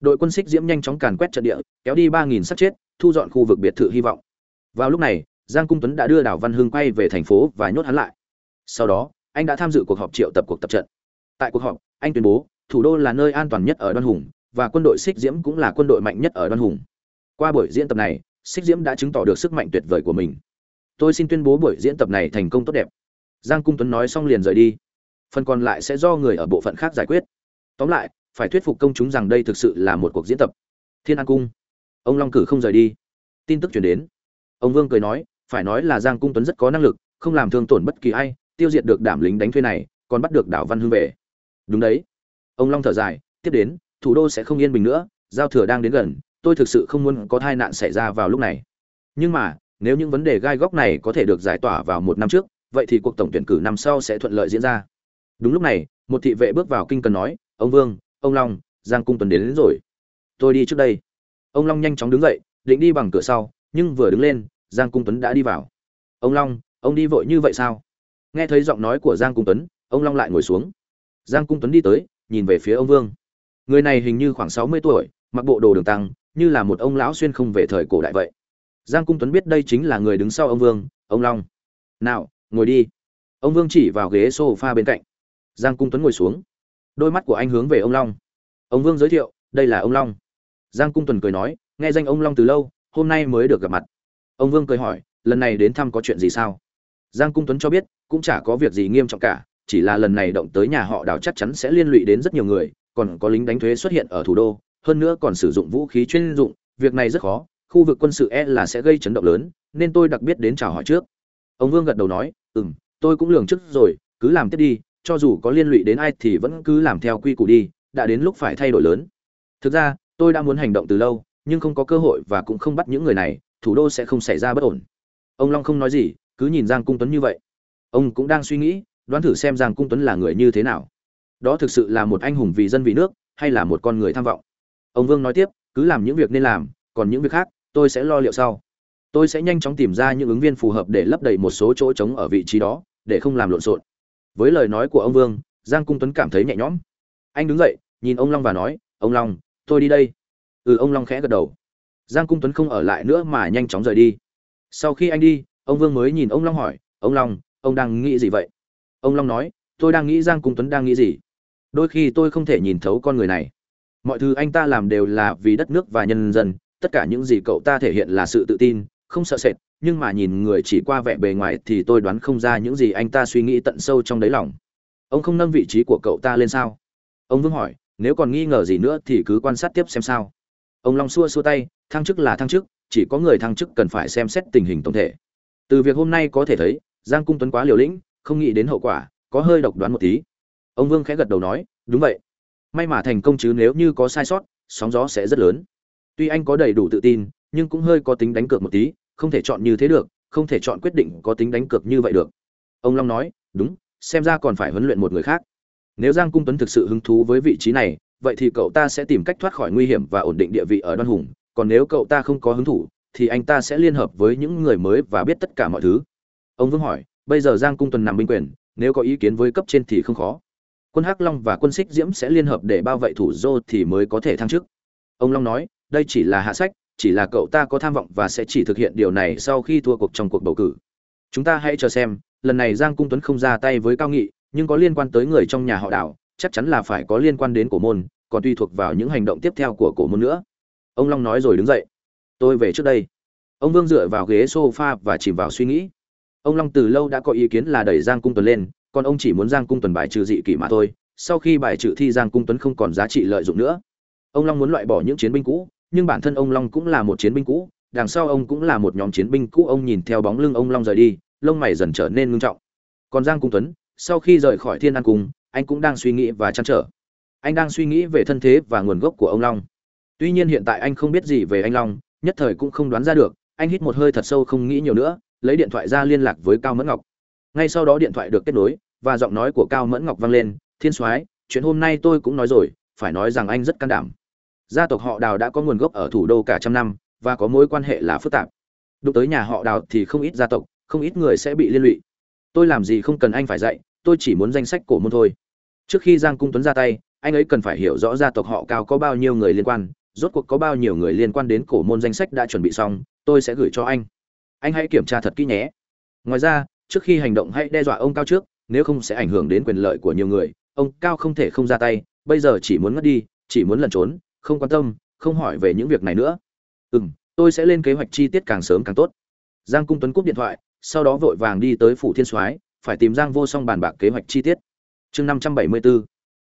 đội quân xích diễm nhanh chóng càn quét trận địa, kéo đi ba nghìn sát chết, thu dọn khu vực biệt thự hy vọng. Vào lúc này, giang cung tuấn đã đưa đảo văn hưng quay về thành phố và nhốt hắn lại. Sau đó, anh đã tham dự cuộc họp triệu tập cuộc tập trận. Tại cuộc họp, anh tuyên bố, thủ đô là nơi an toàn nhất ở đoan hùng, và quân đội xích diễm cũng là quân đội mạnh nhất ở đoan hùng. Qua buổi diễn tập này, xích diễm đã chứng tỏ được sức mạnh tuyệt vời của mình. Tôi xin tuyên bố buổi diễn tập này thành công tốt đẹp. Giang cung tuấn nói xong liền rời đi. Phần còn lại sẽ do người ở bộ phận khác giải quyết. Tóm lại phải thuyết phục công chúng rằng đây thực sự là một cuộc diễn tập. Thiên an cung. Ông long cử không rời đi. Tin tức chuyển đến. Ông vương cười nói, phải nói là giang cung tuấn rất có năng lực, không làm thương tổn bất kỳ ai, tiêu diệt được đảm lính đánh thuê này, còn bắt được đảo văn hưng về. Đúng đấy. Ông long thở dài, tiếp đến, thủ đô sẽ không yên bình nữa, giao thừa đang đến gần, tôi thực sự không muốn có tai nạn xảy ra vào lúc này. Nhưng mà, nếu những vấn đề gai góc này có thể được giải tỏa vào một năm trước, vậy thì cuộc tổng tuyển cử năm sau sẽ thuận lợi diễn ra. Đúng lúc này, một thị vệ bước vào kinh cần nói, ông vương ông long giang cung tuấn đến, đến rồi. Tôi đi trước đây. Ông long nhanh chóng đứng dậy định đi bằng cửa sau nhưng vừa đứng lên giang cung tuấn đã đi vào. Ông long ông đi vội như vậy sao? Nghe thấy giọng nói của giang cung tuấn ông long lại ngồi xuống. Giang cung tuấn đi tới nhìn về phía ông vương. Người này hình như khoảng sáu mươi tuổi mặc bộ đồ đường tăng như là một ông lão xuyên không về thời cổ đại vậy. Giang cung tuấn biết đây chính là người đứng sau ông vương ông long. Nào ngồi đi. Ông vương chỉ vào ghế s o f a bên cạnh. Giang cung tuấn ngồi xuống đôi mắt của anh hướng về ông long. Ông vương giới thiệu, đây là ông long. Giang cung tuấn cười nói, nghe danh ông long từ lâu, hôm nay mới được gặp mặt. Ông vương cười hỏi, lần này đến thăm có chuyện gì sao? Giang cung tuấn cho biết, cũng chả có việc gì nghiêm trọng cả, chỉ là lần này động tới nhà họ đào chắc chắn sẽ liên lụy đến rất nhiều người, còn có lính đánh thuế xuất hiện ở thủ đô, hơn nữa còn sử dụng vũ khí chuyên dụng, việc này rất khó, khu vực quân sự e là sẽ gây chấn động lớn, nên tôi đặc biệt đến chào hỏi trước. Ông vương gật đầu nói ừ m tôi cũng lường trước rồi, cứ làm tiếp đi cho dù có liên lụy đến ai thì vẫn cứ làm theo quy củ đi, đã đến lúc phải thay đổi lớn. Thực ra, tôi đã muốn hành động từ lâu, nhưng không có cơ hội và cũng không bắt những người này, thủ đô sẽ không xảy ra bất ổn. Ông long không nói gì, cứ nhìn giang cung tuấn như vậy. Ông cũng đang suy nghĩ, đoán thử xem giang cung tuấn là người như thế nào. Đó thực sự là một anh hùng vì dân vì nước, hay là một con người tham vọng? Ông vương nói tiếp, cứ làm những việc nên làm, còn những việc khác, tôi sẽ lo liệu sau. Tôi sẽ nhanh chóng tìm ra những ứng viên phù hợp để lấp đầy một số chỗ trống ở vị trí đó, để không làm lộn xộn với lời nói của ông vương, giang cung tuấn cảm thấy nhẹ nhõm. Anh đứng dậy, nhìn ông long và nói, ông long, tôi đi đây. Ừ ông long khẽ gật đầu. Giang cung tuấn không ở lại nữa mà nhanh chóng rời đi. Sau khi anh đi, ông vương mới nhìn ông long hỏi, ông long, ông đang nghĩ gì vậy? Ông long nói, tôi đang nghĩ giang cung tuấn đang nghĩ gì? Đôi khi tôi không thể nhìn thấu con người này. Mọi thứ anh ta làm đều là vì đất nước và nhân dân. Tất cả những gì cậu ta thể hiện là sự tự tin, không sợ sệt nhưng mà nhìn người chỉ qua vẻ bề ngoài thì tôi đoán không ra những gì anh ta suy nghĩ tận sâu trong đáy lòng. Ông không nâng vị trí của cậu ta lên sao? Ông vương hỏi, nếu còn nghi ngờ gì nữa thì cứ quan sát tiếp xem sao. Ông long xua xua tay, thăng chức là thăng chức, chỉ có người thăng chức cần phải xem xét tình hình tổng thể. Từ việc hôm nay có thể thấy, giang cung tuấn quá liều lĩnh, không nghĩ đến hậu quả, có hơi độc đoán một tí. Ông vương khẽ gật đầu nói, đúng vậy. May mà thành công chứ nếu như có sai sót, sóng gió sẽ rất lớn. Tuy anh có đầy đủ tự tin, nhưng cũng hơi có tính đánh cược một tí không thể chọn như thế được, không thể chọn quyết định có tính đánh cược như vậy được. Ông long nói, đúng, xem ra còn phải huấn luyện một người khác. Nếu giang cung tuấn thực sự hứng thú với vị trí này, vậy thì cậu ta sẽ tìm cách thoát khỏi nguy hiểm và ổn định địa vị ở đoan hùng. Còn nếu cậu ta không có hứng thủ thì anh ta sẽ liên hợp với những người mới và biết tất cả mọi thứ. Ông vương hỏi, bây giờ giang cung Tuấn nằm binh quyền, nếu có ý kiến với cấp trên thì không khó. Quân hắc long và quân xích diễm sẽ liên hợp để bao vây thủ đô thì mới có thể thăng chức. Ông long nói, đây chỉ là hạ sách chỉ là cậu ta có tham vọng và sẽ chỉ thực hiện điều này sau khi thua cuộc trong cuộc bầu cử. Chúng ta hãy chờ xem, lần này giang cung tuấn không ra tay với cao nghị, nhưng có liên quan tới người trong nhà họ đảo chắc chắn là phải có liên quan đến cổ môn, còn tùy thuộc vào những hành động tiếp theo của cổ môn nữa. Ông long nói rồi đứng dậy. Tôi về trước đây. Ông vương dựa vào ghế sofa và chìm vào suy nghĩ. Ông long từ lâu đã có ý kiến là đẩy giang cung tuấn lên, còn ông chỉ muốn giang cung tuấn bài trừ dị kỷ mà thôi, sau khi bài trừ thi giang cung tuấn không còn giá trị lợi dụng nữa. Ông long muốn loại bỏ những chiến binh cũ nhưng bản thân ông long cũng là một chiến binh cũ, đằng sau ông cũng là một nhóm chiến binh cũ, ông nhìn theo bóng lưng ông long rời đi, lông mày dần trở nên ngưng trọng. Còn giang cung tuấn, sau khi rời khỏi thiên an cung, anh cũng đang suy nghĩ và chăn trở. Anh đang suy nghĩ về thân thế và nguồn gốc của ông long. Tuy nhiên hiện tại anh không biết gì về anh long, nhất thời cũng không đoán ra được, anh hít một hơi thật sâu không nghĩ nhiều nữa, lấy điện thoại ra liên lạc với cao mẫn ngọc. Ngay sau đó điện thoại được kết nối, và giọng nói của cao mẫn ngọc vang lên, thiên soái, chuyện hôm nay tôi cũng nói rồi, phải nói rằng anh rất can đảm gia tộc họ đào đã có nguồn gốc ở thủ đô cả trăm năm, và có mối quan hệ là phức tạp. Đụng tới nhà họ đào thì không ít gia tộc, không ít người sẽ bị liên lụy. Tôi làm gì không cần anh phải dạy, tôi chỉ muốn danh sách cổ môn thôi. Trước khi giang cung tuấn ra tay, anh ấy cần phải hiểu rõ gia tộc họ cao có bao nhiêu người liên quan, rốt cuộc có bao nhiêu người liên quan đến cổ môn danh sách đã chuẩn bị xong, tôi sẽ gửi cho anh. Anh hãy kiểm tra thật kỹ nhé. Ngoài ra, trước khi hành động hãy đe dọa ông cao trước, nếu không sẽ ảnh hưởng đến quyền lợi của nhiều người. Ông cao không thể không ra tay, bây giờ chỉ muốn ngất đi, chỉ muốn lẩn trốn không quan tâm, không hỏi về những việc này nữa. Ừ m tôi sẽ lên kế hoạch chi tiết càng sớm càng tốt. Giang cung tuấn cúp điện thoại, sau đó vội vàng đi tới phủ thiên soái, phải tìm giang vô song bàn bạc kế hoạch chi tiết. Chương năm trăm bảy mươi bốn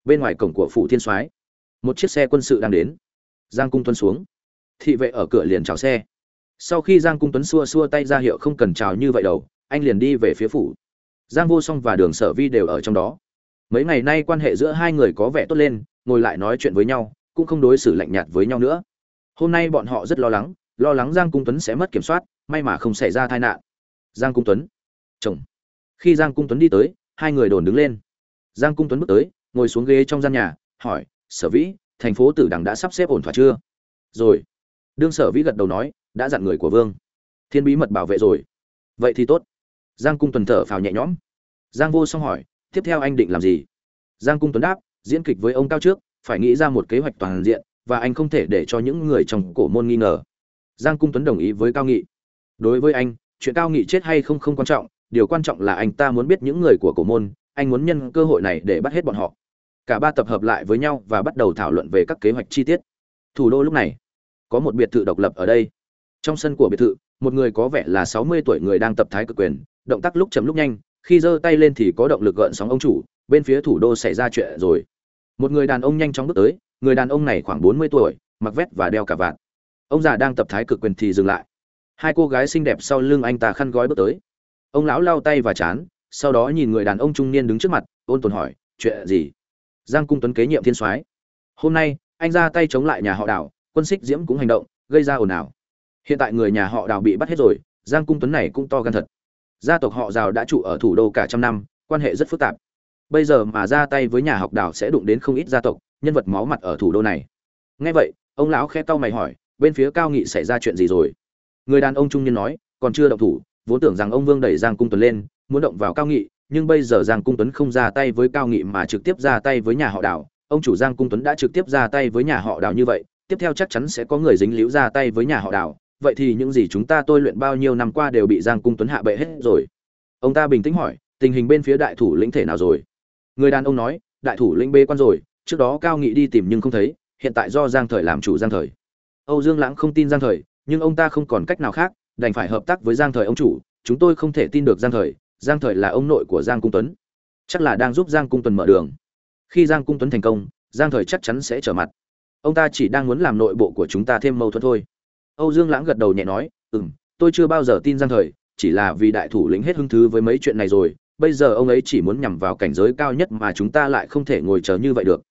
bên ngoài cổng của phủ thiên soái, một chiếc xe quân sự đang đến. Giang cung tuấn xuống. Thị vệ ở cửa liền chào xe. Sau khi giang cung tuấn xua xua tay ra hiệu không cần chào như vậy đâu, anh liền đi về phía phủ. Giang vô song và đường sở vi đều ở trong đó. Mấy ngày nay quan hệ giữa hai người có vẻ tốt lên, ngồi lại nói chuyện với nhau cũng không đối xử lạnh nhạt với nhau nữa. Hôm nay bọn họ rất lo lắng lo lắng giang cung tuấn sẽ mất kiểm soát, may mà không xảy ra tai nạn. Giang cung tuấn, chồng. Khi giang cung tuấn đi tới, hai người đồn đứng lên. Giang cung tuấn bước tới, ngồi xuống ghế trong gian nhà, hỏi, sở vĩ, thành phố tử đằng đã sắp xếp ổn thỏa chưa? Rồi. Đương sở vĩ gật đầu nói, đã dặn người của vương. Thiên bí mật bảo vệ rồi. Vậy thì tốt. Giang cung tuấn thở phào nhẹ nhõm. Giang vô song hỏi, tiếp theo anh định làm gì? Giang cung tuấn đáp, diễn kịch với ông cao trước phải nghĩ ra một kế hoạch toàn diện, và anh không thể để cho những người trong cổ môn nghi ngờ. Giang cung tuấn đồng ý với cao nghị. Đối với anh, chuyện cao nghị chết hay không không quan trọng, điều quan trọng là anh ta muốn biết những người của cổ môn, anh muốn nhân cơ hội này để bắt hết bọn họ. Cả ba tập hợp lại với nhau và bắt đầu thảo luận về các kế hoạch chi tiết. Thủ đô lúc này, có một biệt thự độc lập ở đây. Trong sân của biệt thự, một người có vẻ là sáu mươi tuổi người đang tập thái cực quyền, động tác lúc chấm lúc nhanh, khi giơ tay lên thì có động lực gợn sóng ông chủ, bên phía thủ đô xảy ra chuyện rồi một người đàn ông nhanh chóng bước tới, người đàn ông này khoảng bốn mươi tuổi, mặc vest và đeo cả vạt. Ông già đang tập thái cực quyền thì dừng lại. Hai cô gái xinh đẹp sau lưng anh ta khăn gói bước tới. Ông lão lau tay và chán, sau đó nhìn người đàn ông trung niên đứng trước mặt, ôn tồn hỏi, chuyện gì? Giang cung tuấn kế nhiệm thiên soái, hôm nay, anh ra tay chống lại nhà họ đào, quân xích diễm cũng hành động, gây ra ồn ào. Hiện tại người nhà họ đào bị bắt hết rồi, giang cung tuấn này cũng to gan thật. Gia tộc họ rào đã trụ ở thủ đô cả trăm năm, quan hệ rất phức tạp bây giờ mà ra tay với nhà học đào sẽ đụng đến không ít gia tộc, nhân vật máu mặt ở thủ đô này. Nghe vậy, ông lão khe tao mày hỏi, bên phía cao nghị xảy ra chuyện gì rồi? Người đàn ông trung niên nói, còn chưa động thủ, vốn tưởng rằng ông vương đẩy giang cung tuấn lên, muốn động vào cao nghị, nhưng bây giờ giang cung tuấn không ra tay với cao nghị mà trực tiếp ra tay với nhà họ đào ông chủ giang cung tuấn đã trực tiếp ra tay với nhà họ đào như vậy, tiếp theo chắc chắn sẽ có người dính líu ra tay với nhà họ đào vậy thì những gì chúng ta tôi luyện bao nhiêu năm qua đều bị giang cung tuấn hạ bệ hết rồi. Ông ta bình tĩnh hỏi, tình hình bên phía đại thủ lĩnh thể nào rồi? Người đàn ông nói, đại thủ lĩnh bê quan rồi, trước đó cao nghị đi tìm nhưng không thấy, hiện tại do giang thời làm chủ giang thời. Âu dương lãng không tin giang thời, nhưng ông ta không còn cách nào khác, đành phải hợp tác với giang thời ông chủ. Chúng tôi không thể tin được giang thời giang thời là ông nội của giang cung tuấn. Chắc là đang giúp giang cung tuấn mở đường. Khi giang cung tuấn thành công, giang thời chắc chắn sẽ trở mặt. Ông ta chỉ đang muốn làm nội bộ của chúng ta thêm mâu thuẫn thôi. Âu dương lãng gật đầu nhẹ nói ừ m tôi chưa bao giờ tin giang thời, chỉ là vì đại thủ lĩnh hết hứng thứ với mấy chuyện này rồi bây giờ ông ấy chỉ muốn nhằm vào cảnh giới cao nhất mà chúng ta lại không thể ngồi chờ như vậy được.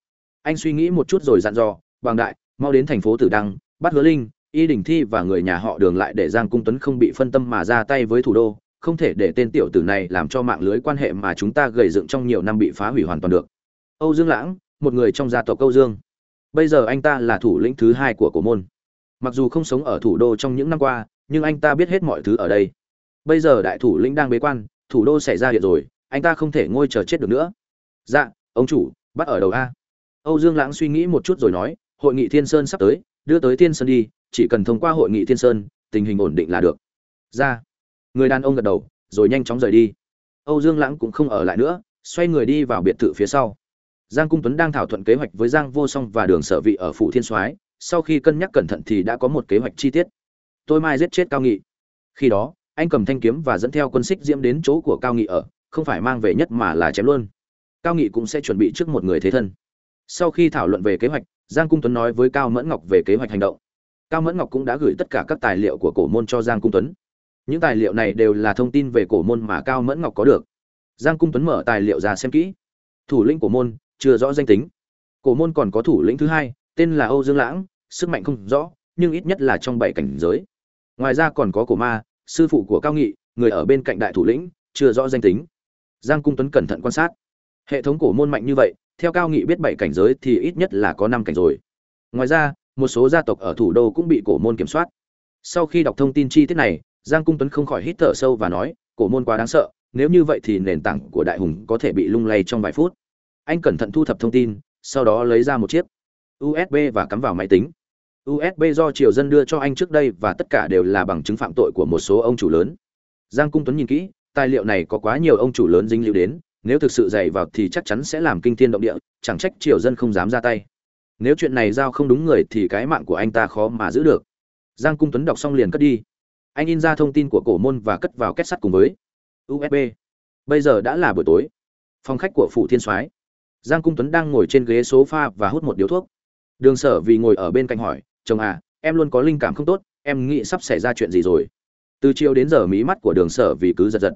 Anh suy nghĩ một chút rồi dặn dò bằng đại, mau đến thành phố tử đăng, bắt hứa linh, y đình thi và người nhà họ đường lại để giang cung tuấn không bị phân tâm mà ra tay với thủ đô, không thể để tên tiểu tử này làm cho mạng lưới quan hệ mà chúng ta gầy dựng trong nhiều năm bị phá hủy hoàn toàn được. Âu dương lãng, một người trong gia tộc âu dương. Bây giờ anh ta là thủ lĩnh thứ hai của cổ môn. Mặc dù không sống ở thủ đô trong những năm qua, nhưng anh ta biết hết mọi thứ ở đây. Bây giờ đại thủ lĩnh đang bế quan thủ đô xảy ra hiện rồi, anh ta không thể ngôi chờ chết được nữa. Dạ ông chủ, bắt ở đầu a. Âu dương lãng suy nghĩ một chút rồi nói, hội nghị thiên sơn sắp tới, đưa tới thiên sơn đi, chỉ cần thông qua hội nghị thiên sơn, tình hình ổn định là được. Ra người đàn ông gật đầu, rồi nhanh chóng rời đi. Âu dương lãng cũng không ở lại nữa, xoay người đi vào biệt thự phía sau. Giang cung tuấn đang thảo thuận kế hoạch với giang vô song và đường sở vị ở phủ thiên soái, sau khi cân nhắc cẩn thận thì đã có một kế hoạch chi tiết. Tôi mai giết chết cao nghị. Khi đó anh cầm thanh kiếm và dẫn theo quân xích diễm đến chỗ của cao nghị ở, không phải mang về nhất mà là chém luôn. Cao nghị cũng sẽ chuẩn bị trước một người thế thân. Sau khi thảo luận về kế hoạch, giang cung tuấn nói với cao mẫn ngọc về kế hoạch hành động. Cao mẫn ngọc cũng đã gửi tất cả các tài liệu của cổ môn cho giang cung tuấn. Những tài liệu này đều là thông tin về cổ môn mà cao mẫn ngọc có được. Giang cung tuấn mở tài liệu ra xem kỹ. Thủ lĩnh cổ môn, chưa rõ danh tính. Cổ môn còn có thủ lĩnh thứ hai, tên là âu dương lãng, sức mạnh không rõ, nhưng ít nhất là trong bảy cảnh giới. Ngoài ra còn có cổ ma sư phụ của cao nghị, người ở bên cạnh đại thủ lĩnh, chưa rõ danh tính. Giang cung tuấn cẩn thận quan sát. Hệ thống cổ môn mạnh như vậy, theo cao nghị biết bảy cảnh giới thì ít nhất là có năm cảnh rồi. Ngoài ra, một số gia tộc ở thủ đô cũng bị cổ môn kiểm soát. Sau khi đọc thông tin chi tiết này, giang cung tuấn không khỏi hít thở sâu và nói, cổ môn quá đáng sợ, nếu như vậy thì nền tảng của đại hùng có thể bị lung lay trong vài phút. Anh cẩn thận thu thập thông tin, sau đó lấy ra một chiếc usb và cắm vào máy tính usb do triều dân đưa cho anh trước đây và tất cả đều là bằng chứng phạm tội của một số ông chủ lớn. Giang cung tuấn nhìn kỹ, tài liệu này có quá nhiều ông chủ lớn dính líu đến, nếu thực sự dày vào thì chắc chắn sẽ làm kinh thiên động địa, chẳng trách triều dân không dám ra tay. Nếu chuyện này giao không đúng người thì cái mạng của anh ta khó mà giữ được. Giang cung tuấn đọc xong liền cất đi. Anh in ra thông tin của cổ môn và cất vào kết sắt cùng với usb bây giờ đã là buổi tối. Phòng khách của phủ thiên soái. Giang cung tuấn đang ngồi trên ghế sofa và hút một điếu thuốc. Đường sở vì ngồi ở bên cạnh hỏi chồng à em luôn có linh cảm không tốt, em nghĩ sắp xảy ra chuyện gì rồi. Từ chiều đến giờ mí mắt của đường sở vì cứ giật giật.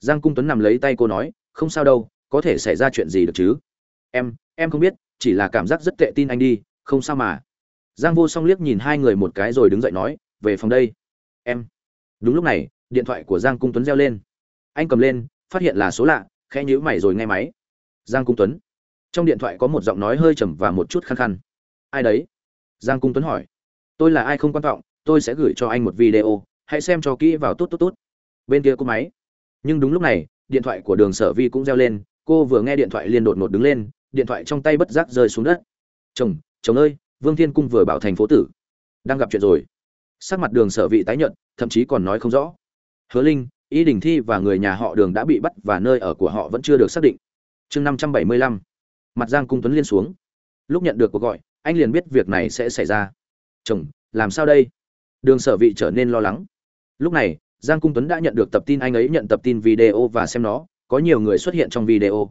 Giang cung tuấn nằm lấy tay cô nói, không sao đâu, có thể xảy ra chuyện gì được chứ? Em em không biết, chỉ là cảm giác rất tệ tin anh đi, không sao mà. Giang vô song liếc nhìn hai người một cái rồi đứng dậy nói, về phòng đây. Em. Đúng lúc này, điện thoại của giang cung tuấn reo lên. Anh cầm lên, phát hiện là số lạ, khẽ nhíu mày rồi nghe máy. Giang cung tuấn. Trong điện thoại có một giọng nói hơi trầm và một chút khăn khăn ai đấy? Giang cung tuấn hỏi. Tôi là ai không quan trọng, tôi sẽ gửi cho anh một video, hãy xem cho kỹ vào tốt tốt tốt bên kia cô máy. Nhưng đúng lúc này, điện thoại của đường sở vi cũng reo lên, cô vừa nghe điện thoại liền đột ngột đứng lên, điện thoại trong tay bất giác rơi xuống đất. Chồng chồng ơi, vương thiên cung vừa bảo thành phố tử. Đang gặp chuyện rồi. Sắc mặt đường sở vị tái nhận thậm chí còn nói không rõ. Hứa linh ý đình thi và người nhà họ đường đã bị bắt và nơi ở của họ vẫn chưa được xác định. Chương năm trăm bảy mươi lăm. Mặt giang cung tuấn liên xuống. Lúc nhận được cuộc gọi anh liền biết việc này sẽ xảy ra. Chồng, làm sao đây? Đường sở vị trở nên lo lắng. Lúc này, giang cung tuấn đã nhận được tập tin anh ấy nhận tập tin video và xem nó, có nhiều người xuất hiện trong video.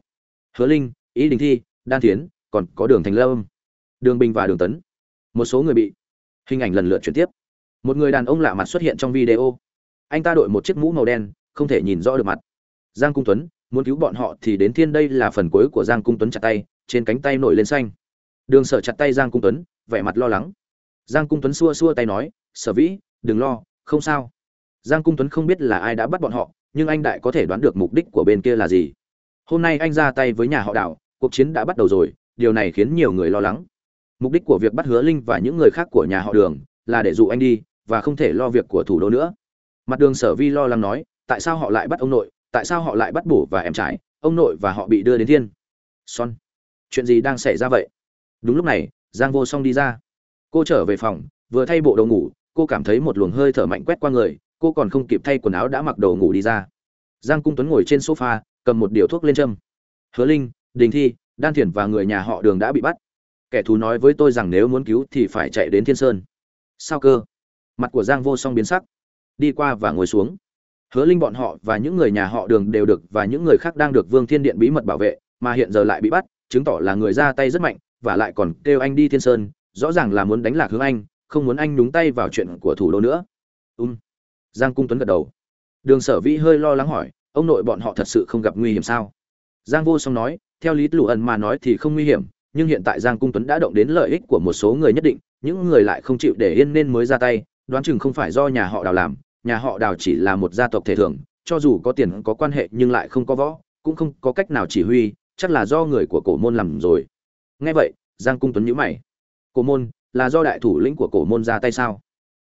Hứa linh, ý đình thi, đan thiến, còn có đường thành lâm, đường bình và đường tấn. Một số người bị hình ảnh lần lượt chuyển tiếp. Một người đàn ông lạ mặt xuất hiện trong video. Anh ta đội một chiếc mũ màu đen, không thể nhìn rõ được mặt. Giang cung tuấn, muốn cứu bọn họ thì đến thiên đây là phần cuối của giang cung tuấn chặt tay, trên cánh tay nổi lên xanh đường sở chặt tay giang cung tuấn, vẻ mặt lo lắng. Giang cung tuấn xua xua tay nói, sở vĩ, đừng lo, không sao. Giang cung tuấn không biết là ai đã bắt bọn họ, nhưng anh đại có thể đoán được mục đích của bên kia là gì. Hôm nay anh ra tay với nhà họ đảo cuộc chiến đã bắt đầu rồi, điều này khiến nhiều người lo lắng. Mục đích của việc bắt hứa linh và những người khác của nhà họ đường là để dụ anh đi, và không thể lo việc của thủ đô nữa. Mặt đường sở vi lo lắng nói, tại sao họ lại bắt ông nội, tại sao họ lại bắt bổ và em trai, ông nội và họ bị đưa đến thiên? Son, chuyện gì đang xảy ra vậy? Đúng lúc này, giang vô song đi ra. Cô trở về phòng, vừa thay bộ đồ ngủ, cô cảm thấy một luồng hơi thở mạnh quét qua người, cô còn không kịp thay quần áo đã mặc đồ ngủ đi ra. Giang cung tuấn ngồi trên sofa, cầm một điếu thuốc lên châm. Hứa linh, đình thi, đan thiền và người nhà họ đường đã bị bắt. Kẻ thù nói với tôi rằng nếu muốn cứu thì phải chạy đến thiên sơn. Sao cơ? Mặt của giang vô song biến sắc. Đi qua và ngồi xuống. Hứa linh bọn họ và những người nhà họ đường đều được và những người khác đang được vương thiên điện bí mật bảo vệ, mà hiện giờ lại bị bắt, chứng tỏ là người ra tay rất mạnh và lại còn kêu anh đi thiên sơn, rõ ràng là muốn đánh lạc hướng anh, không muốn anh nhúng tay vào chuyện của thủ đô nữa. Um giang cung tuấn gật đầu. Đường sở vĩ hơi lo lắng hỏi, ông nội bọn họ thật sự không gặp nguy hiểm sao? Giang vô song nói, theo lý lụ ẩn mà nói thì không nguy hiểm, nhưng hiện tại giang cung tuấn đã động đến lợi ích của một số người nhất định, những người lại không chịu để yên nên mới ra tay, đoán chừng không phải do nhà họ đào làm, nhà họ đào chỉ là một gia tộc thể thường cho dù có tiền có quan hệ nhưng lại không có võ, cũng không có cách nào chỉ huy, chắc là do người của cổ môn làm rồi nghe vậy, giang cung tuấn nhíu mày. Cổ môn, là do đại thủ lĩnh của cổ môn ra tay sao?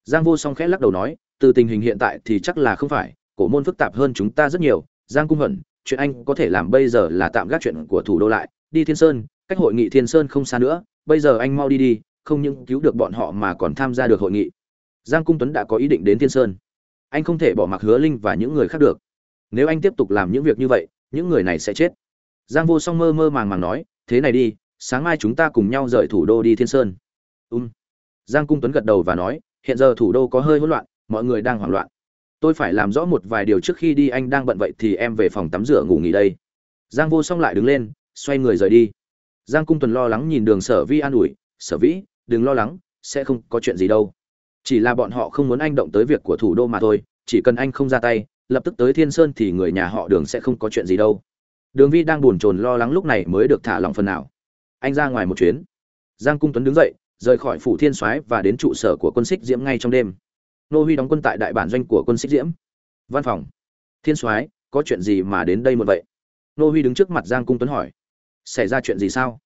Giang vô song khẽ lắc đầu nói, từ tình hình hiện tại thì chắc là không phải, cổ môn phức tạp hơn chúng ta rất nhiều. Giang cung hận, chuyện anh có thể làm bây giờ là tạm gác chuyện của thủ đô lại. Đi thiên sơn, cách hội nghị thiên sơn không xa nữa, bây giờ anh mau đi đi, không những cứu được bọn họ mà còn tham gia được hội nghị. Giang cung tuấn đã có ý định đến thiên sơn. Anh không thể bỏ mặc hứa linh và những người khác được. Nếu anh tiếp tục làm những việc như vậy, những người này sẽ chết. Giang vô song mơ mơ màng màng nói, thế này đi sáng mai chúng ta cùng nhau rời thủ đô đi thiên sơn. Um. giang cung tuấn gật đầu và nói, hiện giờ thủ đô có hơi hỗn loạn, mọi người đang hoảng loạn. Tôi phải làm rõ một vài điều trước khi đi, anh đang bận vậy thì em về phòng tắm rửa ngủ nghỉ đây. Giang vô song lại đứng lên, xoay người rời đi. Giang cung tuấn lo lắng nhìn đường sở vi an ủi, sở vĩ, đừng lo lắng, sẽ không có chuyện gì đâu. Chỉ là bọn họ không muốn anh động tới việc của thủ đô mà thôi, chỉ cần anh không ra tay, lập tức tới thiên sơn thì người nhà họ đường sẽ không có chuyện gì đâu. Đường vi đang buồn chồn lo lắng lúc này mới được thả lòng phần nào anh ra ngoài một chuyến. Giang cung tuấn đứng dậy, rời khỏi phủ thiên soái và đến trụ sở của quân xích diễm ngay trong đêm. Nô huy đóng quân tại đại bản doanh của quân xích diễm. Văn phòng. Thiên soái, có chuyện gì mà đến đây một vậy? Nô huy đứng trước mặt giang cung tuấn hỏi. Xảy ra chuyện gì sao?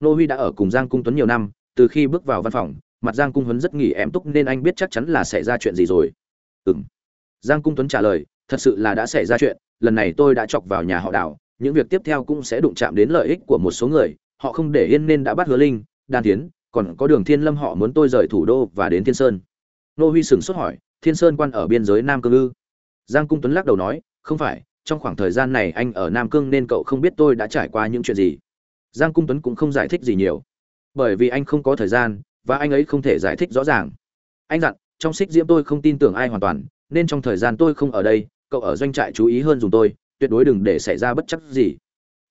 Nô huy đã ở cùng giang cung tuấn nhiều năm, từ khi bước vào văn phòng, mặt giang cung tuấn rất nghỉ em túc nên anh biết chắc chắn là xảy ra chuyện gì rồi. Ừ m giang cung tuấn trả lời, thật sự là đã xảy ra chuyện, lần này tôi đã chọc vào nhà họ đào, những việc tiếp theo cũng sẽ đụng chạm đến lợi ích của một số người họ không để yên nên đã bắt hứa linh, đan tiến, còn có đường thiên lâm họ muốn tôi rời thủ đô và đến thiên sơn. Nô huy sửng sốt hỏi, thiên sơn quan ở biên giới nam cương ư? Giang cung tuấn lắc đầu nói, không phải, trong khoảng thời gian này anh ở nam cương nên cậu không biết tôi đã trải qua những chuyện gì. Giang cung tuấn cũng không giải thích gì nhiều. Bởi vì anh không có thời gian, và anh ấy không thể giải thích rõ ràng. Anh dặn, trong xích diễm tôi không tin tưởng ai hoàn toàn, nên trong thời gian tôi không ở đây, cậu ở doanh trại chú ý hơn dùng tôi, tuyệt đối đừng để xảy ra bất chấp gì.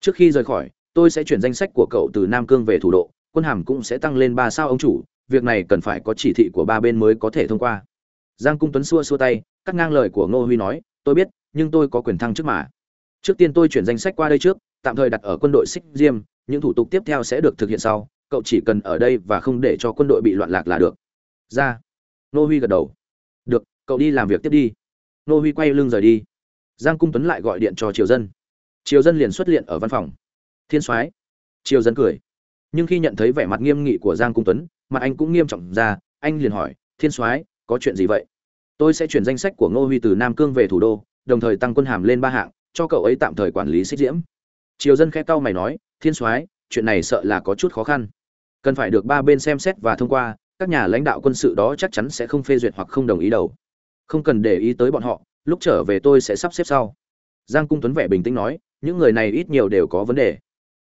Trước khi rời khỏi tôi sẽ chuyển danh sách của cậu từ nam cương về thủ đô, quân hàm cũng sẽ tăng lên ba sao ông chủ, việc này cần phải có chỉ thị của ba bên mới có thể thông qua. Giang cung tuấn xua xua tay, cắt ngang lời của ngô huy nói, tôi biết, nhưng tôi có quyền thăng trước mà. Trước tiên tôi chuyển danh sách qua đây trước, tạm thời đặt ở quân đội xích diêm, những thủ tục tiếp theo sẽ được thực hiện sau, cậu chỉ cần ở đây và không để cho quân đội bị loạn lạc là được. Ra. Ngô huy gật đầu. Được, cậu đi làm việc tiếp đi. Ngô huy quay lưng rời đi. Giang cung tuấn lại gọi điện cho triều dân. Triều dân liền xuất hiện ở văn phòng thiên soái. Triều dân cười. Nhưng khi nhận thấy vẻ mặt nghiêm nghị của giang cung tuấn, mặt anh cũng nghiêm trọng ra, anh liền hỏi, thiên soái, có chuyện gì vậy? Tôi sẽ chuyển danh sách của ngô huy từ nam cương về thủ đô, đồng thời tăng quân hàm lên ba hạng, cho cậu ấy tạm thời quản lý xích diễm. Triều dân khẽ cau mày nói, thiên soái, chuyện này sợ là có chút khó khăn. Cần phải được ba bên xem xét và thông qua, các nhà lãnh đạo quân sự đó chắc chắn sẽ không phê duyệt hoặc không đồng ý đầu không cần để ý tới bọn họ, lúc trở về tôi sẽ sắp xếp sau. Giang cung tuấn vẻ bình tĩnh nói, những người này ít nhiều đều có vấn đề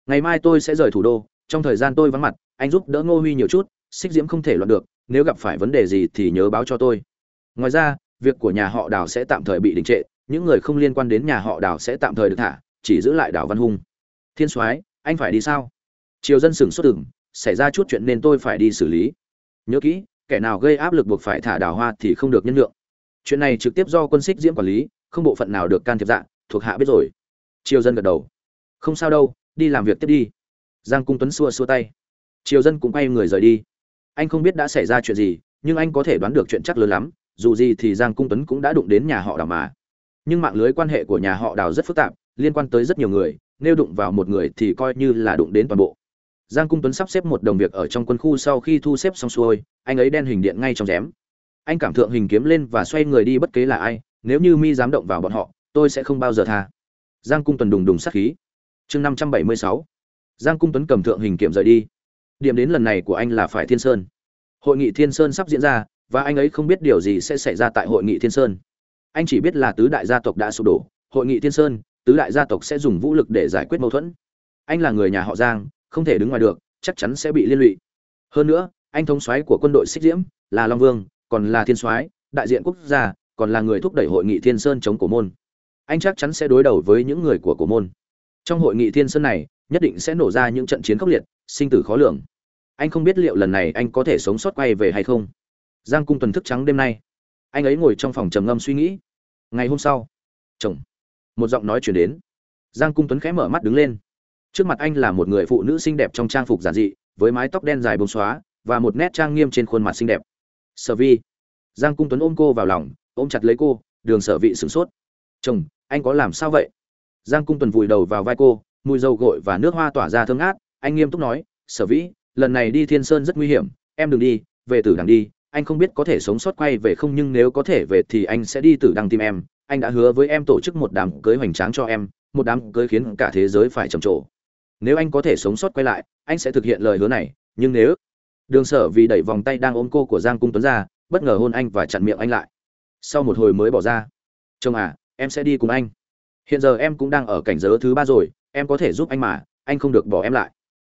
ngày mai tôi sẽ rời thủ đô, trong thời gian tôi vắng mặt, anh giúp đỡ ngô huy nhiều chút, xích diễm không thể loạn được, nếu gặp phải vấn đề gì thì nhớ báo cho tôi. Ngoài ra, việc của nhà họ đào sẽ tạm thời bị đình trệ, những người không liên quan đến nhà họ đào sẽ tạm thời được thả, chỉ giữ lại đào văn hung. Thiên soái, anh phải đi sao? Triều dân sừng xuất tưởng, xảy ra chút chuyện nên tôi phải đi xử lý. Nhớ kỹ, kẻ nào gây áp lực buộc phải thả đào hoa thì không được nhân lượng chuyện này trực tiếp do quân xích diễm quản lý, không bộ phận nào được can thiệp dạng thuộc hạ biết rồi. Triều dân gật đầu. Không sao đâu đi làm việc tiếp đi. Giang cung tuấn xua xua tay. Triều dân cũng quay người rời đi. Anh không biết đã xảy ra chuyện gì, nhưng anh có thể đoán được chuyện chắc lớn lắm, dù gì thì giang cung tuấn cũng đã đụng đến nhà họ đào mà. Nhưng mạng lưới quan hệ của nhà họ đào rất phức tạp, liên quan tới rất nhiều người, nếu đụng vào một người thì coi như là đụng đến toàn bộ. Giang cung tuấn sắp xếp một đồng việc ở trong quân khu sau khi thu xếp xong xuôi, anh ấy đen hình điện ngay trong rém. Anh cảm thượng hình kiếm lên và xoay người đi bất kế là ai, nếu như mi dám động vào bọn họ, tôi sẽ không bao giờ tha. Giang cung tuấn đùng đùng sát khí chương năm trăm bảy mươi sáu. Giang cung tuấn cầm thượng hình kiểm rời đi. Điểm đến lần này của anh là phải thiên sơn. Hội nghị thiên sơn sắp diễn ra, và anh ấy không biết điều gì sẽ xảy ra tại hội nghị thiên sơn. Anh chỉ biết là tứ đại gia tộc đã sụp đổ. Hội nghị thiên sơn, tứ đại gia tộc sẽ dùng vũ lực để giải quyết mâu thuẫn. Anh là người nhà họ giang, không thể đứng ngoài được, chắc chắn sẽ bị liên lụy. Hơn nữa, anh thống soái của quân đội xích diễm là long vương, còn là thiên soái, đại diện quốc gia, còn là người thúc đẩy hội nghị thiên sơn chống cổ môn. Anh chắc chắn sẽ đối đầu với những người của cổ môn trong hội nghị thiên sơn này, nhất định sẽ nổ ra những trận chiến khốc liệt, sinh tử khó lường. Anh không biết liệu lần này anh có thể sống sót quay về hay không. Giang cung tuần thức trắng đêm nay. Anh ấy ngồi trong phòng trầm ngâm suy nghĩ. Ngày hôm sau, chồng, một giọng nói chuyển đến. Giang cung tuấn khẽ mở mắt đứng lên. Trước mặt anh là một người phụ nữ xinh đẹp trong trang phục giản dị, với mái tóc đen dài bông xóa, và một nét trang nghiêm trên khuôn mặt xinh đẹp. Sở vi. Giang cung tuấn ôm cô vào lòng, ôm chặt lấy cô, đường sở vị sửng sốt. Chồng, anh có làm sao vậy? Giang cung tuấn vùi đầu vào vai cô, mùi dầu gội và nước hoa tỏa ra thơm ngát. Anh nghiêm túc nói, sở vĩ, lần này đi thiên sơn rất nguy hiểm, em đừng đi, về tử đằng đi. Anh không biết có thể sống sót quay về không, nhưng nếu có thể về thì anh sẽ đi tử đằng tìm em. Anh đã hứa với em tổ chức một đám cưới hoành tráng cho em, một đám cưới khiến cả thế giới phải trầm trồ. Nếu anh có thể sống sót quay lại, anh sẽ thực hiện lời hứa này, nhưng nếu đường sở vì đẩy vòng tay đang ôm cô của giang cung tuấn ra, bất ngờ hôn anh và chặn miệng anh lại. Sau một hồi mới bỏ ra. Chồng à em sẽ đi cùng anh hiện giờ em cũng đang ở cảnh giới thứ ba rồi, em có thể giúp anh mà, anh không được bỏ em lại.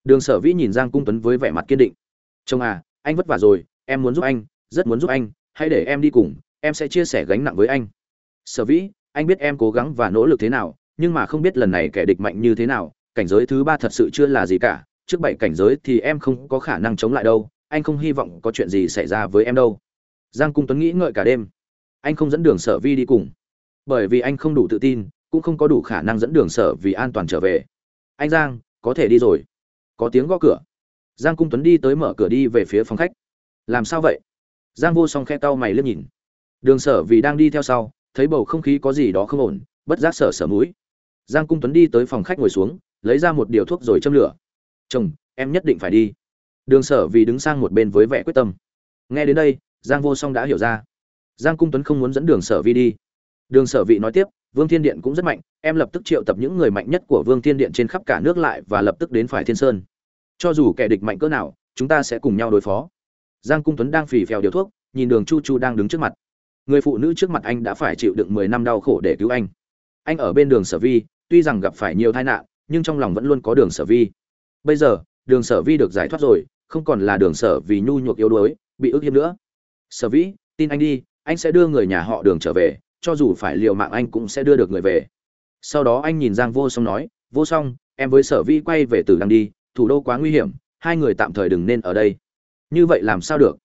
Đường sở vĩ nhìn giang cung tuấn với vẻ mặt kiên định. Chồng à anh vất vả rồi, em muốn giúp anh, rất muốn giúp anh, hãy để em đi cùng, em sẽ chia sẻ gánh nặng với anh. Sở vĩ, anh biết em cố gắng và nỗ lực thế nào, nhưng mà không biết lần này kẻ địch mạnh như thế nào, cảnh giới thứ ba thật sự chưa là gì cả, trước bảy cảnh giới thì em không có khả năng chống lại đâu, anh không hy vọng có chuyện gì xảy ra với em đâu. Giang cung tuấn nghĩ ngợi cả đêm. Anh không dẫn đường sở vi đi cùng, bởi vì anh không đủ tự tin cũng không có đủ khả năng dẫn đường sở vì an toàn trở về. Anh giang, có thể đi rồi. Có tiếng gõ cửa. Giang cung tuấn đi tới mở cửa đi về phía phòng khách. Làm sao vậy? Giang vô song khe tao mày liếc nhìn. Đường sở vì đang đi theo sau, thấy bầu không khí có gì đó không ổn, bất giác sở sở mũi. Giang cung tuấn đi tới phòng khách ngồi xuống, lấy ra một điều thuốc rồi châm lửa. Chồng, em nhất định phải đi. Đường sở vì đứng sang một bên với vẻ quyết tâm. Nghe đến đây, giang vô song đã hiểu ra. Giang cung tuấn không muốn dẫn đường sở vi đi. Đường sở vị nói tiếp vương thiên điện cũng rất mạnh, em lập tức triệu tập những người mạnh nhất của vương thiên điện trên khắp cả nước lại và lập tức đến phải thiên sơn. Cho dù kẻ địch mạnh cỡ nào, chúng ta sẽ cùng nhau đối phó. Giang cung tuấn đang phì phèo điều thuốc, nhìn đường chu chu đang đứng trước mặt. Người phụ nữ trước mặt anh đã phải chịu đựng mười năm đau khổ để cứu anh. Anh ở bên đường sở vi, tuy rằng gặp phải nhiều tai nạn, nhưng trong lòng vẫn luôn có đường sở vi. Bây giờ, đường sở vi được giải thoát rồi, không còn là đường sở vì nhu nhược yếu đuối, bị ức hiếp nữa. Sở vĩ tin anh đi, anh sẽ đưa người nhà họ đường trở về cho dù phải liều mạng anh cũng sẽ đưa được người về. Sau đó anh nhìn giang vô song nói, vô song, em với sở Vi quay về từ đang đi, thủ đô quá nguy hiểm, hai người tạm thời đừng nên ở đây. Như vậy làm sao được?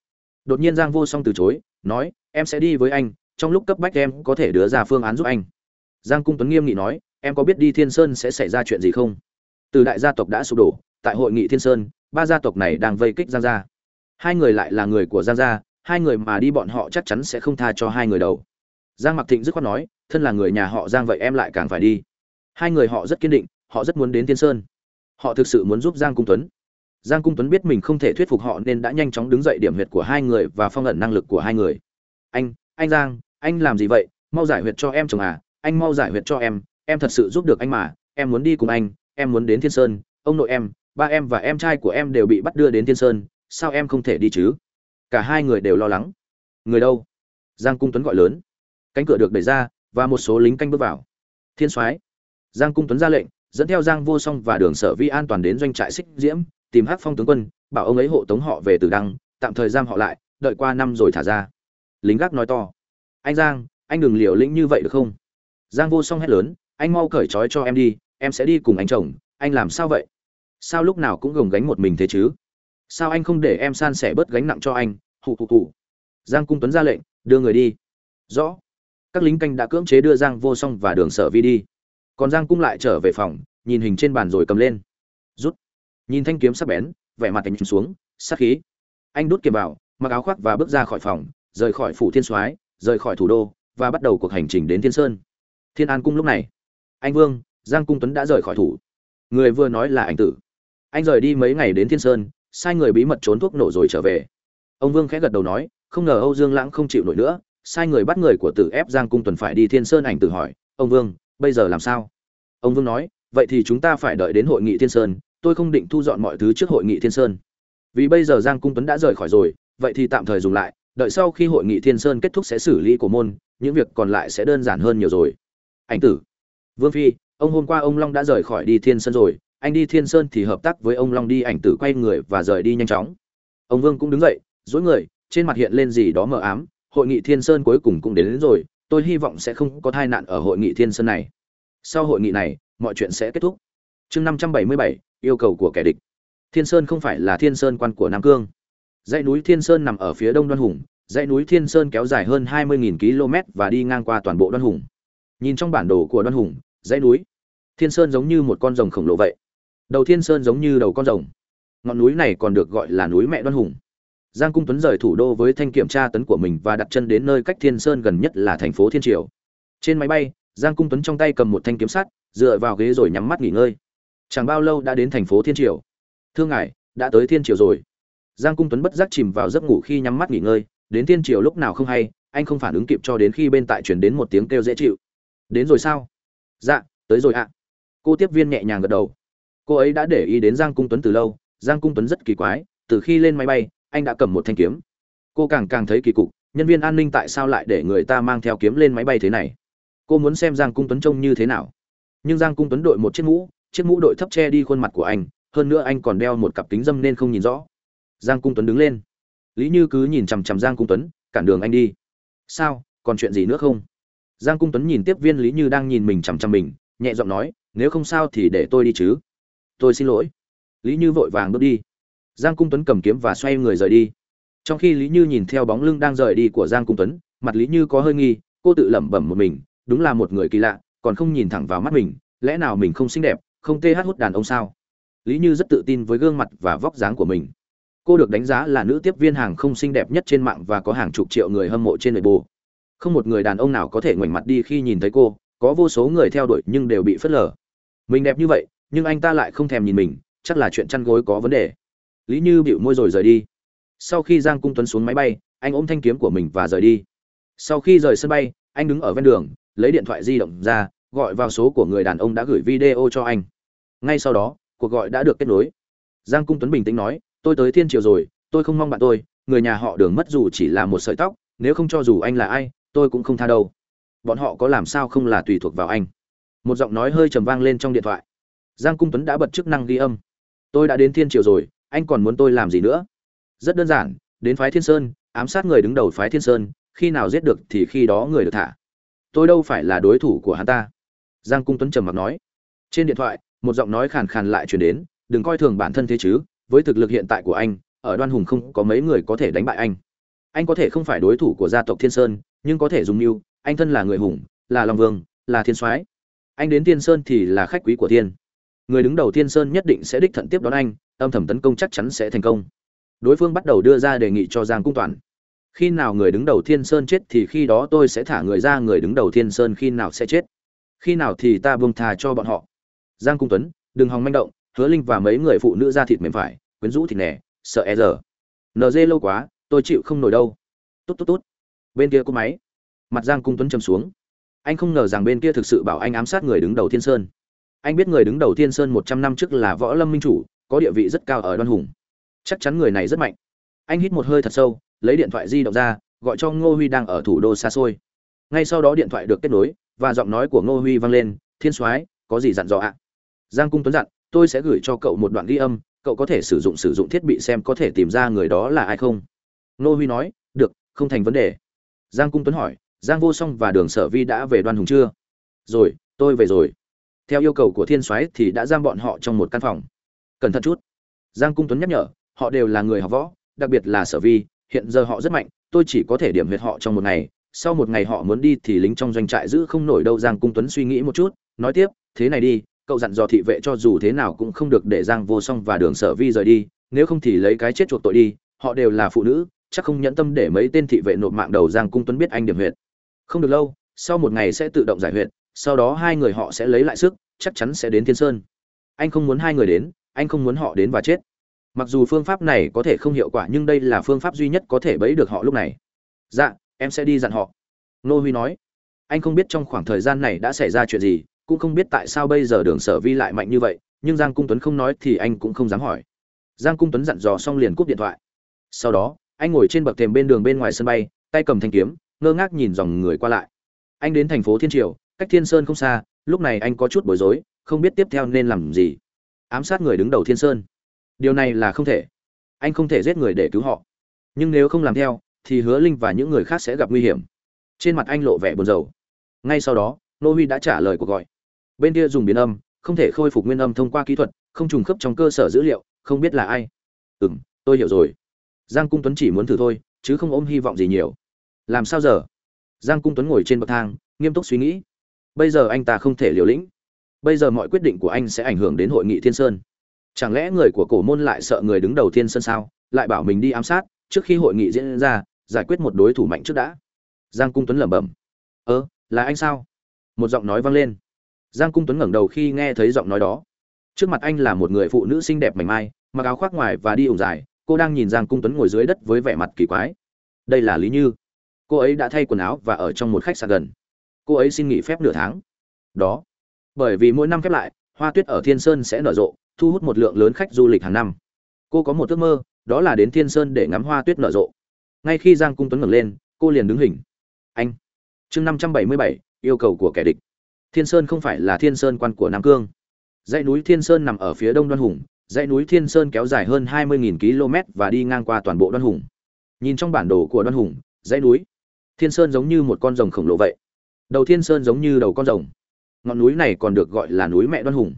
Đột nhiên giang vô song từ chối, nói, em sẽ đi với anh, trong lúc cấp bách em có thể đưa ra phương án giúp anh. Giang cung tuấn nghiêm nghị nói, em có biết đi thiên sơn sẽ xảy ra chuyện gì không? Từ đại gia tộc đã sụp đổ, tại hội nghị thiên sơn, ba gia tộc này đang vây kích giang gia. Hai người lại là người của giang gia, hai người mà đi bọn họ chắc chắn sẽ không tha cho hai người đầu giang mặc thịnh dứt khoát nói, thân là người nhà họ giang vậy em lại càng phải đi. Hai người họ rất kiên định, họ rất muốn đến thiên sơn. Họ thực sự muốn giúp giang cung tuấn. Giang cung tuấn biết mình không thể thuyết phục họ nên đã nhanh chóng đứng dậy điểm huyệt của hai người và phong ẩn năng lực của hai người. Anh anh giang, anh làm gì vậy? Mau giải huyệt cho em chồng à? Anh mau giải huyệt cho em em thật sự giúp được anh mà. Em muốn đi cùng anh, em muốn đến thiên sơn. Ông nội em, ba em và em trai của em đều bị bắt đưa đến thiên sơn. Sao em không thể đi chứ? Cả hai người đều lo lắng. Người đâu? Giang cung tuấn gọi lớn cánh cửa được đẩy ra và một số lính canh bước vào. Thiên soái, giang cung tuấn ra lệnh, dẫn theo giang vô song và đường sở vi an toàn đến doanh trại xích diễm, tìm hắc phong tướng quân, bảo ông ấy hộ tống họ về từ đăng, tạm thời giam họ lại, đợi qua năm rồi thả ra. Lính gác nói to, anh giang, anh đừng liều lĩnh như vậy được không? Giang vô song hét lớn, anh mau cởi trói cho em đi, em sẽ đi cùng anh chồng, anh làm sao vậy? Sao lúc nào cũng gồng gánh một mình thế chứ? Sao anh không để em san sẻ bớt gánh nặng cho anh? Hụ hụ hụ. Giang cung tuấn ra lệnh, đưa người đi. Rõ các lính canh đã cưỡng chế đưa giang vô song và đường sở vi đi. Còn giang cung lại trở về phòng, nhìn hình trên bàn rồi cầm lên. Rút. Nhìn thanh kiếm sắc bén, vẻ mặt anh xuống, sát khí. Anh đút kiếm vào, mặc áo khoác và bước ra khỏi phòng, rời khỏi phủ thiên soái, rời khỏi thủ đô, và bắt đầu cuộc hành trình đến thiên sơn. Thiên an cung lúc này. Anh vương, giang cung tuấn đã rời khỏi thủ. Người vừa nói là anh tử. Anh rời đi mấy ngày đến thiên sơn, sai người bí mật trốn thuốc nổ rồi trở về. Ông vương khẽ gật đầu nói, không ngờ âu dương lãng không chịu nổi nữa sai người bắt người của tử ép giang cung tuần phải đi thiên sơn ảnh tử hỏi, ông vương, bây giờ làm sao? Ông vương nói, vậy thì chúng ta phải đợi đến hội nghị thiên sơn, tôi không định thu dọn mọi thứ trước hội nghị thiên sơn. Vì bây giờ giang cung tuấn đã rời khỏi rồi, vậy thì tạm thời dùng lại, đợi sau khi hội nghị thiên sơn kết thúc sẽ xử lý của môn, những việc còn lại sẽ đơn giản hơn nhiều rồi. Ảnh tử. Vương phi, ông hôm qua ông long đã rời khỏi đi thiên sơn rồi, anh đi thiên sơn thì hợp tác với ông long đi. Ảnh tử quay người và rời đi nhanh chóng. Ông vương cũng đứng dậy dối người, trên mặt hiện lên gì đó mờ ám hội nghị thiên sơn cuối cùng cũng đến, đến rồi tôi hy vọng sẽ không có tai nạn ở hội nghị thiên sơn này. Sau hội nghị này mọi chuyện sẽ kết thúc. Chương năm trăm bảy mươi bảy yêu cầu của kẻ địch. Thiên sơn không phải là thiên sơn quan của nam cương. Dãy núi thiên sơn nằm ở phía đông đoan hùng. Dãy núi thiên sơn kéo dài hơn hai mươi km và đi ngang qua toàn bộ đoan hùng. Nhìn trong bản đồ của đoan hùng dãy núi thiên sơn giống như một con rồng khổng lồ vậy. Đầu thiên sơn giống như đầu con rồng. Ngọn núi này còn được gọi là núi mẹ đoan hùng giang cung tuấn rời thủ đô với thanh kiểm tra tấn của mình và đặt chân đến nơi cách thiên sơn gần nhất là thành phố thiên triều. Trên máy bay, giang cung tuấn trong tay cầm một thanh kiếm sắt, dựa vào ghế rồi nhắm mắt nghỉ ngơi. Chẳng bao lâu đã đến thành phố thiên triều. Thương ngài, đã tới thiên triều rồi. Giang cung tuấn bất giác chìm vào giấc ngủ khi nhắm mắt nghỉ ngơi. Đến thiên triều lúc nào không hay, anh không phản ứng kịp cho đến khi bên tại chuyển đến một tiếng kêu dễ chịu. Đến rồi sao? Dạ tới rồi ạ. Cô tiếp viên nhẹ nhàng gật đầu. Cô ấy đã để ý đến giang cung tuấn từ lâu. Giang cung tuấn rất kỳ quái, từ khi lên máy bay anh đã cầm một thanh kiếm. Cô càng càng thấy kỳ cục, nhân viên an ninh tại sao lại để người ta mang theo kiếm lên máy bay thế này? Cô muốn xem giang cung tuấn trông như thế nào. Nhưng giang cung tuấn đội một chiếc mũ chiếc mũ đội thấp che đi khuôn mặt của anh, hơn nữa anh còn đeo một cặp kính dâm nên không nhìn rõ. Giang cung tuấn đứng lên. Lý như cứ nhìn chằm chằm giang cung tuấn, cản đường anh đi. Sao? Còn chuyện gì nữa không? Giang cung tuấn nhìn tiếp viên lý như đang nhìn mình chằm chằm mình, nhẹ giọng nói, nếu không sao thì để tôi đi chứ. Tôi xin lỗi. Lý như vội vàng bước đi giang cung tuấn cầm kiếm và xoay người rời đi. Trong khi lý như nhìn theo bóng lưng đang rời đi của giang cung tuấn, mặt lý như có hơi nghi, cô tự lẩm bẩm một mình, đúng là một người kỳ lạ, còn không nhìn thẳng vào mắt mình, lẽ nào mình không xinh đẹp, không tê hát hút đàn ông sao? Lý như rất tự tin với gương mặt và vóc dáng của mình. Cô được đánh giá là nữ tiếp viên hàng không xinh đẹp nhất trên mạng và có hàng chục triệu người hâm mộ trên nội bộ không một người đàn ông nào có thể ngoảnh mặt đi khi nhìn thấy cô, có vô số người theo đuổi nhưng đều bị phớt lờ. Mình đẹp như vậy, nhưng anh ta lại không thèm nhìn mình, chắc là chuyện chăn gối có vấn đề lý như bịu môi rồi rời đi. Sau khi giang cung tuấn xuống máy bay, anh ôm thanh kiếm của mình và rời đi. Sau khi rời sân bay, anh đứng ở ven đường, lấy điện thoại di động ra, gọi vào số của người đàn ông đã gửi video cho anh. Ngay sau đó, cuộc gọi đã được kết nối. Giang cung tuấn bình tĩnh nói, tôi tới thiên triều rồi, tôi không mong bạn tôi, người nhà họ đường mất dù chỉ là một sợi tóc, nếu không cho dù anh là ai, tôi cũng không tha đâu. Bọn họ có làm sao không là tùy thuộc vào anh. Một giọng nói hơi trầm vang lên trong điện thoại. Giang cung tuấn đã bật chức năng ghi âm. Tôi đã đến thiên triều rồi anh còn muốn tôi làm gì nữa? Rất đơn giản, đến phái thiên sơn, ám sát người đứng đầu phái thiên sơn, khi nào giết được thì khi đó người được thả. Tôi đâu phải là đối thủ của hắn ta. Giang cung tuấn trầm mặc nói. Trên điện thoại, một giọng nói khàn khàn lại chuyển đến, đừng coi thường bản thân thế chứ, với thực lực hiện tại của anh, ở đoan hùng không có mấy người có thể đánh bại anh. Anh có thể không phải đối thủ của gia tộc thiên sơn, nhưng có thể dùng mưu, anh thân là người hùng, là long vương, là thiên soái. Anh đến thiên sơn thì là khách quý của thiên. Người đứng đầu thiên sơn nhất định sẽ đích thận tiếp đón anh âm thầm tấn công chắc chắn sẽ thành công. Đối phương bắt đầu đưa ra đề nghị cho giang cung toàn. Khi nào người đứng đầu thiên sơn chết thì khi đó tôi sẽ thả người ra, người đứng đầu thiên sơn khi nào sẽ chết? Khi nào thì ta buông thà cho bọn họ? Giang cung tuấn, đừng hòng manh động, hứa linh và mấy người phụ nữ ra thịt mềm phải, quyến rũ thịt nẻ sợ e giờ nd lâu quá, tôi chịu không nổi đâu. Tốt tốt tốt bên kia cô máy. Mặt giang cung tuấn châm xuống. Anh không ngờ rằng bên kia thực sự bảo anh ám sát người đứng đầu thiên sơn. Anh biết người đứng đầu thiên sơn một trăm năm trước là võ lâm minh chủ có địa vị rất cao ở đoan hùng. Chắc chắn người này rất mạnh. Anh hít một hơi thật sâu, lấy điện thoại di động ra, gọi cho ngô huy đang ở thủ đô xa xôi. Ngay sau đó điện thoại được kết nối, và giọng nói của ngô huy vang lên, thiên soái, có gì dặn dò ạ? Giang cung tuấn dặn, tôi sẽ gửi cho cậu một đoạn ghi âm, cậu có thể sử dụng sử dụng thiết bị xem có thể tìm ra người đó là ai không? Ngô huy nói, được, không thành vấn đề. Giang cung tuấn hỏi, giang vô song và đường sở vi đã về đoan hùng chưa? Rồi, tôi về rồi. Theo yêu cầu của thiên soái thì đã giam bọn họ trong một căn phòng cẩn thận chút. Giang cung tuấn nhắc nhở, họ đều là người học võ, đặc biệt là sở vi, hiện giờ họ rất mạnh, tôi chỉ có thể điểm huyệt họ trong một ngày, sau một ngày họ muốn đi thì lính trong doanh trại giữ không nổi đâu. Giang cung tuấn suy nghĩ một chút, nói tiếp, thế này đi, cậu dặn dò thị vệ cho dù thế nào cũng không được để giang vô song và đường sở vi rời đi, nếu không thì lấy cái chết chuộc tội đi, họ đều là phụ nữ, chắc không nhẫn tâm để mấy tên thị vệ nộp mạng đầu. Giang cung tuấn biết anh điểm huyệt. Không được lâu, sau một ngày sẽ tự động giải huyệt, sau đó hai người họ sẽ lấy lại sức, chắc chắn sẽ đến thiên sơn. Anh không muốn hai người đến anh không muốn họ đến và chết. Mặc dù phương pháp này có thể không hiệu quả nhưng đây là phương pháp duy nhất có thể bẫy được họ lúc này. Dạ em sẽ đi dặn họ. Nô huy nói. Anh không biết trong khoảng thời gian này đã xảy ra chuyện gì, cũng không biết tại sao bây giờ đường sở vi lại mạnh như vậy, nhưng giang cung tuấn không nói thì anh cũng không dám hỏi. Giang cung tuấn dặn dò xong liền cúp điện thoại. Sau đó, anh ngồi trên bậc thềm bên đường bên ngoài sân bay, tay cầm thanh kiếm, ngơ ngác nhìn dòng người qua lại. Anh đến thành phố thiên triều, cách thiên sơn không xa, lúc này anh có chút bối rối, không biết tiếp theo nên làm gì ám sát người đứng đầu thiên sơn. Điều này là không thể. Anh không thể giết người để cứu họ. Nhưng nếu không làm theo, thì hứa linh và những người khác sẽ gặp nguy hiểm. Trên mặt anh lộ vẻ buồn rầu. Ngay sau đó, nô huy đã trả lời cuộc gọi. Bên kia dùng biến âm, không thể khôi phục nguyên âm thông qua kỹ thuật, không trùng khớp trong cơ sở dữ liệu, không biết là ai. Ừ m tôi hiểu rồi. Giang cung tuấn chỉ muốn thử thôi, chứ không ôm hy vọng gì nhiều. Làm sao giờ? Giang cung tuấn ngồi trên bậc thang, nghiêm túc suy nghĩ. Bây giờ anh ta không thể liều lĩnh bây giờ mọi quyết định của anh sẽ ảnh hưởng đến hội nghị thiên sơn. Chẳng lẽ người của cổ môn lại sợ người đứng đầu thiên sơn sao? Lại bảo mình đi ám sát, trước khi hội nghị diễn ra, giải quyết một đối thủ mạnh trước đã. Giang cung tuấn lẩm bẩm. Ơ, là anh sao? Một giọng nói vang lên. Giang cung tuấn ngẩng đầu khi nghe thấy giọng nói đó. Trước mặt anh là một người phụ nữ xinh đẹp mảnh mai, mặc áo khoác ngoài và đi ủng dài. Cô đang nhìn giang cung tuấn ngồi dưới đất với vẻ mặt kỳ quái. Đây là lý như. Cô ấy đã thay quần áo và ở trong một khách sạn gần. Cô ấy xin nghỉ phép nửa tháng. Đó bởi vì mỗi năm khép lại, hoa tuyết ở thiên sơn sẽ nở rộ, thu hút một lượng lớn khách du lịch hàng năm. Cô có một ước mơ, đó là đến thiên sơn để ngắm hoa tuyết nở rộ. Ngay khi giang cung tuấn ngẩng lên, cô liền đứng hình. Anh, chương năm trăm bảy mươi bảy, yêu cầu của kẻ địch. Thiên sơn không phải là thiên sơn quan của nam cương. Dãy núi thiên sơn nằm ở phía đông đoan hùng. Dãy núi thiên sơn kéo dài hơn hai mươi km và đi ngang qua toàn bộ đoan hùng. Nhìn trong bản đồ của đoan hùng, dãy núi thiên sơn giống như một con rồng khổng lồ vậy. Đầu thiên sơn giống như đầu con rồng ngọn núi này còn được gọi là núi mẹ đoan hùng.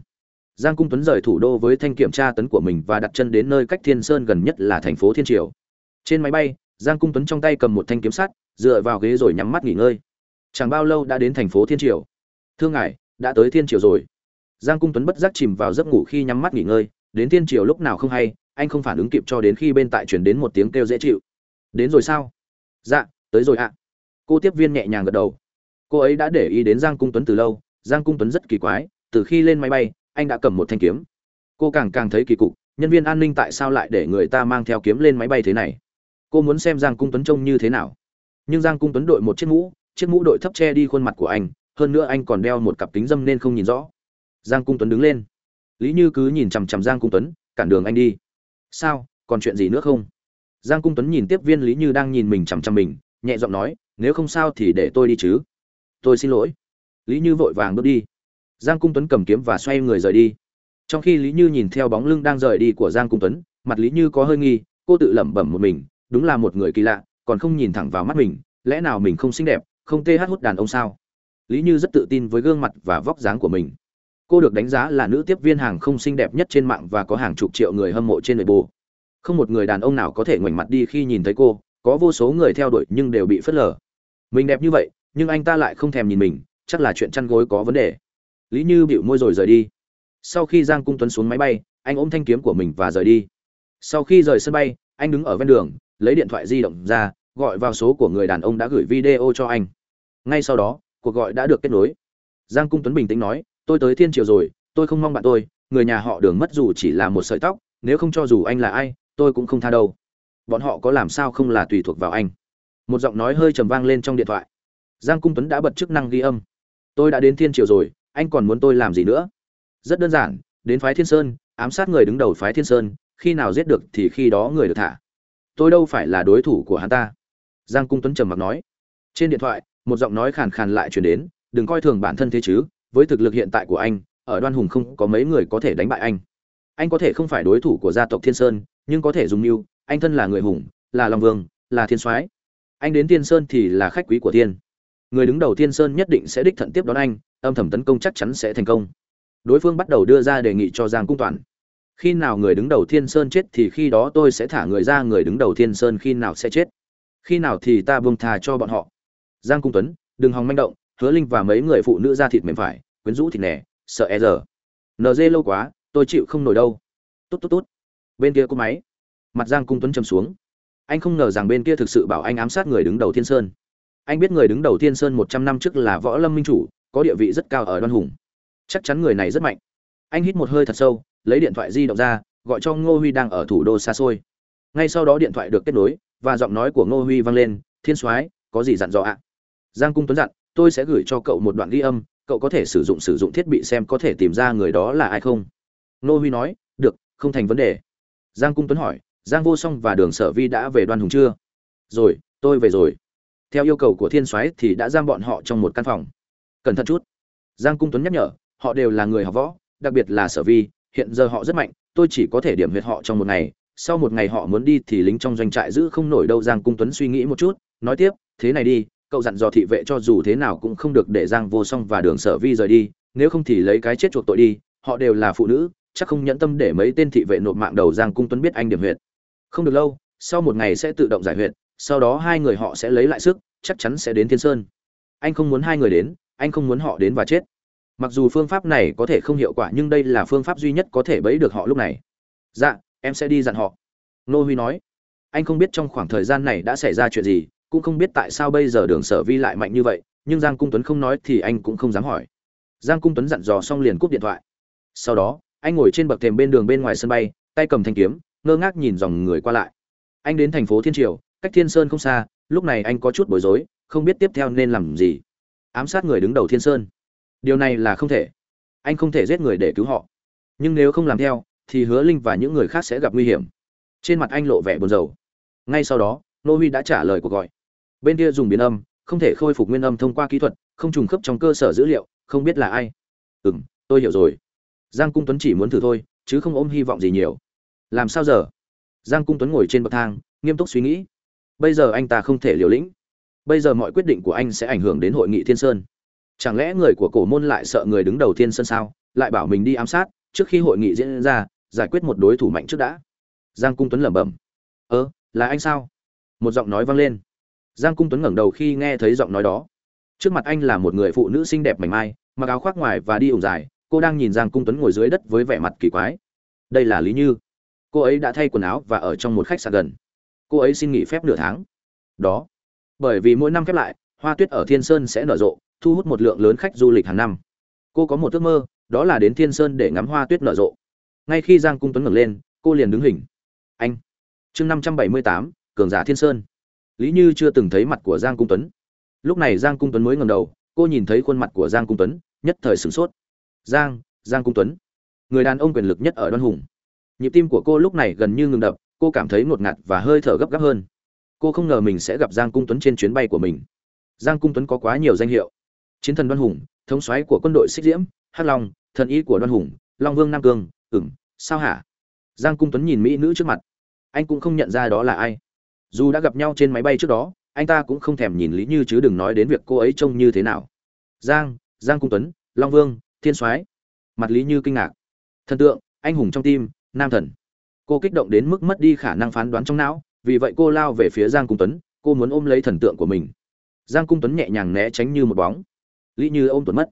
Giang cung tuấn rời thủ đô với thanh kiểm tra tấn của mình và đặt chân đến nơi cách thiên sơn gần nhất là thành phố thiên triều. Trên máy bay, giang cung tuấn trong tay cầm một thanh kiếm sắt, dựa vào ghế rồi nhắm mắt nghỉ ngơi. Chẳng bao lâu đã đến thành phố thiên triều. Thương ngài, đã tới thiên triều rồi. Giang cung tuấn bất giác chìm vào giấc ngủ khi nhắm mắt nghỉ ngơi. Đến thiên triều lúc nào không hay, anh không phản ứng kịp cho đến khi bên tại chuyển đến một tiếng kêu dễ chịu. Đến rồi sao? Dạ tới rồi ạ. Cô tiếp viên nhẹ nhàng gật đầu. Cô ấy đã để ý đến giang cung tuấn từ lâu giang cung tuấn rất kỳ quái, từ khi lên máy bay, anh đã cầm một thanh kiếm. Cô càng càng thấy kỳ cục, nhân viên an ninh tại sao lại để người ta mang theo kiếm lên máy bay thế này? Cô muốn xem giang cung tuấn trông như thế nào. Nhưng giang cung tuấn đội một chiếc mũ chiếc mũ đội thấp che đi khuôn mặt của anh, hơn nữa anh còn đeo một cặp kính dâm nên không nhìn rõ. Giang cung tuấn đứng lên. Lý như cứ nhìn chằm chằm giang cung tuấn, cản đường anh đi. Sao, còn chuyện gì nữa không? Giang cung tuấn nhìn tiếp viên lý như đang nhìn mình chằm chằm mình, nhẹ giọng nói, nếu không sao thì để tôi đi chứ. Tôi xin lỗi lý như vội vàng bước đi. Giang cung tuấn cầm kiếm và xoay người rời đi. Trong khi lý như nhìn theo bóng lưng đang rời đi của giang cung tuấn, mặt lý như có hơi nghi, cô tự lẩm bẩm một mình, đúng là một người kỳ lạ, còn không nhìn thẳng vào mắt mình, lẽ nào mình không xinh đẹp, không tê hát hút đàn ông sao? Lý như rất tự tin với gương mặt và vóc dáng của mình. Cô được đánh giá là nữ tiếp viên hàng không xinh đẹp nhất trên mạng và có hàng chục triệu người hâm mộ trên nội bộ không một người đàn ông nào có thể ngoảnh mặt đi khi nhìn thấy cô, có vô số người theo đuổi nhưng đều bị phớt lờ. Mình đẹp như vậy, nhưng anh ta lại không thèm nhìn mình chắc là chuyện chăn gối có vấn đề. Lý như bịu môi rồi rời đi. Sau khi giang cung tuấn xuống máy bay, anh ôm thanh kiếm của mình và rời đi. Sau khi rời sân bay, anh đứng ở ven đường, lấy điện thoại di động ra, gọi vào số của người đàn ông đã gửi video cho anh. Ngay sau đó, cuộc gọi đã được kết nối. Giang cung tuấn bình tĩnh nói, tôi tới thiên triều rồi, tôi không mong bạn tôi, người nhà họ đường mất dù chỉ là một sợi tóc, nếu không cho dù anh là ai, tôi cũng không tha đâu. Bọn họ có làm sao không là tùy thuộc vào anh. Một giọng nói hơi trầm vang lên trong điện thoại. Giang cung tuấn đã bật chức năng ghi âm tôi đã đến thiên triều rồi, anh còn muốn tôi làm gì nữa? Rất đơn giản, đến phái thiên sơn, ám sát người đứng đầu phái thiên sơn, khi nào giết được thì khi đó người được thả. Tôi đâu phải là đối thủ của hắn ta. Giang cung tuấn trầm mặc nói. Trên điện thoại, một giọng nói khàn khàn lại chuyển đến, đừng coi thường bản thân thế chứ, với thực lực hiện tại của anh, ở đoan hùng không có mấy người có thể đánh bại anh. Anh có thể không phải đối thủ của gia tộc thiên sơn, nhưng có thể dùng mưu, anh thân là người hùng, là long vương, là thiên soái. Anh đến thiên sơn thì là khách quý của thiên người đứng đầu thiên sơn nhất định sẽ đích thận tiếp đón anh, âm thầm tấn công chắc chắn sẽ thành công. Đối phương bắt đầu đưa ra đề nghị cho giang cung toàn. Khi nào người đứng đầu thiên sơn chết thì khi đó tôi sẽ thả người ra, người đứng đầu thiên sơn khi nào sẽ chết? Khi nào thì ta buông thà cho bọn họ? Giang cung tuấn, đừng hòng manh động, hứa linh và mấy người phụ nữ ra thịt mềm phải, quyến rũ thịt nẻ sợ e giờ nd lâu quá, tôi chịu không nổi đâu. Tốt tốt tốt bên kia có máy. Mặt giang cung tuấn chầm xuống. Anh không ngờ rằng bên kia thực sự bảo anh ám sát người đứng đầu thiên sơn anh biết người đứng đầu thiên sơn một trăm năm trước là võ lâm minh chủ, có địa vị rất cao ở đoan hùng. Chắc chắn người này rất mạnh. Anh hít một hơi thật sâu, lấy điện thoại di động ra, gọi cho ngô huy đang ở thủ đô xa xôi. Ngay sau đó điện thoại được kết nối, và giọng nói của ngô huy vang lên, thiên soái, có gì dặn dò ạ? Giang cung tuấn dặn, tôi sẽ gửi cho cậu một đoạn ghi âm, cậu có thể sử dụng sử dụng thiết bị xem có thể tìm ra người đó là ai không? Ngô huy nói, được, không thành vấn đề. Giang cung tuấn hỏi, giang vô song và đường sở vi đã về đoan hùng chưa? Rồi, tôi về rồi theo yêu cầu của thiên soái thì đã giam bọn họ trong một căn phòng. Cẩn thận chút. Giang cung tuấn nhắc nhở, họ đều là người học võ, đặc biệt là sở vi, hiện giờ họ rất mạnh, tôi chỉ có thể điểm huyệt họ trong một ngày, sau một ngày họ muốn đi thì lính trong doanh trại giữ không nổi đâu. Giang cung tuấn suy nghĩ một chút, nói tiếp, thế này đi, cậu dặn dò thị vệ cho dù thế nào cũng không được để giang vô song và đường sở vi rời đi, nếu không thì lấy cái chết chuộc tội đi, họ đều là phụ nữ, chắc không nhẫn tâm để mấy tên thị vệ nộp mạng đầu. Giang cung tuấn biết anh điểm huyệt. Không được lâu, sau một ngày sẽ tự động giải huyệt sau đó hai người họ sẽ lấy lại sức, chắc chắn sẽ đến thiên sơn. Anh không muốn hai người đến, anh không muốn họ đến và chết. Mặc dù phương pháp này có thể không hiệu quả nhưng đây là phương pháp duy nhất có thể bẫy được họ lúc này. Dạ em sẽ đi dặn họ. Nô huy nói. Anh không biết trong khoảng thời gian này đã xảy ra chuyện gì, cũng không biết tại sao bây giờ đường sở vi lại mạnh như vậy, nhưng giang cung tuấn không nói thì anh cũng không dám hỏi. Giang cung tuấn dặn dò xong liền cúp điện thoại. Sau đó, anh ngồi trên bậc thềm bên đường bên ngoài sân bay, tay cầm thanh kiếm, ngơ ngác nhìn dòng người qua lại. Anh đến thành phố thiên triều cách thiên sơn không xa lúc này anh có chút bối rối không biết tiếp theo nên làm gì. Ám sát người đứng đầu thiên sơn. Điều này là không thể. Anh không thể giết người để cứu họ. Nhưng nếu không làm theo thì hứa linh và những người khác sẽ gặp nguy hiểm. Trên mặt anh lộ vẻ buồn rầu. Ngay sau đó nô huy đã trả lời cuộc gọi. Bên kia dùng biến âm không thể khôi phục nguyên âm thông qua kỹ thuật không trùng khớp trong cơ sở dữ liệu không biết là ai. Ừm, tôi hiểu rồi. Giang cung tuấn chỉ muốn thử thôi chứ không ôm hy vọng gì nhiều. Làm sao giờ? Giang cung tuấn ngồi trên bậc thang nghiêm túc suy nghĩ bây giờ anh ta không thể liều lĩnh. Bây giờ mọi quyết định của anh sẽ ảnh hưởng đến hội nghị thiên sơn. Chẳng lẽ người của cổ môn lại sợ người đứng đầu thiên sơn sao? Lại bảo mình đi ám sát, trước khi hội nghị diễn ra, giải quyết một đối thủ mạnh trước đã. Giang cung tuấn lẩm bẩm. Ơ, là anh sao? Một giọng nói vang lên. Giang cung tuấn ngẩng đầu khi nghe thấy giọng nói đó. Trước mặt anh là một người phụ nữ xinh đẹp mảnh mai, mặc áo khoác ngoài và đi ủng dài. Cô đang nhìn giang cung tuấn ngồi dưới đất với vẻ mặt kỳ quái. Đây là lý như. Cô ấy đã thay quần áo và ở trong một khách sạn gần cô ấy xin nghỉ phép nửa tháng. Đó. Bởi vì mỗi năm khép lại, hoa tuyết ở thiên sơn sẽ nở rộ, thu hút một lượng lớn khách du lịch hàng năm. Cô có một ước mơ, đó là đến thiên sơn để ngắm hoa tuyết nở rộ. Ngay khi giang cung tuấn ngẩng lên, cô liền đứng hình. Anh. Chương năm trăm bảy mươi tám, cường giả thiên sơn. Lý như chưa từng thấy mặt của giang cung tuấn. Lúc này giang cung tuấn mới ngẩng đầu, cô nhìn thấy khuôn mặt của giang cung tuấn, nhất thời sửng sốt. Giang giang cung tuấn. Người đàn ông quyền lực nhất ở đoan hùng. Nhịp tim của cô lúc này gần như ngừng đập cô cảm thấy ngột ngạt và hơi thở gấp gáp hơn. Cô không ngờ mình sẽ gặp giang cung tuấn trên chuyến bay của mình. Giang cung tuấn có quá nhiều danh hiệu. Chiến thần đoan hùng, thống soái của quân đội xích diễm, hắc long, thần y của đoan hùng, long vương nam cương ửng sao hả? Giang cung tuấn nhìn mỹ nữ trước mặt. Anh cũng không nhận ra đó là ai. Dù đã gặp nhau trên máy bay trước đó, anh ta cũng không thèm nhìn lý như chứ đừng nói đến việc cô ấy trông như thế nào. Giang giang cung tuấn, long vương, thiên soái. Mặt lý như kinh ngạc. Thần tượng, anh hùng trong tim, nam thần cô kích động đến mức mất đi khả năng phán đoán trong não, vì vậy cô lao về phía giang cung tuấn, cô muốn ôm lấy thần tượng của mình. Giang cung tuấn nhẹ nhàng né tránh như một bóng. Lý như ôm tuấn mất.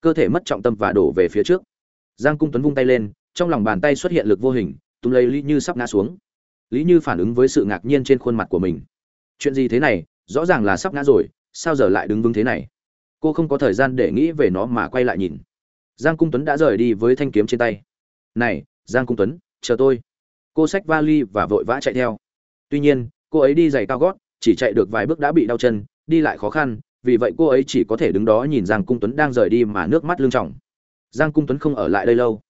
Cơ thể mất trọng tâm và đổ về phía trước. Giang cung tuấn vung tay lên, trong lòng bàn tay xuất hiện lực vô hình, túm lấy lý như sắp ngã xuống. Lý như phản ứng với sự ngạc nhiên trên khuôn mặt của mình. Chuyện gì thế này? Rõ ràng là sắp ngã rồi, sao giờ lại đứng vững thế này? Cô không có thời gian để nghĩ về nó mà quay lại nhìn. Giang cung tuấn đã rời đi với thanh kiếm trên tay. Này, giang cung tuấn, chờ tôi cô xách vali và vội vã chạy theo. Tuy nhiên, cô ấy đi giày cao gót, chỉ chạy được vài bước đã bị đau chân, đi lại khó khăn, vì vậy cô ấy chỉ có thể đứng đó nhìn giang cung tuấn đang rời đi mà nước mắt lưng tròng giang cung tuấn không ở lại đây lâu.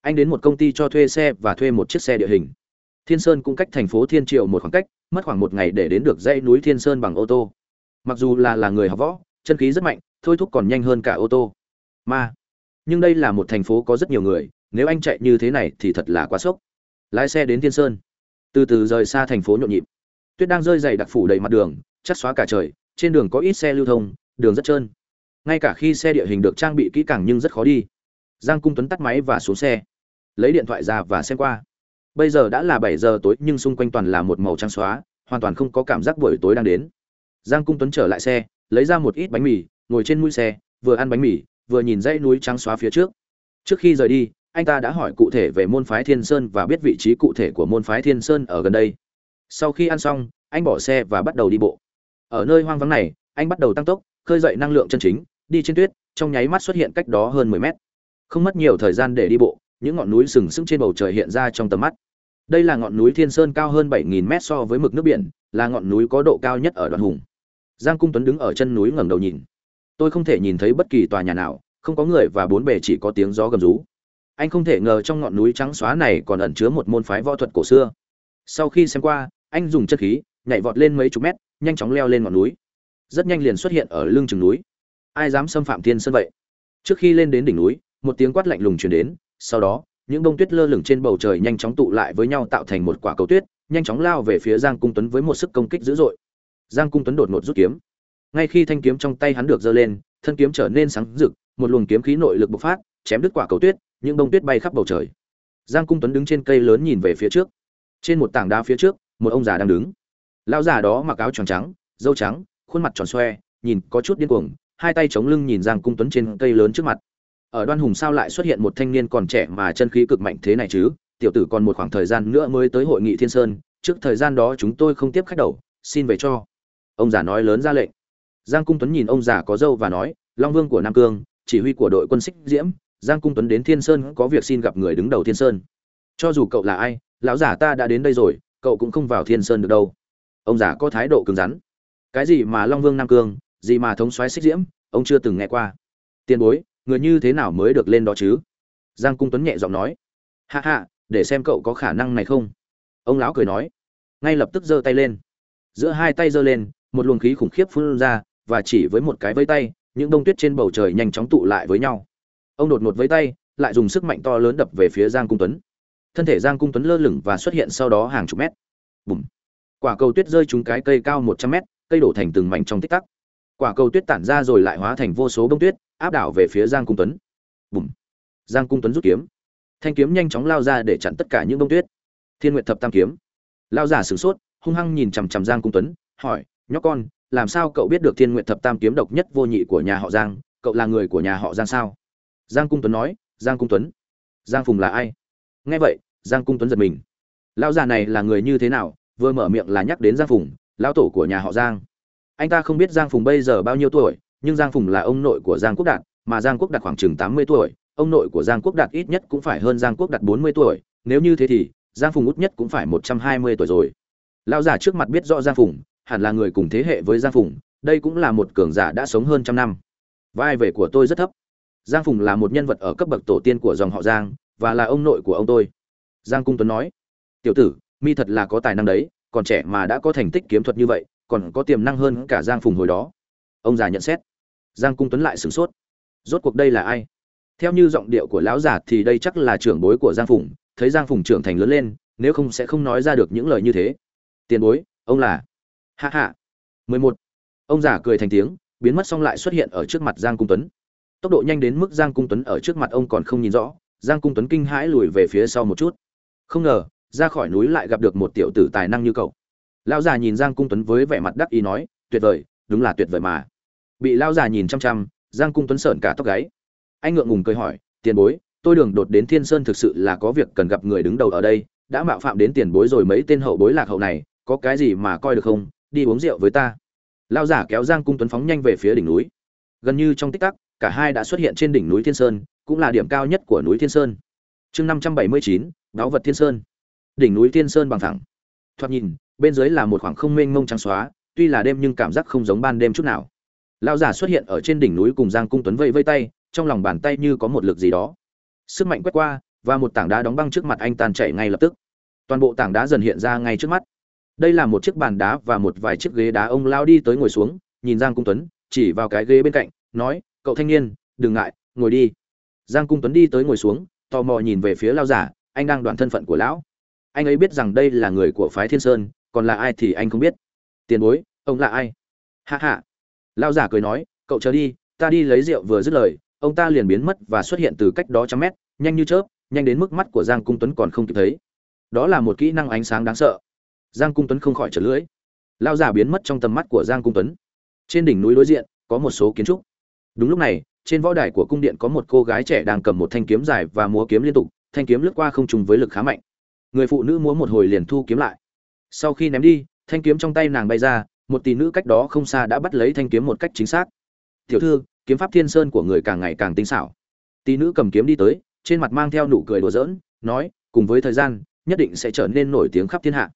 Anh đến một công ty cho thuê xe và thuê một chiếc xe địa hình. Thiên sơn cũng cách thành phố thiên triệu một khoảng cách, mất khoảng một ngày để đến được dãy núi thiên sơn bằng ô tô. Mặc dù là là người học võ, chân khí rất mạnh, thôi thúc còn nhanh hơn cả ô tô. Mà, nhưng đây là một thành phố có rất nhiều người, nếu anh chạy như thế này thì thật là quá sốc lái xe đến thiên sơn. Từ từ rời xa thành phố nhộn nhịp. Tuyết đang rơi dày đặc phủ đầy mặt đường, chắc xóa cả trời, trên đường có ít xe lưu thông, đường rất trơn. Ngay cả khi xe địa hình được trang bị kỹ càng nhưng rất khó đi. Giang cung tuấn tắt máy và xuống xe. Lấy điện thoại ra và xem qua. Bây giờ đã là bảy giờ tối nhưng xung quanh toàn là một màu trắng xóa, hoàn toàn không có cảm giác buổi tối đang đến. Giang cung tuấn trở lại xe, lấy ra một ít bánh mì, ngồi trên mũi xe, vừa ăn bánh mì, vừa nhìn dãy núi trắng xóa phía trước. Trước khi rời đi anh ta đã hỏi cụ thể về môn phái thiên sơn và biết vị trí cụ thể của môn phái thiên sơn ở gần đây. Sau khi ăn xong, anh bỏ xe và bắt đầu đi bộ. Ở nơi hoang vắng này, anh bắt đầu tăng tốc, khơi dậy năng lượng chân chính, đi trên tuyết, trong nháy mắt xuất hiện cách đó hơn mười mét. Không mất nhiều thời gian để đi bộ, những ngọn núi sừng sững trên bầu trời hiện ra trong tầm mắt. Đây là ngọn núi thiên sơn cao hơn bảy nghìn mét so với mực nước biển, là ngọn núi có độ cao nhất ở đoạn hùng. Giang cung tuấn đứng ở chân núi ngẩng đầu nhìn. Tôi không thể nhìn thấy bất kỳ tòa nhà nào, không có người và bốn bề chỉ có tiếng gió gầm rú anh không thể ngờ trong ngọn núi trắng xóa này còn ẩn chứa một môn phái võ thuật cổ xưa. Sau khi xem qua, anh dùng chất khí, nhảy vọt lên mấy chục mét, nhanh chóng leo lên ngọn núi. Rất nhanh liền xuất hiện ở lưng chừng núi. Ai dám xâm phạm thiên sơn vậy? Trước khi lên đến đỉnh núi, một tiếng quát lạnh lùng truyền đến, sau đó, những bông tuyết lơ lửng trên bầu trời nhanh chóng tụ lại với nhau tạo thành một quả cầu tuyết, nhanh chóng lao về phía giang cung tuấn với một sức công kích dữ dội. Giang cung tuấn đột ngột rút kiếm. Ngay khi thanh kiếm trong tay hắn được giơ lên, thân kiếm trở nên sáng rực, một luồng kiếm khí nội lực bộc phát, chém đứt quả cầu tuyết những bông tuyết bay khắp bầu trời. Giang cung tuấn đứng trên cây lớn nhìn về phía trước. Trên một tảng đá phía trước, một ông già đang đứng. Lão già đó mặc áo tròn trắng dâu trắng, khuôn mặt tròn xoe, nhìn có chút điên cuồng, hai tay chống lưng nhìn giang cung tuấn trên cây lớn trước mặt. Ở đoan hùng sao lại xuất hiện một thanh niên còn trẻ mà chân khí cực mạnh thế này chứ? Tiểu tử còn một khoảng thời gian nữa mới tới hội nghị thiên sơn, trước thời gian đó chúng tôi không tiếp khách đầu, xin về cho. Ông già nói lớn ra lệnh. Giang cung tuấn nhìn ông già có dâu và nói, long vương của nam cương, chỉ huy của đội quân xích diễm giang cung tuấn đến thiên sơn có việc xin gặp người đứng đầu thiên sơn. Cho dù cậu là ai, lão giả ta đã đến đây rồi, cậu cũng không vào thiên sơn được đâu. Ông già có thái độ cứng rắn. Cái gì mà long vương nam cương, gì mà thống soái xích diễm, ông chưa từng nghe qua. Tiền bối, người như thế nào mới được lên đó chứ? Giang cung tuấn nhẹ giọng nói. Hạ hạ để xem cậu có khả năng này không. Ông lão cười nói. Ngay lập tức giơ tay lên. Giữa hai tay giơ lên, một luồng khí khủng khiếp phun ra, và chỉ với một cái vây tay, những bông tuyết trên bầu trời nhanh chóng tụ lại với nhau ông đột ngột với tay, lại dùng sức mạnh to lớn đập về phía giang cung tuấn. Thân thể giang cung tuấn lơ lửng và xuất hiện sau đó hàng chục mét. Bùm. Quả cầu tuyết rơi trúng cái cây cao một trăm mét, cây đổ thành từng mảnh trong tích tắc. Quả cầu tuyết tản ra rồi lại hóa thành vô số bông tuyết, áp đảo về phía giang cung tuấn. Bùm. Giang cung tuấn rút kiếm. Thanh kiếm nhanh chóng lao ra để chặn tất cả những bông tuyết. Thiên nguyện thập tam kiếm. Lao giả sửng sốt, hung hăng nhìn chằm chằm giang cung tuấn, hỏi, nhóc con, làm sao cậu biết được thiên nguyện thập tam kiếm độc nhất vô nhị của nhà họ giang? Cậu là người của nhà họ giang sao? Giang cung tuấn nói, giang cung tuấn, giang phùng là ai? Nghe vậy, giang cung tuấn giật mình. Lão già này là người như thế nào? Vừa mở miệng là nhắc đến giang phùng, lão tổ của nhà họ giang. Anh ta không biết giang phùng bây giờ bao nhiêu tuổi, nhưng giang phùng là ông nội của giang quốc đạt, mà giang quốc đạt khoảng chừng tám mươi tuổi, ông nội của giang quốc đạt ít nhất cũng phải hơn giang quốc đạt bốn mươi tuổi, nếu như thế thì giang phùng út nhất cũng phải một trăm hai mươi tuổi rồi. Lão già trước mặt biết rõ giang phùng, hẳn là người cùng thế hệ với giang phùng, đây cũng là một cường giả đã sống hơn trăm năm. Vai về của tôi rất thấp giang phùng là một nhân vật ở cấp bậc tổ tiên của dòng họ giang, và là ông nội của ông tôi. Giang cung tuấn nói, tiểu tử, mi thật là có tài năng đấy, còn trẻ mà đã có thành tích kiếm thuật như vậy, còn có tiềm năng hơn cả giang phùng hồi đó. Ông già nhận xét. Giang cung tuấn lại sửng sốt. Rốt cuộc đây là ai? Theo như giọng điệu của lão già thì đây chắc là trưởng bối của giang phùng, thấy giang phùng trưởng thành lớn lên, nếu không sẽ không nói ra được những lời như thế. Tiền bối, ông là? Hạ hạ mười một. Ông già cười thành tiếng, biến mất xong lại xuất hiện ở trước mặt giang cung tuấn tốc độ nhanh đến mức giang cung tuấn ở trước mặt ông còn không nhìn rõ, giang cung tuấn kinh hãi lùi về phía sau một chút. Không ngờ, ra khỏi núi lại gặp được một tiểu tử tài năng như cậu. Lão già nhìn giang cung tuấn với vẻ mặt đắc ý nói, tuyệt vời, đúng là tuyệt vời mà. Bị lão già nhìn chăm chăm, giang cung tuấn sợn cả tóc gáy. Anh ngượng ngùng cười hỏi, tiền bối, tôi đường đột đến thiên sơn thực sự là có việc cần gặp người đứng đầu ở đây, đã mạo phạm đến tiền bối rồi mấy tên hậu bối lạc hậu này, có cái gì mà coi được không? Đi uống rượu với ta. Lão giả kéo giang cung tuấn phóng nhanh về phía đỉnh núi. Gần như trong tích tắc cả hai đã xuất hiện trên đỉnh núi thiên sơn, cũng là điểm cao nhất của núi thiên sơn. Chương năm trăm bảy mươi chín vật thiên sơn. Đỉnh núi thiên sơn bằng thẳng thoạt nhìn, bên dưới là một khoảng không mênh mông trắng xóa, tuy là đêm nhưng cảm giác không giống ban đêm chút nào. Lão giả xuất hiện ở trên đỉnh núi cùng giang cung tuấn vây vây tay, trong lòng bàn tay như có một lực gì đó. Sức mạnh quét qua, và một tảng đá đóng băng trước mặt anh tan chảy ngay lập tức. Toàn bộ tảng đá dần hiện ra ngay trước mắt. Đây là một chiếc bàn đá và một vài chiếc ghế đá ông lao đi tới ngồi xuống, nhìn giang cung tuấn, chỉ vào cái ghế bên cạnh, nói cậu thanh niên, đừng ngại, ngồi đi. Giang cung tuấn đi tới ngồi xuống, tò mò nhìn về phía lao giả, anh đang đoạn thân phận của lão. Anh ấy biết rằng đây là người của phái thiên sơn, còn là ai thì anh không biết. Tiền bối, ông là ai? Hạ hạ lao giả cười nói, cậu chờ đi, ta đi lấy rượu vừa dứt lời, ông ta liền biến mất và xuất hiện từ cách đó trăm mét, nhanh như chớp, nhanh đến mức mắt của giang cung tuấn còn không kịp thấy. Đó là một kỹ năng ánh sáng đáng sợ. Giang cung tuấn không khỏi trở lưỡi. Lao giả biến mất trong tầm mắt của giang cung tuấn. Trên đỉnh núi đối diện, có một số kiến trúc đúng lúc này, trên võ đài của cung điện có một cô gái trẻ đang cầm một thanh kiếm dài và múa kiếm liên tục, thanh kiếm lướt qua không trùng với lực khá mạnh. Người phụ nữ múa một hồi liền thu kiếm lại. Sau khi ném đi, thanh kiếm trong tay nàng bay ra, một tỷ nữ cách đó không xa đã bắt lấy thanh kiếm một cách chính xác. Tiểu thư, kiếm pháp thiên sơn của người càng ngày càng tinh xảo. Tỷ nữ cầm kiếm đi tới, trên mặt mang theo nụ cười đùa giỡn, nói, cùng với thời gian, nhất định sẽ trở nên nổi tiếng khắp thiên hạ.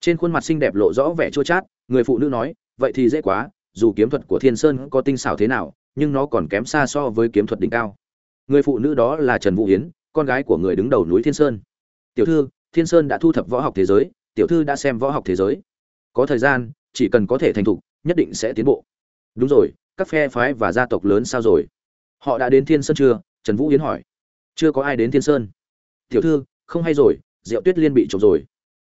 Trên khuôn mặt xinh đẹp lộ rõ vẻ chua chát, người phụ nữ nói, vậy thì dễ quá, dù kiếm thuật của thiên sơn có tinh xảo thế nào nhưng nó còn kém xa so với kiếm thuật đỉnh cao. Người phụ nữ đó là trần vũ hiến con gái của người đứng đầu núi thiên sơn. Tiểu thư, thiên sơn đã thu thập võ học thế giới, tiểu thư đã xem võ học thế giới. Có thời gian, chỉ cần có thể thành thục, nhất định sẽ tiến bộ. Đúng rồi, các phe phái và gia tộc lớn sao rồi? Họ đã đến thiên sơn chưa? Trần vũ hiến hỏi. Chưa có ai đến thiên sơn. Tiểu thư, không hay rồi, diệu tuyết liên bị trộm rồi.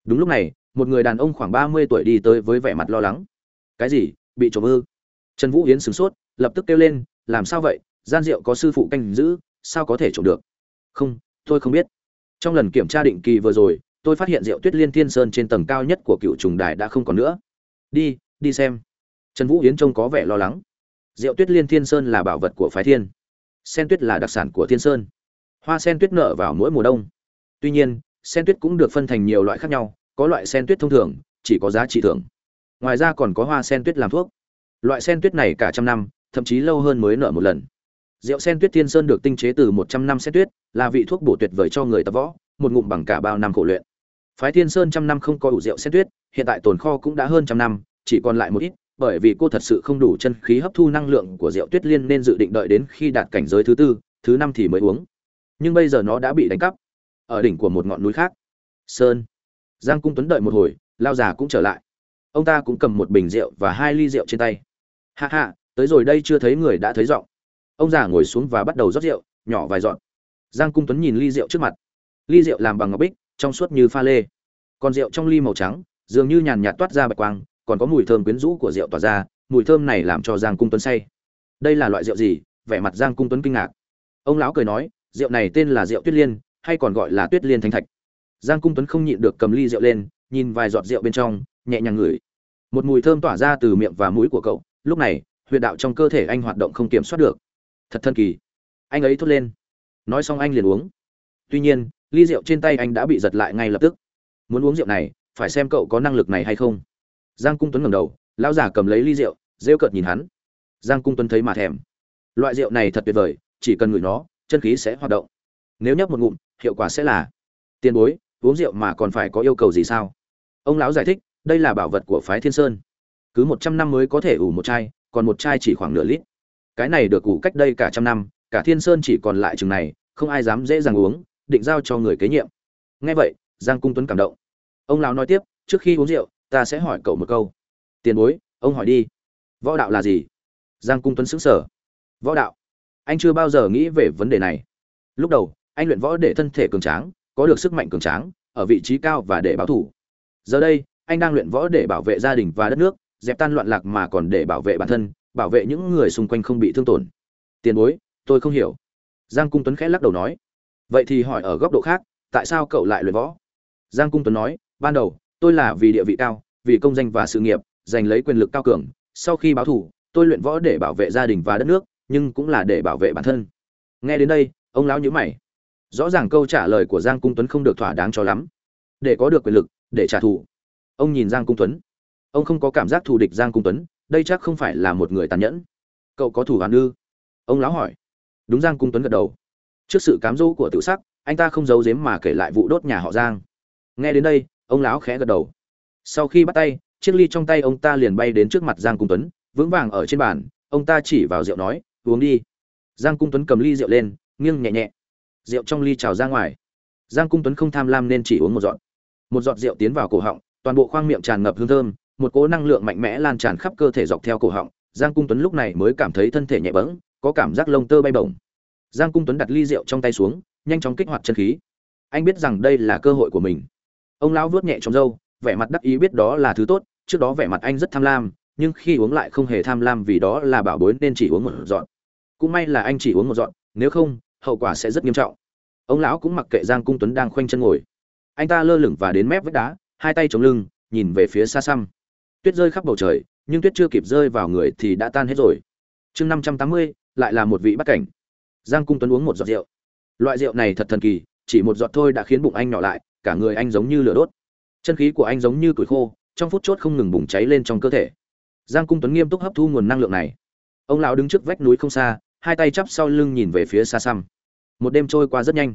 Đúng lúc này, một người đàn ông khoảng ba mươi tuổi đi tới với vẻ mặt lo lắng. Cái gì? Bị trộm ư? Trần vũ hiến sửng sốt lập tức kêu lên, làm sao vậy? Gian rượu có sư phụ canh giữ, sao có thể trộm được? Không, tôi không biết. Trong lần kiểm tra định kỳ vừa rồi, tôi phát hiện rượu tuyết liên thiên sơn trên tầng cao nhất của cựu trùng đài đã không còn nữa. Đi đi xem. Trần vũ yến trông có vẻ lo lắng. Rượu tuyết liên thiên sơn là bảo vật của phái thiên. Sen tuyết là đặc sản của thiên sơn. Hoa sen tuyết nở vào mỗi mùa đông. Tuy nhiên, sen tuyết cũng được phân thành nhiều loại khác nhau, có loại sen tuyết thông thường, chỉ có giá trị thưởng. Ngoài ra còn có hoa sen tuyết làm thuốc. Loại sen tuyết này cả trăm năm thậm chí lâu hơn mới nở một lần. Rượu sen tuyết thiên sơn được tinh chế từ một trăm năm sen tuyết, là vị thuốc bổ tuyệt vời cho người tập võ, một ngụm bằng cả bao năm khổ luyện. Phái thiên sơn trăm năm không có đủ rượu sen tuyết, hiện tại tồn kho cũng đã hơn trăm năm, chỉ còn lại một ít, bởi vì cô thật sự không đủ chân khí hấp thu năng lượng của rượu tuyết liên nên dự định đợi đến khi đạt cảnh giới thứ tư, thứ năm thì mới uống. Nhưng bây giờ nó đã bị đánh cắp, ở đỉnh của một ngọn núi khác. Sơn. Giang cung tuấn đợi một hồi, lao già cũng trở lại. Ông ta cũng cầm một bình rượu và hai ly rượu trên tay. Hạ hạ tới rồi đây chưa thấy người đã thấy giọng. Ông già ngồi xuống và bắt đầu rót rượu, nhỏ vài dọn giang cung tuấn nhìn ly rượu trước mặt. Ly rượu làm bằng ngọc bích, trong suốt như pha lê. Còn rượu trong ly màu trắng, dường như nhàn nhạt toát ra bạch quang, còn có mùi thơm quyến rũ của rượu tỏa ra, mùi thơm này làm cho giang cung tuấn say. Đây là loại rượu gì? Vẻ mặt giang cung tuấn kinh ngạc. Ông lão cười nói, rượu này tên là rượu tuyết liên, hay còn gọi là tuyết liên thanh thạch. Giang cung tuấn không nhịn được cầm ly rượu lên, nhìn vài giọt rượu bên trong, nhẹ nhàng ngửi. Một mùi thơm tỏa ra từ miệng và mũi của cậu. Lúc này huyệt đạo trong cơ thể anh hoạt động không kiểm soát được. Thật thần kỳ. Anh ấy thốt lên. Nói xong anh liền uống. Tuy nhiên, ly rượu trên tay anh đã bị giật lại ngay lập tức. Muốn uống rượu này, phải xem cậu có năng lực này hay không. Giang cung tuấn ngầm đầu, lão già cầm lấy ly rượu, rêu cợt nhìn hắn. Giang cung tuấn thấy mà thèm. Loại rượu này thật tuyệt vời, chỉ cần ngửi nó, chân khí sẽ hoạt động. Nếu nhấp một ngụm, hiệu quả sẽ là tiền bối, uống rượu mà còn phải có yêu cầu gì sao? Ông lão giải thích, đây là bảo vật của phái thiên sơn. Cứ một trăm năm mới có thể ủ một chai còn một chai chỉ khoảng nửa lít. Cái này được ủ cách đây cả trăm năm, cả thiên sơn chỉ còn lại chừng này, không ai dám dễ dàng uống, định giao cho người kế nhiệm. Nghe vậy, giang cung tuấn cảm động. Ông lão nói tiếp, trước khi uống rượu, ta sẽ hỏi cậu một câu. Tiền bối, ông hỏi đi. Võ đạo là gì? Giang cung tuấn xứng sở võ đạo? Anh chưa bao giờ nghĩ về vấn đề này. Lúc đầu, anh luyện võ để thân thể cường tráng, có được sức mạnh cường tráng, ở vị trí cao và để báo thủ. Giờ đây, anh đang luyện võ để bảo vệ gia đình và đất nước dẹp tan loạn lạc mà còn để bảo vệ bản thân, bảo vệ những người xung quanh không bị thương tổn. Tiền bối, tôi không hiểu. Giang cung tuấn khẽ lắc đầu nói. Vậy thì hỏi ở góc độ khác, tại sao cậu lại luyện võ? Giang cung tuấn nói, ban đầu, tôi là vì địa vị cao, vì công danh và sự nghiệp, giành lấy quyền lực cao cường. Sau khi báo thù, tôi luyện võ để bảo vệ gia đình và đất nước, nhưng cũng là để bảo vệ bản thân. Nghe đến đây, ông lão nhíu mày. Rõ ràng câu trả lời của giang cung tuấn không được thỏa đáng cho lắm. Để có được quyền lực, để trả thù. Ông nhìn giang cung tuấn ông không có cảm giác thù địch giang cung tuấn, đây chắc không phải là một người tàn nhẫn. Cậu có thủ hoàn ư? Ông lão hỏi. Đúng giang cung tuấn gật đầu. Trước sự cám dỗ của tự sắc, anh ta không giấu giếm mà kể lại vụ đốt nhà họ giang. Nghe đến đây, ông lão khẽ gật đầu. Sau khi bắt tay, chiếc ly trong tay ông ta liền bay đến trước mặt giang cung tuấn, vững vàng ở trên bàn, ông ta chỉ vào rượu nói, uống đi. Giang cung tuấn cầm ly rượu lên, nghiêng nhẹ nhẹ. Rượu trong ly trào ra ngoài. Giang cung tuấn không tham lam nên chỉ uống một giọt. Một giọt rượu tiến vào cổ họng, toàn bộ khoang miệng tràn ngập hương thơm một cỗ năng lượng mạnh mẽ lan tràn khắp cơ thể dọc theo cổ họng. Giang cung tuấn lúc này mới cảm thấy thân thể nhẹ bẫng, có cảm giác lông tơ bay bổng. Giang cung tuấn đặt ly rượu trong tay xuống, nhanh chóng kích hoạt chân khí. Anh biết rằng đây là cơ hội của mình. Ông lão vuốt nhẹ trong râu, vẻ mặt đắc ý biết đó là thứ tốt, trước đó vẻ mặt anh rất tham lam, nhưng khi uống lại không hề tham lam vì đó là bảo bối nên chỉ uống một dọn cũng may là anh chỉ uống một dọn nếu không, hậu quả sẽ rất nghiêm trọng. Ông lão cũng mặc kệ giang cung tuấn đang khoanh chân ngồi. Anh ta lơ lửng và đến mép vách đá, hai tay chống lưng, nhìn về phía xa xăm tuyết rơi khắp bầu trời, nhưng tuyết chưa kịp rơi vào người thì đã tan hết rồi. Chương năm trăm tám mươi, lại là một vị bắt cảnh. Giang cung tuấn uống một giọt rượu. Loại rượu này thật thần kỳ, chỉ một giọt thôi đã khiến bụng anh nhỏ lại, cả người anh giống như lửa đốt. Chân khí của anh giống như củi khô, trong phút chốt không ngừng bùng cháy lên trong cơ thể. Giang cung tuấn nghiêm túc hấp thu nguồn năng lượng này. Ông lão đứng trước vách núi không xa, hai tay chắp sau lưng nhìn về phía xa xăm. Một đêm trôi qua rất nhanh.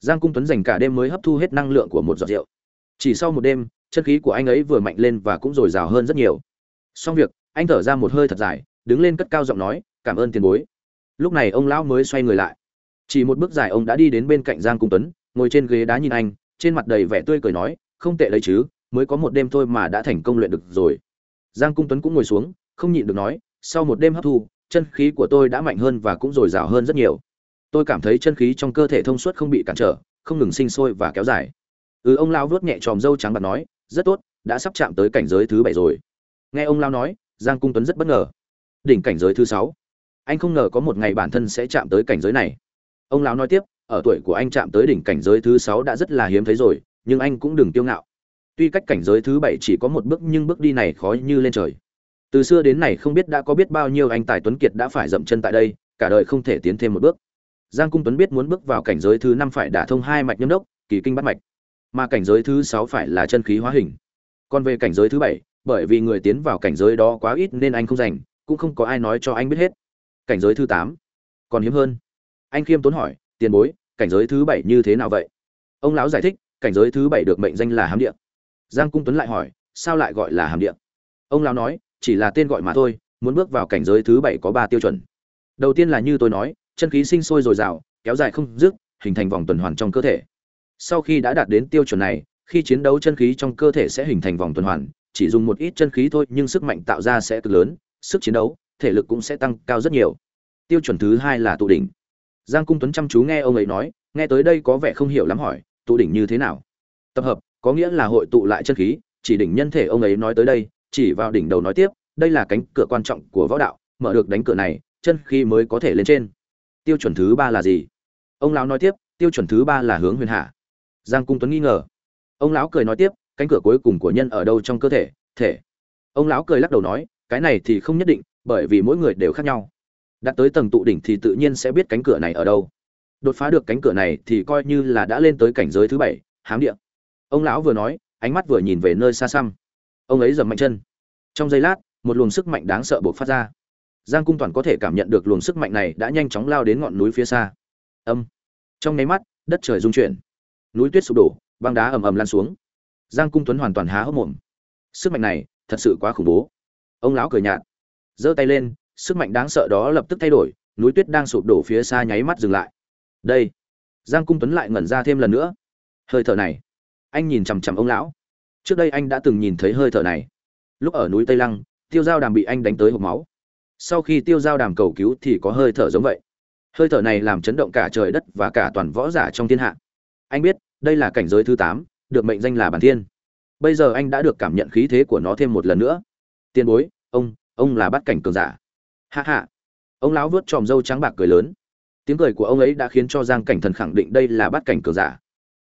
Giang cung tuấn dành cả đêm mới hấp thu hết năng lượng của một giọt rượu. Chỉ sau một đêm chân khí của anh ấy vừa mạnh lên và cũng dồi dào hơn rất nhiều. Xong việc, anh thở ra một hơi thật dài, đứng lên cất cao giọng nói, cảm ơn tiền bối. Lúc này ông lão mới xoay người lại. Chỉ một bước dài ông đã đi đến bên cạnh giang cung tuấn, ngồi trên ghế đá nhìn anh, trên mặt đầy vẻ tươi cười nói, không tệ đấy chứ, mới có một đêm thôi mà đã thành công luyện được rồi. Giang cung tuấn cũng ngồi xuống, không nhịn được nói, sau một đêm hấp thu, chân khí của tôi đã mạnh hơn và cũng dồi dào hơn rất nhiều. Tôi cảm thấy chân khí trong cơ thể thông suốt không bị cản trở, không ngừng sinh sôi và kéo dài. Ừ ông lão vuốt nhẹ tròm râu trắng bạc nói rất tốt, đã sắp chạm tới cảnh giới thứ bảy rồi. Nghe ông lao nói, giang cung tuấn rất bất ngờ. Đỉnh cảnh giới thứ sáu. Anh không ngờ có một ngày bản thân sẽ chạm tới cảnh giới này. Ông lão nói tiếp, ở tuổi của anh chạm tới đỉnh cảnh giới thứ sáu đã rất là hiếm thấy rồi, nhưng anh cũng đừng kiêu ngạo. Tuy cách cảnh giới thứ bảy chỉ có một bước nhưng bước đi này khó như lên trời. Từ xưa đến nay không biết đã có biết bao nhiêu anh tài tuấn kiệt đã phải dậm chân tại đây, cả đời không thể tiến thêm một bước. Giang cung tuấn biết muốn bước vào cảnh giới thứ năm phải đả thông hai mạch nhâm đốc, kỳ kinh bắt mạch mà cảnh giới thứ sáu phải là chân khí hóa hình. Còn về cảnh giới thứ bảy, bởi vì người tiến vào cảnh giới đó quá ít nên anh không dành cũng không có ai nói cho anh biết hết. Cảnh giới thứ tám, còn hiếm hơn. Anh khiêm tốn hỏi, tiền bối, cảnh giới thứ bảy như thế nào vậy? Ông lão giải thích, cảnh giới thứ bảy được mệnh danh là hám địa. Giang cung tuấn lại hỏi, sao lại gọi là hàm địa? Ông lão nói, chỉ là tên gọi mà thôi, muốn bước vào cảnh giới thứ bảy có ba tiêu chuẩn. Đầu tiên là như tôi nói, chân khí sinh sôi dồi dào, kéo dài không dứt, hình thành vòng tuần hoàn trong cơ thể sau khi đã đạt đến tiêu chuẩn này, khi chiến đấu chân khí trong cơ thể sẽ hình thành vòng tuần hoàn, chỉ dùng một ít chân khí thôi, nhưng sức mạnh tạo ra sẽ cực lớn, sức chiến đấu, thể lực cũng sẽ tăng cao rất nhiều. Tiêu chuẩn thứ hai là tụ đỉnh. Giang cung tuấn chăm chú nghe ông ấy nói, nghe tới đây có vẻ không hiểu lắm hỏi, tụ đỉnh như thế nào? Tập hợp, có nghĩa là hội tụ lại chân khí, chỉ đỉnh nhân thể ông ấy nói tới đây, chỉ vào đỉnh đầu nói tiếp, đây là cánh cửa quan trọng của võ đạo, mở được đánh cửa này, chân khí mới có thể lên trên. Tiêu chuẩn thứ ba là gì? Ông lão nói tiếp, tiêu chuẩn thứ ba là hướng huyền hạ giang cung tuấn nghi ngờ. Ông lão cười nói tiếp, cánh cửa cuối cùng của nhân ở đâu trong cơ thể thể. Ông lão cười lắc đầu nói, cái này thì không nhất định, bởi vì mỗi người đều khác nhau. Đạt tới tầng tụ đỉnh thì tự nhiên sẽ biết cánh cửa này ở đâu. Đột phá được cánh cửa này thì coi như là đã lên tới cảnh giới thứ bảy, hám địa. Ông lão vừa nói, ánh mắt vừa nhìn về nơi xa xăm. Ông ấy dầm mạnh chân. Trong giây lát, một luồng sức mạnh đáng sợ buộc phát ra. Giang cung toàn có thể cảm nhận được luồng sức mạnh này đã nhanh chóng lao đến ngọn núi phía xa. Âm. Trong nháy mắt, đất trời rung chuyển núi tuyết sụp đổ, băng đá ầm ầm lan xuống. Giang cung tuấn hoàn toàn há hốc mồm. Sức mạnh này thật sự quá khủng bố. Ông lão cười nhạt, giơ tay lên, sức mạnh đáng sợ đó lập tức thay đổi, núi tuyết đang sụp đổ phía xa nháy mắt dừng lại. Đây, giang cung tuấn lại ngẩn ra thêm lần nữa. Hơi thở này, anh nhìn chằm chằm ông lão. Trước đây anh đã từng nhìn thấy hơi thở này. Lúc ở núi tây lăng, tiêu dao đàm bị anh đánh tới hộp máu. Sau khi tiêu dao đàm cầu cứu thì có hơi thở giống vậy. Hơi thở này làm chấn động cả trời đất và cả toàn võ giả trong thiên hạ anh biết, đây là cảnh giới thứ tám, được mệnh danh là bản thiên. Bây giờ anh đã được cảm nhận khí thế của nó thêm một lần nữa. Tiền bối, ông ông là bắt cảnh cường giả. Hạ hạ ông lão vớt tròm râu trắng bạc cười lớn. Tiếng cười của ông ấy đã khiến cho giang cảnh thần khẳng định đây là bắt cảnh cường giả.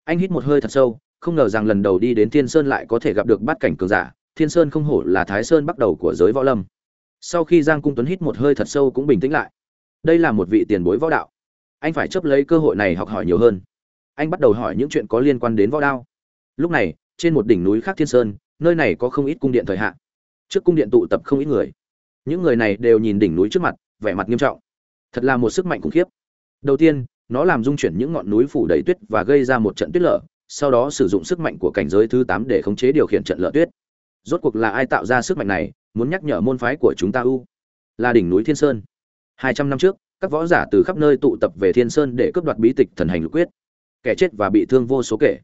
Anh hít một hơi thật sâu, không ngờ rằng lần đầu đi đến thiên sơn lại có thể gặp được bắt cảnh cường giả. Thiên sơn không hổ là thái sơn bắt đầu của giới võ lâm. Sau khi giang cung tuấn hít một hơi thật sâu cũng bình tĩnh lại. Đây là một vị tiền bối võ đạo. Anh phải chấp lấy cơ hội này học hỏi nhiều hơn anh bắt đầu hỏi những chuyện có liên quan đến võ đao. Lúc này, trên một đỉnh núi khác thiên sơn, nơi này có không ít cung điện thời hạn trước cung điện tụ tập không ít người. Những người này đều nhìn đỉnh núi trước mặt, vẻ mặt nghiêm trọng. Thật là một sức mạnh khủng khiếp. Đầu tiên, nó làm dung chuyển những ngọn núi phủ đầy tuyết và gây ra một trận tuyết lở, sau đó sử dụng sức mạnh của cảnh giới thứ tám để khống chế điều khiển trận lở tuyết. Rốt cuộc là ai tạo ra sức mạnh này, muốn nhắc nhở môn phái của chúng ta u là đỉnh núi thiên sơn. Hai trăm năm trước, các võ giả từ khắp nơi tụ tập về thiên sơn để cướp đoạt bí tịch thần hành lục quyết kẻ chết và bị thương vô số kể.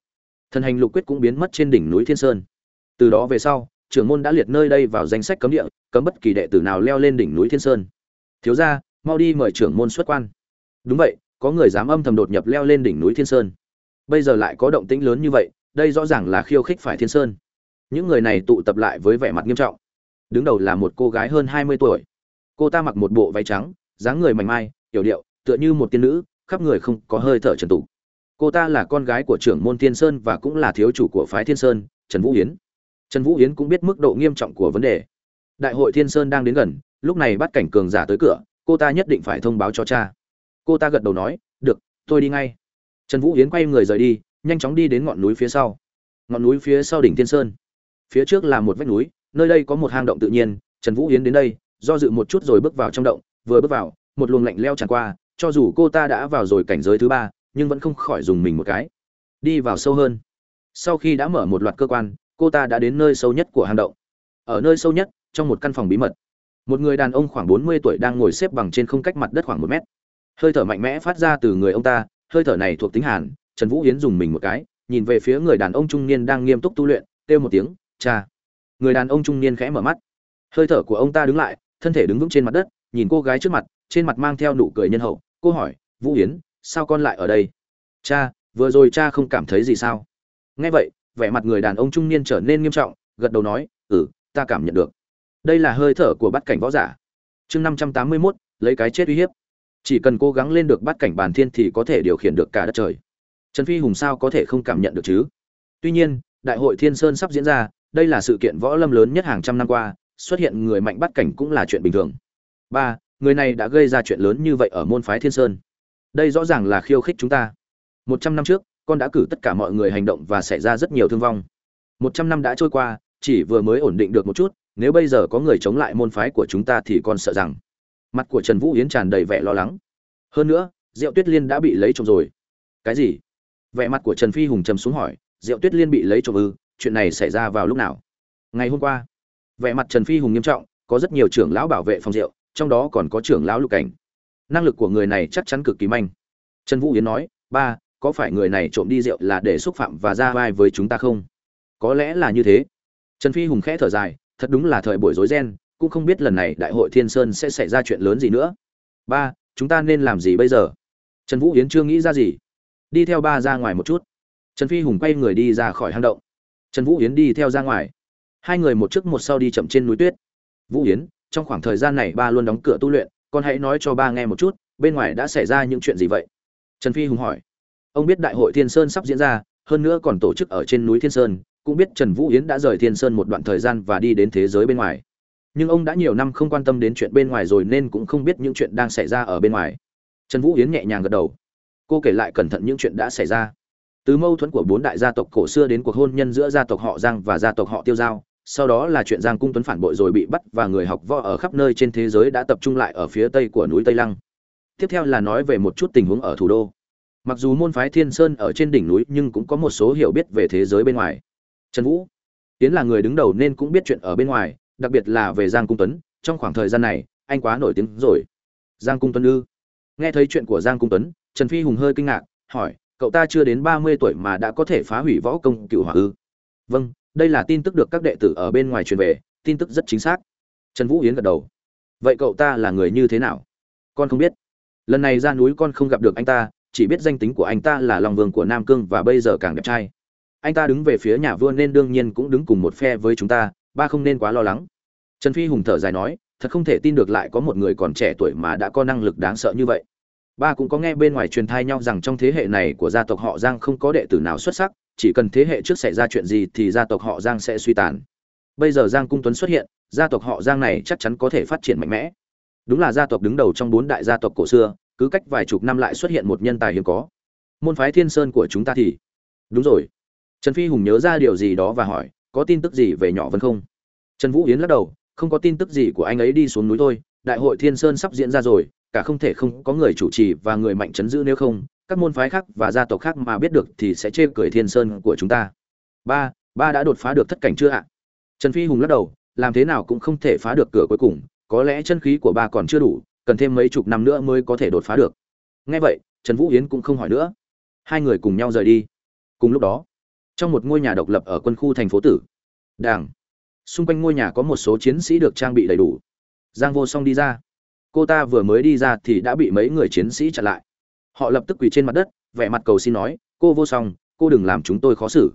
Thần hành lục quyết cũng biến mất trên đỉnh núi thiên sơn. Từ đó về sau, trưởng môn đã liệt nơi đây vào danh sách cấm địa, cấm bất kỳ đệ tử nào leo lên đỉnh núi thiên sơn. Thiếu ra mau đi mời trưởng môn xuất quan. Đúng vậy, có người dám âm thầm đột nhập leo lên đỉnh núi thiên sơn. Bây giờ lại có động tĩnh lớn như vậy, đây rõ ràng là khiêu khích phải thiên sơn. Những người này tụ tập lại với vẻ mặt nghiêm trọng. Đứng đầu là một cô gái hơn hai mươi tuổi. Cô ta mặc một bộ váy trắng, dáng người mảnh mai, yểu điệu, tựa như một tiên nữ, khắp người không có hơi thở trần tục cô ta là con gái của trưởng môn thiên sơn và cũng là thiếu chủ của phái thiên sơn, trần vũ yến trần vũ yến cũng biết mức độ nghiêm trọng của vấn đề. Đại hội thiên sơn đang đến gần, lúc này bắt cảnh cường giả tới cửa, cô ta nhất định phải thông báo cho cha. Cô ta gật đầu nói, được, tôi đi ngay. Trần vũ yến quay người rời đi, nhanh chóng đi đến ngọn núi phía sau. Ngọn núi phía sau đỉnh thiên sơn. Phía trước là một vách núi, nơi đây có một hang động tự nhiên. Trần vũ yến đến đây, do dự một chút rồi bước vào trong động. Vừa bước vào, một luồng lạnh leo tràn qua, cho dù cô ta đã vào rồi cảnh giới thứ ba nhưng vẫn không khỏi dùng mình một cái. Đi vào sâu hơn. Sau khi đã mở một loạt cơ quan, cô ta đã đến nơi sâu nhất của hang động. Ở nơi sâu nhất, trong một căn phòng bí mật. Một người đàn ông khoảng bốn mươi tuổi đang ngồi xếp bằng trên không cách mặt đất khoảng một mét. Hơi thở mạnh mẽ phát ra từ người ông ta, hơi thở này thuộc tính hàn, trần vũ hiến dùng mình một cái, nhìn về phía người đàn ông trung niên đang nghiêm túc tu luyện, kêu một tiếng, cha. Người đàn ông trung niên khẽ mở mắt. Hơi thở của ông ta đứng lại, thân thể đứng vững trên mặt đất, nhìn cô gái trước mặt, trên mặt mang theo nụ cười nhân hậu. Cô hỏi, vũ hiến sao con lại ở đây? Cha, vừa rồi cha không cảm thấy gì sao? Nghe vậy, vẻ mặt người đàn ông trung niên trở nên nghiêm trọng, gật đầu nói ừ ta cảm nhận được. Đây là hơi thở của bắt cảnh võ giả. Chương năm trăm tám mươi mốt, lấy cái chết uy hiếp. Chỉ cần cố gắng lên được bắt cảnh bàn thiên thì có thể điều khiển được cả đất trời. Trần phi hùng sao có thể không cảm nhận được chứ? Tuy nhiên, đại hội thiên sơn sắp diễn ra, đây là sự kiện võ lâm lớn nhất hàng trăm năm qua, xuất hiện người mạnh bắt cảnh cũng là chuyện bình thường. Ba, người này đã gây ra chuyện lớn như vậy ở môn phái thiên sơn đây rõ ràng là khiêu khích chúng ta. Một trăm năm trước, con đã cử tất cả mọi người hành động và xảy ra rất nhiều thương vong. Một trăm năm đã trôi qua, chỉ vừa mới ổn định được một chút, nếu bây giờ có người chống lại môn phái của chúng ta thì con sợ rằng mặt của trần vũ yến tràn đầy vẻ lo lắng. Hơn nữa, diệu tuyết liên đã bị lấy trộm rồi. Cái gì? Vẻ mặt của trần phi hùng trầm xuống hỏi, diệu tuyết liên bị lấy trộm ư? Chuyện này xảy ra vào lúc nào? Ngày hôm qua, vẻ mặt trần phi hùng nghiêm trọng, có rất nhiều trưởng lão bảo vệ phòng rượu trong đó còn có trưởng lão lục cảnh năng lực của người này chắc chắn cực kỳ manh. Trần vũ yến nói, ba, có phải người này trộm đi rượu là để xúc phạm và ra vai với chúng ta không? Có lẽ là như thế. Trần phi hùng khẽ thở dài, thật đúng là thời buổi rối ren, cũng không biết lần này đại hội thiên sơn sẽ xảy ra chuyện lớn gì nữa. Ba, chúng ta nên làm gì bây giờ? Trần vũ yến chưa nghĩ ra gì. Đi theo ba ra ngoài một chút. Trần phi hùng quay người đi ra khỏi hang động. Trần vũ yến đi theo ra ngoài. Hai người một trước một sau đi chậm trên núi tuyết. Vũ yến, trong khoảng thời gian này ba luôn đóng cửa tu luyện con hãy nói cho ba nghe một chút, bên ngoài đã xảy ra những chuyện gì vậy? Trần phi hùng hỏi. Ông biết đại hội thiên sơn sắp diễn ra, hơn nữa còn tổ chức ở trên núi thiên sơn, cũng biết trần vũ yến đã rời thiên sơn một đoạn thời gian và đi đến thế giới bên ngoài. Nhưng ông đã nhiều năm không quan tâm đến chuyện bên ngoài rồi nên cũng không biết những chuyện đang xảy ra ở bên ngoài. Trần vũ yến nhẹ nhàng gật đầu. Cô kể lại cẩn thận những chuyện đã xảy ra. Từ mâu thuẫn của bốn đại gia tộc cổ xưa đến cuộc hôn nhân giữa gia tộc họ giang và gia tộc họ tiêu giao sau đó là chuyện giang cung tuấn phản bội rồi bị bắt và người học võ ở khắp nơi trên thế giới đã tập trung lại ở phía tây của núi tây lăng. Tiếp theo là nói về một chút tình huống ở thủ đô. Mặc dù môn phái thiên sơn ở trên đỉnh núi nhưng cũng có một số hiểu biết về thế giới bên ngoài. Trần vũ tiến là người đứng đầu nên cũng biết chuyện ở bên ngoài, đặc biệt là về giang cung tuấn. Trong khoảng thời gian này, anh quá nổi tiếng rồi. Giang cung tuấn ư? Nghe thấy chuyện của giang cung tuấn, trần phi hùng hơi kinh ngạc, hỏi, cậu ta chưa đến ba mươi tuổi mà đã có thể phá hủy võ công cựu hỏa ư? Vâng đây là tin tức được các đệ tử ở bên ngoài truyền về, tin tức rất chính xác. Trần vũ yến gật đầu. Vậy cậu ta là người như thế nào? Con không biết. Lần này ra núi con không gặp được anh ta, chỉ biết danh tính của anh ta là lòng vương của nam cương và bây giờ càng đẹp trai. Anh ta đứng về phía nhà vua nên đương nhiên cũng đứng cùng một phe với chúng ta, ba không nên quá lo lắng. Trần phi hùng thở dài nói, thật không thể tin được lại có một người còn trẻ tuổi mà đã có năng lực đáng sợ như vậy. Ba cũng có nghe bên ngoài truyền thai nhau rằng trong thế hệ này của gia tộc họ giang không có đệ tử nào xuất sắc chỉ cần thế hệ trước xảy ra chuyện gì thì gia tộc họ giang sẽ suy tàn. Bây giờ giang cung tuấn xuất hiện, gia tộc họ giang này chắc chắn có thể phát triển mạnh mẽ. Đúng là gia tộc đứng đầu trong bốn đại gia tộc cổ xưa, cứ cách vài chục năm lại xuất hiện một nhân tài hiếm có. Môn phái thiên sơn của chúng ta thì? Đúng rồi. Trần phi hùng nhớ ra điều gì đó và hỏi, có tin tức gì về nhỏ vân không? Trần vũ yến lắc đầu, không có tin tức gì của anh ấy đi xuống núi thôi, đại hội thiên sơn sắp diễn ra rồi, cả không thể không có người chủ trì và người mạnh chấn giữ nếu không các môn phái khác và gia tộc khác mà biết được thì sẽ chê cười thiên sơn của chúng ta. Ba ba đã đột phá được thất cảnh chưa ạ? Trần phi hùng lắc đầu, làm thế nào cũng không thể phá được cửa cuối cùng, có lẽ chân khí của ba còn chưa đủ, cần thêm mấy chục năm nữa mới có thể đột phá được. Nghe vậy, trần vũ yến cũng không hỏi nữa. Hai người cùng nhau rời đi. Cùng lúc đó, trong một ngôi nhà độc lập ở quân khu thành phố tử, đảng, xung quanh ngôi nhà có một số chiến sĩ được trang bị đầy đủ. Giang vô song đi ra. Cô ta vừa mới đi ra thì đã bị mấy người chiến sĩ chặn lại họ lập tức quỳ trên mặt đất, vẻ mặt cầu xin nói, cô vô song, cô đừng làm chúng tôi khó xử.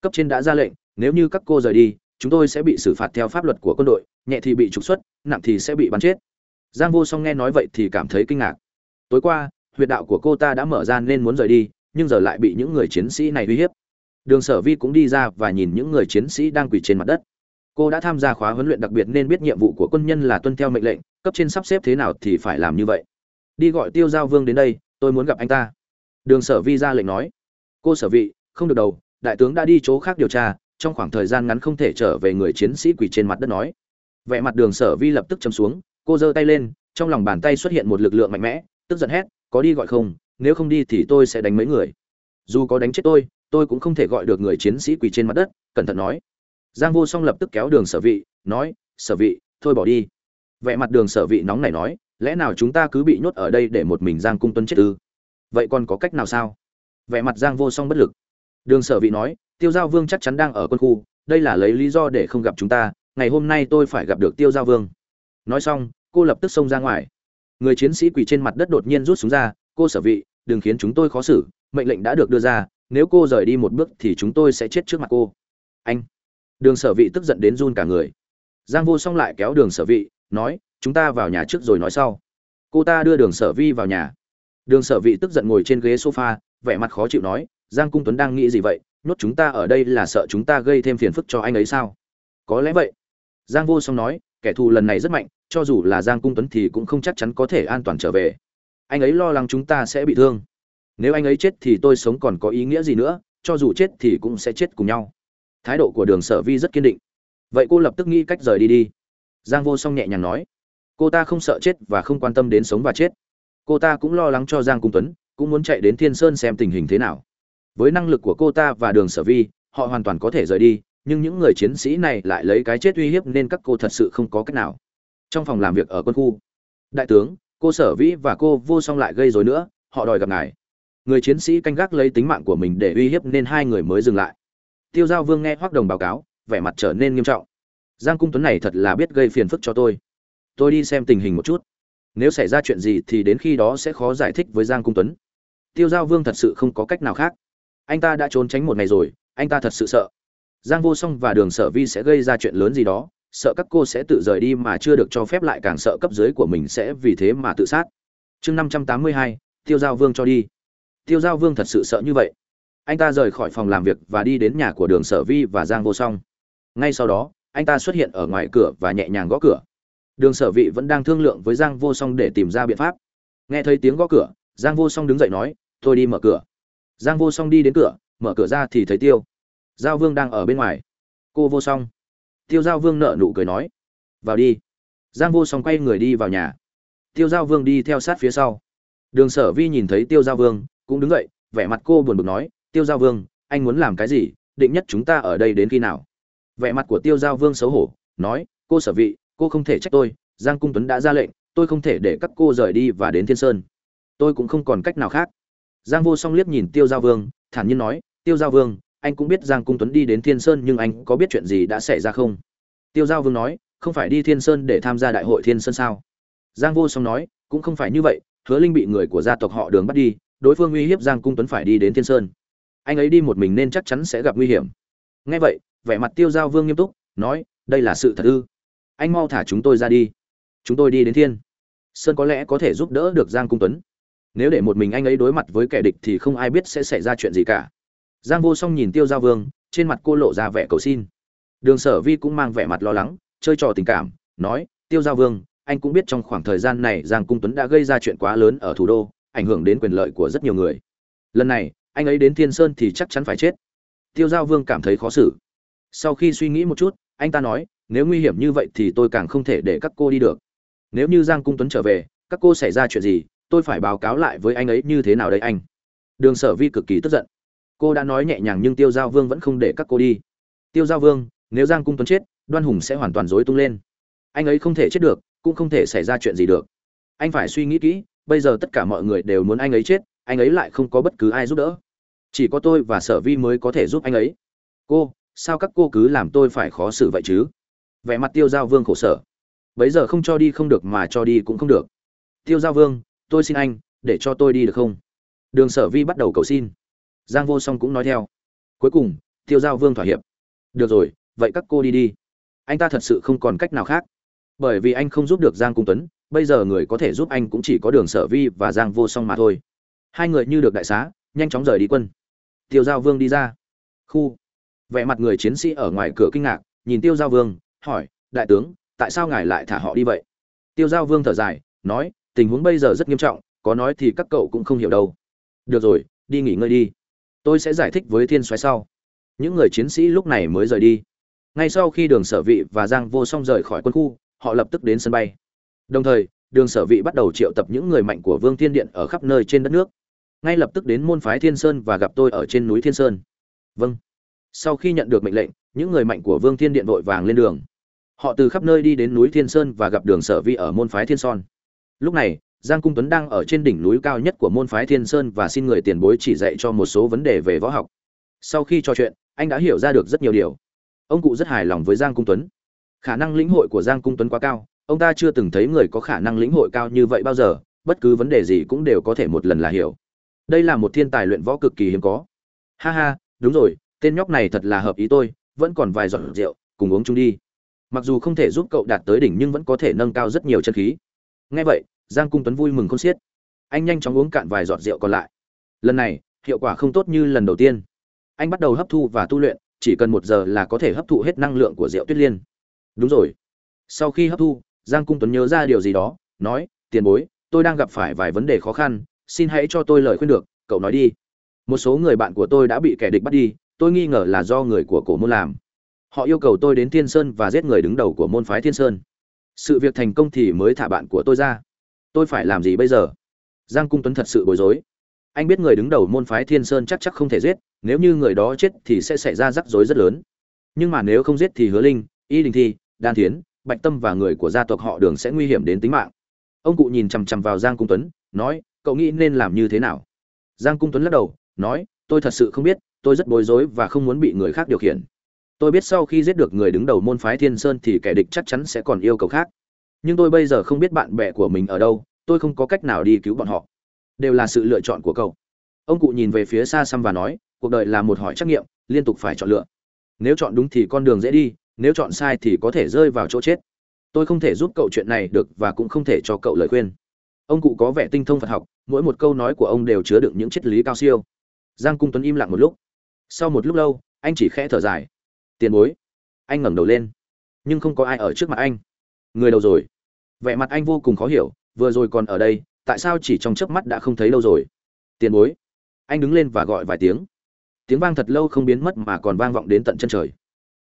Cấp trên đã ra lệnh, nếu như các cô rời đi, chúng tôi sẽ bị xử phạt theo pháp luật của quân đội, nhẹ thì bị trục xuất, nặng thì sẽ bị bắn chết. Giang vô song nghe nói vậy thì cảm thấy kinh ngạc. Tối qua, huyệt đạo của cô ta đã mở ra nên muốn rời đi, nhưng giờ lại bị những người chiến sĩ này uy hiếp. Đường sở vi cũng đi ra và nhìn những người chiến sĩ đang quỳ trên mặt đất. Cô đã tham gia khóa huấn luyện đặc biệt nên biết nhiệm vụ của quân nhân là tuân theo mệnh lệnh, cấp trên sắp xếp thế nào thì phải làm như vậy. Đi gọi tiêu giao vương đến đây tôi muốn gặp anh ta. Đường sở vi ra lệnh nói. Cô sở vị, không được đầu, đại tướng đã đi chỗ khác điều tra, trong khoảng thời gian ngắn không thể trở về người chiến sĩ quỳ trên mặt đất nói. Vẻ mặt đường sở vi lập tức chấm xuống, cô giơ tay lên, trong lòng bàn tay xuất hiện một lực lượng mạnh mẽ, tức giận hét, có đi gọi không? Nếu không đi thì tôi sẽ đánh mấy người. Dù có đánh chết tôi tôi cũng không thể gọi được người chiến sĩ quỳ trên mặt đất, cẩn thận nói. Giang vô song lập tức kéo đường sở vị, nói, sở vị, thôi bỏ đi. Vẻ mặt đường sở vị nóng này nói lẽ nào chúng ta cứ bị nhốt ở đây để một mình giang cung tuân chết ư? Vậy còn có cách nào sao? Vẻ mặt giang vô song bất lực. Đường sở vị nói, tiêu giao vương chắc chắn đang ở quân khu, đây là lấy lý do để không gặp chúng ta, ngày hôm nay tôi phải gặp được tiêu giao vương. Nói xong, cô lập tức xông ra ngoài. Người chiến sĩ quỳ trên mặt đất đột nhiên rút súng ra, cô sở vị, đừng khiến chúng tôi khó xử, mệnh lệnh đã được đưa ra, nếu cô rời đi một bước thì chúng tôi sẽ chết trước mặt cô. Anh. Đường sở vị tức giận đến run cả người. Giang vô song lại kéo đường sở vị, nói chúng ta vào nhà trước rồi nói sau. Cô ta đưa đường sở vi vào nhà. Đường sở vị tức giận ngồi trên ghế sofa, vẻ mặt khó chịu nói, giang cung tuấn đang nghĩ gì vậy? Nhốt chúng ta ở đây là sợ chúng ta gây thêm phiền phức cho anh ấy sao? Có lẽ vậy. Giang vô song nói, kẻ thù lần này rất mạnh, cho dù là giang cung tuấn thì cũng không chắc chắn có thể an toàn trở về. Anh ấy lo lắng chúng ta sẽ bị thương. Nếu anh ấy chết thì tôi sống còn có ý nghĩa gì nữa, cho dù chết thì cũng sẽ chết cùng nhau. Thái độ của đường sở vi rất kiên định. Vậy cô lập tức nghĩ cách rời đi đi. Giang vô song nhẹ nhàng nói cô ta không sợ chết và không quan tâm đến sống và chết. Cô ta cũng lo lắng cho giang cung tuấn, cũng muốn chạy đến thiên sơn xem tình hình thế nào. Với năng lực của cô ta và đường sở vi, họ hoàn toàn có thể rời đi, nhưng những người chiến sĩ này lại lấy cái chết uy hiếp nên các cô thật sự không có cách nào. Trong phòng làm việc ở quân khu, đại tướng, cô sở vĩ và cô vô song lại gây rối nữa, họ đòi gặp ngài. Người chiến sĩ canh gác lấy tính mạng của mình để uy hiếp nên hai người mới dừng lại. Tiêu giao vương nghe hoác đồng báo cáo, vẻ mặt trở nên nghiêm trọng. Giang cung tuấn này thật là biết gây phiền phức cho tôi tôi đi xem tình hình một chút. Nếu xảy ra chuyện gì thì đến khi đó sẽ khó giải thích với giang cung tuấn. Tiêu giao vương thật sự không có cách nào khác. Anh ta đã trốn tránh một ngày rồi, anh ta thật sự sợ. Giang vô song và đường sở vi sẽ gây ra chuyện lớn gì đó, sợ các cô sẽ tự rời đi mà chưa được cho phép lại càng sợ cấp dưới của mình sẽ vì thế mà tự sát. Chương năm trăm tám mươi hai, tiêu giao vương cho đi. Tiêu giao vương thật sự sợ như vậy. Anh ta rời khỏi phòng làm việc và đi đến nhà của đường sở vi và giang vô song. Ngay sau đó, anh ta xuất hiện ở ngoài cửa và nhẹ nhàng gõ cửa đường sở vị vẫn đang thương lượng với giang vô song để tìm ra biện pháp. Nghe thấy tiếng gõ cửa, giang vô song đứng dậy nói, tôi đi mở cửa. Giang vô song đi đến cửa, mở cửa ra thì thấy tiêu giao vương đang ở bên ngoài. Cô vô song. Tiêu giao vương nợ nụ cười nói, vào đi. Giang vô song quay người đi vào nhà. Tiêu giao vương đi theo sát phía sau. Đường sở vi nhìn thấy tiêu giao vương, cũng đứng dậy, vẻ mặt cô buồn bực nói, tiêu giao vương, anh muốn làm cái gì? Định nhất chúng ta ở đây đến khi nào? Vẻ mặt của tiêu giao vương xấu hổ, nói, cô sở vị cô không thể trách tôi, giang cung tuấn đã ra lệnh, tôi không thể để các cô rời đi và đến thiên sơn. Tôi cũng không còn cách nào khác. Giang vô song liếc nhìn tiêu giao vương, thản nhiên nói, tiêu giao vương, anh cũng biết giang cung tuấn đi đến thiên sơn nhưng anh có biết chuyện gì đã xảy ra không? Tiêu giao vương nói, không phải đi thiên sơn để tham gia đại hội thiên sơn sao? Giang vô song nói, cũng không phải như vậy, hứa linh bị người của gia tộc họ đường bắt đi, đối phương uy hiếp giang cung tuấn phải đi đến thiên sơn. Anh ấy đi một mình nên chắc chắn sẽ gặp nguy hiểm. Nghe vậy, vẻ mặt tiêu giao vương nghiêm túc, nói, đây là sự thật ư? Anh mau thả chúng tôi ra đi. Chúng tôi đi đến thiên. Sơn có lẽ có thể giúp đỡ được giang cung tuấn. Nếu để một mình anh ấy đối mặt với kẻ địch thì không ai biết sẽ xảy ra chuyện gì cả. Giang vô song nhìn tiêu giao vương, trên mặt cô lộ ra vẻ cầu xin. Đường sở vi cũng mang vẻ mặt lo lắng, chơi trò tình cảm, nói, tiêu giao vương, anh cũng biết trong khoảng thời gian này giang cung tuấn đã gây ra chuyện quá lớn ở thủ đô, ảnh hưởng đến quyền lợi của rất nhiều người. Lần này, anh ấy đến thiên sơn thì chắc chắn phải chết. Tiêu giao vương cảm thấy khó xử. Sau khi suy nghĩ một chút, anh ta nói nếu nguy hiểm như vậy thì tôi càng không thể để các cô đi được. Nếu như giang cung tuấn trở về, các cô xảy ra chuyện gì, tôi phải báo cáo lại với anh ấy như thế nào đây anh? Đường sở vi cực kỳ tức giận. Cô đã nói nhẹ nhàng nhưng tiêu giao vương vẫn không để các cô đi. Tiêu giao vương, nếu giang cung tuấn chết, đoan hùng sẽ hoàn toàn dối tung lên. Anh ấy không thể chết được, cũng không thể xảy ra chuyện gì được. Anh phải suy nghĩ kỹ, bây giờ tất cả mọi người đều muốn anh ấy chết, anh ấy lại không có bất cứ ai giúp đỡ. Chỉ có tôi và sở vi mới có thể giúp anh ấy. Cô, sao các cô cứ làm tôi phải khó xử vậy chứ? Vẻ mặt tiêu giao vương khổ sở. Bấy giờ không cho đi không được mà cho đi cũng không được. Tiêu giao vương, tôi xin anh, để cho tôi đi được không? Đường sở vi bắt đầu cầu xin. Giang vô song cũng nói theo. Cuối cùng, tiêu giao vương thỏa hiệp. Được rồi, vậy các cô đi đi. Anh ta thật sự không còn cách nào khác. Bởi vì anh không giúp được giang cung tuấn, bây giờ người có thể giúp anh cũng chỉ có đường sở vi và giang vô song mà thôi. Hai người như được đại xá, nhanh chóng rời đi quân. Tiêu giao vương đi ra. Khu. Vẻ mặt người chiến sĩ ở ngoài cửa kinh ngạc, nhìn tiêu giao vương hỏi, đại tướng, tại sao ngài lại thả họ đi vậy? Tiêu giao vương thở dài, nói, tình huống bây giờ rất nghiêm trọng, có nói thì các cậu cũng không hiểu đâu. Được rồi, đi nghỉ ngơi đi. Tôi sẽ giải thích với thiên soái sau. Những người chiến sĩ lúc này mới rời đi. Ngay sau khi đường sở vị và giang vô song rời khỏi quân khu, họ lập tức đến sân bay. Đồng thời, đường sở vị bắt đầu triệu tập những người mạnh của vương thiên điện ở khắp nơi trên đất nước. Ngay lập tức đến môn phái thiên sơn và gặp tôi ở trên núi thiên sơn. Vâng. Sau khi nhận được mệnh lệnh, những người mạnh của vương thiên điện vội vàng lên đường họ từ khắp nơi đi đến núi thiên sơn và gặp đường sở vi ở môn phái thiên son. Lúc này, giang cung tuấn đang ở trên đỉnh núi cao nhất của môn phái thiên sơn và xin người tiền bối chỉ dạy cho một số vấn đề về võ học. Sau khi trò chuyện, anh đã hiểu ra được rất nhiều điều. Ông cụ rất hài lòng với giang cung tuấn. Khả năng lĩnh hội của giang cung tuấn quá cao. Ông ta chưa từng thấy người có khả năng lĩnh hội cao như vậy bao giờ. Bất cứ vấn đề gì cũng đều có thể một lần là hiểu. Đây là một thiên tài luyện võ cực kỳ hiếm có. Ha ha, đúng rồi, tên nhóc này thật là hợp ý tôi. Vẫn còn vài giọt rượu, cùng uống chung đi mặc dù không thể giúp cậu đạt tới đỉnh nhưng vẫn có thể nâng cao rất nhiều chân khí. Ngay vậy, giang cung tuấn vui mừng không xiết. Anh nhanh chóng uống cạn vài giọt rượu còn lại. Lần này, hiệu quả không tốt như lần đầu tiên. Anh bắt đầu hấp thu và tu luyện, chỉ cần một giờ là có thể hấp thụ hết năng lượng của rượu tuyết liên. Đúng rồi. Sau khi hấp thu, giang cung tuấn nhớ ra điều gì đó, nói, tiền bối, tôi đang gặp phải vài vấn đề khó khăn, xin hãy cho tôi lời khuyên được, cậu nói đi. Một số người bạn của tôi đã bị kẻ địch bắt đi, tôi nghi ngờ là do người của cổ môn làm họ yêu cầu tôi đến thiên sơn và giết người đứng đầu của môn phái thiên sơn. Sự việc thành công thì mới thả bạn của tôi ra. Tôi phải làm gì bây giờ? Giang cung tuấn thật sự bối rối. Anh biết người đứng đầu môn phái thiên sơn chắc chắc không thể giết, nếu như người đó chết thì sẽ xảy ra rắc rối rất lớn. Nhưng mà nếu không giết thì hứa linh, y đình thi, đan thiến, bạch tâm và người của gia tộc họ đường sẽ nguy hiểm đến tính mạng. Ông cụ nhìn chằm chằm vào giang cung tuấn, nói, cậu nghĩ nên làm như thế nào? Giang cung tuấn lắc đầu, nói, tôi thật sự không biết, tôi rất bối rối và không muốn bị người khác điều khiển tôi biết sau khi giết được người đứng đầu môn phái thiên sơn thì kẻ địch chắc chắn sẽ còn yêu cầu khác. Nhưng tôi bây giờ không biết bạn bè của mình ở đâu, tôi không có cách nào đi cứu bọn họ. Đều là sự lựa chọn của cậu. Ông cụ nhìn về phía xa xăm và nói, cuộc đời là một hỏi trắc nghiệm, liên tục phải chọn lựa. Nếu chọn đúng thì con đường dễ đi, nếu chọn sai thì có thể rơi vào chỗ chết. Tôi không thể giúp cậu chuyện này được và cũng không thể cho cậu lời khuyên. Ông cụ có vẻ tinh thông phật học, mỗi một câu nói của ông đều chứa đựng những triết lý cao siêu. Giang cung tuấn im lặng một lúc. Sau một lúc lâu, anh chỉ khẽ thở dài tiền bối. Anh ngẩng đầu lên. Nhưng không có ai ở trước mặt anh. Người đầu rồi? Vẻ mặt anh vô cùng khó hiểu, vừa rồi còn ở đây, tại sao chỉ trong chớp mắt đã không thấy lâu rồi? Tiền bối. Anh đứng lên và gọi vài tiếng. Tiếng vang thật lâu không biến mất mà còn vang vọng đến tận chân trời.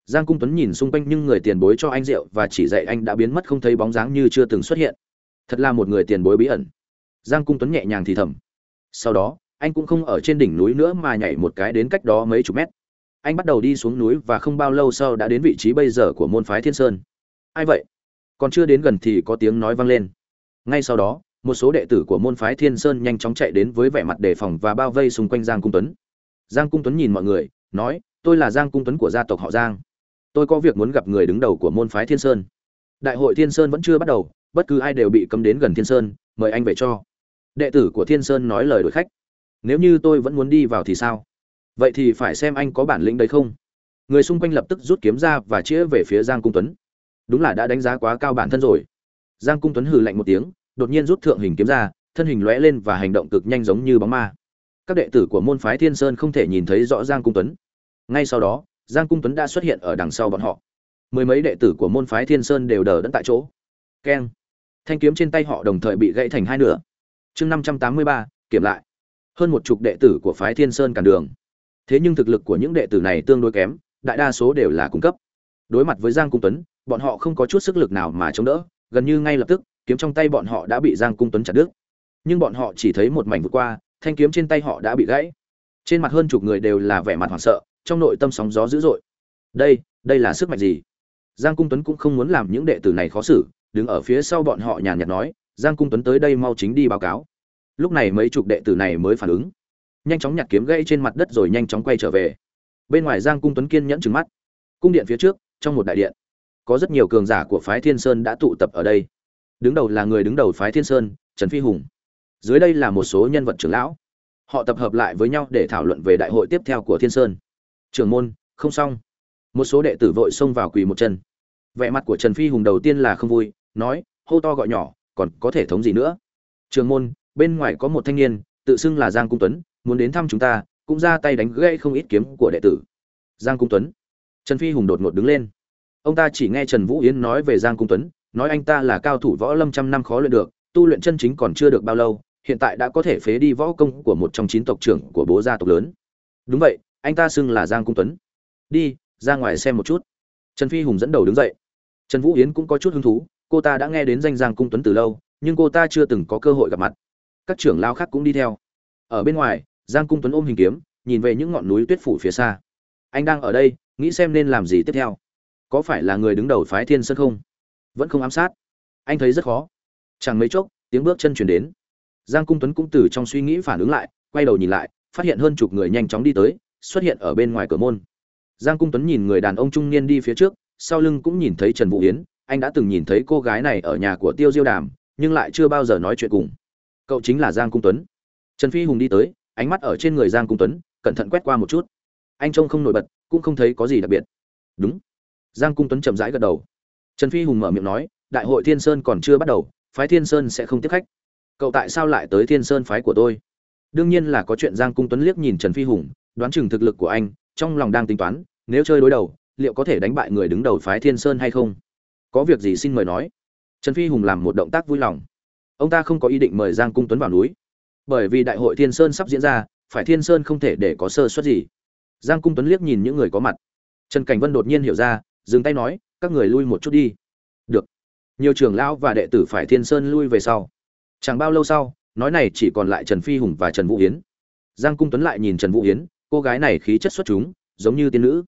Giang cung tuấn nhìn xung quanh nhưng người tiền bối cho anh rượu và chỉ dạy anh đã biến mất không thấy bóng dáng như chưa từng xuất hiện. Thật là một người tiền bối bí ẩn. Giang cung tuấn nhẹ nhàng thì thầm. Sau đó, anh cũng không ở trên đỉnh núi nữa mà nhảy một cái đến cách đó mấy chục mét anh bắt đầu đi xuống núi và không bao lâu sau đã đến vị trí bây giờ của môn phái thiên sơn. Ai vậy? Còn chưa đến gần thì có tiếng nói vang lên. Ngay sau đó, một số đệ tử của môn phái thiên sơn nhanh chóng chạy đến với vẻ mặt đề phòng và bao vây xung quanh giang cung tuấn. Giang cung tuấn nhìn mọi người, nói, tôi là giang cung tuấn của gia tộc họ giang. Tôi có việc muốn gặp người đứng đầu của môn phái thiên sơn. Đại hội thiên sơn vẫn chưa bắt đầu, bất cứ ai đều bị cấm đến gần thiên sơn, mời anh về cho. Đệ tử của thiên sơn nói lời đổi khách, nếu như tôi vẫn muốn đi vào thì sao? Vậy thì phải xem anh có bản lĩnh đấy không? Người xung quanh lập tức rút kiếm ra và chĩa về phía giang cung tuấn. Đúng là đã đánh giá quá cao bản thân rồi. Giang cung tuấn hừ lạnh một tiếng, đột nhiên rút thượng hình kiếm ra, thân hình lóe lên và hành động cực nhanh giống như bóng ma. Các đệ tử của môn phái thiên sơn không thể nhìn thấy rõ giang cung tuấn. Ngay sau đó, giang cung tuấn đã xuất hiện ở đằng sau bọn họ. Mười mấy đệ tử của môn phái thiên sơn đều đờ đẫn tại chỗ. Keng. Thanh kiếm trên tay họ đồng thời bị gãy thành hai nửa. Chương năm trăm tám mươi ba, kiểm lại. Hơn một chục đệ tử của phái thiên sơn cản đường thế nhưng thực lực của những đệ tử này tương đối kém, đại đa số đều là cung cấp. Đối mặt với giang cung tuấn, bọn họ không có chút sức lực nào mà chống đỡ, gần như ngay lập tức, kiếm trong tay bọn họ đã bị giang cung tuấn chặt đứt. Nhưng bọn họ chỉ thấy một mảnh vượt qua, thanh kiếm trên tay họ đã bị gãy. Trên mặt hơn chục người đều là vẻ mặt hoảng sợ, trong nội tâm sóng gió dữ dội. Đây đây là sức mạnh gì? Giang cung tuấn cũng không muốn làm những đệ tử này khó xử, đứng ở phía sau bọn họ nhàn nhạt nói, giang cung tuấn tới đây mau chính đi báo cáo. Lúc này mấy chục đệ tử này mới phản ứng nhanh chóng nhặt kiếm gãy trên mặt đất rồi nhanh chóng quay trở về. Bên ngoài giang cung tuấn kiên nhẫn trừng mắt. Cung điện phía trước, trong một đại điện, có rất nhiều cường giả của phái thiên sơn đã tụ tập ở đây. Đứng đầu là người đứng đầu phái thiên sơn, trần phi hùng. Dưới đây là một số nhân vật trưởng lão. Họ tập hợp lại với nhau để thảo luận về đại hội tiếp theo của thiên sơn. Trưởng môn, không xong. Một số đệ tử vội xông vào quỳ một chân. Vẻ mặt của trần phi hùng đầu tiên là không vui, nói, hô to gọi nhỏ, còn có thể thống gì nữa? Trường môn, bên ngoài có một thanh niên, tự xưng là giang cung tuấn muốn đến thăm chúng ta, cũng ra tay đánh gãy không ít kiếm của đệ tử. Giang cung tuấn. Trần phi hùng đột ngột đứng lên. Ông ta chỉ nghe trần vũ yến nói về giang cung tuấn, nói anh ta là cao thủ võ lâm trăm năm khó luyện được, tu luyện chân chính còn chưa được bao lâu, hiện tại đã có thể phế đi võ công của một trong chín tộc trưởng của bố gia tộc lớn. Đúng vậy, anh ta xưng là giang cung tuấn. Đi, ra ngoài xem một chút. Trần phi hùng dẫn đầu đứng dậy. Trần vũ yến cũng có chút hứng thú, cô ta đã nghe đến danh giang cung tuấn từ lâu, nhưng cô ta chưa từng có cơ hội gặp mặt. Các trưởng lao khác cũng đi theo. Ở bên ngoài giang cung tuấn ôm hình kiếm, nhìn về những ngọn núi tuyết phủ phía xa. Anh đang ở đây, nghĩ xem nên làm gì tiếp theo. Có phải là người đứng đầu phái thiên sơn không? Vẫn không ám sát. Anh thấy rất khó. Chẳng mấy chốc, tiếng bước chân chuyển đến. Giang cung tuấn cũng từ trong suy nghĩ phản ứng lại, quay đầu nhìn lại, phát hiện hơn chục người nhanh chóng đi tới, xuất hiện ở bên ngoài cửa môn. Giang cung tuấn nhìn người đàn ông trung niên đi phía trước, sau lưng cũng nhìn thấy trần vũ yến. Anh đã từng nhìn thấy cô gái này ở nhà của tiêu diêu đàm, nhưng lại chưa bao giờ nói chuyện cùng. Cậu chính là giang cung tuấn. Trần phi hùng đi tới ánh mắt ở trên người giang cung tuấn, cẩn thận quét qua một chút. Anh trông không nổi bật, cũng không thấy có gì đặc biệt. Đúng. Giang cung tuấn chậm rãi gật đầu. Trần phi hùng mở miệng nói, đại hội thiên sơn còn chưa bắt đầu, phái thiên sơn sẽ không tiếp khách. Cậu tại sao lại tới thiên sơn phái của tôi? Đương nhiên là có chuyện giang cung tuấn liếc nhìn trần phi hùng, đoán chừng thực lực của anh, trong lòng đang tính toán, nếu chơi đối đầu, liệu có thể đánh bại người đứng đầu phái thiên sơn hay không? Có việc gì xin mời nói. Trần phi hùng làm một động tác vui lòng. Ông ta không có ý định mời giang cung tuấn vào núi bởi vì đại hội thiên sơn sắp diễn ra, phải thiên sơn không thể để có sơ suất gì. Giang cung tuấn liếc nhìn những người có mặt. Trần cảnh vân đột nhiên hiểu ra, dừng tay nói, các người lui một chút đi. Được. Nhiều trưởng lão và đệ tử phải thiên sơn lui về sau. Chẳng bao lâu sau, nói này chỉ còn lại trần phi hùng và trần vũ hiến giang cung tuấn lại nhìn trần vũ hiến cô gái này khí chất xuất chúng, giống như tiên nữ.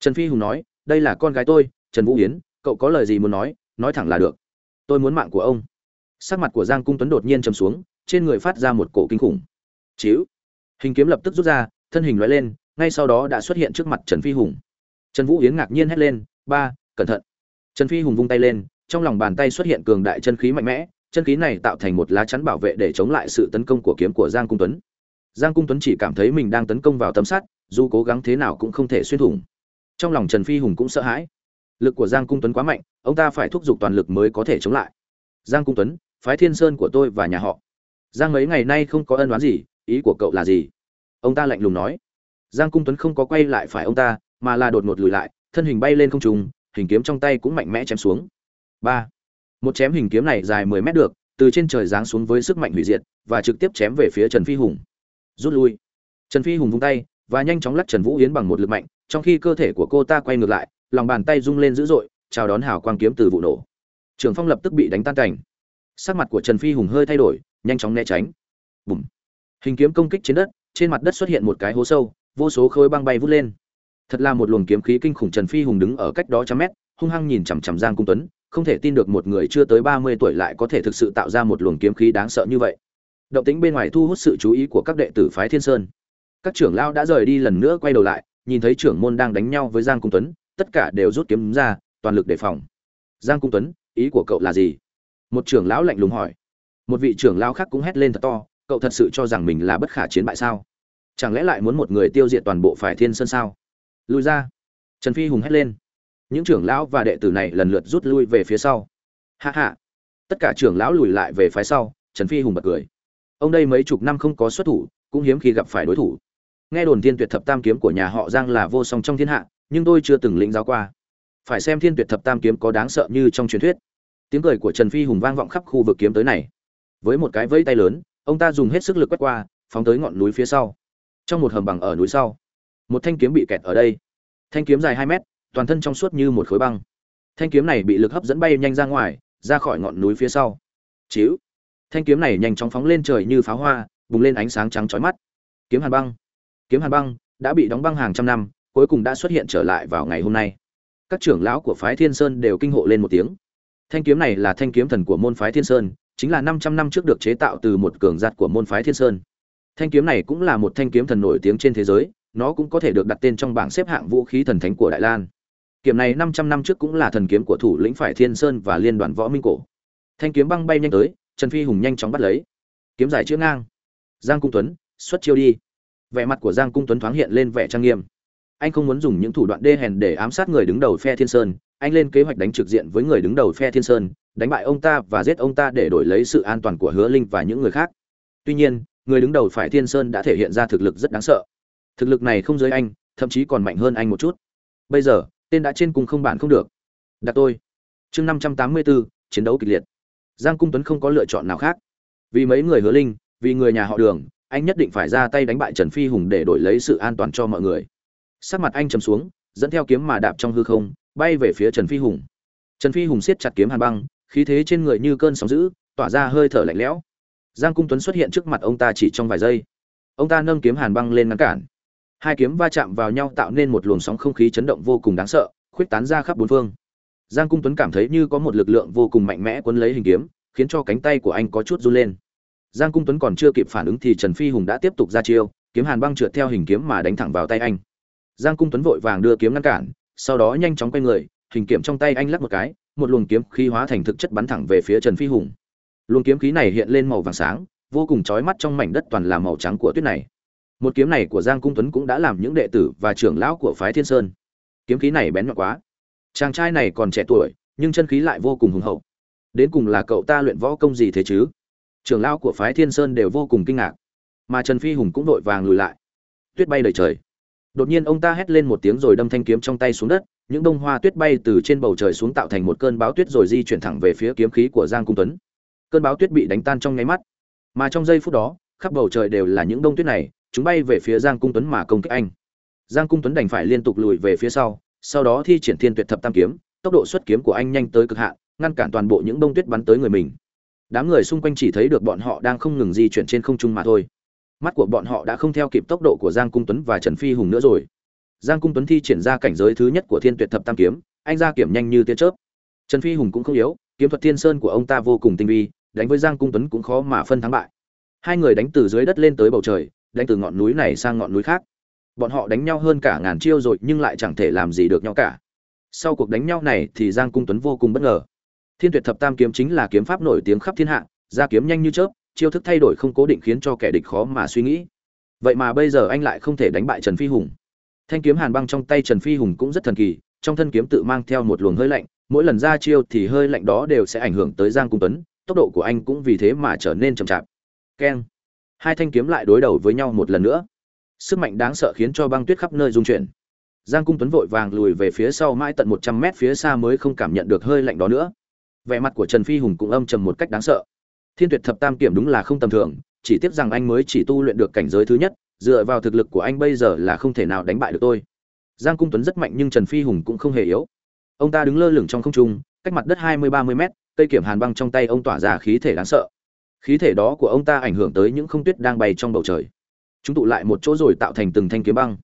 Trần phi hùng nói, đây là con gái tôi, trần vũ hiến cậu có lời gì muốn nói nói thẳng là được. Tôi muốn mạng của ông. Sắc mặt của giang cung tuấn đột nhiên chầm xuống trên người phát ra một cổ kinh khủng. Chíu. Hình kiếm lập tức rút ra, thân hình loại lên, ngay sau đó đã xuất hiện trước mặt trần phi hùng. Trần vũ yến ngạc nhiên hét lên, ba, cẩn thận. Trần phi hùng vung tay lên, trong lòng bàn tay xuất hiện cường đại chân khí mạnh mẽ, chân khí này tạo thành một lá chắn bảo vệ để chống lại sự tấn công của kiếm của giang cung tuấn. Giang cung tuấn chỉ cảm thấy mình đang tấn công vào tấm sắt, dù cố gắng thế nào cũng không thể xuyên thủng. Trong lòng trần phi hùng cũng sợ hãi. Lực của giang cung tuấn quá mạnh, ông ta phải thúc giục toàn lực mới có thể chống lại. Giang cung tuấn, phái thiên sơn của tôi và nhà họ giang mấy ngày nay không có ân đoán gì, ý của cậu là gì? Ông ta lạnh lùng nói. Giang cung tuấn không có quay lại phải ông ta, mà là đột ngột lùi lại, thân hình bay lên không trùng hình kiếm trong tay cũng mạnh mẽ chém xuống. Ba. Một chém hình kiếm này dài mười mét được, từ trên trời giáng xuống với sức mạnh hủy diệt, và trực tiếp chém về phía trần phi hùng. Rút lui. Trần phi hùng vung tay, và nhanh chóng lắc trần vũ yến bằng một lực mạnh, trong khi cơ thể của cô ta quay ngược lại, lòng bàn tay rung lên dữ dội, chào đón hào quang kiếm từ vụ nổ. Trường phong lập tức bị đánh tan cảnh. Sắc mặt của trần phi hùng hơi thay đổi nhanh chóng né tránh. Bùm. Hình kiếm công kích trên đất, trên mặt đất xuất hiện một cái hố sâu, vô số khối băng bay vút lên. Thật là một luồng kiếm khí kinh khủng trần phi hùng đứng ở cách đó trăm mét, hung hăng nhìn chằm chằm giang cung tuấn, không thể tin được một người chưa tới ba mươi tuổi lại có thể thực sự tạo ra một luồng kiếm khí đáng sợ như vậy. Động tĩnh bên ngoài thu hút sự chú ý của các đệ tử phái thiên sơn. Các trưởng lao đã rời đi lần nữa quay đầu lại, nhìn thấy trưởng môn đang đánh nhau với giang cung tuấn, tất cả đều rút kiếm ra, toàn lực đề phòng. Giang cung tuấn, ý của cậu là gì? Một trưởng lão lạnh lùng hỏi một vị trưởng lão khác cũng hét lên thật to, cậu thật sự cho rằng mình là bất khả chiến bại sao? Chẳng lẽ lại muốn một người tiêu diệt toàn bộ phải thiên sơn sao? Lùi ra. Trần phi hùng hét lên. Những trưởng lão và đệ tử này lần lượt rút lui về phía sau. Hạ hạ tất cả trưởng lão lùi lại về phía sau, trần phi hùng bật cười. Ông đây mấy chục năm không có xuất thủ, cũng hiếm khi gặp phải đối thủ. Nghe đồn thiên tuyệt thập tam kiếm của nhà họ giang là vô song trong thiên hạ, nhưng tôi chưa từng lĩnh giáo qua. Phải xem thiên tuyệt thập tam kiếm có đáng sợ như trong truyền thuyết. Tiếng cười của trần phi hùng vang vọng khắp khu vực kiếm tới này với một cái vẫy tay lớn, ông ta dùng hết sức lực quét qua, phóng tới ngọn núi phía sau. Trong một hầm bằng ở núi sau, một thanh kiếm bị kẹt ở đây. Thanh kiếm dài hai mét, toàn thân trong suốt như một khối băng. Thanh kiếm này bị lực hấp dẫn bay nhanh ra ngoài, ra khỏi ngọn núi phía sau. Chíu. Thanh kiếm này nhanh chóng phóng lên trời như pháo hoa, bùng lên ánh sáng trắng chói mắt. Kiếm hàn băng. Kiếm hàn băng đã bị đóng băng hàng trăm năm, cuối cùng đã xuất hiện trở lại vào ngày hôm nay. Các trưởng lão của phái thiên sơn đều kinh hộ lên một tiếng. Thanh kiếm này là thanh kiếm thần của môn phái thiên sơn chính là 500 năm trước được chế tạo từ một cường giặt của môn phái Thiên Sơn. Thanh kiếm này cũng là một thanh kiếm thần nổi tiếng trên thế giới, nó cũng có thể được đặt tên trong bảng xếp hạng vũ khí thần thánh của Đại Lan. Kiếm này 500 năm trước cũng là thần kiếm của thủ lĩnh phải Thiên Sơn và liên đoàn võ minh cổ. Thanh kiếm băng bay nhanh tới, Trần Phi hùng nhanh chóng bắt lấy. Kiếm dài chữa ngang. Giang Cung Tuấn, xuất chiêu đi. Vẻ mặt của Giang Cung Tuấn thoáng hiện lên vẻ trang nghiêm. Anh không muốn dùng những thủ đoạn đê hèn để ám sát người đứng đầu phe Thiên Sơn, anh lên kế hoạch đánh trực diện với người đứng đầu phe Thiên Sơn, đánh bại ông ta và giết ông ta để đổi lấy sự an toàn của Hứa Linh và những người khác. Tuy nhiên, người đứng đầu phải Thiên Sơn đã thể hiện ra thực lực rất đáng sợ. Thực lực này không dưới anh, thậm chí còn mạnh hơn anh một chút. Bây giờ, tên đã trên cùng không bản không được. Đặt tôi. Chương 584, chiến đấu kịch liệt. Giang Cung Tuấn không có lựa chọn nào khác. Vì mấy người Hứa Linh, vì người nhà họ Đường, anh nhất định phải ra tay đánh bại Trần Phi Hùng để đổi lấy sự an toàn cho mọi người. Sắc mặt anh trầm xuống, dẫn theo kiếm mà đạp trong hư không, bay về phía Trần Phi Hùng. Trần Phi Hùng siết chặt kiếm hàn băng, khí thế trên người như cơn sóng dữ, tỏa ra hơi thở lạnh lẽo. Giang Cung Tuấn xuất hiện trước mặt ông ta chỉ trong vài giây. Ông ta nâng kiếm hàn băng lên ngăn cản. Hai kiếm va chạm vào nhau tạo nên một luồng sóng không khí chấn động vô cùng đáng sợ, khuếch tán ra khắp bốn phương. Giang Cung Tuấn cảm thấy như có một lực lượng vô cùng mạnh mẽ cuốn lấy hình kiếm, khiến cho cánh tay của anh có chút run lên. Giang Cung Tuấn còn chưa kịp phản ứng thì Trần Phi Hùng đã tiếp tục ra chiêu, kiếm hàn băng trượt theo hình kiếm mà đánh thẳng vào tay anh. Giang Cung Tuấn vội vàng đưa kiếm ngăn cản, sau đó nhanh chóng quay người, hình kiếm trong tay anh lắc một cái, một luồng kiếm khí hóa thành thực chất bắn thẳng về phía Trần Phi Hùng. Luồng kiếm khí này hiện lên màu vàng sáng, vô cùng chói mắt trong mảnh đất toàn là màu trắng của tuyết này. Một kiếm này của Giang Cung Tuấn cũng đã làm những đệ tử và trưởng lão của phái Thiên Sơn. Kiếm khí này bén nhọn quá. Chàng trai này còn trẻ tuổi, nhưng chân khí lại vô cùng hùng hậu. Đến cùng là cậu ta luyện võ công gì thế chứ? Trưởng lão của phái Thiên Sơn đều vô cùng kinh ngạc, mà Trần Phi Hùng cũng vội vàng lùi lại. Tuyết bay đầy trời. Đột nhiên ông ta hét lên một tiếng rồi đâm thanh kiếm trong tay xuống đất, những bông hoa tuyết bay từ trên bầu trời xuống tạo thành một cơn báo tuyết rồi di chuyển thẳng về phía kiếm khí của Giang Cung Tuấn. Cơn báo tuyết bị đánh tan trong nháy mắt, mà trong giây phút đó, khắp bầu trời đều là những bông tuyết này, chúng bay về phía Giang Cung Tuấn mà công kích anh. Giang Cung Tuấn đành phải liên tục lùi về phía sau, sau đó thi triển Thiên Tuyệt Thập Tam kiếm, tốc độ xuất kiếm của anh nhanh tới cực hạn, ngăn cản toàn bộ những bông tuyết bắn tới người mình. Đám người xung quanh chỉ thấy được bọn họ đang không ngừng di chuyển trên không trung mà thôi. Mắt của bọn họ đã không theo kịp tốc độ của Giang Cung Tuấn và Trần Phi Hùng nữa rồi. Giang Cung Tuấn thi triển ra cảnh giới thứ nhất của Thiên Tuyệt Thập Tam kiếm, anh ra kiểm nhanh như tia chớp. Trần Phi Hùng cũng không yếu, kiếm thuật Thiên Sơn của ông ta vô cùng tinh vi, đánh với Giang Cung Tuấn cũng khó mà phân thắng bại. Hai người đánh từ dưới đất lên tới bầu trời, đánh từ ngọn núi này sang ngọn núi khác. Bọn họ đánh nhau hơn cả ngàn chiêu rồi nhưng lại chẳng thể làm gì được nhau cả. Sau cuộc đánh nhau này thì Giang Cung Tuấn vô cùng bất ngờ. Thiên Tuyệt Thập Tam kiếm chính là kiếm pháp nổi tiếng khắp thiên hạ, ra kiếm nhanh như chớp, chiêu thức thay đổi không cố định khiến cho kẻ địch khó mà suy nghĩ. Vậy mà bây giờ anh lại không thể đánh bại Trần Phi Hùng. Thanh kiếm hàn băng trong tay trần phi hùng cũng rất thần kỳ, trong thân kiếm tự mang theo một luồng hơi lạnh, mỗi lần ra chiêu thì hơi lạnh đó đều sẽ ảnh hưởng tới giang cung tuấn, tốc độ của anh cũng vì thế mà trở nên chậm chạp. Keng. Hai thanh kiếm lại đối đầu với nhau một lần nữa. Sức mạnh đáng sợ khiến cho băng tuyết khắp nơi rung chuyển. Giang cung tuấn vội vàng lùi về phía sau mãi tận một trăm mét phía xa mới không cảm nhận được hơi lạnh đó nữa. Vẻ mặt của trần phi hùng cũng âm trầm một cách đáng sợ thiên tuyệt thập tam kiểm đúng là không tầm thường, chỉ tiếc rằng anh mới chỉ tu luyện được cảnh giới thứ nhất, dựa vào thực lực của anh bây giờ là không thể nào đánh bại được tôi. Giang cung tuấn rất mạnh nhưng trần phi hùng cũng không hề yếu. Ông ta đứng lơ lửng trong không trung, cách mặt đất hai mươi, ba mươi mét, cây kiểm hàn băng trong tay ông tỏa ra khí thể đáng sợ. Khí thể đó của ông ta ảnh hưởng tới những không tuyết đang bay trong bầu trời. Chúng tụ lại một chỗ rồi tạo thành từng thanh kiếm băng.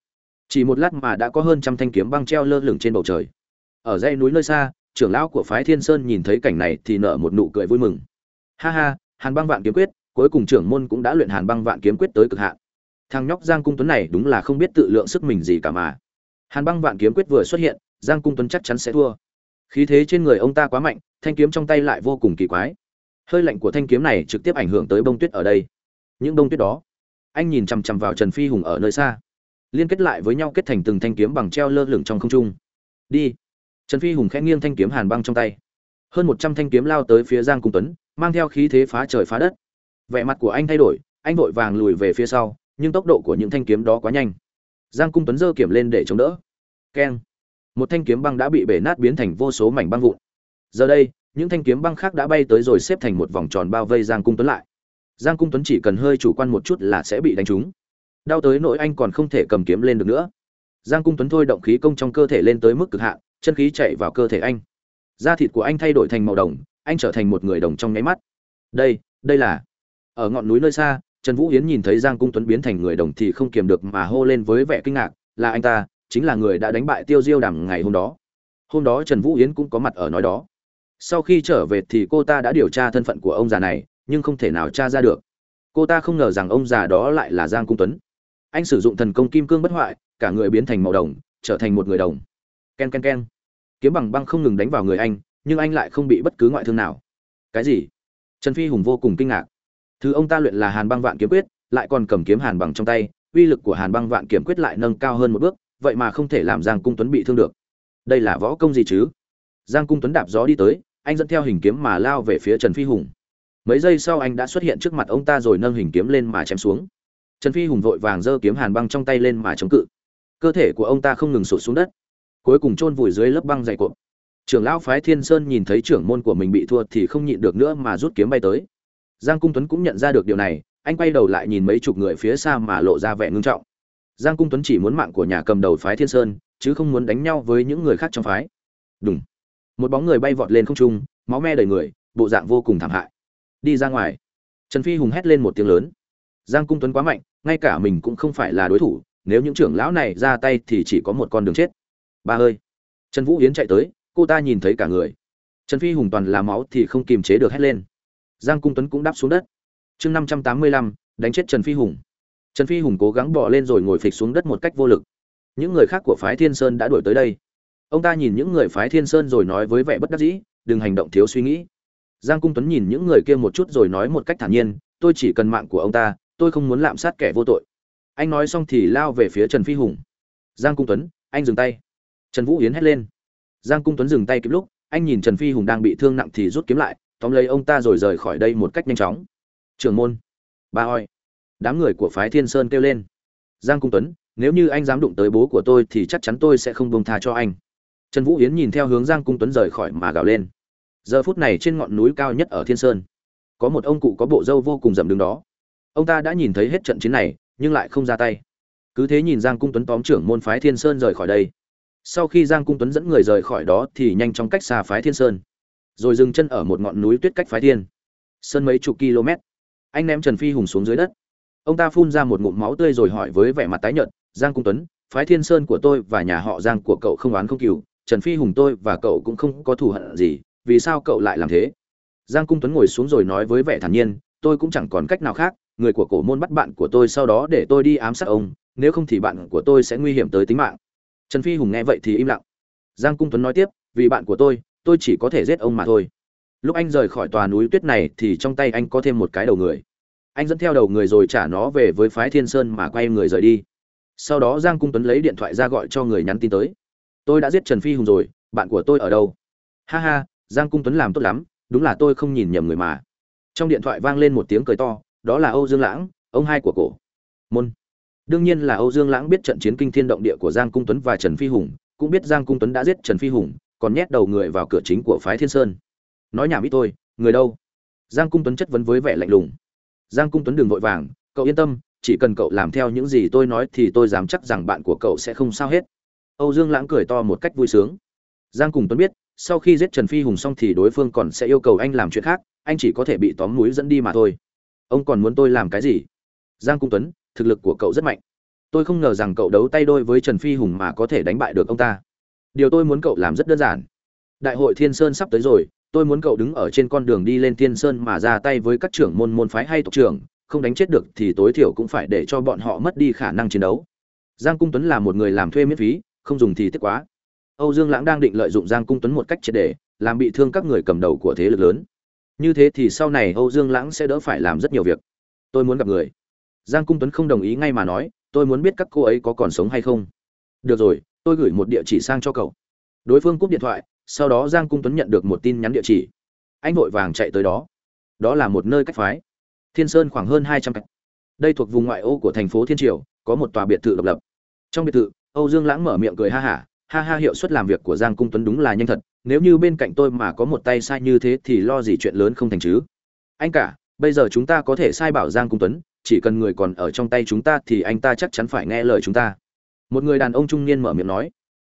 Chỉ một lát mà đã có hơn trăm thanh kiếm băng treo lơ lửng trên bầu trời. Ở dãy núi nơi xa, trưởng lão của phái thiên sơn nhìn thấy cảnh này thì nở một nụ cười vui mừng ha ha, hàn băng vạn kiếm quyết, cuối cùng trưởng môn cũng đã luyện hàn băng vạn kiếm quyết tới cực hạn. Thằng nhóc giang cung tuấn này đúng là không biết tự lượng sức mình gì cả mà. Hàn băng vạn kiếm quyết vừa xuất hiện, giang cung tuấn chắc chắn sẽ thua. Khí thế trên người ông ta quá mạnh, thanh kiếm trong tay lại vô cùng kỳ quái. Hơi lạnh của thanh kiếm này trực tiếp ảnh hưởng tới bông tuyết ở đây. Những bông tuyết đó, anh nhìn chằm chằm vào trần phi hùng ở nơi xa. Liên kết lại với nhau kết thành từng thanh kiếm bằng treo lơ lửng trong không trung. Đi. Trần phi hùng khẽ nghiêng thanh kiếm hàn băng trong tay. Hơn một trăm thanh kiếm lao tới phía giang cung tuấn mang theo khí thế phá trời phá đất. Vẻ mặt của anh thay đổi, anh vội vàng lùi về phía sau, nhưng tốc độ của những thanh kiếm đó quá nhanh. Giang cung tuấn giơ kiểm lên để chống đỡ. Keng. Một thanh kiếm băng đã bị bể nát biến thành vô số mảnh băng vụn. Giờ đây, những thanh kiếm băng khác đã bay tới rồi xếp thành một vòng tròn bao vây giang cung tuấn lại. Giang cung tuấn chỉ cần hơi chủ quan một chút là sẽ bị đánh trúng. Đau tới nỗi anh còn không thể cầm kiếm lên được nữa. Giang cung tuấn thôi động khí công trong cơ thể lên tới mức cực hạn, chân khí chạy vào cơ thể anh. Da thịt của anh thay đổi thành màu đồng anh trở thành một người đồng trong nháy mắt. Đây đây là, ở ngọn núi nơi xa, trần vũ hiến nhìn thấy giang cung tuấn biến thành người đồng thì không kiềm được mà hô lên với vẻ kinh ngạc, là anh ta, chính là người đã đánh bại tiêu diêu đàm ngày hôm đó. Hôm đó trần vũ hiến cũng có mặt ở nói đó. Sau khi trở về thì cô ta đã điều tra thân phận của ông già này, nhưng không thể nào tra ra được. Cô ta không ngờ rằng ông già đó lại là giang cung tuấn. Anh sử dụng thần công kim cương bất hoại, cả người biến thành màu đồng, trở thành một người đồng. K e n k e n k e n kiếm bằng băng không ngừng đánh vào người anh nhưng anh lại không bị bất cứ ngoại thương nào. Cái gì? Trần phi hùng vô cùng kinh ngạc. Thứ ông ta luyện là hàn băng vạn kiếm quyết, lại còn cầm kiếm hàn bằng trong tay, uy lực của hàn băng vạn kiếm quyết lại nâng cao hơn một bước, vậy mà không thể làm giang cung tuấn bị thương được. Đây là võ công gì chứ? Giang cung tuấn đạp gió đi tới, anh dẫn theo hình kiếm mà lao về phía trần phi hùng. Mấy giây sau anh đã xuất hiện trước mặt ông ta rồi nâng hình kiếm lên mà chém xuống. Trần phi hùng vội vàng giơ kiếm hàn băng trong tay lên mà chống cự. Cơ thể của ông ta không ngừng sụt xuống đất. Cuối cùng chôn vùi dưới lớp băng dày cuộn trưởng lão phái thiên sơn nhìn thấy trưởng môn của mình bị thua thì không nhịn được nữa mà rút kiếm bay tới. Giang cung tuấn cũng nhận ra được điều này, anh quay đầu lại nhìn mấy chục người phía xa mà lộ ra vẻ ngưng trọng. Giang cung tuấn chỉ muốn mạng của nhà cầm đầu phái thiên sơn, chứ không muốn đánh nhau với những người khác trong phái. Đúng một bóng người bay vọt lên không trung, máu me đầy người, bộ dạng vô cùng thảm hại. Đi ra ngoài. Trần phi hùng hét lên một tiếng lớn. Giang cung tuấn quá mạnh, ngay cả mình cũng không phải là đối thủ, nếu những trưởng lão này ra tay thì chỉ có một con đường chết. Ba ơi trần vũ yến chạy tới cô ta nhìn thấy cả người. Trần phi hùng toàn là máu thì không kiềm chế được hét lên. Giang cung tuấn cũng đáp xuống đất. Chương năm trăm tám mươi lăm, đánh chết trần phi hùng. Trần phi hùng cố gắng bỏ lên rồi ngồi phịch xuống đất một cách vô lực. Những người khác của phái thiên sơn đã đuổi tới đây. Ông ta nhìn những người phái thiên sơn rồi nói với vẻ bất đắc dĩ, đừng hành động thiếu suy nghĩ. Giang cung tuấn nhìn những người kia một chút rồi nói một cách thản nhiên, tôi chỉ cần mạng của ông ta, tôi không muốn lạm sát kẻ vô tội. Anh nói xong thì lao về phía trần phi hùng. Giang cung tuấn, anh dừng tay. Trần vũ yến hét lên giang cung tuấn dừng tay kịp lúc, anh nhìn trần phi hùng đang bị thương nặng thì rút kiếm lại, tóm lấy ông ta rồi rời khỏi đây một cách nhanh chóng. Trưởng môn, ba oi. Đám người của phái thiên sơn kêu lên. Giang cung tuấn, nếu như anh dám đụng tới bố của tôi thì chắc chắn tôi sẽ không bông tha cho anh. Trần vũ yến nhìn theo hướng giang cung tuấn rời khỏi mà gào lên. Giờ phút này trên ngọn núi cao nhất ở thiên sơn, có một ông cụ có bộ râu vô cùng rậm đứng đó. Ông ta đã nhìn thấy hết trận chiến này, nhưng lại không ra tay. Cứ thế nhìn giang cung tuấn tóm trưởng môn phái thiên sơn rời khỏi đây sau khi giang cung tuấn dẫn người rời khỏi đó thì nhanh chóng cách xa phái thiên sơn, rồi dừng chân ở một ngọn núi tuyết cách phái thiên, sơn mấy chục km. Anh ném trần phi hùng xuống dưới đất. Ông ta phun ra một ngụm máu tươi rồi hỏi với vẻ mặt tái nhợt, giang cung tuấn, phái thiên sơn của tôi và nhà họ giang của cậu không oán không cừu, trần phi hùng tôi và cậu cũng không có thù hận gì, vì sao cậu lại làm thế? Giang cung tuấn ngồi xuống rồi nói với vẻ thản nhiên, tôi cũng chẳng còn cách nào khác, người của cổ môn bắt bạn của tôi sau đó để tôi đi ám sát ông, nếu không thì bạn của tôi sẽ nguy hiểm tới tính mạng trần phi hùng nghe vậy thì im lặng. Giang cung tuấn nói tiếp, vì bạn của tôi tôi chỉ có thể giết ông mà thôi. Lúc anh rời khỏi tòa núi tuyết này thì trong tay anh có thêm một cái đầu người. Anh dẫn theo đầu người rồi trả nó về với phái thiên sơn mà quay người rời đi. Sau đó giang cung tuấn lấy điện thoại ra gọi cho người nhắn tin tới. Tôi đã giết trần phi hùng rồi, bạn của tôi ở đâu? Ha ha, giang cung tuấn làm tốt lắm, đúng là tôi không nhìn nhầm người mà. Trong điện thoại vang lên một tiếng cười to, đó là âu dương lãng, ông hai của cổ. Môn đương nhiên là âu dương lãng biết trận chiến kinh thiên động địa của giang cung tuấn và trần phi hùng, cũng biết giang cung tuấn đã giết trần phi hùng, còn nhét đầu người vào cửa chính của phái thiên sơn. Nói nhảm ít tôi người đâu? Giang cung tuấn chất vấn với vẻ lạnh lùng. Giang cung tuấn đừng vội vàng, cậu yên tâm, chỉ cần cậu làm theo những gì tôi nói thì tôi dám chắc rằng bạn của cậu sẽ không sao hết. Âu dương lãng cười to một cách vui sướng. Giang cùng tuấn biết, sau khi giết trần phi hùng xong thì đối phương còn sẽ yêu cầu anh làm chuyện khác, anh chỉ có thể bị tóm núi dẫn đi mà thôi. Ông còn muốn tôi làm cái gì? Giang cung tuấn thực lực của cậu rất mạnh. Tôi không ngờ rằng cậu đấu tay đôi với trần phi hùng mà có thể đánh bại được ông ta. Điều tôi muốn cậu làm rất đơn giản. Đại hội thiên sơn sắp tới rồi, tôi muốn cậu đứng ở trên con đường đi lên thiên sơn mà ra tay với các trưởng môn môn phái hay tộc trưởng, không đánh chết được thì tối thiểu cũng phải để cho bọn họ mất đi khả năng chiến đấu. Giang cung tuấn là một người làm thuê miễn phí, không dùng thì tiếc quá. Âu dương lãng đang định lợi dụng giang cung tuấn một cách triệt để, làm bị thương các người cầm đầu của thế lực lớn. Như thế thì sau này âu dương lãng sẽ đỡ phải làm rất nhiều việc. Tôi muốn gặp người giang cung tuấn không đồng ý ngay mà nói, tôi muốn biết các cô ấy có còn sống hay không. Được rồi, tôi gửi một địa chỉ sang cho cậu. Đối phương cúp điện thoại, sau đó giang cung tuấn nhận được một tin nhắn địa chỉ. Anh vội vàng chạy tới đó. Đó là một nơi cách phái. Thiên sơn khoảng hơn hai trăm cách đây thuộc vùng ngoại ô của thành phố thiên triều, có một tòa biệt thự độc lập. Trong biệt thự, âu dương lãng mở miệng cười ha hả, ha ha, hiệu suất làm việc của giang cung tuấn đúng là nhanh thật, nếu như bên cạnh tôi mà có một tay sai như thế thì lo gì chuyện lớn không thành chứ? Anh cả, bây giờ chúng ta có thể sai bảo giang cung tuấn chỉ cần người còn ở trong tay chúng ta thì anh ta chắc chắn phải nghe lời chúng ta. Một người đàn ông trung niên mở miệng nói,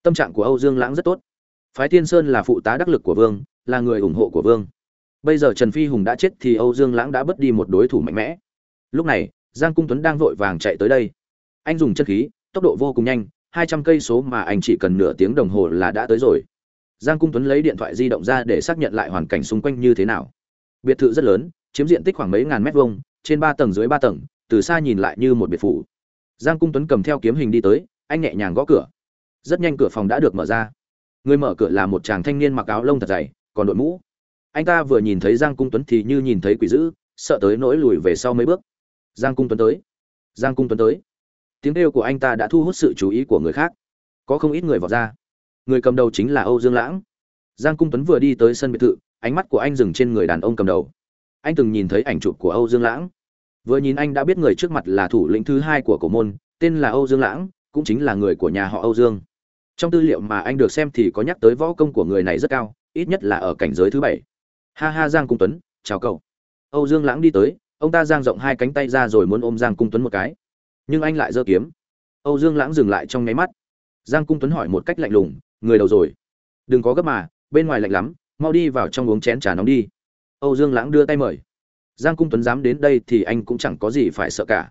tâm trạng của âu dương lãng rất tốt. Phái thiên sơn là phụ tá đắc lực của vương, là người ủng hộ của vương. Bây giờ trần phi hùng đã chết thì âu dương lãng đã bớt đi một đối thủ mạnh mẽ. Lúc này, giang cung tuấn đang vội vàng chạy tới đây. Anh dùng chân khí, tốc độ vô cùng nhanh, hai trăm cây số mà anh chỉ cần nửa tiếng đồng hồ là đã tới rồi. Giang cung tuấn lấy điện thoại di động ra để xác nhận lại hoàn cảnh xung quanh như thế nào. Biệt thự rất lớn, chiếm diện tích khoảng mấy ngàn mét vuông trên ba tầng dưới ba tầng, từ xa nhìn lại như một biệt phủ. Giang cung tuấn cầm theo kiếm hình đi tới, anh nhẹ nhàng gõ cửa. Rất nhanh cửa phòng đã được mở ra. Người mở cửa là một chàng thanh niên mặc áo lông thật dày, còn đội mũ. Anh ta vừa nhìn thấy giang cung tuấn thì như nhìn thấy quỷ dữ, sợ tới nỗi lùi về sau mấy bước. Giang cung tuấn tới. Giang cung tuấn tới. Tiếng kêu của anh ta đã thu hút sự chú ý của người khác. Có không ít người vào ra. Người cầm đầu chính là âu dương lãng. Giang cung tuấn vừa đi tới sân biệt thự, ánh mắt của anh dừng trên người đàn ông cầm đầu anh từng nhìn thấy ảnh chụp của âu dương lãng. Vừa nhìn anh đã biết người trước mặt là thủ lĩnh thứ hai của cổ môn, tên là âu dương lãng, cũng chính là người của nhà họ âu dương. Trong tư liệu mà anh được xem thì có nhắc tới võ công của người này rất cao, ít nhất là ở cảnh giới thứ bảy. Ha ha giang cung tuấn, chào cậu. Âu dương lãng đi tới, ông ta giang rộng hai cánh tay ra rồi muốn ôm giang cung tuấn một cái. Nhưng anh lại giơ kiếm. Âu dương lãng dừng lại trong nháy mắt. Giang cung tuấn hỏi một cách lạnh lùng, người đầu rồi? Đừng có gấp mà, bên ngoài lạnh lắm, mau đi vào trong uống chén trà nóng đi âu dương lãng đưa tay mời. Giang cung tuấn dám đến đây thì anh cũng chẳng có gì phải sợ cả.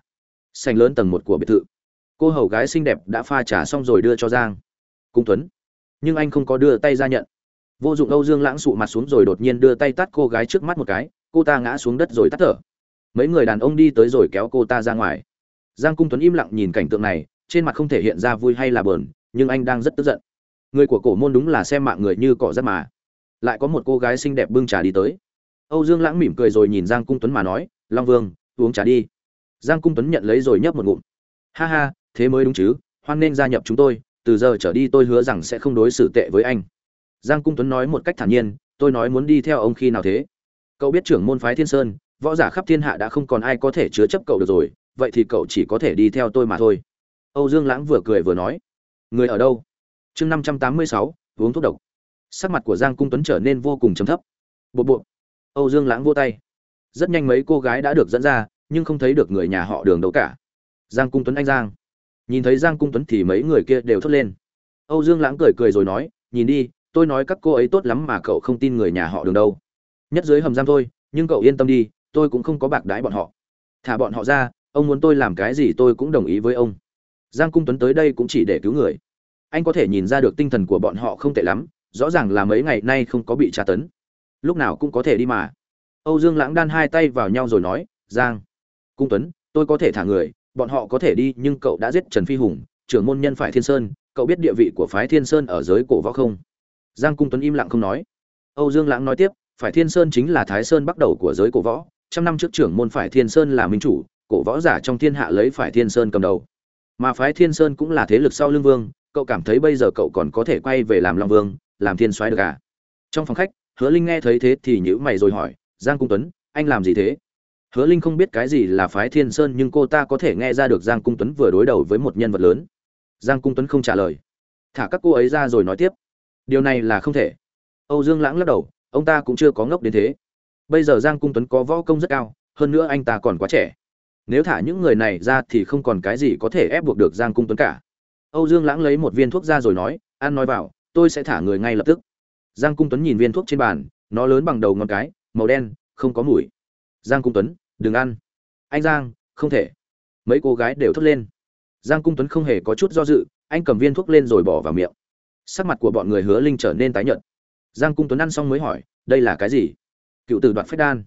Sảnh lớn tầng một của biệt thự. Cô hầu gái xinh đẹp đã pha trà xong rồi đưa cho giang. Cung tuấn. Nhưng anh không có đưa tay ra nhận. Vô dụng âu dương lãng sụ mặt xuống rồi đột nhiên đưa tay tát cô gái trước mắt một cái. Cô ta ngã xuống đất rồi tắt thở. Mấy người đàn ông đi tới rồi kéo cô ta ra ngoài. Giang cung tuấn im lặng nhìn cảnh tượng này trên mặt không thể hiện ra vui hay là buồn, nhưng anh đang rất tức giận. Người của cổ môn đúng là xem mạng người như cỏ rác mà. Lại có một cô gái xinh đẹp bưng trà đi tới âu dương lãng mỉm cười rồi nhìn giang cung tuấn mà nói, long vương, uống trà đi. Giang cung tuấn nhận lấy rồi nhấp một ngụm. Ha ha, thế mới đúng chứ, hoan nên gia nhập chúng tôi, từ giờ trở đi tôi hứa rằng sẽ không đối xử tệ với anh. Giang cung tuấn nói một cách thản nhiên, tôi nói muốn đi theo ông khi nào thế? Cậu biết trưởng môn phái thiên sơn, võ giả khắp thiên hạ đã không còn ai có thể chứa chấp cậu được rồi, vậy thì cậu chỉ có thể đi theo tôi mà thôi. Âu dương lãng vừa cười vừa nói, người ở đâu? Chương năm trăm tám mươi sáu, uống thuốc độc. Sắc mặt của giang cung tuấn trở nên vô cùng trầm thấp. Bộ bộ âu dương lãng vô tay. Rất nhanh mấy cô gái đã được dẫn ra, nhưng không thấy được người nhà họ đường đâu cả. Giang cung tuấn anh giang. Nhìn thấy giang cung tuấn thì mấy người kia đều thốt lên. Âu dương lãng cười cười rồi nói, nhìn đi, tôi nói các cô ấy tốt lắm mà cậu không tin người nhà họ đường đâu. Nhất dưới hầm giam thôi, nhưng cậu yên tâm đi, tôi cũng không có bạc đái bọn họ. Thả bọn họ ra, ông muốn tôi làm cái gì tôi cũng đồng ý với ông. Giang cung tuấn tới đây cũng chỉ để cứu người. Anh có thể nhìn ra được tinh thần của bọn họ không tệ lắm, rõ ràng là mấy ngày nay không có bị tra tấn lúc nào cũng có thể đi mà. Âu dương lãng đan hai tay vào nhau rồi nói, giang, cung tuấn, tôi có thể thả người, bọn họ có thể đi, nhưng cậu đã giết trần phi hùng, trưởng môn nhân phải thiên sơn, cậu biết địa vị của phái thiên sơn ở giới cổ võ không? Giang cung tuấn im lặng không nói. Âu dương lãng nói tiếp, phải thiên sơn chính là thái sơn bắt đầu của giới cổ võ, trăm năm trước trưởng môn phải thiên sơn là minh chủ, cổ võ giả trong thiên hạ lấy phải thiên sơn cầm đầu. Mà phái thiên sơn cũng là thế lực sau lương vương, cậu cảm thấy bây giờ cậu còn có thể quay về làm long vương, làm thiên soái được à? Trong phòng khách hứa linh nghe thấy thế thì nhữ mày rồi hỏi, giang cung tuấn, anh làm gì thế? Hứa linh không biết cái gì là phái thiên sơn nhưng cô ta có thể nghe ra được giang cung tuấn vừa đối đầu với một nhân vật lớn. Giang cung tuấn không trả lời. Thả các cô ấy ra rồi nói tiếp. Điều này là không thể. Âu dương lãng lắc đầu, ông ta cũng chưa có ngốc đến thế. Bây giờ giang cung tuấn có võ công rất cao, hơn nữa anh ta còn quá trẻ. Nếu thả những người này ra thì không còn cái gì có thể ép buộc được giang cung tuấn cả. Âu dương lãng lấy một viên thuốc ra rồi nói, ăn nói vào, tôi sẽ thả người ngay lập tức giang cung tuấn nhìn viên thuốc trên bàn, nó lớn bằng đầu ngón cái, màu đen, không có mùi. Giang cung tuấn, đừng ăn. Anh giang, không thể. Mấy cô gái đều thốt lên. Giang cung tuấn không hề có chút do dự, anh cầm viên thuốc lên rồi bỏ vào miệng. Sắc mặt của bọn người hứa linh trở nên tái nhợt. Giang cung tuấn ăn xong mới hỏi, đây là cái gì? Cựu tử đoạt phách đan.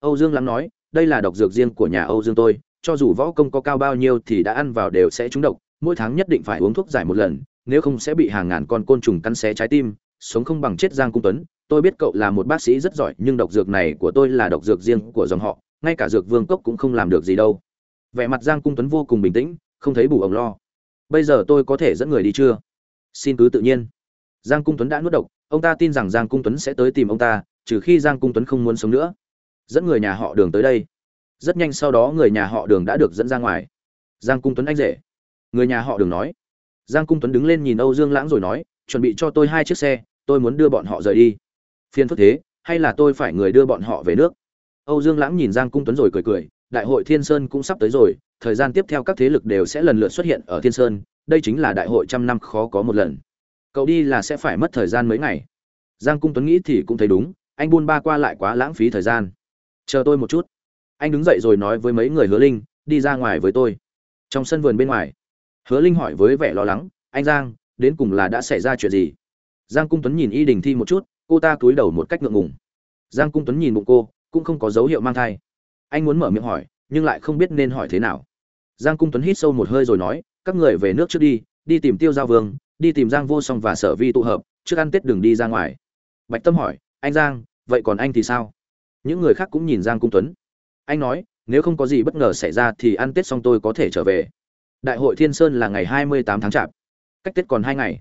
Âu dương lắng nói, đây là độc dược riêng của nhà âu dương tôi, cho dù võ công có cao bao nhiêu thì đã ăn vào đều sẽ trúng độc, mỗi tháng nhất định phải uống thuốc giải một lần, nếu không sẽ bị hàng ngàn con côn trùng cắn xé trái tim sống không bằng chết giang cung tuấn, tôi biết cậu là một bác sĩ rất giỏi, nhưng độc dược này của tôi là độc dược riêng của dòng họ, ngay cả dược vương cốc cũng không làm được gì đâu. Vẻ mặt giang cung tuấn vô cùng bình tĩnh, không thấy bù ổng lo. Bây giờ tôi có thể dẫn người đi chưa? Xin cứ tự nhiên. Giang cung tuấn đã nuốt độc, ông ta tin rằng giang cung tuấn sẽ tới tìm ông ta, trừ khi giang cung tuấn không muốn sống nữa. Dẫn người nhà họ đường tới đây. Rất nhanh sau đó người nhà họ đường đã được dẫn ra ngoài. Giang cung tuấn anh rể. Người nhà họ đường nói. Giang cung tuấn đứng lên nhìn âu dương lãng rồi nói, chuẩn bị cho tôi hai chiếc xe tôi muốn đưa bọn họ rời đi. Phiên phức thế, hay là tôi phải người đưa bọn họ về nước? Âu dương lãng nhìn giang cung tuấn rồi cười cười, đại hội thiên sơn cũng sắp tới rồi, thời gian tiếp theo các thế lực đều sẽ lần lượt xuất hiện ở thiên sơn, đây chính là đại hội trăm năm khó có một lần. Cậu đi là sẽ phải mất thời gian mấy ngày. Giang cung tuấn nghĩ thì cũng thấy đúng, anh buôn ba qua lại quá lãng phí thời gian. Chờ tôi một chút. Anh đứng dậy rồi nói với mấy người hứa linh, đi ra ngoài với tôi. Trong sân vườn bên ngoài, hứa linh hỏi với vẻ lo lắng, anh giang, đến cùng là đã xảy ra chuyện gì? Giang cung tuấn nhìn y đình thi một chút, cô ta cúi đầu một cách ngượng ngùng. Giang cung tuấn nhìn bụng cô, cũng không có dấu hiệu mang thai. Anh muốn mở miệng hỏi, nhưng lại không biết nên hỏi thế nào. Giang cung tuấn hít sâu một hơi rồi nói, các người về nước trước đi đi tìm tiêu giao vương, đi tìm giang vô song và sở vi tụ hợp, trước ăn tết đừng đi ra ngoài. Bạch tâm hỏi, anh giang, vậy còn anh thì sao? Những người khác cũng nhìn giang cung tuấn. Anh nói, nếu không có gì bất ngờ xảy ra thì ăn tết xong tôi có thể trở về. Đại hội thiên sơn là ngày hai mươi tám tháng chạp. Cách tết còn hai ngày.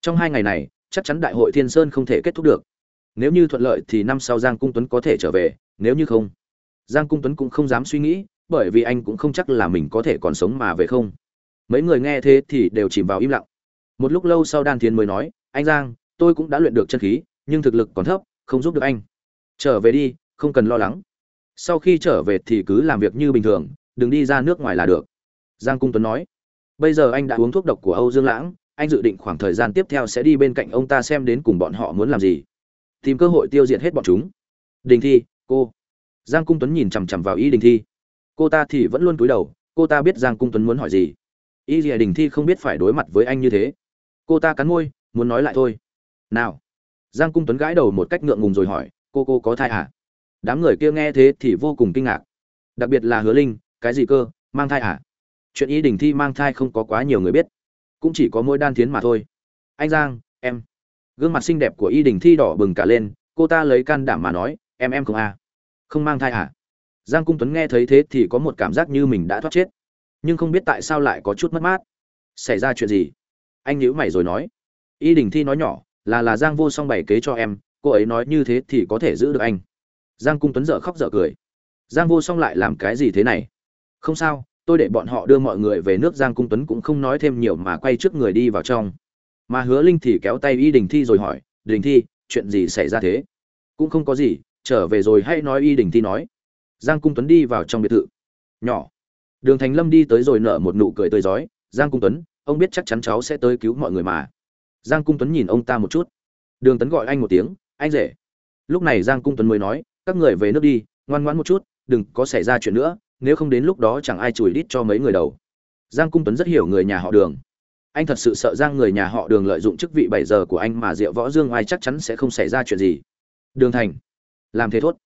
Trong hai ngày này chắc chắn đại hội thiên sơn không thể kết thúc được. Nếu như thuận lợi thì năm sau giang cung tuấn có thể trở về, nếu như không, giang cung tuấn cũng không dám suy nghĩ, bởi vì anh cũng không chắc là mình có thể còn sống mà về không. Mấy người nghe thế thì đều chìm vào im lặng. Một lúc lâu sau đan Thiên mới nói, anh giang, tôi cũng đã luyện được chân khí, nhưng thực lực còn thấp, không giúp được anh. Trở về đi, không cần lo lắng. Sau khi trở về thì cứ làm việc như bình thường, đừng đi ra nước ngoài là được. Giang cung tuấn nói. Bây giờ anh đã uống thuốc độc của âu dương lãng anh dự định khoảng thời gian tiếp theo sẽ đi bên cạnh ông ta xem đến cùng bọn họ muốn làm gì. Tìm cơ hội tiêu diệt hết bọn chúng. Đình thi, cô. Giang cung tuấn nhìn chằm chằm vào y đình thi. Cô ta thì vẫn luôn cúi đầu, cô ta biết giang cung tuấn muốn hỏi gì. Y dìa đình thi không biết phải đối mặt với anh như thế. Cô ta cắn môi, muốn nói lại thôi. Nào. Giang cung tuấn gãi đầu một cách ngượng ngùng rồi hỏi, cô cô có thai à? Đám người kia nghe thế thì vô cùng kinh ngạc. Đặc biệt là hứa linh, cái gì cơ? Mang thai à? Chuyện y đình thi mang thai không có quá nhiều người biết cũng chỉ có mỗi đan thiến mà thôi. Anh giang, em. Gương mặt xinh đẹp của y đình thi đỏ bừng cả lên, cô ta lấy can đảm mà nói, em em không à. Không mang thai à? Giang cung tuấn nghe thấy thế thì có một cảm giác như mình đã thoát chết. Nhưng không biết tại sao lại có chút mất mát. Xảy ra chuyện gì? Anh nhữ mày rồi nói. Y đình thi nói nhỏ, là là giang vô song bày kế cho em, cô ấy nói như thế thì có thể giữ được anh. Giang cung tuấn dở khóc dở cười. Giang vô song lại làm cái gì thế này? Không sao tôi để bọn họ đưa mọi người về nước giang cung tuấn cũng không nói thêm nhiều mà quay trước người đi vào trong. Mà hứa linh thì kéo tay y đình thi rồi hỏi, đình thi, chuyện gì xảy ra thế? Cũng không có gì, trở về rồi hãy nói y đình thi nói. Giang cung tuấn đi vào trong biệt thự. Nhỏ. Đường thành lâm đi tới rồi nở một nụ cười tươi rói, giang cung tuấn, ông biết chắc chắn cháu sẽ tới cứu mọi người mà. Giang cung tuấn nhìn ông ta một chút. Đường tấn gọi anh một tiếng, anh rể. Lúc này giang cung tuấn mới nói, các người về nước đi, ngoan ngoãn một chút, đừng có xảy ra chuyện nữa nếu không đến lúc đó chẳng ai chùi đít cho mấy người đầu. Giang cung tuấn rất hiểu người nhà họ đường. Anh thật sự sợ giang người nhà họ đường lợi dụng chức vị bảy giờ của anh mà diệu võ dương ai chắc chắn sẽ không xảy ra chuyện gì. Đường thành, làm thế thốt.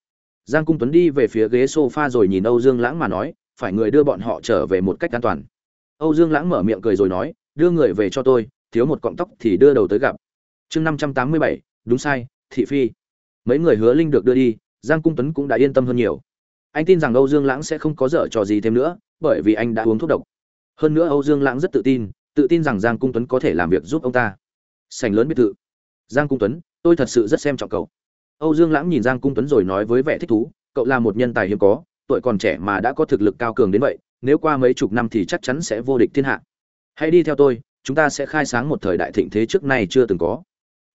Giang cung tuấn đi về phía ghế sofa rồi nhìn âu dương lãng mà nói, phải người đưa bọn họ trở về một cách an toàn. Âu dương lãng mở miệng cười rồi nói, đưa người về cho tôi, thiếu một cọng tóc thì đưa đầu tới gặp. Chương năm trăm tám mươi bảy, đúng sai, thị phi. Mấy người hứa linh được đưa đi, giang cung tuấn cũng đã yên tâm hơn nhiều anh tin rằng âu dương lãng sẽ không có dở trò gì thêm nữa, bởi vì anh đã uống thuốc độc. Hơn nữa âu dương lãng rất tự tin tự tin rằng giang cung tuấn có thể làm việc giúp ông ta. Sành lớn biệt thự. Giang cung tuấn, tôi thật sự rất xem trọng cậu. Âu dương lãng nhìn giang cung tuấn rồi nói với vẻ thích thú, cậu là một nhân tài hiếm có, tuổi còn trẻ mà đã có thực lực cao cường đến vậy, nếu qua mấy chục năm thì chắc chắn sẽ vô địch thiên hạ. Hãy đi theo tôi, chúng ta sẽ khai sáng một thời đại thịnh thế trước nay chưa từng có.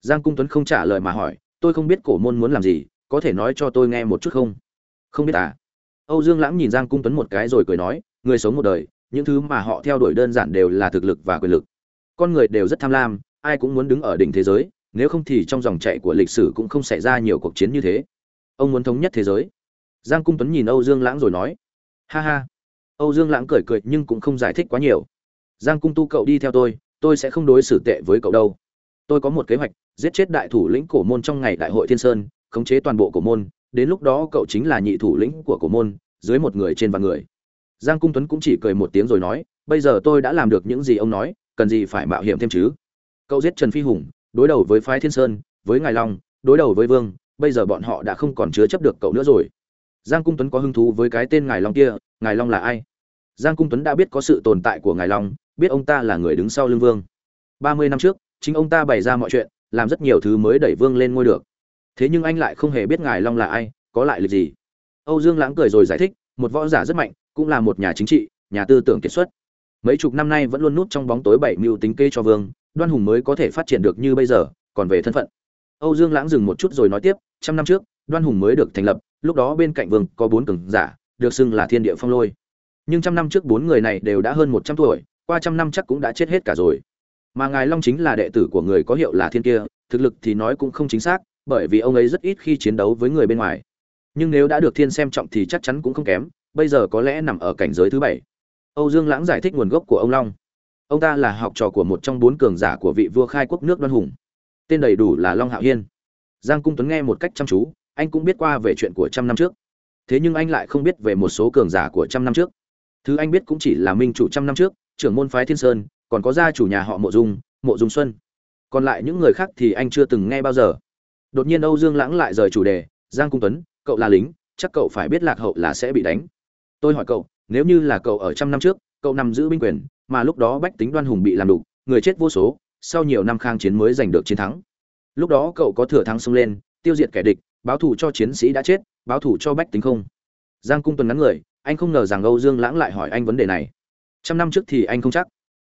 Giang cung tuấn không trả lời mà hỏi, tôi không biết cổ môn muốn làm gì, có thể nói cho tôi nghe một chút không? Không biết à? Âu dương lãng nhìn giang cung tuấn một cái rồi cười nói, người sống một đời, những thứ mà họ theo đuổi đơn giản đều là thực lực và quyền lực. Con người đều rất tham lam, ai cũng muốn đứng ở đỉnh thế giới, nếu không thì trong dòng chảy của lịch sử cũng không xảy ra nhiều cuộc chiến như thế. Ông muốn thống nhất thế giới. Giang cung tuấn nhìn âu dương lãng rồi nói, ha ha. Âu dương lãng cười cười nhưng cũng không giải thích quá nhiều. Giang cung tu cậu đi theo tôi tôi sẽ không đối xử tệ với cậu đâu. Tôi có một kế hoạch, giết chết đại thủ lĩnh cổ môn trong ngày đại hội thiên sơn, khống chế toàn bộ cổ môn đến lúc đó cậu chính là nhị thủ lĩnh của cổ môn, dưới một người trên vạn người. Giang cung tuấn cũng chỉ cười một tiếng rồi nói, bây giờ tôi đã làm được những gì ông nói, cần gì phải mạo hiểm thêm chứ? Cậu giết trần phi hùng, đối đầu với phái thiên sơn, với ngài long, đối đầu với vương, bây giờ bọn họ đã không còn chứa chấp được cậu nữa rồi. Giang cung tuấn có hứng thú với cái tên ngài long kia, ngài long là ai? Giang cung tuấn đã biết có sự tồn tại của ngài long, biết ông ta là người đứng sau lưng vương. Ba mươi năm trước, chính ông ta bày ra mọi chuyện, làm rất nhiều thứ mới đẩy vương lên ngôi được thế nhưng anh lại không hề biết ngài long là ai, có lại lịch gì. Âu dương lãng cười rồi giải thích, một võ giả rất mạnh, cũng là một nhà chính trị, nhà tư tưởng kiệt xuất. Mấy chục năm nay vẫn luôn núp trong bóng tối bảy mưu tính kê cho vương, đoan hùng mới có thể phát triển được như bây giờ, còn về thân phận. Âu dương lãng dừng một chút rồi nói tiếp, trăm năm trước, đoan hùng mới được thành lập, lúc đó bên cạnh vương có bốn cường giả, được xưng là thiên địa phong lôi. Nhưng trăm năm trước bốn người này đều đã hơn một trăm tuổi, qua trăm năm chắc cũng đã chết hết cả rồi. Mà ngài long chính là đệ tử của người có hiệu là thiên kia, thực lực thì nói cũng không chính xác bởi vì ông ấy rất ít khi chiến đấu với người bên ngoài. Nhưng nếu đã được thiên xem trọng thì chắc chắn cũng không kém, bây giờ có lẽ nằm ở cảnh giới thứ bảy. Âu dương lãng giải thích nguồn gốc của ông long. Ông ta là học trò của một trong bốn cường giả của vị vua khai quốc nước đoan hùng. Tên đầy đủ là long hạo hiên. Giang cung tuấn nghe một cách chăm chú, anh cũng biết qua về chuyện của trăm năm trước. Thế nhưng anh lại không biết về một số cường giả của trăm năm trước. Thứ anh biết cũng chỉ là minh chủ trăm năm trước, trưởng môn phái thiên sơn, còn có gia chủ nhà họ mộ dung mộ dung xuân. Còn lại những người khác thì anh chưa từng nghe bao giờ đột nhiên âu dương lãng lại rời chủ đề, giang cung tuấn, cậu là lính, chắc cậu phải biết lạc hậu là sẽ bị đánh. Tôi hỏi cậu, nếu như là cậu ở trăm năm trước, cậu nằm giữ binh quyền, mà lúc đó bách tính đoan hùng bị làm đục, người chết vô số, sau nhiều năm khang chiến mới giành được chiến thắng. Lúc đó cậu có thừa thắng xông lên, tiêu diệt kẻ địch, báo thù cho chiến sĩ đã chết, báo thù cho bách tính không? Giang cung tuấn ngắn người, anh không ngờ rằng âu dương lãng lại hỏi anh vấn đề này. Trăm năm trước thì anh không chắc.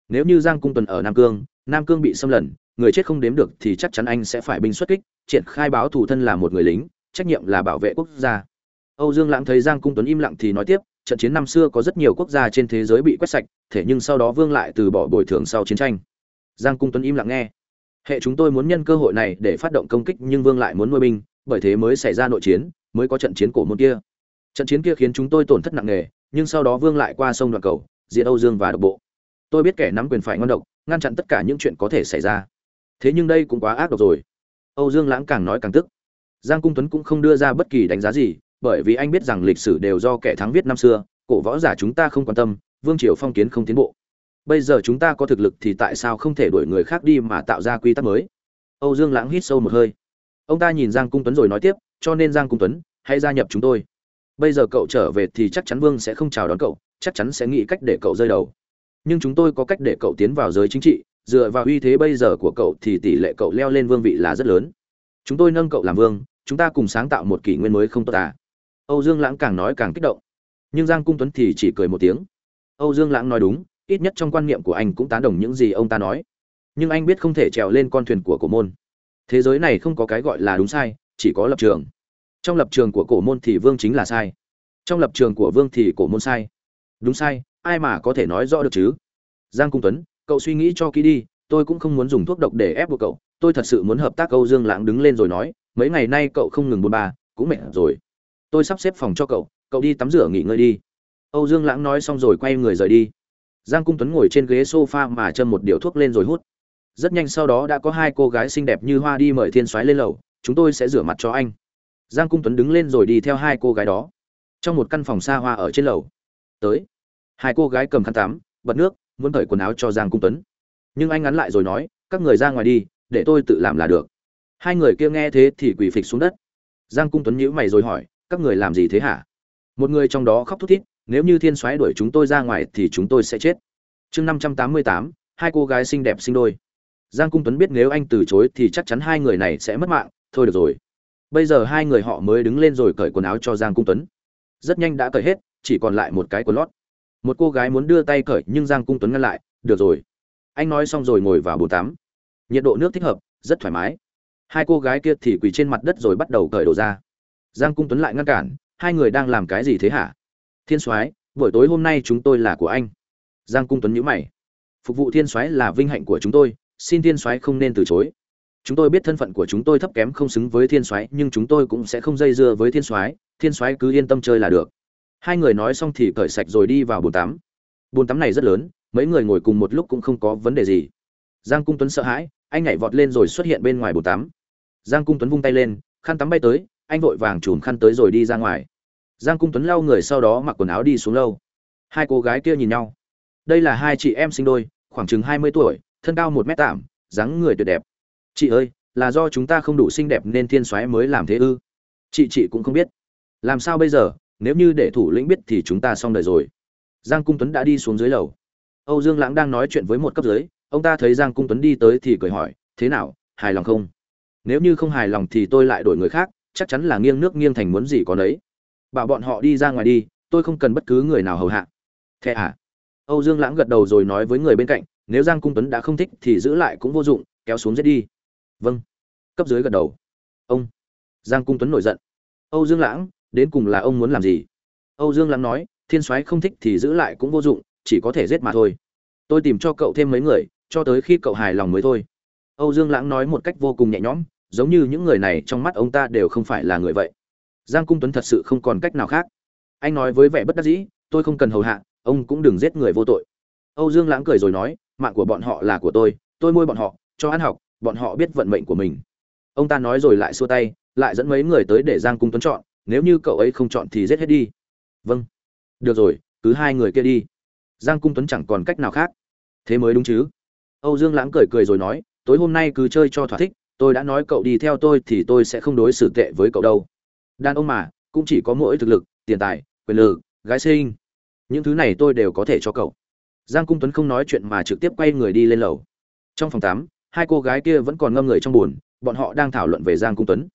Nếu như giang cung tuấn ở nam cương nam cương bị xâm lấn người chết không đếm được thì chắc chắn anh sẽ phải binh xuất kích, triển khai báo thủ thân là một người lính, trách nhiệm là bảo vệ quốc gia. Âu dương lãng thấy giang cung tuấn im lặng thì nói tiếp, trận chiến năm xưa có rất nhiều quốc gia trên thế giới bị quét sạch, thế nhưng sau đó vương lại từ bỏ bồi thường sau chiến tranh. Giang cung tuấn im lặng nghe. Hệ chúng tôi muốn nhân cơ hội này để phát động công kích nhưng vương lại muốn nuôi binh, bởi thế mới xảy ra nội chiến, mới có trận chiến cổ môn kia. Trận chiến kia khiến chúng tôi tổn thất nặng nề, nhưng sau đó vương lại qua sông đoạn cầu diện âu dương và độc bộ. Tôi biết kẻ nắm quyền phải ngon độc, ngăn chặn tất cả những chuyện có thể xảy ra thế nhưng đây cũng quá ác độc rồi. Âu dương lãng càng nói càng tức. Giang cung tuấn cũng không đưa ra bất kỳ đánh giá gì, bởi vì anh biết rằng lịch sử đều do kẻ thắng viết năm xưa, cổ võ giả chúng ta không quan tâm, vương triều phong kiến không tiến bộ. Bây giờ chúng ta có thực lực thì tại sao không thể đuổi người khác đi mà tạo ra quy tắc mới? Âu dương lãng hít sâu một hơi. Ông ta nhìn giang cung tuấn rồi nói tiếp, cho nên giang cung tuấn, hãy gia nhập chúng tôi. Bây giờ cậu trở về thì chắc chắn vương sẽ không chào đón cậu, chắc chắn sẽ nghĩ cách để cậu rơi đầu. Nhưng chúng tôi có cách để cậu tiến vào giới chính trị dựa vào uy thế bây giờ của cậu thì tỷ lệ cậu leo lên vương vị là rất lớn. Chúng tôi nâng cậu làm vương, chúng ta cùng sáng tạo một kỷ nguyên mới không tốt à? Âu dương lãng càng nói càng kích động. Nhưng giang cung tuấn thì chỉ cười một tiếng. Âu dương lãng nói đúng, ít nhất trong quan niệm của anh cũng tán đồng những gì ông ta nói. Nhưng anh biết không thể trèo lên con thuyền của cổ môn. Thế giới này không có cái gọi là đúng sai, chỉ có lập trường. Trong lập trường của cổ môn thì vương chính là sai. Trong lập trường của vương thì cổ môn sai. Đúng sai, ai mà có thể nói rõ được chứ? Giang cung tuấn cậu suy nghĩ cho kỹ đi, tôi cũng không muốn dùng thuốc độc để ép buộc cậu. Tôi thật sự muốn hợp tác âu dương lãng đứng lên rồi nói, mấy ngày nay cậu không ngừng buôn ba cũng mệt rồi. Tôi sắp xếp phòng cho cậu cậu đi tắm rửa nghỉ ngơi đi. Âu dương lãng nói xong rồi quay người rời đi. Giang cung tuấn ngồi trên ghế sofa mà châm một điếu thuốc lên rồi hút. Rất nhanh sau đó đã có hai cô gái xinh đẹp như hoa đi mời thiên soái lên lầu, chúng tôi sẽ rửa mặt cho anh. Giang cung tuấn đứng lên rồi đi theo hai cô gái đó. Trong một căn phòng xa hoa ở trên lầu. Tới. Hai cô gái cầm khăn tắm, bật nước muốn cởi quần áo cho giang cung tuấn. Nhưng anh ngắn lại rồi nói, các người ra ngoài đi, để tôi tự làm là được. Hai người kia nghe thế thì quỳ phịch xuống đất. Giang cung tuấn nhíu mày rồi hỏi, các người làm gì thế hả? Một người trong đó khóc thút thít, nếu như thiên soái đuổi chúng tôi ra ngoài thì chúng tôi sẽ chết. Chương năm trăm tám mươi tám, hai cô gái xinh đẹp sinh đôi. Giang cung tuấn biết nếu anh từ chối thì chắc chắn hai người này sẽ mất mạng, thôi được rồi. Bây giờ hai người họ mới đứng lên rồi cởi quần áo cho giang cung tuấn. Rất nhanh đã cởi hết, chỉ còn lại một cái quần lót một cô gái muốn đưa tay cởi nhưng giang cung tuấn ngăn lại, được rồi. Anh nói xong rồi ngồi vào bồn tắm. Nhiệt độ nước thích hợp, rất thoải mái. Hai cô gái kia thì quỳ trên mặt đất rồi bắt đầu cởi đồ ra. Giang cung tuấn lại ngăn cản, hai người đang làm cái gì thế hả? Thiên soái, buổi tối hôm nay chúng tôi là của anh. Giang cung tuấn nhữ mày. Phục vụ thiên soái là vinh hạnh của chúng tôi, xin thiên soái không nên từ chối. Chúng tôi biết thân phận của chúng tôi thấp kém không xứng với thiên soái, nhưng chúng tôi cũng sẽ không dây dưa với thiên soái thiên soái cứ yên tâm chơi là được hai người nói xong thì cởi sạch rồi đi vào bồn tắm. Bồn tắm này rất lớn mấy người ngồi cùng một lúc cũng không có vấn đề gì. Giang cung tuấn sợ hãi anh nhảy vọt lên rồi xuất hiện bên ngoài bồn tắm. Giang cung tuấn vung tay lên khăn tắm bay tới anh vội vàng chùm khăn tới rồi đi ra ngoài. Giang cung tuấn lau người sau đó mặc quần áo đi xuống lâu hai cô gái kia nhìn nhau. Đây là hai chị em sinh đôi khoảng chừng hai mươi tuổi thân cao một mét tám, dáng người tuyệt đẹp. Chị ơi là do chúng ta không đủ xinh đẹp nên thiên soái mới làm thế ư? Chị chị cũng không biết. Làm sao bây giờ? Nếu như để thủ lĩnh biết thì chúng ta xong đời rồi. Giang cung tuấn đã đi xuống dưới lầu. Âu dương lãng đang nói chuyện với một cấp dưới, ông ta thấy giang cung tuấn đi tới thì cười hỏi, thế nào, hài lòng không? Nếu như không hài lòng thì tôi lại đổi người khác, chắc chắn là nghiêng nước nghiêng thành muốn gì có nấy. Bảo bọn họ đi ra ngoài đi, tôi không cần bất cứ người nào hầu hạ. Thế à? Âu dương lãng gật đầu rồi nói với người bên cạnh, nếu giang cung tuấn đã không thích thì giữ lại cũng vô dụng, kéo xuống giết đi. Vâng. Cấp dưới gật đầu. Ông. Giang cung tuấn nổi giận. Âu dương lãng đến cùng là ông muốn làm gì? Âu dương lãng nói, thiên soái không thích thì giữ lại cũng vô dụng, chỉ có thể giết mà thôi. Tôi tìm cho cậu thêm mấy người, cho tới khi cậu hài lòng mới thôi. Âu dương lãng nói một cách vô cùng nhẹ nhõm, giống như những người này trong mắt ông ta đều không phải là người vậy. Giang cung tuấn thật sự không còn cách nào khác. Anh nói với vẻ bất đắc dĩ, tôi không cần hầu hạ, ông cũng đừng giết người vô tội. Âu dương lãng cười rồi nói, mạng của bọn họ là của tôi tôi nuôi bọn họ, cho ăn học, bọn họ biết vận mệnh của mình. Ông ta nói rồi lại xua tay, lại dẫn mấy người tới để giang cung tuấn chọn nếu như cậu ấy không chọn thì giết hết đi. Vâng. Được rồi, cứ hai người kia đi. Giang cung tuấn chẳng còn cách nào khác. Thế mới đúng chứ? Âu dương lãng cười cười rồi nói, tối hôm nay cứ chơi cho thỏa thích, tôi đã nói cậu đi theo tôi thì tôi sẽ không đối xử tệ với cậu đâu. Đàn ông mà, cũng chỉ có mỗi thực lực, tiền tài, quyền lực, gái sinh những thứ này tôi đều có thể cho cậu. Giang cung tuấn không nói chuyện mà trực tiếp quay người đi lên lầu. Trong phòng tám hai cô gái kia vẫn còn ngâm người trong buồn, bọn họ đang thảo luận về giang cung tuấn.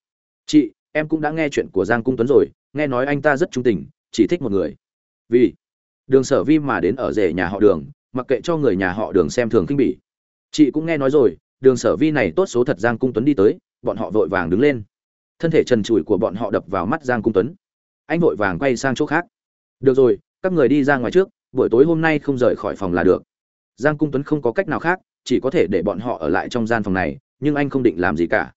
Chị em cũng đã nghe chuyện của giang cung tuấn rồi, nghe nói anh ta rất trung tình, chỉ thích một người. Vì đường sở vi mà đến ở rể nhà họ đường, mặc kệ cho người nhà họ đường xem thường khinh bỉ. Chị cũng nghe nói rồi, đường sở vi này tốt số thật giang cung tuấn đi tới, bọn họ vội vàng đứng lên. Thân thể trần trụi của bọn họ đập vào mắt giang cung tuấn. Anh vội vàng quay sang chỗ khác. Được rồi, các người đi ra ngoài trước, buổi tối hôm nay không rời khỏi phòng là được. Giang cung tuấn không có cách nào khác, chỉ có thể để bọn họ ở lại trong gian phòng này, nhưng anh không định làm gì cả.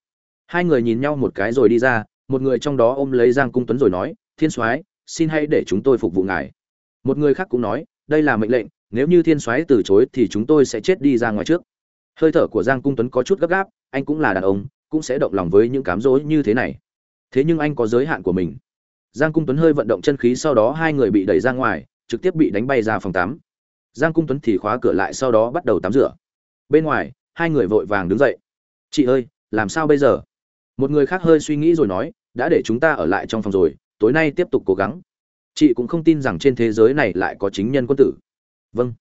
Hai người nhìn nhau một cái rồi đi ra một người trong đó ôm lấy giang cung tuấn rồi nói, thiên soái, xin hãy để chúng tôi phục vụ ngài. Một người khác cũng nói, đây là mệnh lệnh, nếu như thiên soái từ chối thì chúng tôi sẽ chết đi ra ngoài trước. Hơi thở của giang cung tuấn có chút gấp gáp, anh cũng là đàn ông, cũng sẽ động lòng với những cám dỗ như thế này. Thế nhưng anh có giới hạn của mình. Giang cung tuấn hơi vận động chân khí sau đó hai người bị đẩy ra ngoài, trực tiếp bị đánh bay ra phòng tắm. Giang cung tuấn thì khóa cửa lại sau đó bắt đầu tắm rửa. Bên ngoài, hai người vội vàng đứng dậy. Chị ơi, làm sao bây giờ? Một người khác hơi suy nghĩ rồi nói, đã để chúng ta ở lại trong phòng rồi, tối nay tiếp tục cố gắng. Chị cũng không tin rằng trên thế giới này lại có chính nhân quân tử. Vâng.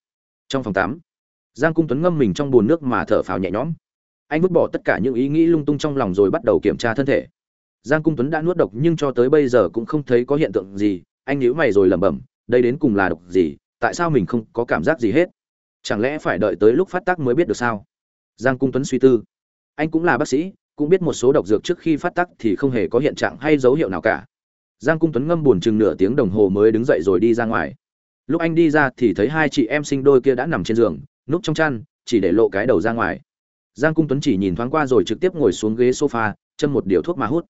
Trong phòng tám giang cung tuấn ngâm mình trong bồn nước mà thở phào nhẹ nhõm. Anh vứt bỏ tất cả những ý nghĩ lung tung trong lòng rồi bắt đầu kiểm tra thân thể. Giang cung tuấn đã nuốt độc nhưng cho tới bây giờ cũng không thấy có hiện tượng gì. Anh nhíu mày rồi lẩm bẩm, đây đến cùng là độc gì? Tại sao mình không có cảm giác gì hết? Chẳng lẽ phải đợi tới lúc phát tác mới biết được sao? Giang cung tuấn suy tư. Anh cũng là bác sĩ cũng biết một số độc dược trước khi phát tác thì không hề có hiện trạng hay dấu hiệu nào cả. Giang cung tuấn ngâm buồn chừng nửa tiếng đồng hồ mới đứng dậy rồi đi ra ngoài. Lúc anh đi ra thì thấy hai chị em sinh đôi kia đã nằm trên giường, núp trong chăn, chỉ để lộ cái đầu ra ngoài. Giang cung tuấn chỉ nhìn thoáng qua rồi trực tiếp ngồi xuống ghế sofa, châm một điếu thuốc mà hút.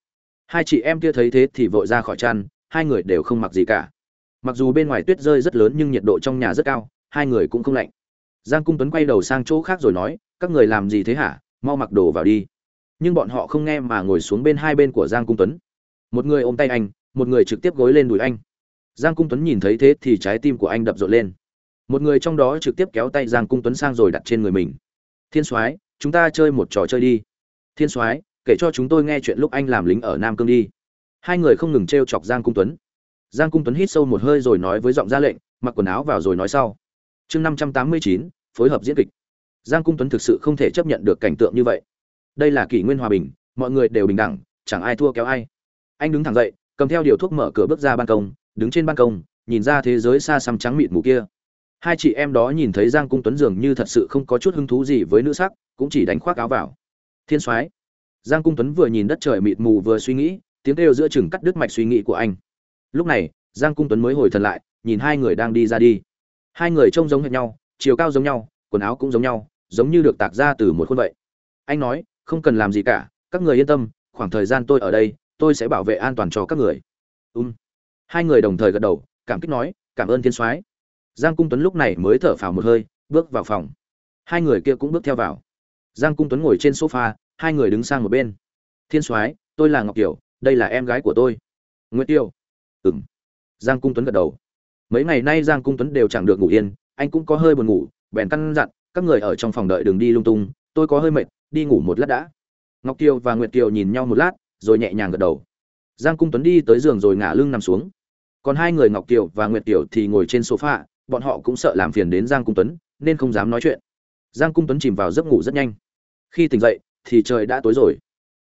Hai chị em kia thấy thế thì vội ra khỏi chăn, hai người đều không mặc gì cả. Mặc dù bên ngoài tuyết rơi rất lớn nhưng nhiệt độ trong nhà rất cao, hai người cũng không lạnh. Giang cung tuấn quay đầu sang chỗ khác rồi nói, các người làm gì thế hả? Mau mặc đồ vào đi nhưng bọn họ không nghe mà ngồi xuống bên hai bên của giang cung tuấn. Một người ôm tay anh, một người trực tiếp gối lên đùi anh. Giang cung tuấn nhìn thấy thế thì trái tim của anh đập rộn lên. Một người trong đó trực tiếp kéo tay giang cung tuấn sang rồi đặt trên người mình. Thiên soái, chúng ta chơi một trò chơi đi. Thiên soái, kể cho chúng tôi nghe chuyện lúc anh làm lính ở nam cương đi. Hai người không ngừng t r e o chọc giang cung tuấn. Giang cung tuấn hít sâu một hơi rồi nói với giọng ra lệnh, mặc quần áo vào rồi nói sau. Chương năm trăm tám mươi chín, phối hợp diễn kịch. Giang cung tuấn thực sự không thể chấp nhận được cảnh tượng như vậy đây là kỷ nguyên hòa bình, mọi người đều bình đẳng, chẳng ai thua kéo ai. Anh đứng thẳng dậy, cầm theo điều thuốc mở cửa bước ra ban công, đứng trên ban công, nhìn ra thế giới xa xăm trắng mịt mù kia. Hai chị em đó nhìn thấy giang cung tuấn dường như thật sự không có chút hứng thú gì với nữ sắc, cũng chỉ đánh khoác áo vào. Thiên soái. Giang cung tuấn vừa nhìn đất trời mịt mù vừa suy nghĩ, tiếng kêu giữa chừng cắt đứt mạch suy nghĩ của anh. Lúc này, giang cung tuấn mới hồi thần lại, nhìn hai người đang đi ra đi. Hai người trông giống hệt nhau, chiều cao giống nhau, quần áo cũng giống nhau, giống như được tạc ra từ một khuôn vậy. Anh nói không cần làm gì cả, các người yên tâm, khoảng thời gian tôi ở đây, tôi sẽ bảo vệ an toàn cho các người. Um. hai người đồng thời gật đầu, cảm kích nói, cảm ơn thiên soái. Giang cung tuấn lúc này mới thở phào một hơi, bước vào phòng. Hai người kia cũng bước theo vào. Giang cung tuấn ngồi trên sofa, hai người đứng sang một bên. Thiên soái, tôi là ngọc kiều đây là em gái của tôi. Nguyễn tiêu ừng giang cung tuấn gật đầu. Mấy ngày nay giang cung tuấn đều chẳng được ngủ yên, anh cũng có hơi buồn ngủ, bèn căn dặn, các người ở trong phòng đợi đừng đi lung tung, tôi có hơi mệt đi ngủ một lát đã. Ngọc kiều và nguyệt kiều nhìn nhau một lát, rồi nhẹ nhàng gật đầu. Giang cung tuấn đi tới giường rồi ngả lưng nằm xuống. Còn hai người ngọc kiều và nguyệt kiều thì ngồi trên sofa, bọn họ cũng sợ làm phiền đến giang cung tuấn, nên không dám nói chuyện. Giang cung tuấn chìm vào giấc ngủ rất nhanh. Khi tỉnh dậy, thì trời đã tối rồi.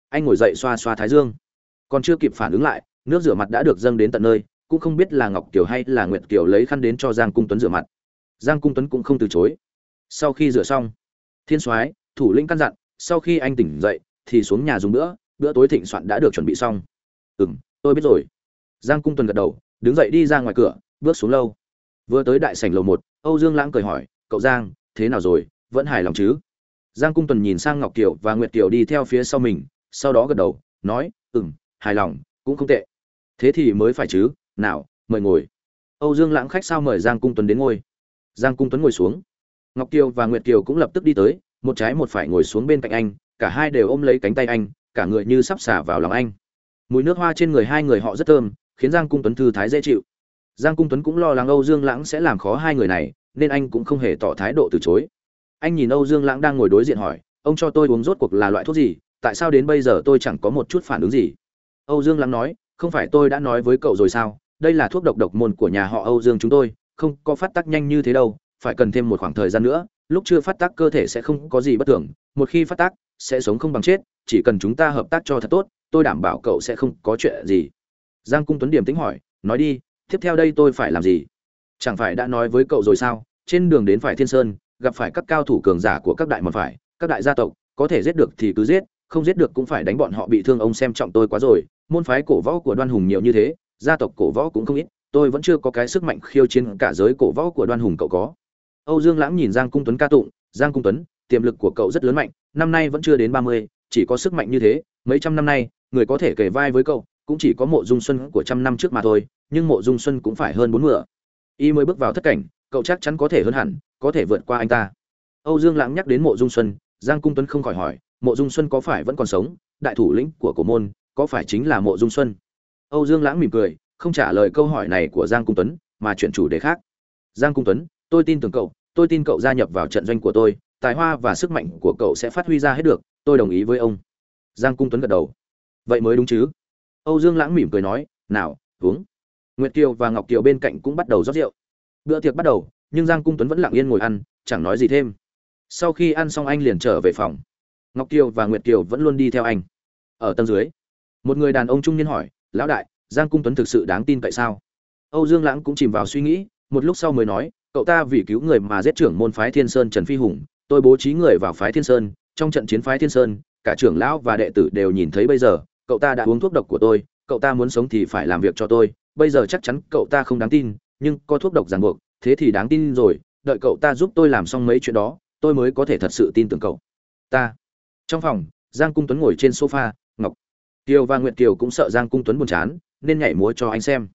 Anh ngồi dậy xoa xoa thái dương. Còn chưa kịp phản ứng lại, nước rửa mặt đã được dâng đến tận nơi, cũng không biết là ngọc kiều hay là nguyệt kiều lấy khăn đến cho giang cung tuấn rửa mặt. Giang cung tuấn cũng không từ chối. Sau khi rửa xong, thiên soái, thủ lĩnh căn dặn sau khi anh tỉnh dậy thì xuống nhà dùng bữa bữa tối thịnh soạn đã được chuẩn bị xong. Ừ m tôi biết rồi. Giang cung Tuần gật đầu, đứng dậy đi ra ngoài cửa, bước xuống lâu. Vừa tới đại sảnh lầu một, âu dương lãng cười hỏi, cậu giang, thế nào rồi? Vẫn hài lòng chứ? Giang cung tuần nhìn sang ngọc kiều và nguyệt kiều đi theo phía sau mình, sau đó gật đầu, nói ừ m hài lòng, cũng không tệ. Thế thì mới phải chứ, nào, mời ngồi. Âu dương lãng khách sao mời giang cung tuấn đến ngôi giang cung tuấn ngồi xuống. Ngọc kiều và nguyệt kiều cũng lập tức đi tới một trái một phải ngồi xuống bên cạnh anh, cả hai đều ôm lấy cánh tay anh, cả người như sắp xả vào lòng anh. Mùi nước hoa trên người hai người họ rất thơm, khiến giang cung tuấn thư thái dễ chịu. Giang cung tuấn cũng lo lắng âu dương lãng sẽ làm khó hai người này, nên anh cũng không hề tỏ thái độ từ chối. Anh nhìn âu dương lãng đang ngồi đối diện hỏi, ông cho tôi uống rốt cuộc là loại thuốc gì? Tại sao đến bây giờ tôi chẳng có một chút phản ứng gì? Âu dương lãng nói, không phải tôi đã nói với cậu rồi sao? Đây là thuốc độc độc môn của nhà họ âu dương chúng tôi, không có phát tác nhanh như thế đâu, phải cần thêm một khoảng thời gian nữa lúc chưa phát tác cơ thể sẽ không có gì bất thường, một khi phát tác, sẽ sống không bằng chết, chỉ cần chúng ta hợp tác cho thật tốt, tôi đảm bảo cậu sẽ không có chuyện gì. Giang cung tuấn điểm tính hỏi, nói đi, tiếp theo đây tôi phải làm gì? Chẳng phải đã nói với cậu rồi sao? Trên đường đến phải thiên sơn, gặp phải các cao thủ cường giả của các đại môn phải các đại gia tộc, có thể giết được thì cứ giết, không giết được cũng phải đánh bọn họ bị thương ông xem trọng tôi quá rồi. Môn phái cổ võ của đoan hùng nhiều như thế, gia tộc cổ võ cũng không ít, tôi vẫn chưa có cái sức mạnh khiêu chiến cả giới cổ võ của đoan hùng cậu có âu dương lãng nhìn giang cung tuấn ca tụng, giang cung tuấn, tiềm lực của cậu rất lớn mạnh, năm nay vẫn chưa đến ba mươi, chỉ có sức mạnh như thế, mấy trăm năm nay, người có thể kể vai với cậu, cũng chỉ có mộ dung xuân của trăm năm trước mà thôi, nhưng mộ dung xuân cũng phải hơn bốn mửa y mới bước vào thất cảnh, cậu chắc chắn có thể hơn hẳn, có thể vượt qua anh ta. Âu dương lãng nhắc đến mộ dung xuân, giang cung tuấn không khỏi hỏi, mộ dung xuân có phải vẫn còn sống? Đại thủ lĩnh của cổ môn, có phải chính là mộ dung xuân? Âu dương lãng mỉm cười, không trả lời câu hỏi này của giang cung tuấn, mà chuyển chủ đề khác. Giang cung tuấn tôi tin tưởng cậu, tôi tin cậu gia nhập vào trận doanh của tôi, tài hoa và sức mạnh của cậu sẽ phát huy ra hết được, tôi đồng ý với ông. Giang cung tuấn gật đầu. Vậy mới đúng chứ? Âu dương lãng mỉm cười nói, nào, uống. Nguyệt kiều và ngọc kiều bên cạnh cũng bắt đầu rót rượu. Bữa tiệc bắt đầu, nhưng giang cung tuấn vẫn lặng yên ngồi ăn, chẳng nói gì thêm. Sau khi ăn xong anh liền trở về phòng. Ngọc kiều và nguyệt kiều vẫn luôn đi theo anh. Ở tầng dưới, một người đàn ông trung niên hỏi, lão đại, giang cung tuấn thực sự đáng tin tại sao? Âu dương lãng cũng chìm vào suy nghĩ, một lúc sau mới nói cậu ta vì cứu người mà giết trưởng môn phái thiên sơn trần phi hùng, tôi bố trí người vào phái thiên sơn, trong trận chiến phái thiên sơn, cả trưởng lão và đệ tử đều nhìn thấy bây giờ, cậu ta đã uống thuốc độc của tôi, cậu ta muốn sống thì phải làm việc cho tôi, bây giờ chắc chắn cậu ta không đáng tin, nhưng có thuốc độc ràng buộc, thế thì đáng tin rồi, đợi cậu ta giúp tôi làm xong mấy chuyện đó, tôi mới có thể thật sự tin tưởng cậu. Ta. Trong phòng, giang cung tuấn ngồi trên sofa, ngọc. Kiều và nguyệt kiều cũng sợ giang cung tuấn buồn chán, nên nhảy múa cho anh xem.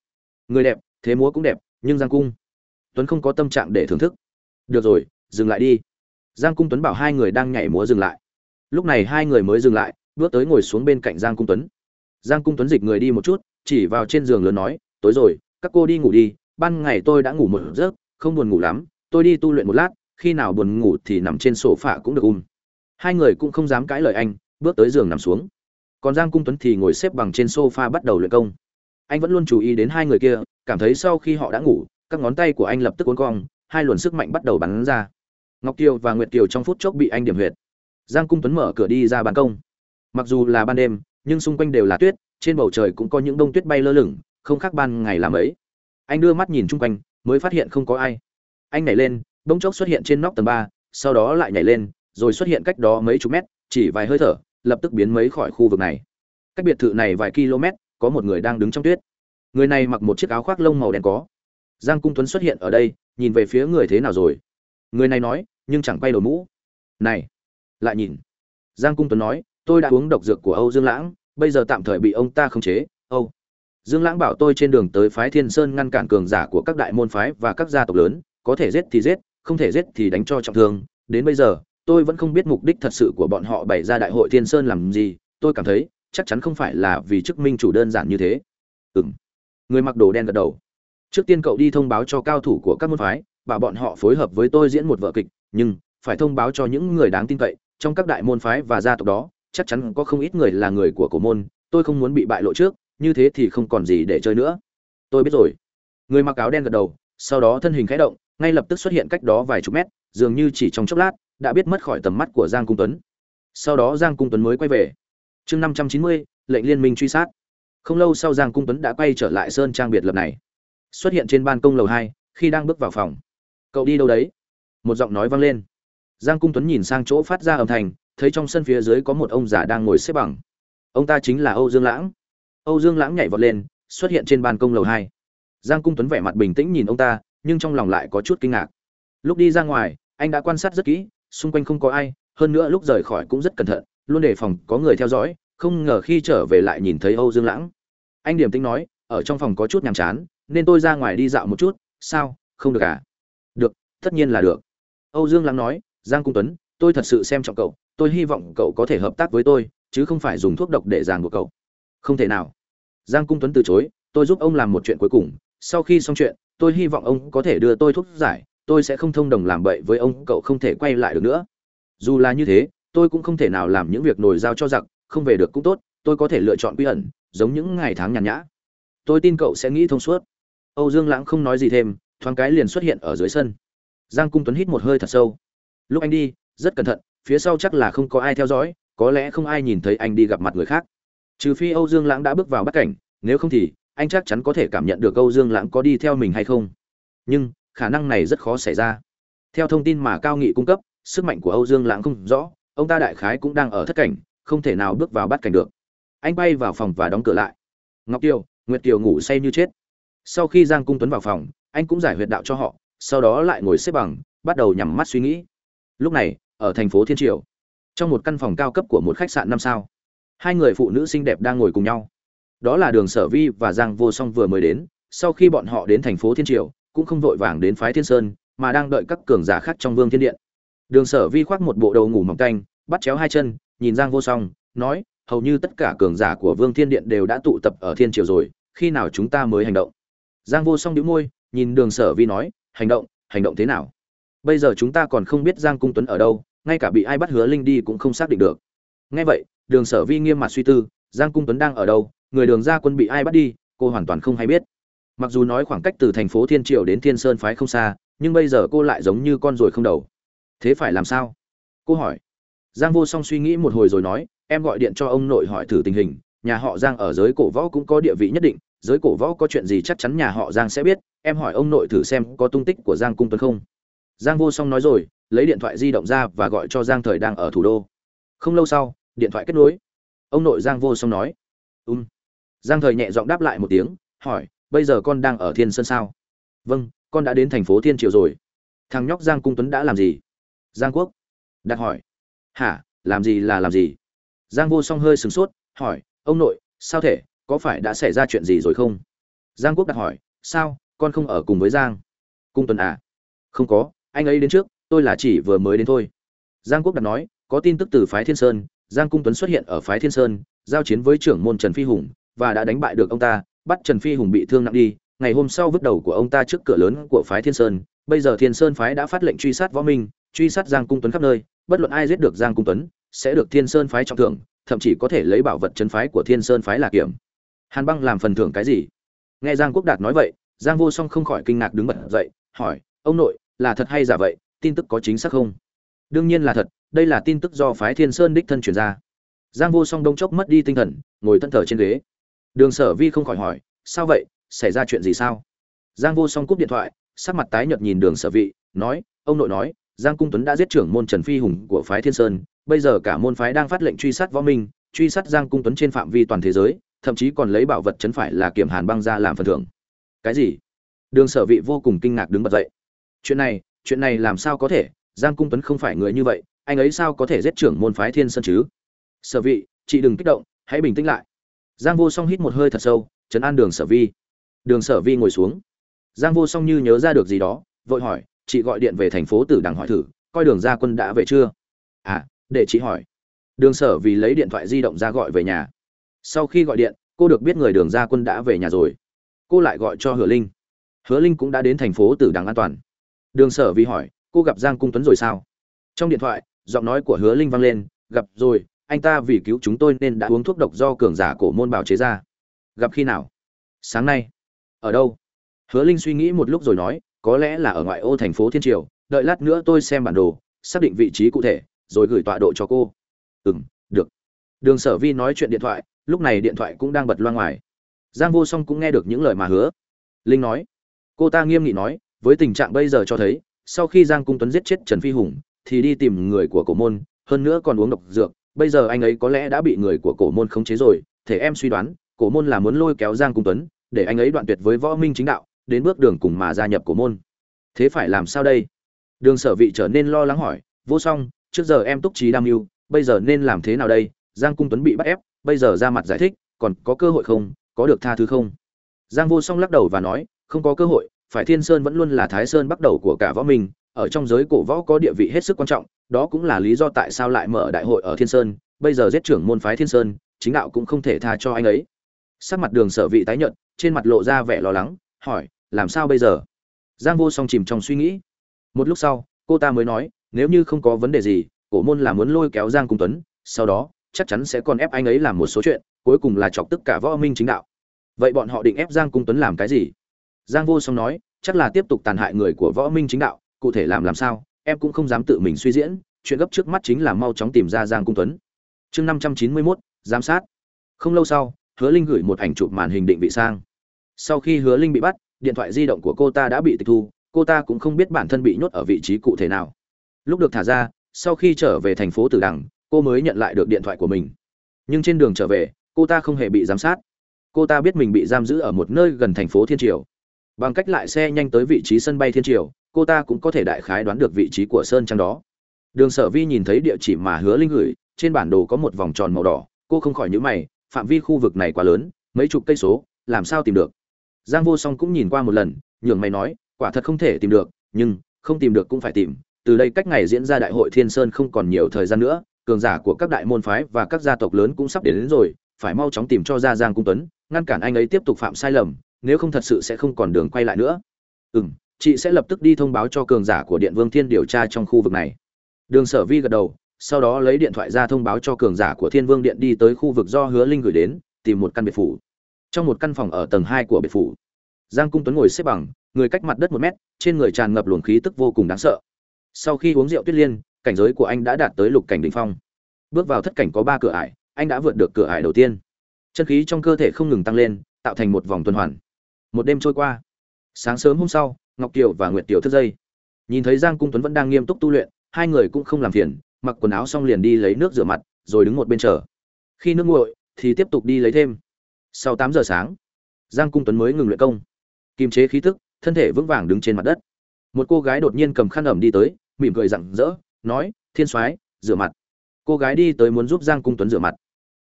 Người đẹp, thế múa cũng đẹp, nhưng giang cung tuấn không có tâm trạng để thưởng thức. Được rồi, dừng lại đi. Giang cung tuấn bảo hai người đang nhảy múa dừng lại. Lúc này hai người mới dừng lại, bước tới ngồi xuống bên cạnh giang cung tuấn. Giang cung tuấn dịch người đi một chút, chỉ vào trên giường lớn nói, tối rồi, các cô đi ngủ đi, ban ngày tôi đã ngủ một giấc, không buồn ngủ lắm, tôi đi tu luyện một lát, khi nào buồn ngủ thì nằm trên sổ phạ cũng được um. Hai người cũng không dám cãi lời anh, bước tới giường nằm xuống. Còn giang cung tuấn thì ngồi xếp bằng trên sofa bắt đầu luyện công. Anh vẫn luôn chú ý đến hai người kia, cảm thấy sau khi họ đã ngủ các ngón tay của anh lập tức cuốn cong, hai luồn sức mạnh bắt đầu bắn ra. Ngọc kiều và nguyệt kiều trong phút chốc bị anh điểm huyệt. Giang cung tuấn mở cửa đi ra ban công. Mặc dù là ban đêm, nhưng xung quanh đều là tuyết, trên bầu trời cũng có những đông tuyết bay lơ lửng, không khác ban ngày làm ấy. Anh đưa mắt nhìn chung quanh, mới phát hiện không có ai. Anh nhảy lên, bỗng chốc xuất hiện trên nóc tầng ba, sau đó lại nhảy lên, rồi xuất hiện cách đó mấy chục mét, chỉ vài hơi thở, lập tức biến mấy khỏi khu vực này. Cách biệt thự này vài km, có một người đang đứng trong tuyết. Người này mặc một chiếc áo khoác lông màu đen có giang cung tuấn xuất hiện ở đây, nhìn về phía người thế nào rồi? Người này nói, nhưng chẳng quay đầu mũ. Này, lại nhìn. Giang cung tuấn nói, tôi đã uống độc dược của âu dương lãng, bây giờ tạm thời bị ông ta khống chế. Âu dương lãng bảo tôi trên đường tới phái thiên sơn ngăn cản cường giả của các đại môn phái và các gia tộc lớn, có thể giết thì giết, không thể giết thì đánh cho trọng thương. Đến bây giờ, tôi vẫn không biết mục đích thật sự của bọn họ bày ra đại hội thiên sơn làm gì. Tôi cảm thấy, chắc chắn không phải là vì chức minh chủ đơn giản như thế. Ừ m người mặc đồ đen gật đầu trước tiên cậu đi thông báo cho cao thủ của các môn phái, bảo bọn họ phối hợp với tôi diễn một vở kịch, nhưng phải thông báo cho những người đáng tin cậy, trong các đại môn phái và gia tộc đó, chắc chắn có không ít người là người của cổ môn, tôi không muốn bị bại lộ trước, như thế thì không còn gì để chơi nữa. Tôi biết rồi. Người mặc áo đen gật đầu, sau đó thân hình khẽ động, ngay lập tức xuất hiện cách đó vài chục mét, dường như chỉ trong chốc lát, đã biết mất khỏi tầm mắt của giang cung tuấn. Sau đó giang cung tuấn mới quay về. Chương năm trăm chín mươi, lệnh liên minh truy sát. Không lâu sau giang cung tuấn đã quay trở lại sơn trang biệt lập này xuất hiện trên ban công lầu hai, khi đang bước vào phòng. Cậu đi đâu đấy? Một giọng nói vang lên. Giang cung tuấn nhìn sang chỗ phát ra âm thanh, thấy trong sân phía dưới có một ông già đang ngồi xếp bằng. Ông ta chính là âu dương lãng. Âu dương lãng nhảy vọt lên, xuất hiện trên ban công lầu hai. Giang cung tuấn vẻ mặt bình tĩnh nhìn ông ta, nhưng trong lòng lại có chút kinh ngạc. Lúc đi ra ngoài, anh đã quan sát rất kỹ, xung quanh không có ai, hơn nữa lúc rời khỏi cũng rất cẩn thận, luôn đề phòng có người theo dõi, không ngờ khi trở về lại nhìn thấy âu dương lãng. Anh điểm tính nói, ở trong phòng có chút nhàm chán nên tôi ra ngoài đi dạo một chút, sao? Không được à? Được, tất nhiên là được. Âu dương lắng nói, giang cung tuấn, tôi thật sự xem trọng cậu, tôi hy vọng cậu có thể hợp tác với tôi, chứ không phải dùng thuốc độc để ràng của cậu. Không thể nào. Giang cung tuấn từ chối, tôi giúp ông làm một chuyện cuối cùng. Sau khi xong chuyện, tôi hy vọng ông có thể đưa tôi thuốc giải, tôi sẽ không thông đồng làm bậy với ông, cậu không thể quay lại được nữa. Dù là như thế, tôi cũng không thể nào làm những việc nổi giao cho giặc, không về được cũng tốt, tôi có thể lựa chọn quy ẩn, giống những ngày tháng nhàn nhã. Tôi tin cậu sẽ nghĩ thông suốt âu dương lãng không nói gì thêm, thoáng cái liền xuất hiện ở dưới sân. Giang cung tuấn hít một hơi thật sâu. Lúc anh đi, rất cẩn thận, phía sau chắc là không có ai theo dõi, có lẽ không ai nhìn thấy anh đi gặp mặt người khác. Trừ phi âu dương lãng đã bước vào bắt cảnh, nếu không thì, anh chắc chắn có thể cảm nhận được âu dương lãng có đi theo mình hay không. Nhưng, khả năng này rất khó xảy ra. Theo thông tin mà cao nghị cung cấp, sức mạnh của âu dương lãng không rõ, ông ta đại khái cũng đang ở thất cảnh, không thể nào bước vào bắt cảnh được. Anh bay vào phòng và đóng cửa lại. Ngọc tiêu nguyệt kiều ngủ say như chết sau khi giang cung tuấn vào phòng, anh cũng giải huyệt đạo cho họ, sau đó lại ngồi xếp bằng, bắt đầu nhắm mắt suy nghĩ. Lúc này, ở thành phố thiên triều, trong một căn phòng cao cấp của một khách sạn năm sao, hai người phụ nữ xinh đẹp đang ngồi cùng nhau. Đó là đường sở vi và giang vô song vừa mới đến, sau khi bọn họ đến thành phố thiên triều, cũng không vội vàng đến phái thiên sơn, mà đang đợi các cường giả khác trong vương thiên điện. Đường sở vi khoác một bộ đầu ngủ mỏng canh, bắt chéo hai chân, nhìn giang vô song, nói, hầu như tất cả cường giả của vương thiên điện đều đã tụ tập ở thiên triều rồi, khi nào chúng ta mới hành động? Giang vô song đĩu môi, nhìn đường sở vi nói, hành động hành động thế nào? Bây giờ chúng ta còn không biết giang cung tuấn ở đâu, ngay cả bị ai bắt hứa linh đi cũng không xác định được. Ngay vậy, đường sở vi nghiêm mặt suy tư, giang cung tuấn đang ở đâu? Người đường ra quân bị ai bắt đi, cô hoàn toàn không hay biết. Mặc dù nói khoảng cách từ thành phố thiên triều đến thiên sơn phái không xa, nhưng bây giờ cô lại giống như con ruồi không đầu. Thế phải làm sao? Cô hỏi. Giang vô song suy nghĩ một hồi rồi nói, em gọi điện cho ông nội hỏi thử tình hình, nhà họ giang ở giới cổ võ cũng có địa vị nhất định giới cổ võ có chuyện gì chắc chắn nhà họ giang sẽ biết, em hỏi ông nội thử xem có tung tích của giang cung tuấn không. Giang vô song nói rồi, lấy điện thoại di động ra và gọi cho giang thời đang ở thủ đô. Không lâu sau, điện thoại kết nối. Ông nội giang vô song nói, "Ừm." giang thời nhẹ giọng đáp lại một tiếng, hỏi, bây giờ con đang ở thiên sơn sao? Vâng con đã đến thành phố thiên triều rồi. Thằng nhóc giang cung tuấn đã làm gì? Giang quốc. Đặt hỏi. Hả, làm gì là làm gì? Giang vô song hơi sửng sốt, hỏi, ông nội, sao thể có phải đã xảy ra chuyện gì rồi không? Giang quốc đặt hỏi, sao, con không ở cùng với giang? Cung tuấn à? Không có, anh ấy đến trước, tôi là chỉ vừa mới đến thôi. Giang quốc đặt nói, có tin tức từ phái thiên sơn, giang cung tuấn xuất hiện ở phái thiên sơn, giao chiến với trưởng môn trần phi hùng, và đã đánh bại được ông ta, bắt trần phi hùng bị thương nặng đi, ngày hôm sau vứt đầu của ông ta trước cửa lớn của phái thiên sơn. Bây giờ thiên sơn phái đã phát lệnh truy sát võ minh, truy sát giang cung tuấn khắp nơi, bất luận ai giết được giang cung tuấn, sẽ được thiên sơn phái trọng thưởng, thậm chí có thể lấy bảo vật chân phái của thiên sơn phái là kiểm hàn băng làm phần thưởng cái gì? Nghe giang quốc đạt nói vậy, giang vô song không khỏi kinh ngạc đứng bật dậy, hỏi, ông nội, là thật hay giả vậy? Tin tức có chính xác không? Đương nhiên là thật, đây là tin tức do phái thiên sơn đích thân truyền ra. Giang vô song đông chốc mất đi tinh thần, ngồi thân thờ trên ghế. Đường sở vi không khỏi hỏi, sao vậy? Xảy ra chuyện gì sao? Giang vô song cúp điện thoại, sắc mặt tái nhợt nhìn đường sở vị nói, ông nội nói, giang cung tuấn đã giết trưởng môn trần phi hùng của phái thiên sơn, bây giờ cả môn phái đang phát lệnh truy sát võ minh, truy sát giang cung tuấn trên phạm vi toàn thế giới thậm chí còn lấy bảo vật chấn phải là kiểm hàn băng ra làm phần thưởng. Cái gì? Đường sở vị vô cùng kinh ngạc đứng bật dậy. Chuyện này chuyện này làm sao có thể? Giang cung tuấn không phải người như vậy, anh ấy sao có thể giết trưởng môn phái thiên sơn chứ? Sở vị, chị đừng kích động, hãy bình tĩnh lại. Giang vô song hít một hơi thật sâu chấn an đường sở vi. Đường sở vi ngồi xuống. Giang vô song như nhớ ra được gì đó, vội hỏi, chị gọi điện về thành phố tử đằng hỏi thử, coi đường gia quân đã về chưa? À để chị hỏi. Đường sở vì lấy điện thoại di động ra gọi về nhà sau khi gọi điện, cô được biết người đường gia quân đã về nhà rồi. Cô lại gọi cho hứa linh. Hứa linh cũng đã đến thành phố tử đằng an toàn. Đường sở vì hỏi, cô gặp giang cung tuấn rồi sao? Trong điện thoại, giọng nói của hứa linh vang lên, gặp rồi, anh ta vì cứu chúng tôi nên đã uống thuốc độc do cường giả cổ môn bào chế ra. Gặp khi nào? Sáng nay. Ở đâu? Hứa linh suy nghĩ một lúc rồi nói, có lẽ là ở ngoại ô thành phố thiên triều, đợi lát nữa tôi xem bản đồ, xác định vị trí cụ thể, rồi gửi tọa độ cho cô. Ừ m được. Đường sở vi nói chuyện điện thoại lúc này điện thoại cũng đang bật loa ngoài. Giang vô song cũng nghe được những lời mà hứa. Linh nói, cô ta nghiêm nghị nói, với tình trạng bây giờ cho thấy, sau khi giang cung tuấn giết chết trần phi hùng, thì đi tìm người của cổ môn, hơn nữa còn uống độc dược, bây giờ anh ấy có lẽ đã bị người của cổ môn khống chế rồi, thể em suy đoán, cổ môn là muốn lôi kéo giang cung tuấn, để anh ấy đoạn tuyệt với võ minh chính đạo, đến bước đường cùng mà gia nhập cổ môn. Thế phải làm sao đây? Đường sở vị trở nên lo lắng hỏi, vô song, trước giờ em túc trí đam mưu, bây giờ nên làm thế nào đây? Giang cung tuấn bị bắt ép bây giờ ra mặt giải thích, còn có cơ hội không? Có được tha thứ không? Giang vô song lắc đầu và nói, không có cơ hội, phải thiên sơn vẫn luôn là thái sơn bắt đầu của cả võ minh, ở trong giới cổ võ có địa vị hết sức quan trọng, đó cũng là lý do tại sao lại mở đại hội ở thiên sơn, bây giờ giết trưởng môn phái thiên sơn, chính đạo cũng không thể tha cho anh ấy. Sắc mặt đường sở vị tái nhợt, trên mặt lộ ra vẻ lo lắng, hỏi, làm sao bây giờ? Giang vô song chìm trong suy nghĩ. Một lúc sau, cô ta mới nói, nếu như không có vấn đề gì, cổ môn là muốn lôi kéo giang cung tuấn, sau đó chắc chắn sẽ còn ép anh ấy làm một số chuyện, cuối cùng là chọc tức cả võ minh chính đạo. Vậy bọn họ định ép giang cung tuấn làm cái gì? Giang vô song nói, chắc là tiếp tục tàn hại người của võ minh chính đạo, cụ thể làm làm sao, em cũng không dám tự mình suy diễn, chuyện gấp trước mắt chính là mau chóng tìm ra giang cung tuấn. Chương năm trăm chín mươi mốt, giám sát. Không lâu sau, hứa linh gửi một ảnh chụp màn hình định vị sang. Sau khi hứa linh bị bắt, điện thoại di động của cô ta đã bị tịch thu, cô ta cũng không biết bản thân bị nhốt ở vị trí cụ thể nào. Lúc được thả ra, sau khi trở về thành phố tử đằng cô mới nhận lại được điện thoại của mình. Nhưng trên đường trở về, cô ta không hề bị giám sát. Cô ta biết mình bị giam giữ ở một nơi gần thành phố thiên triều. Bằng cách lại xe nhanh tới vị trí sân bay thiên triều, cô ta cũng có thể đại khái đoán được vị trí của sơn trang đó. Đường sở vi nhìn thấy địa chỉ mà hứa linh gửi, trên bản đồ có một vòng tròn màu đỏ. Cô không khỏi nhữ mày, phạm vi khu vực này quá lớn, mấy chục cây số, làm sao tìm được? Giang vô song cũng nhìn qua một lần, nhường mày nói, quả thật không thể tìm được, nhưng, không tìm được cũng phải tìm. Từ đây cách ngày diễn ra đại hội thiên sơn không còn nhiều thời gian nữa cường giả của các đại môn phái và các gia tộc lớn cũng sắp đến, đến rồi phải mau chóng tìm cho ra giang cung tuấn ngăn cản anh ấy tiếp tục phạm sai lầm nếu không thật sự sẽ không còn đường quay lại nữa. Ừ chị sẽ lập tức đi thông báo cho cường giả của điện vương thiên điều tra trong khu vực này. Đường sở vi gật đầu sau đó lấy điện thoại ra thông báo cho cường giả của thiên vương điện đi tới khu vực do hứa linh gửi đến tìm một căn biệt phủ. Trong một căn phòng ở tầng hai của biệt phủ giang cung tuấn ngồi xếp bằng người cách mặt đất một mét trên người tràn ngập luồng khí tức vô cùng đáng sợ. Sau khi uống rượu tuyết liên cảnh giới của anh đã đạt tới lục cảnh đ ỉ n h phong. Bước vào thất cảnh có ba cửa ải, anh đã vượt được cửa ải đầu tiên. Chân khí trong cơ thể không ngừng tăng lên, tạo thành một vòng tuần hoàn. Một đêm trôi qua. Sáng sớm hôm sau, ngọc kiều và nguyệt tiểu thức dây. Nhìn thấy giang cung tuấn vẫn đang nghiêm túc tu luyện, hai người cũng không làm phiền, mặc quần áo xong liền đi lấy nước rửa mặt, rồi đứng một bên chờ. Khi nước nguội, thì tiếp tục đi lấy thêm. Sau tám giờ sáng, giang cung tuấn mới ngừng luyện công. Kiềm chế khí tức, thân thể vững vàng đứng trên mặt đất. Một cô gái đột nhiên cầm khăn ẩm đi tới, mỉm cười rặng rỡ nói, thiên soái, rửa mặt. Cô gái đi tới muốn giúp giang cung tuấn rửa mặt.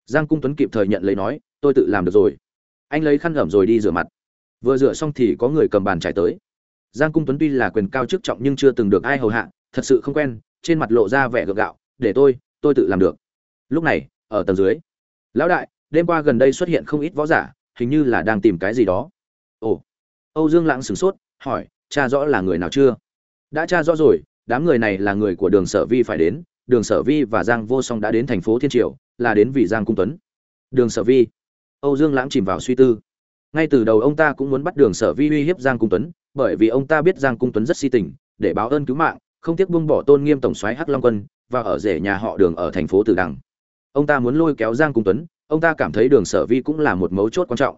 Giang cung tuấn kịp thời nhận lấy nói, tôi tự làm được rồi. Anh lấy khăn ẩm rồi đi rửa mặt. Vừa rửa xong thì có người cầm bàn trải tới. Giang cung tuấn tuy là quyền cao chức trọng nhưng chưa từng được ai hầu hạ, thật sự không quen, trên mặt lộ ra vẻ gượng gạo, để tôi tôi tự làm được. Lúc này, ở tầng dưới, lão đại, đêm qua gần đây xuất hiện không ít võ giả, hình như là đang tìm cái gì đó. Ồ. Âu dương lãng sửng sốt, hỏi, cha rõ là người nào chưa? Đã tra rõ rồi đám người này là người của đường sở vi phải đến, đường sở vi và giang vô song đã đến thành phố thiên triều, là đến vì giang cung tuấn. Đường sở vi. Âu dương lãng chìm vào suy tư. Ngay từ đầu ông ta cũng muốn bắt đường sở vi uy hiếp giang cung tuấn, bởi vì ông ta biết giang cung tuấn rất si tình, để báo ơn cứu mạng, không tiếc buông bỏ tôn nghiêm tổng soái hắc long quân, và ở rể nhà họ đường ở thành phố từ đằng. Ông ta muốn lôi kéo giang cung tuấn, ông ta cảm thấy đường sở vi cũng là một mấu chốt quan trọng.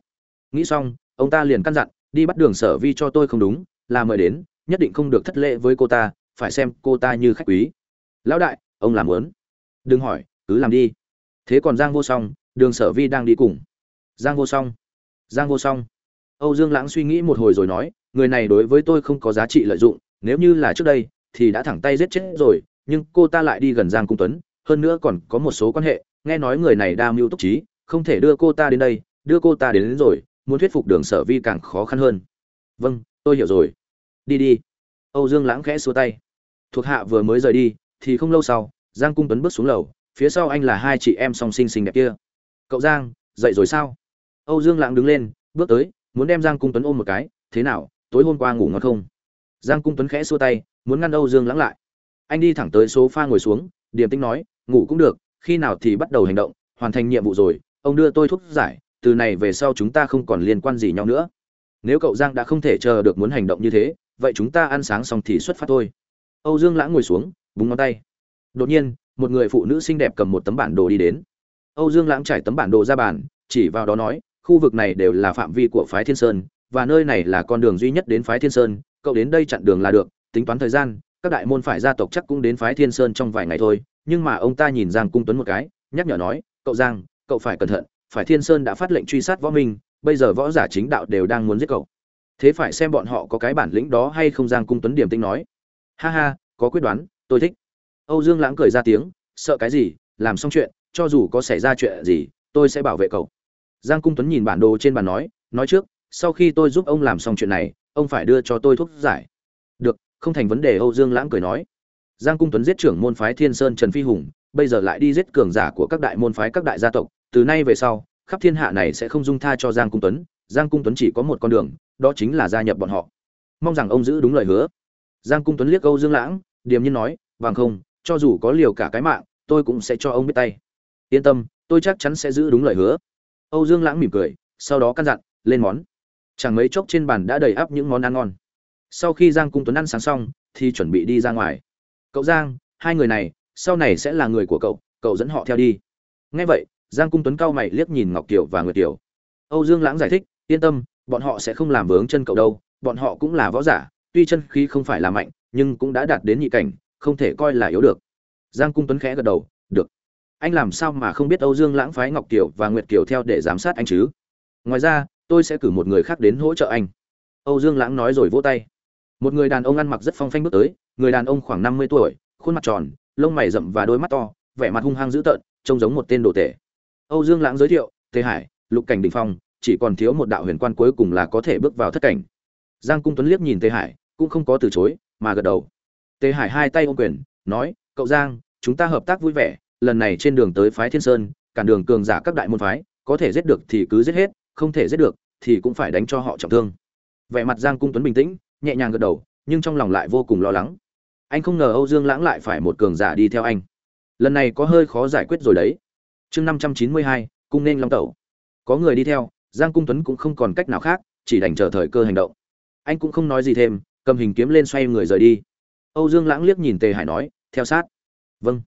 Nghĩ xong, ông ta liền căn dặn, đi bắt đường sở vi cho tôi không đúng, là mời đến, nhất định không được thất lễ với cô ta phải xem cô ta như khách quý. Lão đại ông làm muốn. Đừng hỏi cứ làm đi. Thế còn giang vô song đường sở vi đang đi cùng. Giang vô song giang vô song. Âu dương lãng suy nghĩ một hồi rồi nói người này đối với tôi không có giá trị lợi dụng nếu như là trước đây thì đã thẳng tay giết chết rồi nhưng cô ta lại đi gần giang cung tuấn hơn nữa còn có một số quan hệ nghe nói người này đa mưu túc trí không thể đưa cô ta đến đây đưa cô ta đến, đến rồi muốn thuyết phục đường sở vi càng khó khăn hơn. Vâng tôi hiểu rồi. Đi đi. Âu dương lãng khẽ xua tay thuộc hạ vừa mới rời đi, thì không lâu sau, giang cung tuấn bước xuống lầu, phía sau anh là hai chị em song sinh xinh đẹp kia. Cậu giang, dậy rồi sao? Âu dương lãng đứng lên, bước tới, muốn đem giang cung tuấn ôm một cái, thế nào, tối hôm qua ngủ ngon không? Giang cung tuấn khẽ xua tay, muốn ngăn âu dương lãng lại. Anh đi thẳng tới số pha ngồi xuống, điềm tĩnh nói, ngủ cũng được, khi nào thì bắt đầu hành động, hoàn thành nhiệm vụ rồi, ông đưa tôi thuốc giải, từ này về sau chúng ta không còn liên quan gì nhau nữa. Nếu cậu giang đã không thể chờ được muốn hành động như thế, vậy chúng ta ăn sáng xong thì xuất phát thôi âu dương lãng ngồi xuống, búng ngón tay. Đột nhiên, một người phụ nữ xinh đẹp cầm một tấm bản đồ đi đến. Âu dương lãng trải tấm bản đồ ra bàn, chỉ vào đó nói, khu vực này đều là phạm vi của phái thiên sơn, và nơi này là con đường duy nhất đến phái thiên sơn, cậu đến đây chặn đường là được, tính toán thời gian, các đại môn phải gia tộc chắc cũng đến phái thiên sơn trong vài ngày thôi, nhưng mà ông ta nhìn giang cung tuấn một cái, nhắc nhở nói, cậu giang, cậu phải cẩn thận phải thiên sơn đã phát lệnh truy sát võ minh, bây giờ võ giả chính đạo đều đang muốn giết cậu. Thế phải xem bọn họ có cái bản lĩnh đó hay không, giang cung tuấn điểm tinh nói ha ha, có quyết đoán, tôi thích. Âu dương lãng cười ra tiếng, sợ cái gì, làm xong chuyện, cho dù có xảy ra chuyện gì, tôi sẽ bảo vệ cậu. Giang cung tuấn nhìn bản đồ trên bàn nói nói trước, sau khi tôi giúp ông làm xong chuyện này, ông phải đưa cho tôi thuốc giải. Được, không thành vấn đề, âu dương lãng cười nói. Giang cung tuấn giết trưởng môn phái thiên sơn trần phi hùng, bây giờ lại đi giết cường giả của các đại môn phái các đại gia tộc, từ nay về sau, khắp thiên hạ này sẽ không dung tha cho giang cung tuấn, giang cung tuấn chỉ có một con đường, đó chính là gia nhập bọn họ. Mong rằng ông giữ đúng lời hứa giang cung tuấn liếc âu dương lãng, điềm nhiên nói, vàng không, cho dù có liều cả cái mạng, tôi cũng sẽ cho ông biết tay. Yên tâm, tôi chắc chắn sẽ giữ đúng lời hứa. Âu dương lãng mỉm cười, sau đó căn dặn, lên món. Chẳng mấy chốc trên bàn đã đầy ắp những món ăn ngon. Sau khi giang cung tuấn ăn sáng xong, thì chuẩn bị đi ra ngoài. Cậu giang, hai người này, sau này sẽ là người của cậu cậu dẫn họ theo đi. Ngay vậy, giang cung tuấn cao mày liếc nhìn ngọc kiều và nguyệt kiều. Âu dương lãng giải thích, yên tâm, bọn họ sẽ không làm vướng chân cậu đâu, bọn họ cũng là võ giả tuy chân khí không phải là mạnh, nhưng cũng đã đạt đến nhị cảnh, không thể coi là yếu được. Giang cung tuấn khẽ gật đầu, được. Anh làm sao mà không biết âu dương lãng phái ngọc kiều và nguyệt kiều theo để giám sát anh chứ? Ngoài ra, tôi sẽ cử một người khác đến hỗ trợ anh. Âu dương lãng nói rồi vỗ tay. Một người đàn ông ăn mặc rất phong phanh bước tới, người đàn ông khoảng năm mươi tuổi, khuôn mặt tròn, lông mày rậm và đôi mắt to, vẻ mặt hung hăng dữ tợn, trông giống một tên đồ tể. Âu dương lãng giới thiệu, tề hải, lục cảnh đình phong, chỉ còn thiếu một đạo huyền quan cuối cùng là có thể bước vào thất cảnh giang cung tuấn liếc nhìn tề hải, cũng không có từ chối, mà gật đầu. Tề hải hai tay ôm quyền, nói, cậu giang, chúng ta hợp tác vui vẻ, lần này trên đường tới phái thiên sơn, cản đường cường giả các đại môn phái, có thể giết được thì cứ giết hết, không thể giết được thì cũng phải đánh cho họ trọng thương. Vẻ mặt giang cung tuấn bình tĩnh, nhẹ nhàng gật đầu, nhưng trong lòng lại vô cùng lo lắng. Anh không ngờ âu dương lãng lại phải một cường giả đi theo anh. Lần này có hơi khó giải quyết rồi đấy. Chương năm trăm chín mươi hai, cung nên long tẩu. Có người đi theo, giang cung tuấn cũng không còn cách nào khác, chỉ đành chờ thời cơ hành động anh cũng không nói gì thêm, cầm hình kiếm lên xoay người rời đi. Âu dương lãng liếc nhìn tề hải nói, theo sát. Vâng.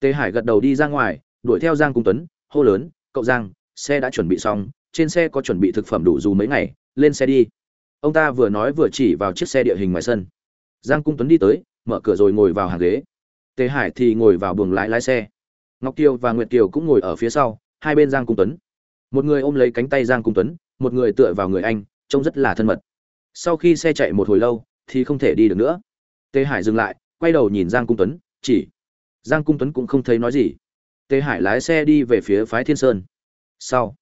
Tề hải gật đầu đi ra ngoài, đuổi theo giang cung tuấn, hô lớn, cậu giang, xe đã chuẩn bị xong, trên xe có chuẩn bị thực phẩm đủ dù mấy ngày, lên xe đi. Ông ta vừa nói vừa chỉ vào chiếc xe địa hình ngoài sân. Giang cung tuấn đi tới, mở cửa rồi ngồi vào hàng ghế. Tề hải thì ngồi vào buồng lái lái xe. Ngọc kiều và nguyệt kiều cũng ngồi ở phía sau, hai bên giang cung tuấn. Một người ôm lấy cánh tay giang cung tuấn, một người tựa vào người anh, trông rất là thân mật sau khi xe chạy một hồi lâu, thì không thể đi được nữa. Tề hải dừng lại, quay đầu nhìn giang cung tuấn, chỉ. Giang cung tuấn cũng không thấy nói gì. Tề hải lái xe đi về phía phái thiên sơn. Sau,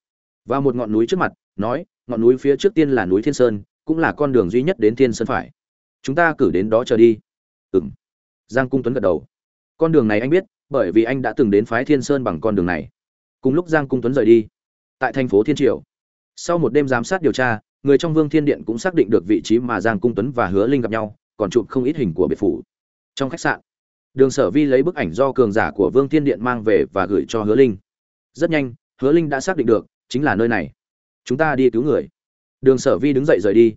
vào một ngọn núi trước mặt, nói, ngọn núi phía trước tiên là núi thiên sơn, cũng là con đường duy nhất đến thiên sơn phải. Chúng ta cử đến đó chờ đi. Ừng giang cung tuấn gật đầu. Con đường này anh biết, bởi vì anh đã từng đến phái thiên sơn bằng con đường này. Cùng lúc giang cung tuấn rời đi tại thành phố thiên triều. Sau một đêm giám sát điều tra người trong vương thiên điện cũng xác định được vị trí mà giang cung tuấn và hứa linh gặp nhau, còn chụp không ít hình của biệt phủ. Trong khách sạn, đường sở vi lấy bức ảnh do cường giả của vương thiên điện mang về và gửi cho hứa linh. Rất nhanh, hứa linh đã xác định được, chính là nơi này. Chúng ta đi cứu người. Đường sở vi đứng dậy rời đi.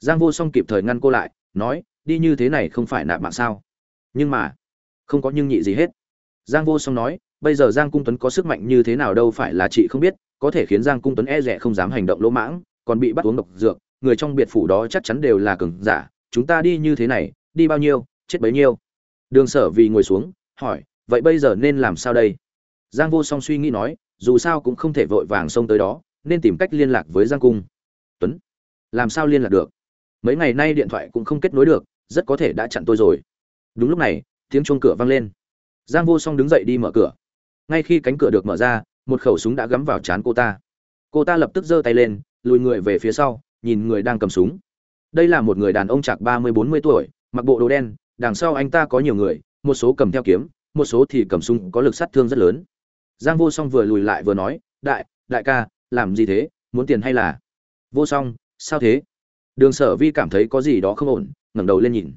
Giang vô song kịp thời ngăn cô lại, nói, đi như thế này không phải nạp mạng sao? Nhưng mà, không có nhưng nhị gì hết. Giang vô song nói, bây giờ giang cung tuấn có sức mạnh như thế nào đâu phải là chị không biết, có thể khiến giang cung tuấn e rẻ không dám hành động lỗ mãng còn bị bắt uống độc dược, người trong biệt phủ đó chắc chắn đều là cường giả, chúng ta đi như thế này, đi bao nhiêu, chết bấy nhiêu. Đường sở vì ngồi xuống, hỏi, vậy bây giờ nên làm sao đây? Giang vô song suy nghĩ nói, dù sao cũng không thể vội vàng xông tới đó, nên tìm cách liên lạc với giang cung. Tuấn, làm sao liên lạc được? Mấy ngày nay điện thoại cũng không kết nối được, rất có thể đã chặn tôi rồi. Đúng lúc này, tiếng chuông cửa vang lên. Giang vô song đứng dậy đi mở cửa. Ngay khi cánh cửa được mở ra, một khẩu súng đã gắm vào trán cô ta. Cô ta lập tức giơ tay lên lùi người về phía sau, nhìn người đang cầm súng. Đây là một người đàn ông chạc ba mươi bốn mươi tuổi, mặc bộ đồ đen, đằng sau anh ta có nhiều người, một số cầm theo kiếm, một số thì cầm súng có lực sát thương rất lớn. Giang vô song vừa lùi lại vừa nói, đại đại ca, làm gì thế? Muốn tiền hay là? Vô song, sao thế? Đường sở vi cảm thấy có gì đó không ổn, ngẩng đầu lên nhìn.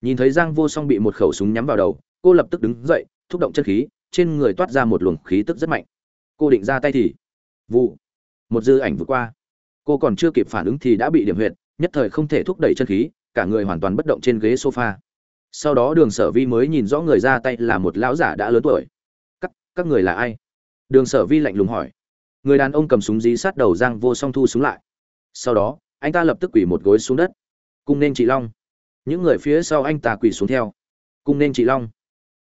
Nhìn thấy giang vô song bị một khẩu súng nhắm vào đầu, cô lập tức đứng dậy, thúc động chân khí, trên người toát ra một luồng khí tức rất mạnh. Cô định ra tay thì? Vụ. Một dư ảnh vượt qua cô còn chưa kịp phản ứng thì đã bị điểm huyệt, nhất thời không thể thúc đẩy chân khí, cả người hoàn toàn bất động trên ghế sofa. Sau đó đường sở vi mới nhìn rõ người ra tay là một lão giả đã lớn tuổi. Các các người là ai? Đường sở vi lạnh lùng hỏi. Người đàn ông cầm súng dí sát đầu giang vô song thu súng lại. Sau đó, anh ta lập tức quỳ một gối xuống đất. Cung nên chị long. Những người phía sau anh ta quỳ xuống theo. Cung nên chị long.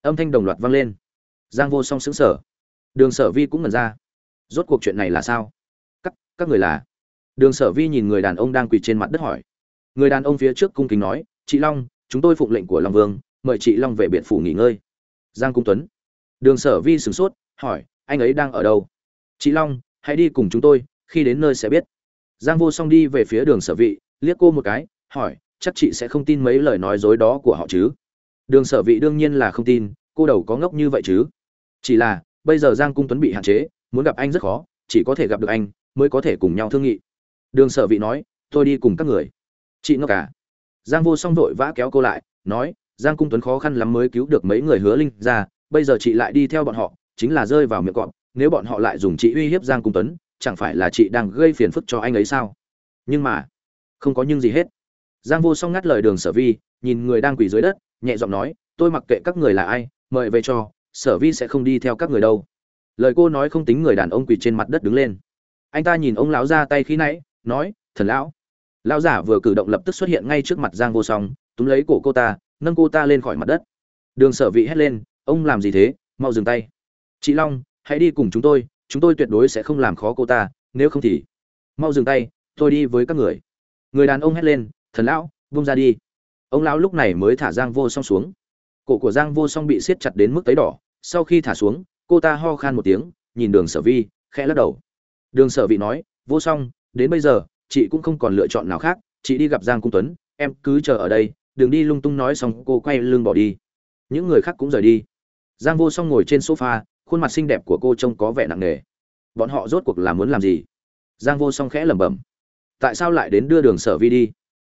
Âm thanh đồng loạt vang lên. Giang vô song xứng sở đường sở vi cũng ngẩn ra. Rốt cuộc chuyện này là sao? Các các người là đường sở vi nhìn người đàn ông đang quỳ trên mặt đất hỏi. Người đàn ông phía trước cung kính nói, chị long, chúng tôi phụng lệnh của long vương, mời chị long về biệt phủ nghỉ ngơi. Giang cung tuấn. Đường sở vi sửng sốt, hỏi, anh ấy đang ở đâu? Chị long, hãy đi cùng chúng tôi, khi đến nơi sẽ biết. Giang vô song đi về phía đường sở vị liếc cô một cái, hỏi, chắc chị sẽ không tin mấy lời nói dối đó của họ chứ? Đường sở vị đương nhiên là không tin, cô đầu có ngốc như vậy chứ? Chỉ là, bây giờ giang cung tuấn bị hạn chế, muốn gặp anh rất khó, chỉ có thể gặp được anh, mới có thể cùng nhau thương nghị đường sở vị nói, tôi đi cùng các người. Chị ngốc cả à? giang vô song vội vã kéo cô lại, nói, giang cung tuấn khó khăn lắm mới cứu được mấy người hứa linh ra, bây giờ chị lại đi theo bọn họ, chính là rơi vào miệng cọp, nếu bọn họ lại dùng chị uy hiếp giang cung tuấn, chẳng phải là chị đang gây phiền phức cho anh ấy sao? Nhưng mà, không có nhưng gì hết. Giang vô song ngắt lời đường sở vi, nhìn người đang quỳ dưới đất, nhẹ giọng nói, tôi mặc kệ các người là ai, mời về cho, sở vi sẽ không đi theo các người đâu. Lời cô nói không tính người đàn ông quỳ trên mặt đất đứng lên. Anh ta nhìn ông lão ra tay khi nãy nói, thần lão. Lão giả vừa cử động lập tức xuất hiện ngay trước mặt giang vô song, túm lấy cổ cô ta, nâng cô ta lên khỏi mặt đất. Đường sở vị hét lên, ông làm gì thế? Mau dừng tay. Chị long, hãy đi cùng chúng tôi chúng tôi tuyệt đối sẽ không làm khó cô ta, nếu không thì mau dừng tay, tôi đi với các người. Người đàn ông hét lên, thần lão, vung ra đi. Ông lão lúc này mới thả giang vô song xuống. Cổ của giang vô song bị siết chặt đến mức tấy đỏ, sau khi thả xuống, cô ta ho khan một tiếng, nhìn đường sở vi, khẽ lắc đầu. Đường sở vị nói, vô song đến bây giờ, chị cũng không còn lựa chọn nào khác, chị đi gặp giang cung tuấn, em cứ chờ ở đây, đừng đi lung tung nói xong cô quay lưng bỏ đi. Những người khác cũng rời đi. Giang vô song ngồi trên sofa, khuôn mặt xinh đẹp của cô trông có vẻ nặng nề. Bọn họ rốt cuộc là muốn làm gì? Giang vô song khẽ lẩm bẩm. Tại sao lại đến đưa đường sở vi đi?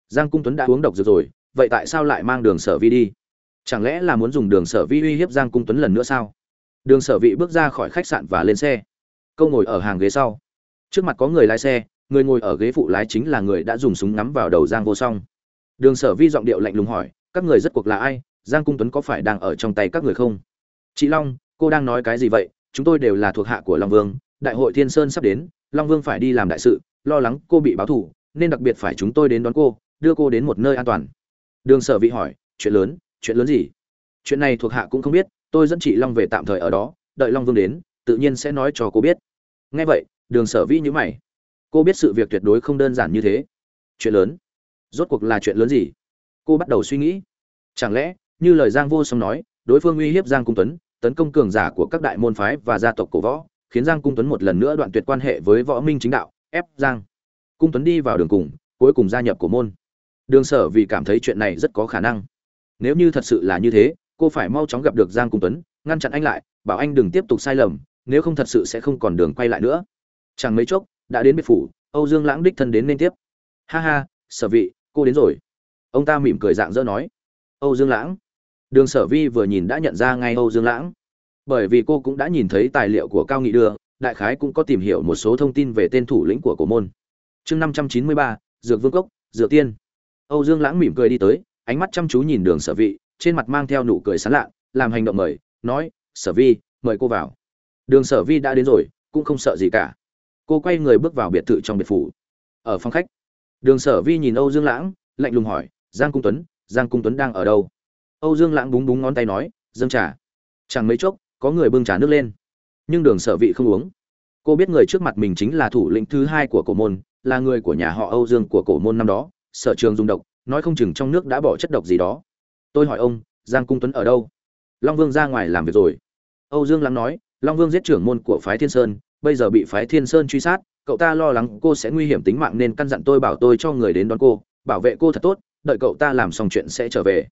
Giang cung tuấn đã uống độc dược rồi, vậy tại sao lại mang đường sở vi đi? Chẳng lẽ là muốn dùng đường sở vi uy hiếp giang cung tuấn lần nữa sao? Đường sở vị bước ra khỏi khách sạn và lên xe. Câu ngồi ở hàng ghế sau. Trước mặt có người lái xe người ngồi ở ghế phụ lái chính là người đã dùng súng ngắm vào đầu giang vô song. Đường sở vi giọng điệu lạnh lùng hỏi, các người rất cuộc là ai? Giang cung tuấn có phải đang ở trong tay các người không? Chị long, cô đang nói cái gì vậy? Chúng tôi đều là thuộc hạ của long vương, đại hội thiên sơn sắp đến, long vương phải đi làm đại sự, lo lắng cô bị báo thù, nên đặc biệt phải chúng tôi đến đón cô, đưa cô đến một nơi an toàn. Đường sở vị hỏi, chuyện lớn chuyện lớn gì? Chuyện này thuộc hạ cũng không biết, tôi dẫn chị long về tạm thời ở đó, đợi long vương đến, tự nhiên sẽ nói cho cô biết. Nghe vậy, đường sở Vi nhữ mày cô biết sự việc tuyệt đối không đơn giản như thế. Chuyện lớn? Rốt cuộc là chuyện lớn gì? Cô bắt đầu suy nghĩ. Chẳng lẽ, như lời giang vô song nói, đối phương uy hiếp giang cung tuấn, tấn công cường giả của các đại môn phái và gia tộc cổ võ, khiến giang cung tuấn một lần nữa đoạn tuyệt quan hệ với võ minh chính đạo, ép giang cung tuấn đi vào đường cùng, cuối cùng gia nhập cổ môn. Đường sở vì cảm thấy chuyện này rất có khả năng. Nếu như thật sự là như thế, cô phải mau chóng gặp được giang cung tuấn, ngăn chặn anh lại, bảo anh đừng tiếp tục sai lầm, nếu không thật sự sẽ không còn đường quay lại nữa. Chẳng mấy chốc đã đến biệt phủ, âu dương lãng đích thân đến nên tiếp. Ha ha, sở vị, cô đến rồi. Ông ta mỉm cười dạng dỡ nói. Âu dương lãng. Đường sở vi vừa nhìn đã nhận ra ngay âu dương lãng. Bởi vì cô cũng đã nhìn thấy tài liệu của cao nghị đưa, đại khái cũng có tìm hiểu một số thông tin về tên thủ lĩnh của cổ môn. Chương năm trăm chín mươi ba, dược vương cốc, dược tiên. Âu dương lãng mỉm cười đi tới, ánh mắt chăm chú nhìn đường sở vị, trên mặt mang theo nụ cười sán lạ làm hành động mời, nói, sở vi, mời cô vào. Đường sở vi đã đến rồi, cũng không sợ gì cả cô quay người bước vào biệt thự trong biệt phủ. Ở phòng khách, đường sở vi nhìn âu dương lãng, lạnh lùng hỏi, giang cung tuấn, giang cung tuấn đang ở đâu? Âu dương lãng búng búng ngón tay nói, dâng trà. Chẳng mấy chốc, có người bưng trà nước lên. Nhưng đường sở vị không uống. Cô biết người trước mặt mình chính là thủ lĩnh thứ hai của cổ môn, là người của nhà họ âu dương của cổ môn năm đó, sở trường dùng độc nói không chừng trong nước đã bỏ chất độc gì đó. Tôi hỏi ông, giang cung tuấn ở đâu? Long vương ra ngoài làm việc rồi. Âu dương Lãng nói, long vương giết trưởng môn của phái thiên sơn bây giờ bị phái thiên sơn truy sát, cậu ta lo lắng cô sẽ nguy hiểm tính mạng nên căn dặn tôi bảo tôi cho người đến đón cô, bảo vệ cô thật tốt, đợi cậu ta làm xong chuyện sẽ trở về.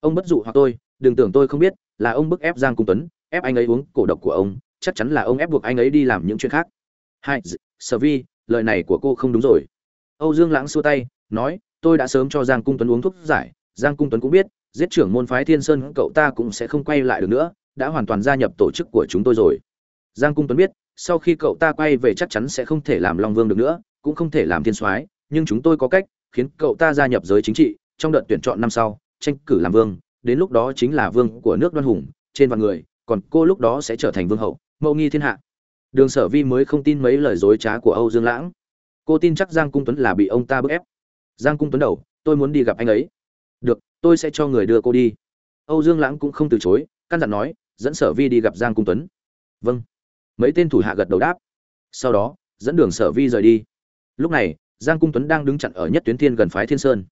Ông bất dụ hoặc tôi, đừng tưởng tôi không biết, là ông bức ép giang cung tuấn, ép anh ấy uống cổ độc của ông, chắc chắn là ông ép buộc anh ấy đi làm những chuyện khác. Hai sở vi, lời này của cô không đúng rồi. Âu dương lãng xua tay, nói, tôi đã sớm cho giang cung tuấn uống thuốc giải, giang cung tuấn cũng biết, giết trưởng môn phái thiên sơn cậu ta cũng sẽ không quay lại được nữa, đã hoàn toàn gia nhập tổ chức của chúng tôi rồi. Giang cung tuấn biết sau khi cậu ta quay về chắc chắn sẽ không thể làm long vương được nữa, cũng không thể làm thiên soái, nhưng chúng tôi có cách, khiến cậu ta gia nhập giới chính trị, trong đợt tuyển chọn năm sau, tranh cử làm vương, đến lúc đó chính là vương của nước đoan hùng, trên vạn người, còn cô lúc đó sẽ trở thành vương hậu, mẫu nghi thiên hạ. Đường sở vi mới không tin mấy lời dối trá của âu dương lãng. Cô tin chắc giang cung tuấn là bị ông ta bức ép. Giang cung tuấn đầu, tôi muốn đi gặp anh ấy. Được, tôi sẽ cho người đưa cô đi. Âu dương lãng cũng không từ chối, căn dặn nói, dẫn sở vi đi gặp giang cung tuấn. Vâng mấy tên thủ hạ gật đầu đáp. Sau đó, dẫn đường sở vi rời đi. Lúc này, giang cung tuấn đang đứng chặn ở nhất tuyến thiên gần phái thiên sơn.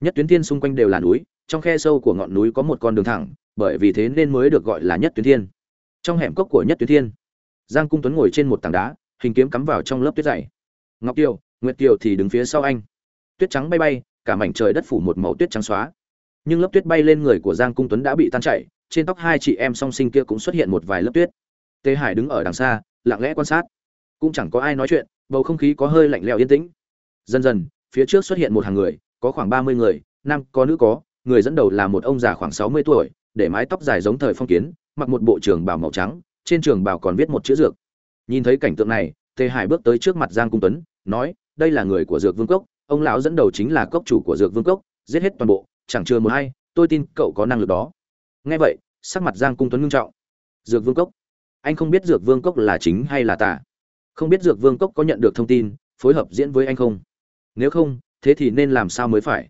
Nhất tuyến thiên xung quanh đều là núi, trong khe sâu của ngọn núi có một con đường thẳng, bởi vì thế nên mới được gọi là nhất tuyến thiên. Trong hẻm cốc của nhất tuyến thiên, giang cung tuấn ngồi trên một tảng đá, hình kiếm cắm vào trong lớp tuyết dày. Ngọc kiều, nguyệt kiều thì đứng phía sau anh. Tuyết trắng bay bay, cả mảnh trời đất phủ một màu tuyết trắng xóa. Nhưng lớp tuyết bay lên người của giang cung tuấn đã bị tan chảy, trên tóc hai chị em song sinh kia cũng xuất hiện một vài lớp tuyết tề hải đứng ở đằng xa, lặng lẽ quan sát. Cũng chẳng có ai nói chuyện, bầu không khí có hơi lạnh lẽo yên tĩnh. Dần dần, phía trước xuất hiện một hàng người, có khoảng ba mươi người, nam có nữ có, người dẫn đầu là một ông già khoảng sáu mươi tuổi, để mái tóc dài giống thời phong kiến, mặc một bộ trường bào màu trắng, trên trường bào còn viết một chữ dược. Nhìn thấy cảnh tượng này, tề hải bước tới trước mặt giang cung tuấn, nói, đây là người của dược vương cốc, ông lão dẫn đầu chính là cốc chủ của dược vương cốc, giết hết toàn bộ, chẳng chừa một hay tôi tin cậu có năng lực đó. Nghe vậy, sắc mặt giang cung tuấn ngưng trọng. Dược vương cốc anh không biết dược vương cốc là chính hay là tà. Không biết dược vương cốc có nhận được thông tin, phối hợp diễn với anh không? Nếu không, thế thì nên làm sao mới phải?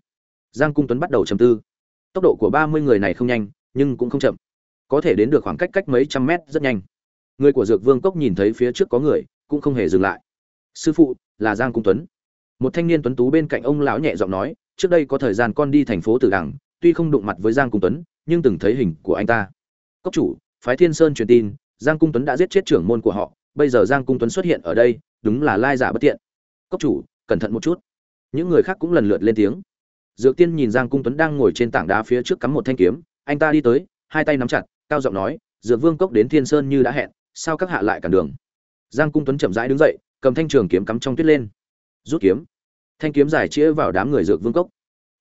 Giang cung tuấn bắt đầu trầm tư. Tốc độ của ba mươi người này không nhanh, nhưng cũng không chậm. Có thể đến được khoảng cách cách mấy trăm mét rất nhanh. Người của dược vương cốc nhìn thấy phía trước có người, cũng không hề dừng lại. Sư phụ, là giang cung tuấn. Một thanh niên tuấn tú bên cạnh ông lão nhẹ giọng nói, trước đây có thời gian con đi thành phố tử đằng, tuy không đụng mặt với giang cung tuấn, nhưng từng thấy hình của anh ta. Cốc chủ, phái thiên sơn truyền tin giang cung tuấn đã giết chết trưởng môn của họ, bây giờ giang cung tuấn xuất hiện ở đây, đúng là lai giả bất tiện. Cốc chủ, cẩn thận một chút. Những người khác cũng lần lượt lên tiếng. Dược tiên nhìn giang cung tuấn đang ngồi trên tảng đá phía trước cắm một thanh kiếm, anh ta đi tới, hai tay nắm chặt, cao giọng nói, dược vương cốc đến thiên sơn như đã hẹn, sao các hạ lại cản đường? Giang cung tuấn chậm rãi đứng dậy, cầm thanh trường kiếm cắm trong tuyết lên. Rút kiếm. Thanh kiếm giải chĩa vào đám người dược vương cốc.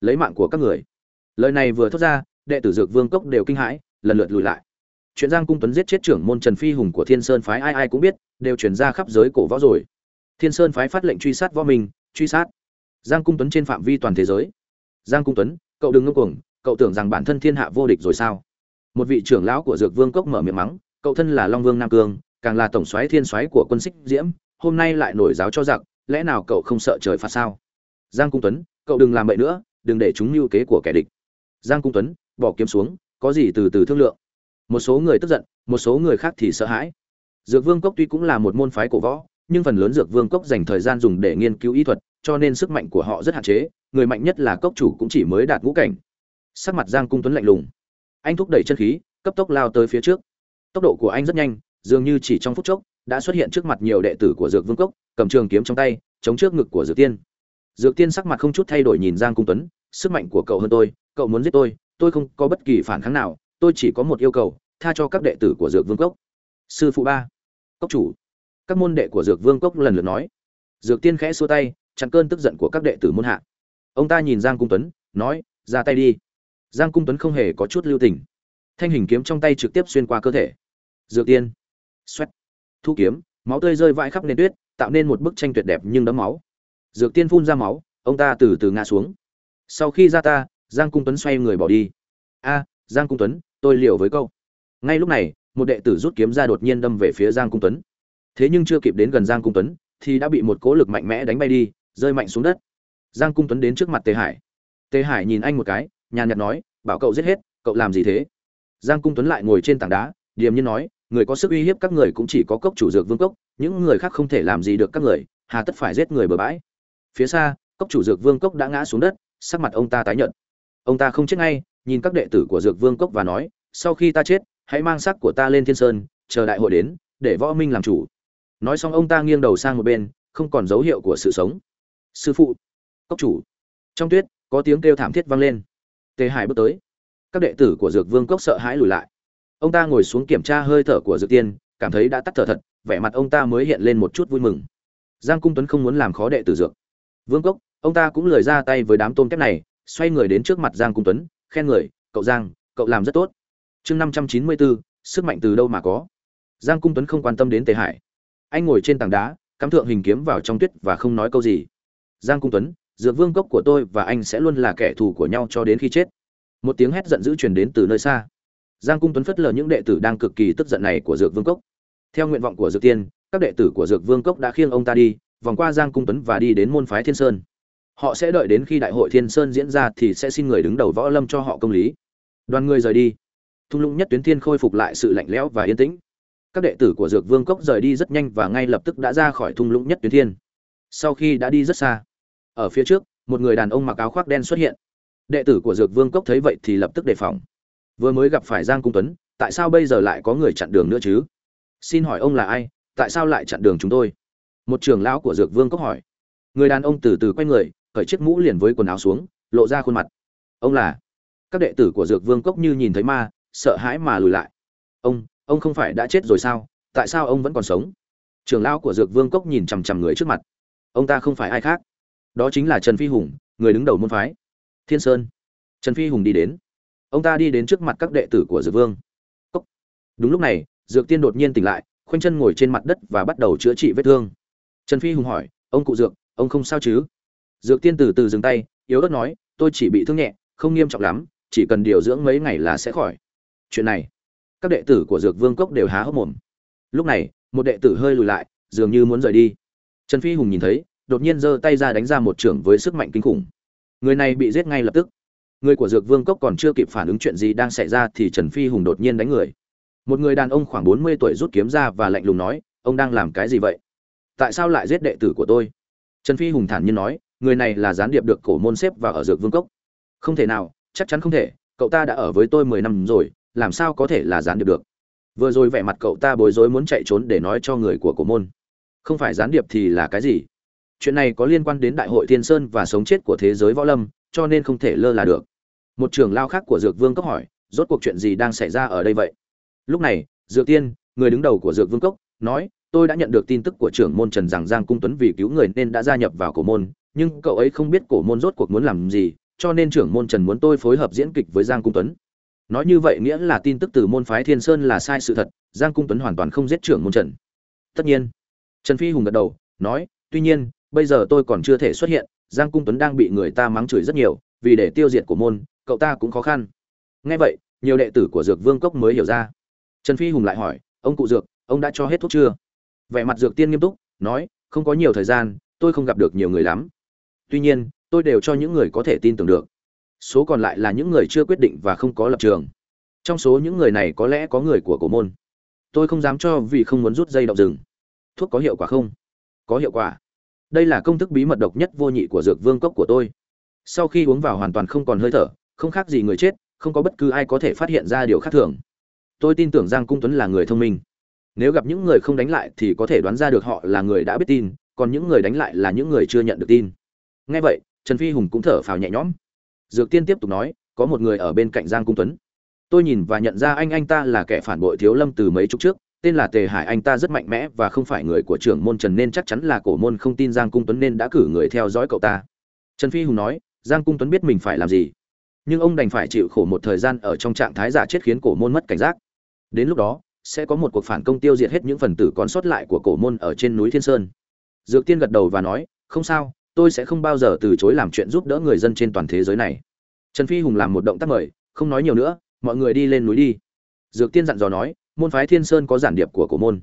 Lấy mạng của các người. Lời này vừa thốt ra, đệ tử dược vương cốc đều kinh hãi, lần lượt lùi lại chuyện giang cung tuấn giết chết trưởng môn trần phi hùng của thiên sơn phái, ai ai cũng biết, đều chuyển ra khắp giới cổ võ rồi. Thiên sơn phái phát lệnh truy sát võ mình truy sát. Giang cung tuấn trên phạm vi toàn thế giới. Giang cung tuấn, cậu đừng ngông cuồng, cậu tưởng rằng bản thân thiên hạ vô địch rồi sao? Một vị trưởng lão của dược vương cốc mở miệng mắng, cậu thân là long vương nam cương, càng là tổng soái thiên soái của quân xích diễm, hôm nay lại nổi giáo cho giặc, lẽ nào cậu không sợ trời phạt sao? Giang cung tuấn, cậu đừng làm vậy nữa, đừng để chúng mưu kế của kẻ địch. Giang cung tuấn, bỏ kiếm xuống, có gì từ từ thương lượng một số người tức giận, một số người khác thì sợ hãi. Dược vương cốc tuy cũng là một môn phái cổ võ, nhưng phần lớn dược vương cốc dành thời gian dùng để nghiên cứu y thuật, cho nên sức mạnh của họ rất hạn chế, người mạnh nhất là cốc chủ cũng chỉ mới đạt ngũ cảnh. Sắc mặt giang cung tuấn lạnh lùng. Anh thúc đẩy chân khí, cấp tốc lao tới phía trước. Tốc độ của anh rất nhanh, dường như chỉ trong phút chốc, đã xuất hiện trước mặt nhiều đệ tử của dược vương cốc, cầm trường kiếm trong tay, chống trước ngực của dược tiên. Dược tiên sắc mặt không chút thay đổi nhìn giang cung tuấn, sức mạnh của cậu hơn tôi, cậu muốn giết tôi tôi không có bất kỳ phản kháng nào, tôi chỉ có một yêu cầu tha cho các đệ tử của dược vương cốc. Sư phụ ba, cốc chủ. Các môn đệ của dược vương cốc lần lượt nói. Dược tiên khẽ xua tay, chặn cơn tức giận của các đệ tử môn hạ. Ông ta nhìn giang cung tuấn, nói, ra tay đi. Giang cung tuấn không hề có chút lưu tình. Thanh hình kiếm trong tay trực tiếp xuyên qua cơ thể. Dược tiên. Xoét thu kiếm, máu tươi rơi vãi khắp nền tuyết, tạo nên một bức tranh tuyệt đẹp nhưng đẫm máu. Dược tiên phun ra máu, ông ta từ từ ngã xuống. Sau khi ra ta, giang cung tuấn xoay người bỏ đi. A, giang cung tuấn, tôi liều với câu ngay lúc này, một đệ tử rút kiếm ra đột nhiên đâm về phía giang cung tuấn. Thế nhưng chưa kịp đến gần giang cung tuấn, thì đã bị một cố lực mạnh mẽ đánh bay đi, rơi mạnh xuống đất. Giang cung tuấn đến trước mặt tề hải. Tề hải nhìn anh một cái, nhàn nhạt nói, bảo cậu giết hết, cậu làm gì thế? Giang cung tuấn lại ngồi trên tảng đá, điềm nhiên nói, người có sức uy hiếp các người cũng chỉ có cốc chủ dược vương cốc, những người khác không thể làm gì được các người, hà tất phải giết người bừa bãi. Phía xa, cốc chủ dược vương cốc đã ngã xuống đất, sắc mặt ông ta tái nhợt. Ông ta không chết ngay, nhìn các đệ tử của dược vương cốc và nói, sau khi ta chết hãy mang sắc của ta lên thiên sơn, chờ đại hội đến, để võ minh làm chủ. Nói xong ông ta nghiêng đầu sang một bên, không còn dấu hiệu của sự sống. Sư phụ, cốc chủ. Trong tuyết, có tiếng kêu thảm thiết vang lên. Tề hải bước tới. Các đệ tử của dược vương cốc sợ hãi lùi lại. Ông ta ngồi xuống kiểm tra hơi thở của dược tiên, cảm thấy đã tắt thở thật, vẻ mặt ông ta mới hiện lên một chút vui mừng. Giang cung tuấn không muốn làm khó đệ tử dược vương cốc, ông ta cũng lười ra tay với đám tôm kép này, xoay người đến trước mặt giang cung tuấn, khen người, cậu giang, cậu làm rất tốt chương năm trăm chín mươi bốn sức mạnh từ đâu mà có? Giang cung tuấn không quan tâm đến tề hải. Anh ngồi trên tảng đá, cắm thượng hình kiếm vào trong tuyết và không nói câu gì. Giang cung tuấn, dược vương cốc của tôi và anh sẽ luôn là kẻ thù của nhau cho đến khi chết. Một tiếng hét giận dữ truyền đến từ nơi xa. Giang cung tuấn phất lờ những đệ tử đang cực kỳ tức giận này của dược vương cốc. Theo nguyện vọng của dược tiên, các đệ tử của dược vương cốc đã khiêng ông ta đi, vòng qua giang cung tuấn và đi đến môn phái thiên sơn. Họ sẽ đợi đến khi đại hội thiên sơn diễn ra thì sẽ xin người đứng đầu võ lâm cho họ công lý. Đoàn người rời đi thung lũng nhất tuyến thiên khôi phục lại sự lạnh lẽo và yên tĩnh. Các đệ tử của dược vương cốc rời đi rất nhanh và ngay lập tức đã ra khỏi thung lũng nhất tuyến thiên. Sau khi đã đi rất xa, ở phía trước, một người đàn ông mặc áo khoác đen xuất hiện. Đệ tử của dược vương cốc thấy vậy thì lập tức đề phòng. Vừa mới gặp phải giang cung tuấn, tại sao bây giờ lại có người chặn đường nữa chứ? Xin hỏi ông là ai, tại sao lại chặn đường chúng tôi? Một trưởng lão của dược vương cốc hỏi. Người đàn ông từ từ quay người, cởi chiếc mũ liền với quần áo xuống, lộ ra khuôn mặt. Ông là? Các đệ tử của dược vương cốc như nhìn thấy ma sợ hãi mà lùi lại. Ông ông không phải đã chết rồi sao? Tại sao ông vẫn còn sống? Trưởng lão của dược vương cốc nhìn chằm chằm người trước mặt. Ông ta không phải ai khác. Đó chính là trần phi hùng, người đứng đầu môn phái. Thiên sơn. Trần phi hùng đi đến. Ông ta đi đến trước mặt các đệ tử của dược vương. Cốc. Đúng lúc này, dược tiên đột nhiên tỉnh lại, khoanh chân ngồi trên mặt đất và bắt đầu chữa trị vết thương. Trần phi hùng hỏi, ông cụ dược, ông không sao chứ? Dược tiên từ từ dừng tay, yếu ớt nói, tôi chỉ bị thương nhẹ, không nghiêm trọng lắm, chỉ cần điều dưỡng mấy ngày là sẽ khỏi chuyện này. Các đệ tử của dược vương cốc đều há hốc mồm. Lúc này, một đệ tử hơi lùi lại, dường như muốn rời đi. Trần phi hùng nhìn thấy, đột nhiên giơ tay ra đánh ra một trưởng với sức mạnh kinh khủng. Người này bị giết ngay lập tức. Người của dược vương cốc còn chưa kịp phản ứng chuyện gì đang xảy ra thì trần phi hùng đột nhiên đánh người. Một người đàn ông khoảng bốn mươi tuổi rút kiếm ra và lạnh lùng nói, ông đang làm cái gì vậy? Tại sao lại giết đệ tử của tôi? Trần phi hùng thản nhiên nói, người này là gián điệp được cổ môn xếp vào ở dược vương cốc. Không thể nào, chắc chắn không thể. Cậu ta đã ở với tôi mười năm rồi làm sao có thể là gián điệp được? Vừa rồi vẻ mặt cậu ta bối rối muốn chạy trốn để nói cho người của cổ môn. Không phải gián điệp thì là cái gì? Chuyện này có liên quan đến đại hội thiên sơn và sống chết của thế giới võ lâm, cho nên không thể lơ là được. Một trưởng lao khác của dược vương cốc hỏi, rốt cuộc chuyện gì đang xảy ra ở đây vậy? Lúc này, dược tiên, người đứng đầu của dược vương cốc, nói, tôi đã nhận được tin tức của trưởng môn trần rằng giang cung tuấn vì cứu người nên đã gia nhập vào cổ môn, nhưng cậu ấy không biết cổ môn rốt cuộc muốn làm gì, cho nên trưởng môn trần muốn tôi phối hợp diễn kịch với giang cung tuấn nói như vậy nghĩa là tin tức từ môn phái thiên sơn là sai sự thật, giang cung tuấn hoàn toàn không giết trưởng môn trần. Tất nhiên, trần phi hùng gật đầu, nói, tuy nhiên, bây giờ tôi còn chưa thể xuất hiện, giang cung tuấn đang bị người ta mắng chửi rất nhiều, vì để tiêu diệt của môn, cậu ta cũng khó khăn. Ngay vậy, nhiều đệ tử của dược vương cốc mới hiểu ra. Trần phi hùng lại hỏi, ông cụ dược, ông đã cho hết thuốc chưa? Vẻ mặt dược tiên nghiêm túc, nói, không có nhiều thời gian, tôi không gặp được nhiều người lắm. Tuy nhiên, tôi đều cho những người có thể tin tưởng được số còn lại là những người chưa quyết định và không có lập trường. Trong số những người này có lẽ có người của cổ môn. Tôi không dám cho vì không muốn rút dây động rừng. Thuốc có hiệu quả không? Có hiệu quả. Đây là công thức bí mật độc nhất vô nhị của dược vương cốc của tôi. Sau khi uống vào hoàn toàn không còn hơi thở, không khác gì người chết, không có bất cứ ai có thể phát hiện ra điều khác thường. Tôi tin tưởng giang cung tuấn là người thông minh. Nếu gặp những người không đánh lại thì có thể đoán ra được họ là người đã biết tin, còn những người đánh lại là những người chưa nhận được tin. Ngay vậy, trần phi hùng cũng thở phào nhẹ nhõm dược tiên tiếp tục nói, có một người ở bên cạnh giang cung tuấn. Tôi nhìn và nhận ra anh anh ta là kẻ phản bội thiếu lâm từ mấy chục trước, tên là tề hải anh ta rất mạnh mẽ và không phải người của trưởng môn trần nên chắc chắn là cổ môn không tin giang cung tuấn nên đã cử người theo dõi cậu ta. Trần phi hùng nói, giang cung tuấn biết mình phải làm gì. Nhưng ông đành phải chịu khổ một thời gian ở trong trạng thái giả chết khiến cổ môn mất cảnh giác. Đến lúc đó, sẽ có một cuộc phản công tiêu diệt hết những phần tử còn sót lại của cổ môn ở trên núi thiên sơn. Dược tiên gật đầu và nói, không sao tôi sẽ không bao giờ từ chối làm chuyện giúp đỡ người dân trên toàn thế giới này. Trần phi hùng làm một động tác mời, không nói nhiều nữa, mọi người đi lên núi đi. Dược tiên dặn dò nói, môn phái thiên sơn có giản điệp của cổ môn.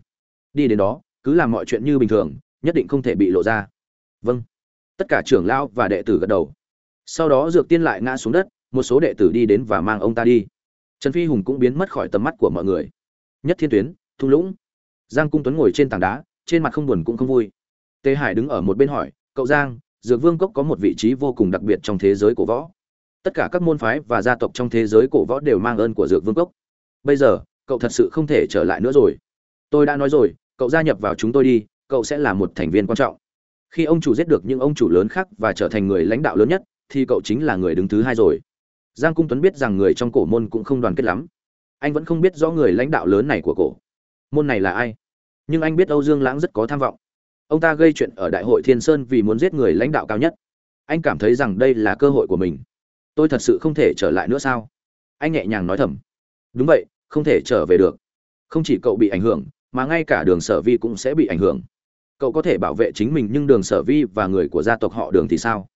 Đi đến đó, cứ làm mọi chuyện như bình thường, nhất định không thể bị lộ ra. Vâng. Tất cả trưởng lão và đệ tử gật đầu. Sau đó dược tiên lại ngã xuống đất, một số đệ tử đi đến và mang ông ta đi. Trần phi hùng cũng biến mất khỏi tầm mắt của mọi người. Nhất thiên tuyến, thung lũng. Giang cung tuấn ngồi trên tảng đá, trên mặt không buồn cũng không vui. Tề hải đứng ở một bên hỏi cậu giang, dược vương cốc có một vị trí vô cùng đặc biệt trong thế giới cổ võ. Tất cả các môn phái và gia tộc trong thế giới cổ võ đều mang ơn của dược vương cốc. Bây giờ, cậu thật sự không thể trở lại nữa rồi. Tôi đã nói rồi, cậu gia nhập vào chúng tôi đi, cậu sẽ là một thành viên quan trọng. Khi ông chủ giết được những ông chủ lớn khác và trở thành người lãnh đạo lớn nhất, thì cậu chính là người đứng thứ hai rồi. Giang cung tuấn biết rằng người trong cổ môn cũng không đoàn kết lắm. Anh vẫn không biết rõ người lãnh đạo lớn này của cổ. Môn này là ai? Nhưng anh biết âu dương lãng rất có tham vọng ông ta gây chuyện ở đại hội thiên sơn vì muốn giết người lãnh đạo cao nhất. Anh cảm thấy rằng đây là cơ hội của mình. Tôi thật sự không thể trở lại nữa sao? Anh nhẹ nhàng nói thầm. Đúng vậy, không thể trở về được. Không chỉ cậu bị ảnh hưởng, mà ngay cả đường sở vi cũng sẽ bị ảnh hưởng. Cậu có thể bảo vệ chính mình nhưng đường sở vi và người của gia tộc họ đường thì sao?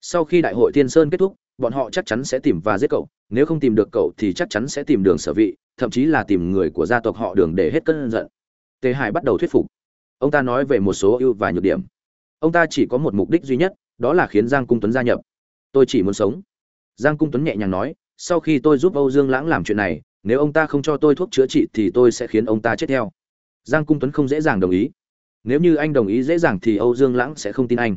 Sau khi đại hội thiên sơn kết thúc, bọn họ chắc chắn sẽ tìm và giết cậu. Nếu không tìm được cậu thì chắc chắn sẽ tìm đường sở vị thậm chí là tìm người của gia tộc họ đường để hết cơn giận. Tề hải bắt đầu thuyết phục ông ta nói về một số ưu và nhược điểm. Ông ta chỉ có một mục đích duy nhất, đó là khiến giang cung tuấn gia nhập. Tôi chỉ muốn sống. Giang cung tuấn nhẹ nhàng nói, sau khi tôi giúp âu dương lãng làm chuyện này, nếu ông ta không cho tôi thuốc chữa trị thì tôi sẽ khiến ông ta chết theo. Giang cung tuấn không dễ dàng đồng ý. Nếu như anh đồng ý dễ dàng thì âu dương lãng sẽ không tin anh.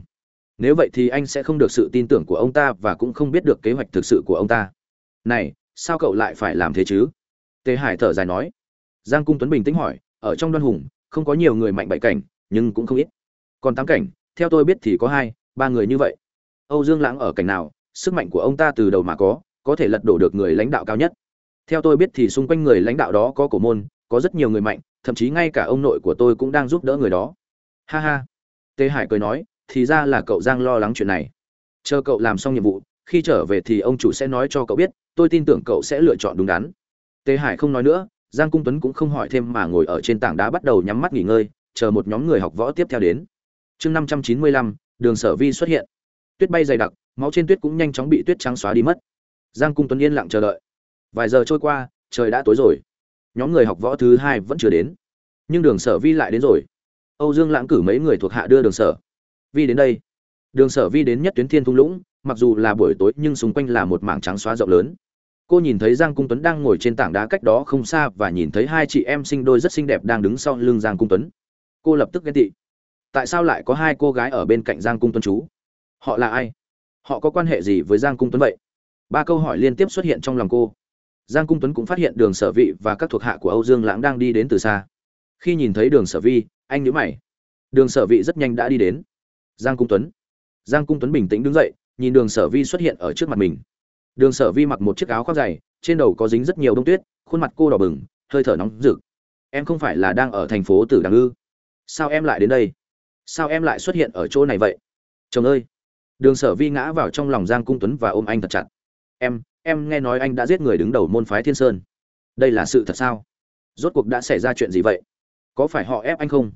Nếu vậy thì anh sẽ không được sự tin tưởng của ông ta và cũng không biết được kế hoạch thực sự của ông ta. Này, sao cậu lại phải làm thế chứ? Tề hải thở dài nói. Giang cung tuấn bình tĩnh hỏi, ở trong đoan hùng không có nhiều người mạnh bảy cảnh, nhưng cũng không ít. Còn tám cảnh, theo tôi biết thì có hai, ba người như vậy. Âu dương lãng ở cảnh nào, sức mạnh của ông ta từ đầu mà có có thể lật đổ được người lãnh đạo cao nhất. Theo tôi biết thì xung quanh người lãnh đạo đó có cổ môn, có rất nhiều người mạnh, thậm chí ngay cả ông nội của tôi cũng đang giúp đỡ người đó. Ha ha. Tề hải cười nói, thì ra là cậu giang lo lắng chuyện này. Chờ cậu làm xong nhiệm vụ, khi trở về thì ông chủ sẽ nói cho cậu biết, tôi tin tưởng cậu sẽ lựa chọn đúng đắn. Tề hải không nói nữa giang cung tuấn cũng không hỏi thêm mà ngồi ở trên tảng đá bắt đầu nhắm mắt nghỉ ngơi, chờ một nhóm người học võ tiếp theo đến. Chương năm trăm chín mươi lăm, đường sở vi xuất hiện. Tuyết bay dày đặc, máu trên tuyết cũng nhanh chóng bị tuyết trắng xóa đi mất. Giang cung tuấn yên lặng chờ đợi. Vài giờ trôi qua, trời đã tối rồi. Nhóm người học võ thứ hai vẫn chưa đến. Nhưng đường sở vi lại đến rồi. Âu dương lãng cử mấy người thuộc hạ đưa đường sở vi đến đây. Đường sở vi đến nhất tuyến thiên thung lũng, mặc dù là buổi tối nhưng xung quanh là một mảng trắng xóa rộng lớn cô nhìn thấy giang cung tuấn đang ngồi trên tảng đá cách đó không xa và nhìn thấy hai chị em sinh đôi rất xinh đẹp đang đứng sau lưng giang cung tuấn. Cô lập tức ghen tị. Tại sao lại có hai cô gái ở bên cạnh giang cung tuấn chú? Họ là ai? Họ có quan hệ gì với giang cung tuấn vậy? Ba câu hỏi liên tiếp xuất hiện trong lòng cô. Giang cung tuấn cũng phát hiện đường sở vị và các thuộc hạ của âu dương lãng đang đi đến từ xa. Khi nhìn thấy đường sở vi, anh nhớ mày. Đường sở vị rất nhanh đã đi đến. Giang cung tuấn. Giang cung tuấn bình tĩnh đứng dậy, nhìn đường sở vi xuất hiện ở trước mặt mình đường sở vi mặc một chiếc áo khoác dày, trên đầu có dính rất nhiều đông tuyết, khuôn mặt cô đỏ bừng, hơi thở nóng rực. Em không phải là đang ở thành phố tử đằng ư. Sao em lại đến đây? Sao em lại xuất hiện ở chỗ này vậy? Chồng ơi! Đường sở vi ngã vào trong lòng giang cung tuấn và ôm anh thật chặt. Em em nghe nói anh đã giết người đứng đầu môn phái thiên sơn. Đây là sự thật sao? Rốt cuộc đã xảy ra chuyện gì vậy? Có phải họ ép anh không?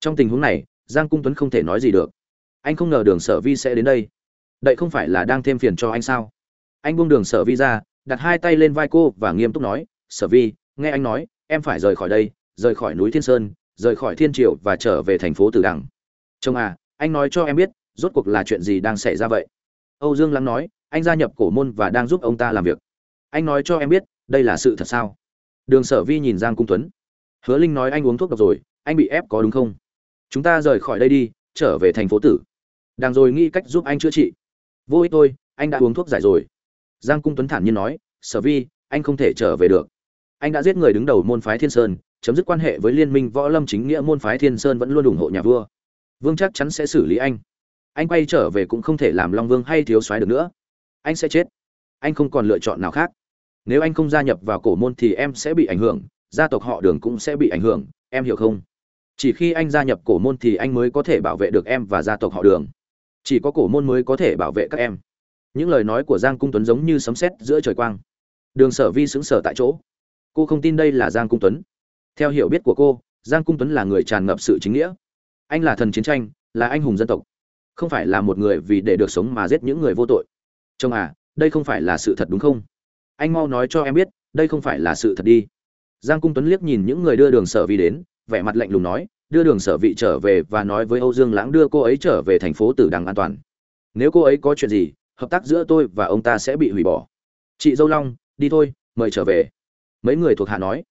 Trong tình huống này, giang cung tuấn không thể nói gì được. Anh không ngờ đường sở vi sẽ đến đây. Đây không phải là đang thêm phiền cho anh sao? Anh buông đường sở vi ra, đặt hai tay lên vai cô và nghiêm túc nói, sở vi, nghe anh nói, em phải rời khỏi đây, rời khỏi núi thiên sơn, rời khỏi thiên triều và trở về thành phố tử đằng. Chồng à anh nói cho em biết, rốt cuộc là chuyện gì đang xảy ra vậy? Âu dương lắng nói, anh gia nhập cổ môn và đang giúp ông ta làm việc. Anh nói cho em biết, đây là sự thật sao? Đường sở vi nhìn giang cung tuấn. Hứa linh nói anh uống thuốc độc rồi, anh bị ép có đúng không? Chúng ta rời khỏi đây đi, trở về thành phố tử. Đang rồi nghĩ cách giúp anh chữa trị. Vô ích thôi, anh đã uống thuốc giải rồi giang cung tuấn thản nhiên nói, sở vi, anh không thể trở về được. Anh đã giết người đứng đầu môn phái thiên sơn, chấm dứt quan hệ với liên minh võ lâm chính nghĩa môn phái thiên sơn vẫn luôn ủng hộ nhà vua. Vương chắc chắn sẽ xử lý anh. Anh quay trở về cũng không thể làm long vương hay thiếu soái được nữa. Anh sẽ chết. Anh không còn lựa chọn nào khác. Nếu anh không gia nhập vào cổ môn thì em sẽ bị ảnh hưởng, gia tộc họ đường cũng sẽ bị ảnh hưởng, em hiểu không? Chỉ khi anh gia nhập cổ môn thì anh mới có thể bảo vệ được em và gia tộc họ đường. Chỉ có cổ môn mới có thể bảo vệ các em những lời nói của giang cung tuấn giống như sấm sét giữa trời quang. Đường sở vi xứng sở tại chỗ. Cô không tin đây là giang cung tuấn. Theo hiểu biết của cô, giang cung tuấn là người tràn ngập sự chính nghĩa. Anh là thần chiến tranh, là anh hùng dân tộc. Không phải là một người vì để được sống mà giết những người vô tội. Chồng à đây không phải là sự thật đúng không? Anh mau nói cho em biết, đây không phải là sự thật đi. Giang cung tuấn liếc nhìn những người đưa đường sở vi đến, vẻ mặt lạnh lùng nói, đưa đường sở vị trở về và nói với âu dương lãng đưa cô ấy trở về thành phố tử đằng an toàn. Nếu cô ấy có chuyện gì hợp tác giữa tôi và ông ta sẽ bị hủy bỏ. Chị dâu long, đi thôi, mời trở về. Mấy người thuộc hạ nói.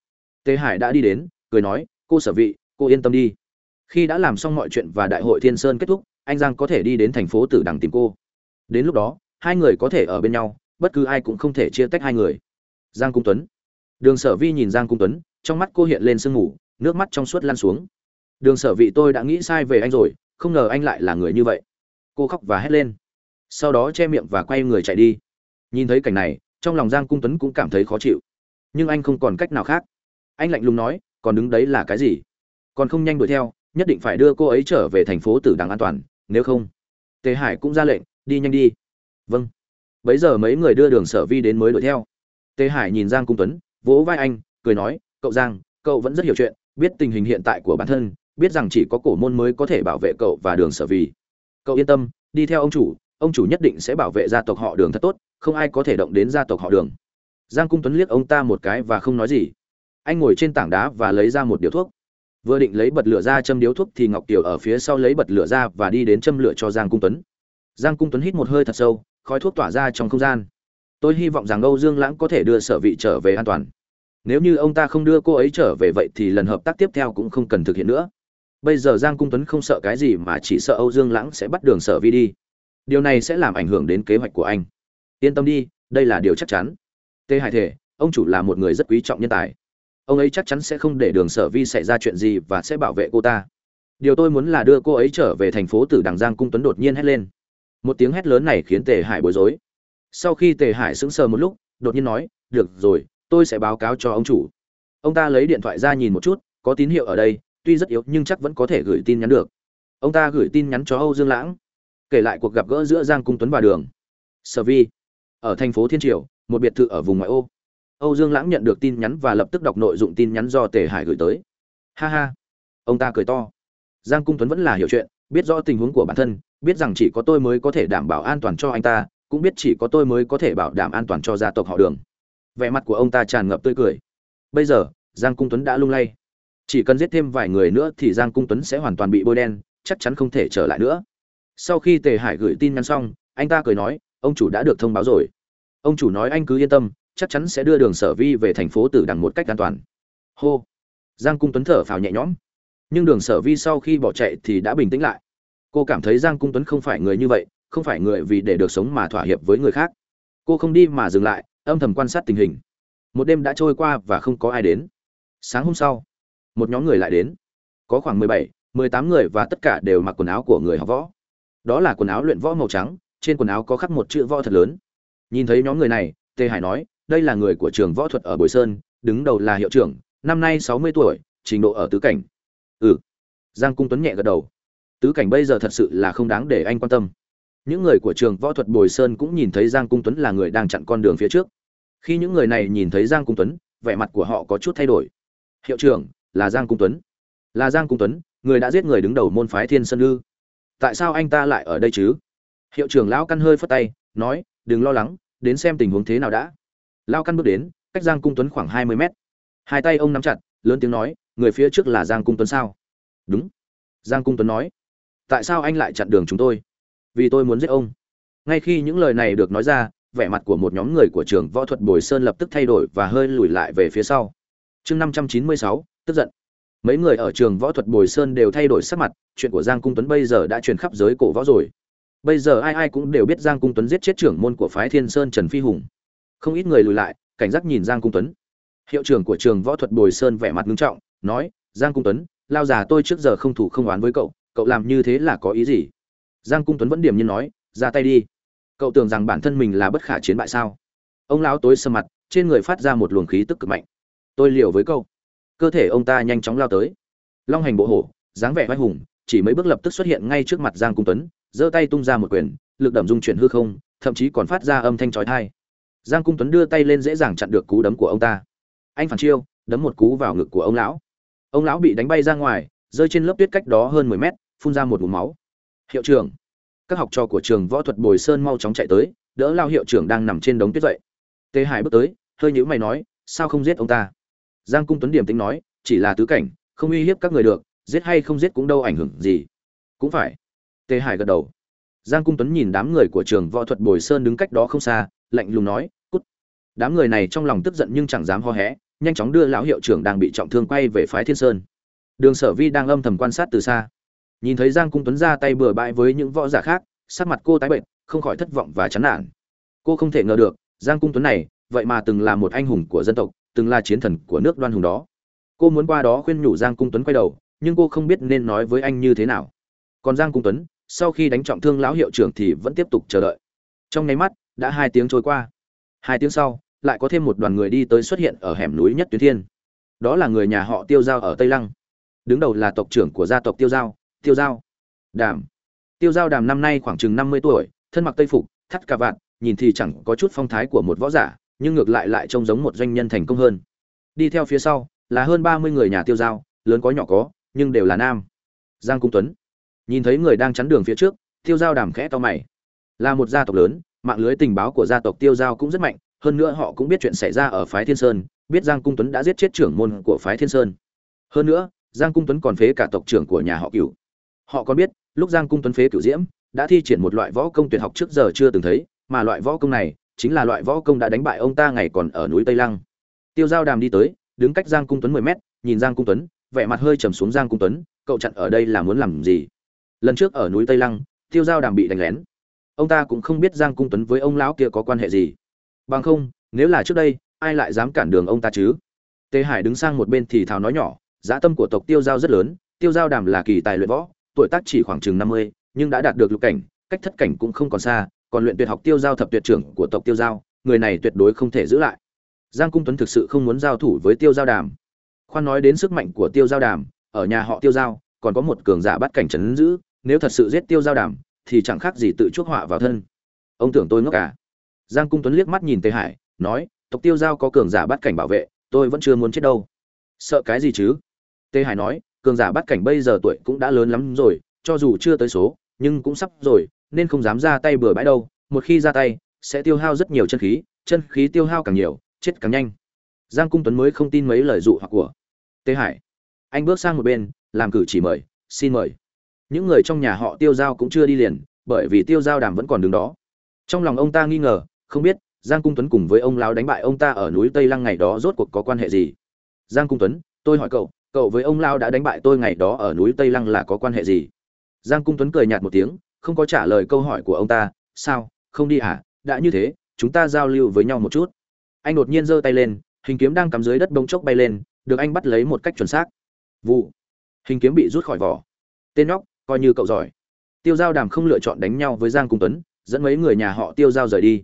Tề hải đã đi đến, cười nói, cô sở vị, cô yên tâm đi. Khi đã làm xong mọi chuyện và đại hội thiên sơn kết thúc, anh giang có thể đi đến thành phố tử đằng tìm cô. Đến lúc đó, hai người có thể ở bên nhau, bất cứ ai cũng không thể chia tách hai người. Giang cung tuấn. Đường sở vi nhìn giang cung tuấn, trong mắt cô hiện lên sương mù, nước mắt trong suốt lan xuống. Đường sở vị, tôi đã nghĩ sai về anh rồi, không ngờ anh lại là người như vậy. Cô khóc và hét lên sau đó che miệng và quay người chạy đi. Nhìn thấy cảnh này, trong lòng giang cung tuấn cũng cảm thấy khó chịu. Nhưng anh không còn cách nào khác. Anh lạnh lùng nói, còn đứng đấy là cái gì? Còn không nhanh đuổi theo, nhất định phải đưa cô ấy trở về thành phố tử đằng an toàn, nếu không. Tề hải cũng ra lệnh, đi nhanh đi. Vâng. Bấy giờ mấy người đưa đường sở vi đến mới đuổi theo. Tề hải nhìn giang cung tuấn, vỗ vai anh, cười nói, cậu giang, cậu vẫn rất hiểu chuyện, biết tình hình hiện tại của bản thân, biết rằng chỉ có cổ môn mới có thể bảo vệ cậu và đường sở vi. Cậu yên tâm, đi theo ông chủ ông chủ nhất định sẽ bảo vệ gia tộc họ đường thật tốt, không ai có thể động đến gia tộc họ đường. Giang cung tuấn liếc ông ta một cái và không nói gì. Anh ngồi trên tảng đá và lấy ra một điếu thuốc. Vừa định lấy bật lửa ra châm điếu thuốc thì ngọc kiều ở phía sau lấy bật lửa ra và đi đến châm lửa cho giang cung tuấn. Giang cung tuấn hít một hơi thật sâu, khói thuốc tỏa ra trong không gian. Tôi hy vọng rằng âu dương lãng có thể đưa sở vị trở về an toàn. Nếu như ông ta không đưa cô ấy trở về vậy thì lần hợp tác tiếp theo cũng không cần thực hiện nữa. Bây giờ giang cung tuấn không sợ cái gì mà chỉ sợ âu dương lãng sẽ bắt đường sở vi đi điều này sẽ làm ảnh hưởng đến kế hoạch của anh. Yên tâm đi, đây là điều chắc chắn. Tê hải thể, ông chủ là một người rất quý trọng nhân tài. Ông ấy chắc chắn sẽ không để đường sở vi xảy ra chuyện gì và sẽ bảo vệ cô ta. Điều tôi muốn là đưa cô ấy trở về thành phố từ đằng giang cung tuấn đột nhiên hét lên. Một tiếng hét lớn này khiến tề hải bối rối. Sau khi tề hải sững sờ một lúc, đột nhiên nói, được rồi, tôi sẽ báo cáo cho ông chủ. Ông ta lấy điện thoại ra nhìn một chút, có tín hiệu ở đây, tuy rất yếu nhưng chắc vẫn có thể gửi tin nhắn được. Ông ta gửi tin nhắn cho âu dương lãng kể lại cuộc gặp gỡ giữa giang cung tuấn và đường. Sở vi, ở thành phố thiên triều, một biệt thự ở vùng ngoại ô. Âu dương lãng nhận được tin nhắn và lập tức đọc nội dụng tin nhắn do tề hải gửi tới. Ha ha. Ông ta cười to. Giang cung tuấn vẫn là hiểu chuyện, biết rõ tình huống của bản thân, biết rằng chỉ có tôi mới có thể đảm bảo an toàn cho anh ta, cũng biết chỉ có tôi mới có thể bảo đảm an toàn cho gia tộc họ đường. Vẻ mặt của ông ta tràn ngập tươi cười. Bây giờ, giang cung tuấn đã lung lay. Chỉ cần giết thêm vài người nữa thì giang cung tuấn sẽ hoàn toàn bị bôi đen, chắc chắn không thể trở lại nữa sau khi tề hải gửi tin nhắn xong, anh ta cười nói, ông chủ đã được thông báo rồi. Ông chủ nói, anh cứ yên tâm, chắc chắn sẽ đưa đường sở vi về thành phố tử đằng một cách an toàn. Hô. Giang cung tuấn thở phào nhẹ nhõm. Nhưng đường sở vi sau khi bỏ chạy thì đã bình tĩnh lại. Cô cảm thấy giang cung tuấn không phải người như vậy, không phải người vì để được sống mà thỏa hiệp với người khác. Cô không đi mà dừng lại, âm thầm quan sát tình hình. Một đêm đã trôi qua và không có ai đến. Sáng hôm sau, một nhóm người lại đến. Có khoảng mười bảy, mười tám người và tất cả đều mặc quần áo của người học võ đó là quần áo luyện võ màu trắng, trên quần áo có khắc một chữ võ thật lớn. Nhìn thấy nhóm người này, tề hải nói, đây là người của trường võ thuật ở bồi sơn, đứng đầu là hiệu trưởng, năm nay sáu mươi tuổi, trình độ ở tứ cảnh. Ừ. Giang cung tuấn nhẹ gật đầu. Tứ cảnh bây giờ thật sự là không đáng để anh quan tâm. Những người của trường võ thuật bồi sơn cũng nhìn thấy giang cung tuấn là người đang chặn con đường phía trước. Khi những người này nhìn thấy giang cung tuấn, vẻ mặt của họ có chút thay đổi. Hiệu trưởng, là giang cung tuấn. Là giang cung tuấn, người đã giết người đứng đầu môn phái thiên sơn ư tại sao anh ta lại ở đây chứ? Hiệu trưởng lão căn hơi phất tay, nói, đừng lo lắng, đến xem tình huống thế nào đã. Lao căn bước đến, cách giang cung tuấn khoảng hai mươi mét. Hai tay ông nắm chặt, lớn tiếng nói, người phía trước là giang cung tuấn sao? Đúng. Giang cung tuấn nói, tại sao anh lại chặn đường chúng tôi? Vì tôi muốn giết ông. Ngay khi những lời này được nói ra, vẻ mặt của một nhóm người của trường võ thuật bồi sơn lập tức thay đổi và hơi lùi lại về phía sau. Chương năm trăm chín mươi sáu, tức giận mấy người ở trường võ thuật bồi sơn đều thay đổi sắc mặt, chuyện của giang cung tuấn bây giờ đã truyền khắp giới cổ võ rồi. Bây giờ ai ai cũng đều biết giang cung tuấn giết chết trưởng môn của phái thiên sơn trần phi hùng. Không ít người lùi lại, cảnh giác nhìn giang cung tuấn. Hiệu trưởng của trường võ thuật bồi sơn vẻ mặt nghiêm trọng, nói, giang cung tuấn, lao già tôi trước giờ không thủ không oán với cậu cậu làm như thế là có ý gì? Giang cung tuấn vẫn điềm nhiên nói, ra tay đi. Cậu tưởng rằng bản thân mình là bất khả chiến bại sao? Ông lão tối sầm mặt, trên người phát ra một luồng khí tức cực mạnh. Tôi liều với cậu cơ thể ông ta nhanh chóng lao tới. Long hành bộ hổ, dáng vẻ oai hùng, chỉ mấy bước lập tức xuất hiện ngay trước mặt giang cung tuấn, giơ tay tung ra một quyền, lực đẩm dung chuyển hư không, thậm chí còn phát ra âm thanh chói tai. Giang cung tuấn đưa tay lên dễ dàng chặn được cú đấm của ông ta. Anh phản chiêu, đấm một cú vào ngực của ông lão. Ông lão bị đánh bay ra ngoài, rơi trên lớp tuyết cách đó hơn mười mét, phun ra một ngụm máu. Hiệu trưởng, các học trò của trường võ thuật bồi sơn mau chóng chạy tới, đỡ lao hiệu trưởng đang nằm trên đống tuyết dậy. Tề hải bước tới, hơi nhữ mày nói, sao không giết ông ta? Giang cung tuấn điểm tính nói, chỉ là tứ cảnh, không uy hiếp các người được, giết hay không giết cũng đâu ảnh hưởng gì. Cũng phải. Tề hải gật đầu. Giang cung tuấn nhìn đám người của trường võ thuật bồi sơn đứng cách đó không xa, lạnh lùng nói, cút. Đám người này trong lòng tức giận nhưng chẳng dám ho hé, nhanh chóng đưa lão hiệu trưởng đang bị trọng thương quay về phái thiên sơn. Đường sở vi đang âm thầm quan sát từ xa. Nhìn thấy giang cung tuấn ra tay bừa bãi với những võ giả khác, sắc mặt cô tái bệnh không khỏi thất vọng và chán nản. Cô không thể ngờ được, giang cung tuấn này, vậy mà từng là một anh hùng của dân tộc từng là chiến thần của nước đoan hùng đó. Cô muốn qua đó khuyên nhủ giang cung tuấn quay đầu, nhưng cô không biết nên nói với anh như thế nào. Còn giang cung tuấn, sau khi đánh trọng thương lão hiệu trưởng thì vẫn tiếp tục chờ đợi. Trong nháy mắt, đã hai tiếng trôi qua. Hai tiếng sau, lại có thêm một đoàn người đi tới xuất hiện ở hẻm núi nhất tuyến thiên. Đó là người nhà họ tiêu giao ở tây lăng. Đứng đầu là tộc trưởng của gia tộc tiêu giao tiêu giao. Đàm. Tiêu giao đàm năm nay khoảng chừng năm mươi tuổi, thân mặc tây phục, thắt cà vạt, nhìn thì chẳng có chút phong thái của một võ giả nhưng ngược lại lại trông giống một doanh nhân thành công hơn. Đi theo phía sau, là hơn ba mươi người nhà tiêu giao, lớn có nhỏ có, nhưng đều là nam. Giang cung tuấn. Nhìn thấy người đang chắn đường phía trước, tiêu giao đàm khẽ to mày. Là một gia tộc lớn, mạng lưới tình báo của gia tộc tiêu giao cũng rất mạnh, hơn nữa họ cũng biết chuyện xảy ra ở phái thiên sơn, biết giang cung tuấn đã giết chết trưởng môn của phái thiên sơn. Hơn nữa, giang cung tuấn còn phế cả tộc trưởng của nhà họ cửu. Họ còn biết, lúc giang cung tuấn phế cửu diễm, đã thi triển một loại võ công tuyệt học trước giờ chưa từng thấy, mà loại võ công này chính là loại võ công đã đánh bại ông ta ngày còn ở núi tây lăng. Tiêu giao đàm đi tới, đứng cách giang cung tuấn mười mét, nhìn giang cung tuấn, vẻ mặt hơi trầm xuống giang cung tuấn, cậu chặn ở đây là muốn làm gì? Lần trước ở núi tây lăng, tiêu giao đàm bị đánh lén. Ông ta cũng không biết giang cung tuấn với ông lão kia có quan hệ gì. Bằng không, nếu là trước đây, ai lại dám cản đường ông ta chứ? Tề hải đứng sang một bên thì thào nói nhỏ dã tâm của tộc tiêu giao rất lớn, tiêu giao đàm là kỳ tài luyện võ, tuổi tác chỉ khoảng chừng năm mươi, nhưng đã đạt được lục cảnh, cách thất cảnh cũng không còn xa còn luyện tuyệt học tiêu giao thập tuyệt trưởng của tộc tiêu giao, người này tuyệt đối không thể giữ lại. Giang cung tuấn thực sự không muốn giao thủ với tiêu giao đàm. Khoan nói đến sức mạnh của tiêu giao đàm, ở nhà họ tiêu giao, còn có một cường giả bắt cảnh trấn giữ, nếu thật sự giết tiêu giao đàm, thì chẳng khác gì tự chuốc họa vào thân. Ông tưởng tôi ngốc cả à? giang cung tuấn liếc mắt nhìn tề hải, nói, tộc tiêu giao có cường giả bắt cảnh bảo vệ, tôi vẫn chưa muốn chết đâu. Sợ cái gì chứ? Tề hải nói, cường giả bắt cảnh bây giờ tuổi cũng đã lớn lắm rồi, cho dù chưa tới số, nhưng cũng sắp rồi nên không dám ra tay bừa bãi đâu, một khi ra tay, sẽ tiêu hao rất nhiều chân khí chân khí tiêu hao càng nhiều, chết càng nhanh. Giang cung tuấn mới không tin mấy lời dụ hoặc của tề hải. Anh bước sang một bên, làm cử chỉ mời, xin mời. Những người trong nhà họ tiêu giao cũng chưa đi liền, bởi vì tiêu giao đàm vẫn còn đứng đó. Trong lòng ông ta nghi ngờ, không biết, giang cung tuấn cùng với ông lão đánh bại ông ta ở núi tây lăng ngày đó rốt cuộc có quan hệ gì? Giang cung tuấn, tôi hỏi cậu cậu với ông lão đã đánh bại tôi ngày đó ở núi tây lăng là có quan hệ gì? Giang cung tuấn cười nhạt một tiếng không có trả lời câu hỏi của ông ta, sao? Không đi à đã như thế, chúng ta giao lưu với nhau một chút. Anh đột nhiên giơ tay lên, hình kiếm đang cắm dưới đất bông chốc bay lên, được anh bắt lấy một cách chuẩn xác. Vụ. Hình kiếm bị rút khỏi vỏ. Tên nhóc, coi như cậu giỏi. Tiêu giao đàm không lựa chọn đánh nhau với giang cung tuấn, dẫn mấy người nhà họ tiêu giao rời đi.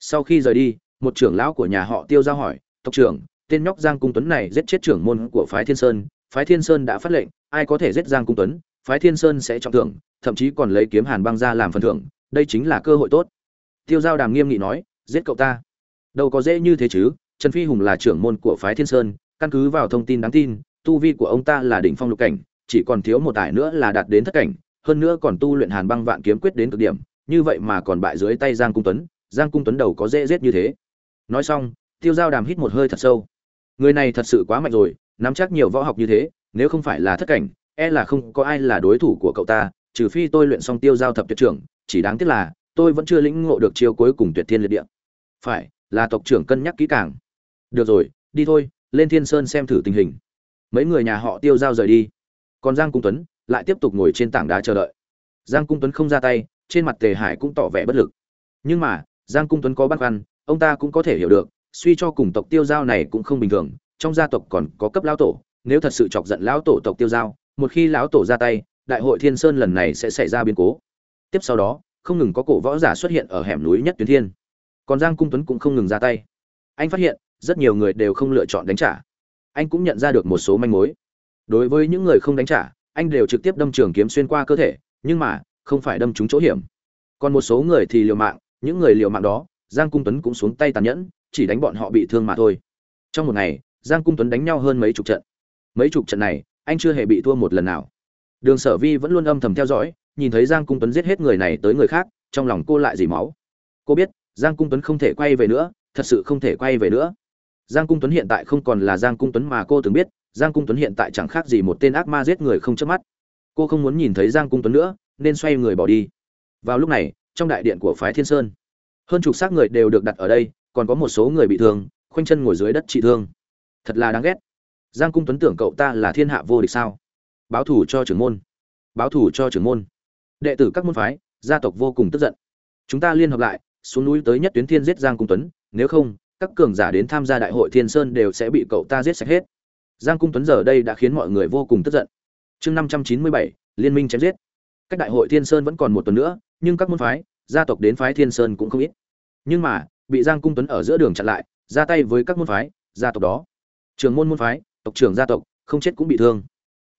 Sau khi rời đi, một trưởng lão của nhà họ tiêu giao hỏi, tộc trưởng, tên nhóc giang cung tuấn này giết chết trưởng môn của phái thiên sơn, phái thiên sơn đã phát lệnh, ai có thể giết giang cung tuấn, phái thiên sơn sẽ trọng thưởng thậm chí còn lấy kiếm hàn băng ra làm phần thưởng, đây chính là cơ hội tốt. Tiêu giao đàm nghiêm nghị nói, giết cậu ta. Đâu có dễ như thế chứ, trần phi hùng là trưởng môn của phái thiên sơn, căn cứ vào thông tin đáng tin, tu vi của ông ta là đỉnh phong lục cảnh, chỉ còn thiếu một tải nữa là đạt đến thất cảnh, hơn nữa còn tu luyện hàn băng vạn kiếm quyết đến cực điểm, như vậy mà còn bại dưới tay giang cung tuấn, giang cung tuấn đầu có dễ giết như thế. Nói xong, tiêu giao đàm hít một hơi thật sâu. Người này thật sự quá mạnh rồi, nắm chắc nhiều võ học như thế, nếu không phải là thất cảnh e là không có ai là đối thủ của cậu ta trừ phi tôi luyện xong tiêu giao thập tuyệt trưởng, chỉ đáng tiếc là, tôi vẫn chưa lĩnh ngộ được chiêu cuối cùng tuyệt thiên liệt địa. Phải, là tộc trưởng cân nhắc kỹ càng. Được rồi, đi thôi, lên thiên sơn xem thử tình hình. Mấy người nhà họ tiêu giao rời đi. Còn giang cung tuấn, lại tiếp tục ngồi trên tảng đá chờ đợi. Giang cung tuấn không ra tay, trên mặt tề hải cũng tỏ vẻ bất lực. Nhưng mà, giang cung tuấn có băn khoăn, ông ta cũng có thể hiểu được, suy cho cùng tộc tiêu giao này cũng không bình thường, trong gia tộc còn có cấp lão tổ, nếu thật sự chọc giận lão tổ tộc tiêu giao, một khi lão tổ ra tay đại hội thiên sơn lần này sẽ xảy ra biến cố. Tiếp sau đó, không ngừng có cổ võ giả xuất hiện ở hẻm núi nhất tuyến thiên. Còn giang cung tuấn cũng không ngừng ra tay. Anh phát hiện, rất nhiều người đều không lựa chọn đánh trả. Anh cũng nhận ra được một số manh mối. Đối với những người không đánh trả, anh đều trực tiếp đâm trường kiếm xuyên qua cơ thể, nhưng mà, không phải đâm trúng chỗ hiểm. Còn một số người thì liều mạng, những người liều mạng đó, giang cung tuấn cũng xuống tay tàn nhẫn, chỉ đánh bọn họ bị thương mà thôi. Trong một ngày, giang cung tuấn đánh nhau hơn mấy chục trận. Mấy chục trận này, anh chưa hề bị thua một lần nào đường sở vi vẫn luôn âm thầm theo dõi, nhìn thấy giang cung tuấn giết hết người này tới người khác, trong lòng cô lại dì máu. Cô biết, giang cung tuấn không thể quay về nữa, thật sự không thể quay về nữa. Giang cung tuấn hiện tại không còn là giang cung tuấn mà cô từng biết, giang cung tuấn hiện tại chẳng khác gì một tên ác ma giết người không chớp mắt. Cô không muốn nhìn thấy giang cung tuấn nữa, nên xoay người bỏ đi. Vào lúc này, trong đại điện của phái thiên sơn, hơn chục xác người đều được đặt ở đây, còn có một số người bị thương, khoanh chân ngồi dưới đất trị thương. Thật là đáng ghét. Giang cung tuấn tưởng cậu ta là thiên hạ vô địch sao? Báo thủ cho trưởng môn. Báo thủ cho trưởng môn. Đệ tử các môn phái, gia tộc vô cùng tức giận. Chúng ta liên hợp lại, xuống núi tới nhất tuyến thiên giết giang cung tuấn, nếu không, các cường giả đến tham gia đại hội thiên sơn đều sẽ bị cậu ta giết sạch hết. Giang cung tuấn giờ đây đã khiến mọi người vô cùng tức giận. Chương năm trăm chín mươi bảy, liên minh chém giết. Cách đại hội thiên sơn vẫn còn một tuần nữa, nhưng các môn phái, gia tộc đến phái thiên sơn cũng không ít. Nhưng mà, bị giang cung tuấn ở giữa đường chặn lại, ra tay với các môn phái, gia tộc đó. Trường môn môn phái, tộc trưởng gia tộc, không chết cũng bị thương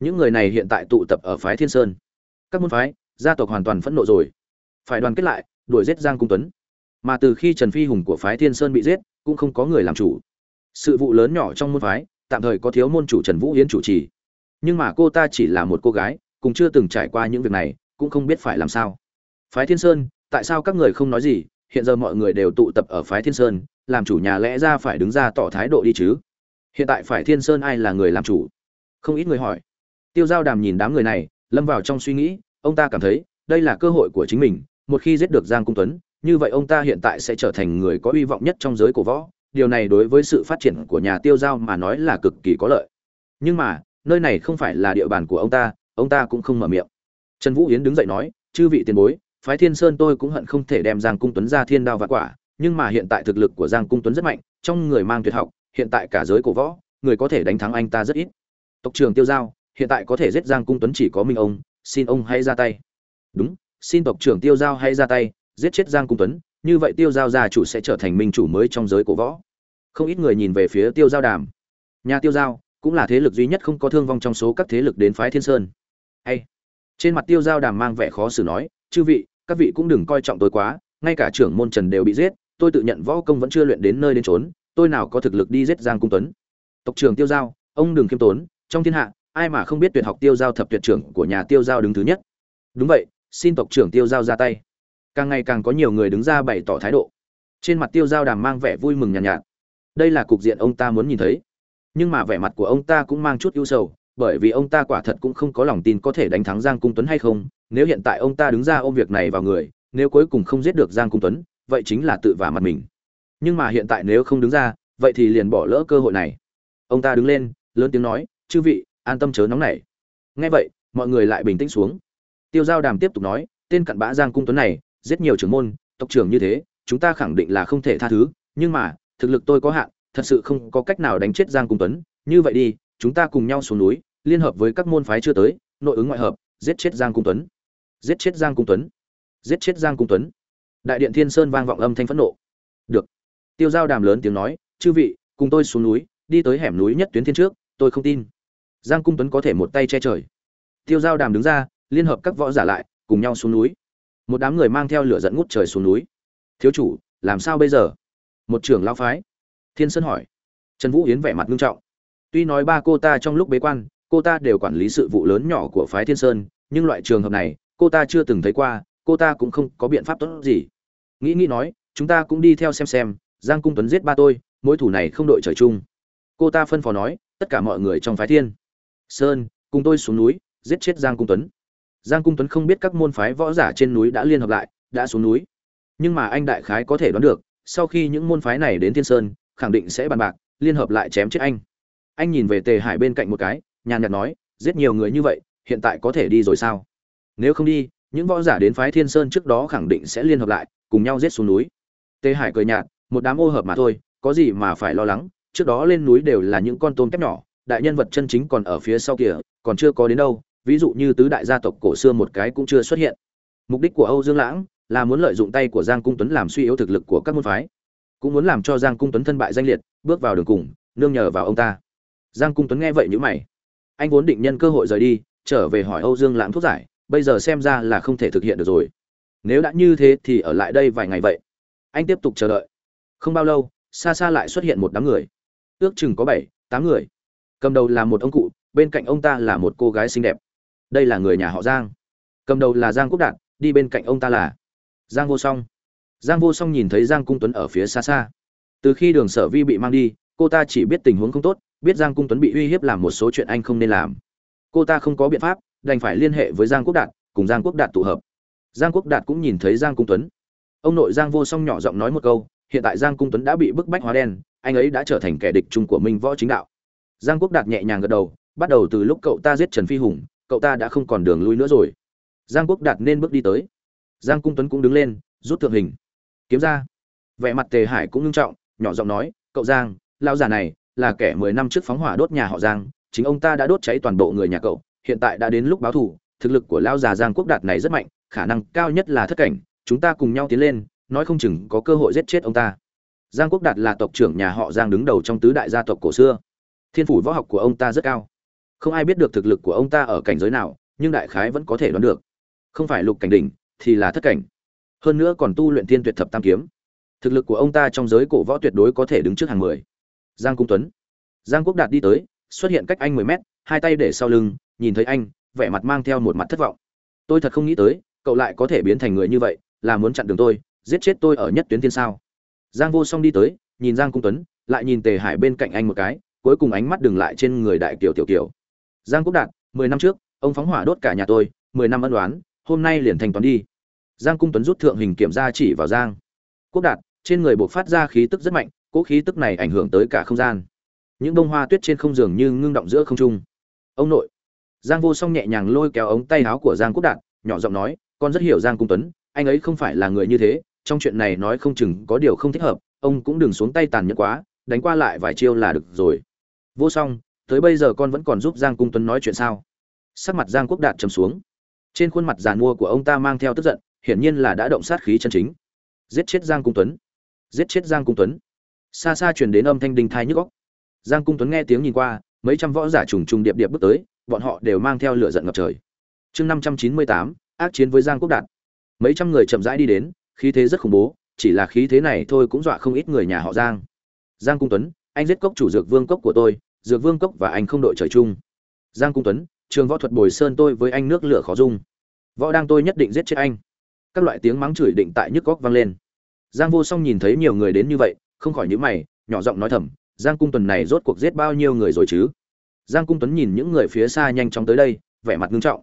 những người này hiện tại tụ tập ở phái thiên sơn. Các môn phái, gia tộc hoàn toàn phẫn nộ rồi. Phải đoàn kết lại, đuổi giết giang cung tuấn. Mà từ khi trần phi hùng của phái thiên sơn bị giết, cũng không có người làm chủ. Sự vụ lớn nhỏ trong môn phái, tạm thời có thiếu môn chủ trần vũ hiến chủ trì. Nhưng mà cô ta chỉ là một cô gái cũng chưa từng trải qua những việc này, cũng không biết phải làm sao. Phái thiên sơn, tại sao các người không nói gì? Hiện giờ mọi người đều tụ tập ở phái thiên sơn, làm chủ nhà lẽ ra phải đứng ra tỏ thái độ đi chứ. Hiện tại phải thiên sơn ai là người làm chủ? Không ít người hỏi tiêu giao đàm nhìn đám người này, lâm vào trong suy nghĩ, ông ta cảm thấy, đây là cơ hội của chính mình, một khi giết được giang cung tuấn, như vậy ông ta hiện tại sẽ trở thành người có hy vọng nhất trong giới cổ võ. Điều này đối với sự phát triển của nhà tiêu giao mà nói là cực kỳ có lợi. Nhưng mà, nơi này không phải là địa bàn của ông ta ông ta cũng không mở miệng. Trần vũ yến đứng dậy nói, chư vị tiền bối, phái thiên sơn tôi cũng hận không thể đem giang cung tuấn ra thiên đao và quả, nhưng mà hiện tại thực lực của giang cung tuấn rất mạnh, trong người mang tuyệt học, hiện tại cả giới cổ võ, người có thể đánh thắng anh ta rất ít. Tộc trưởng tiêu giao hiện tại có thể giết giang cung tuấn chỉ có minh ông, xin ông hãy ra tay. Đúng, xin tộc trưởng tiêu giao hãy ra tay, giết chết giang cung tuấn, như vậy tiêu giao gia chủ sẽ trở thành minh chủ mới trong giới cổ võ. Không ít người nhìn về phía tiêu giao đàm. Nhà tiêu giao, cũng là thế lực duy nhất không có thương vong trong số các thế lực đến phái thiên sơn. Hay. Trên mặt tiêu giao đàm mang vẻ khó xử nói, chư vị, các vị cũng đừng coi trọng tôi quá, ngay cả trưởng môn trần đều bị giết, tôi tự nhận võ công vẫn chưa luyện đến nơi đến trốn tôi nào có thực lực đi giết giang cung tuấn. Tộc trưởng tiêu giao, ông đừng khiêm tốn, trong thiên hạ ai mà không biết tuyệt học tiêu giao thập tuyệt trưởng của nhà tiêu giao đứng thứ nhất. Đúng vậy xin tộc trưởng tiêu giao ra tay. Càng ngày càng có nhiều người đứng ra bày tỏ thái độ. Trên mặt tiêu giao đàm mang vẻ vui mừng nhàn nhạt, nhạt. Đây là cục diện ông ta muốn nhìn thấy. Nhưng mà vẻ mặt của ông ta cũng mang chút ưu sầu bởi vì ông ta quả thật cũng không có lòng tin có thể đánh thắng giang cung tuấn hay không. Nếu hiện tại ông ta đứng ra ôm việc này vào người nếu cuối cùng không giết được giang cung tuấn vậy chính là tự vả mặt mình. Nhưng mà hiện tại nếu không đứng ra vậy thì liền bỏ lỡ cơ hội này. Ông ta đứng lên lớn tiếng nói chư vị an tâm chớ nóng nảy. Nghe vậy, mọi người lại bình tĩnh xuống. Tiêu giao đàm tiếp tục nói, tên cặn bã giang cung tuấn này, giết nhiều trưởng môn, tộc trưởng như thế, chúng ta khẳng định là không thể tha thứ, nhưng mà, thực lực tôi có hạn, thật sự không có cách nào đánh chết giang cung tuấn. Như vậy đi, chúng ta cùng nhau xuống núi, liên hợp với các môn phái chưa tới, nội ứng ngoại hợp, giết chết giang cung tuấn. Giết chết giang cung tuấn. Giết chết giang cung tuấn. Đại điện thiên sơn vang vọng âm thanh phẫn nộ. Được. Tiêu giao đàm lớn tiếng nói, chư vị, cùng tôi xuống núi, đi tới hẻm núi nhất tuyến thiên trước, tôi không tin giang cung tuấn có thể một tay che trời. Tiêu giao đàm đứng ra, liên hợp các võ giả lại, cùng nhau xuống núi. Một đám người mang theo lửa dẫn ngút trời xuống núi. Thiếu chủ, làm sao bây giờ? Một trưởng lao phái. Thiên sơn hỏi. Trần vũ yến vẻ mặt nghiêm trọng. Tuy nói ba cô ta trong lúc bế quan, cô ta đều quản lý sự vụ lớn nhỏ của phái thiên sơn, nhưng loại trường hợp này, cô ta chưa từng thấy qua, cô ta cũng không có biện pháp tốt gì. Nghĩ nghĩ nói, chúng ta cũng đi theo xem xem, giang cung tuấn giết ba tôi, mối thủ này không đội trời chung. Cô ta phân phó nói, tất cả mọi người trong phái thiên sơn, cùng tôi xuống núi, giết chết giang cung tuấn. Giang cung tuấn không biết các môn phái võ giả trên núi đã liên hợp lại, đã xuống núi. Nhưng mà anh đại khái có thể đoán được, sau khi những môn phái này đến thiên sơn, khẳng định sẽ bàn bạc, liên hợp lại chém chết anh. Anh nhìn về tề hải bên cạnh một cái, nhàn nhạt nói, giết nhiều người như vậy, hiện tại có thể đi rồi sao? Nếu không đi, những võ giả đến phái thiên sơn trước đó khẳng định sẽ liên hợp lại, cùng nhau giết xuống núi. Tề hải cười nhạt, một đám ô hợp mà thôi, có gì mà phải lo lắng, trước đó lên núi đều là những con tôm kép nhỏ đại nhân vật chân chính còn ở phía sau kia, còn chưa có đến đâu ví dụ như tứ đại gia tộc cổ xưa một cái cũng chưa xuất hiện. Mục đích của âu dương lãng là muốn lợi dụng tay của giang cung tuấn làm suy yếu thực lực của các môn phái cũng muốn làm cho giang cung tuấn thân bại danh liệt bước vào đường cùng nương nhờ vào ông ta. Giang cung tuấn nghe vậy nhíu mày. Anh vốn định nhân cơ hội rời đi trở về hỏi âu dương lãng thuốc giải bây giờ xem ra là không thể thực hiện được rồi. Nếu đã như thế thì ở lại đây vài ngày vậy. Anh tiếp tục chờ đợi. Không bao lâu xa xa lại xuất hiện một đám người. Ước chừng có bảy tám người cầm đầu là một ông cụ, bên cạnh ông ta là một cô gái xinh đẹp. Đây là người nhà họ giang. Cầm đầu là giang quốc đạt, đi bên cạnh ông ta là giang vô song. Giang vô song nhìn thấy giang cung tuấn ở phía xa xa. Từ khi đường sở vi bị mang đi, cô ta chỉ biết tình huống không tốt, biết giang cung tuấn bị uy hiếp làm một số chuyện anh không nên làm. Cô ta không có biện pháp, đành phải liên hệ với giang quốc đạt, cùng giang quốc đạt tụ hợp. Giang quốc đạt cũng nhìn thấy giang cung tuấn. Ông nội giang vô song nhỏ giọng nói một câu, hiện tại giang cung tuấn đã bị bức bách hóa đen, anh ấy đã trở thành kẻ địch chung của minh võ chính đạo giang quốc đạt nhẹ nhàng gật đầu, bắt đầu từ lúc cậu ta giết trần phi hùng, cậu ta đã không còn đường lui nữa rồi. Giang quốc đạt nên bước đi tới. Giang cung tuấn cũng đứng lên, rút thượng hình. Kiếm ra. Vẻ mặt tề hải cũng nghiêm trọng, nhỏ giọng nói, cậu giang, lão già này là kẻ mười năm trước phóng hỏa đốt nhà họ giang, chính ông ta đã đốt cháy toàn bộ người nhà cậu, hiện tại đã đến lúc báo thù, thực lực của lão già giang quốc đạt này rất mạnh, khả năng cao nhất là thất cảnh, chúng ta cùng nhau tiến lên, nói không chừng có cơ hội giết chết ông ta. Giang quốc đạt là tộc trưởng nhà họ giang đứng đầu trong tứ đại gia tộc cổ xưa thiên phủ võ học của ông ta rất cao. Không ai biết được thực lực của ông ta ở cảnh giới nào, nhưng đại khái vẫn có thể đoán được. Không phải lục cảnh đỉnh, thì là thất cảnh. Hơn nữa còn tu luyện thiên tuyệt thập tam kiếm. Thực lực của ông ta trong giới cổ võ tuyệt đối có thể đứng trước hàng mười. Giang cung tuấn. Giang quốc đạt đi tới, xuất hiện cách anh mười mét, hai tay để sau lưng, nhìn thấy anh, vẻ mặt mang theo một mặt thất vọng. Tôi thật không nghĩ tới, cậu lại có thể biến thành người như vậy, là muốn chặn đường tôi, giết chết tôi ở nhất tuyến thiên sao. Giang vô song đi tới, nhìn giang cung tuấn, lại nhìn tề hải bên cạnh anh một cái cuối cùng ánh mắt dừng lại trên người đại kiều tiểu kiều. Giang quốc đạt, mười năm trước, ông phóng hỏa đốt cả nhà tôi, mười năm ân đoán hôm nay liền thành toán đi. Giang cung tuấn rút thượng hình kiểm ra chỉ vào giang. Quốc đạt, trên người buộc phát ra khí tức rất mạnh, cỗ khí tức này ảnh hưởng tới cả không gian. Những bông hoa tuyết trên không giường như ngưng động giữa không trung. Ông nội. Giang vô song nhẹ nhàng lôi kéo ống tay áo của giang quốc đạt, nhỏ giọng nói, con rất hiểu giang cung tuấn, anh ấy không phải là người như thế, trong chuyện này nói không chừng có điều không thích hợp, ông cũng đừng xuống tay tàn nhẫn quá, đánh qua lại vài chiêu là được rồi vô song, tới bây giờ con vẫn còn giúp giang cung tuấn nói chuyện sao? Sắc mặt giang quốc đạt trầm xuống. Trên khuôn mặt giàn mua của ông ta mang theo tức giận, hiển nhiên là đã động sát khí chân chính. Giết chết giang cung tuấn. Giết chết giang cung tuấn. Xa xa truyền đến âm thanh đinh thai nhức góc giang cung tuấn nghe tiếng nhìn qua, mấy trăm võ giả trùng trùng điệp điệp bước tới, bọn họ đều mang theo lửa giận ngập trời. Chương năm trăm chín mươi tám, ác chiến với giang quốc đạt. Mấy trăm người chậm rãi đi đến, khí thế rất khủng bố, chỉ là khí thế này thôi cũng dọa không ít người nhà họ giang. Giang cung tuấn anh giết cốc chủ dược vương cốc của tôi, dược vương cốc và anh không đội trời chung. Giang cung tuấn, trường võ thuật bồi sơn tôi với anh nước lửa khó dung. Võ đang tôi nhất định giết chết anh. Các loại tiếng mắng chửi định tại nhức góc vang lên. Giang vô song nhìn thấy nhiều người đến như vậy, không khỏi nhíu mày, nhỏ giọng nói thầm, giang cung tuấn này rốt cuộc giết bao nhiêu người rồi chứ? Giang cung tuấn nhìn những người phía xa nhanh chóng tới đây, vẻ mặt nghiêm trọng.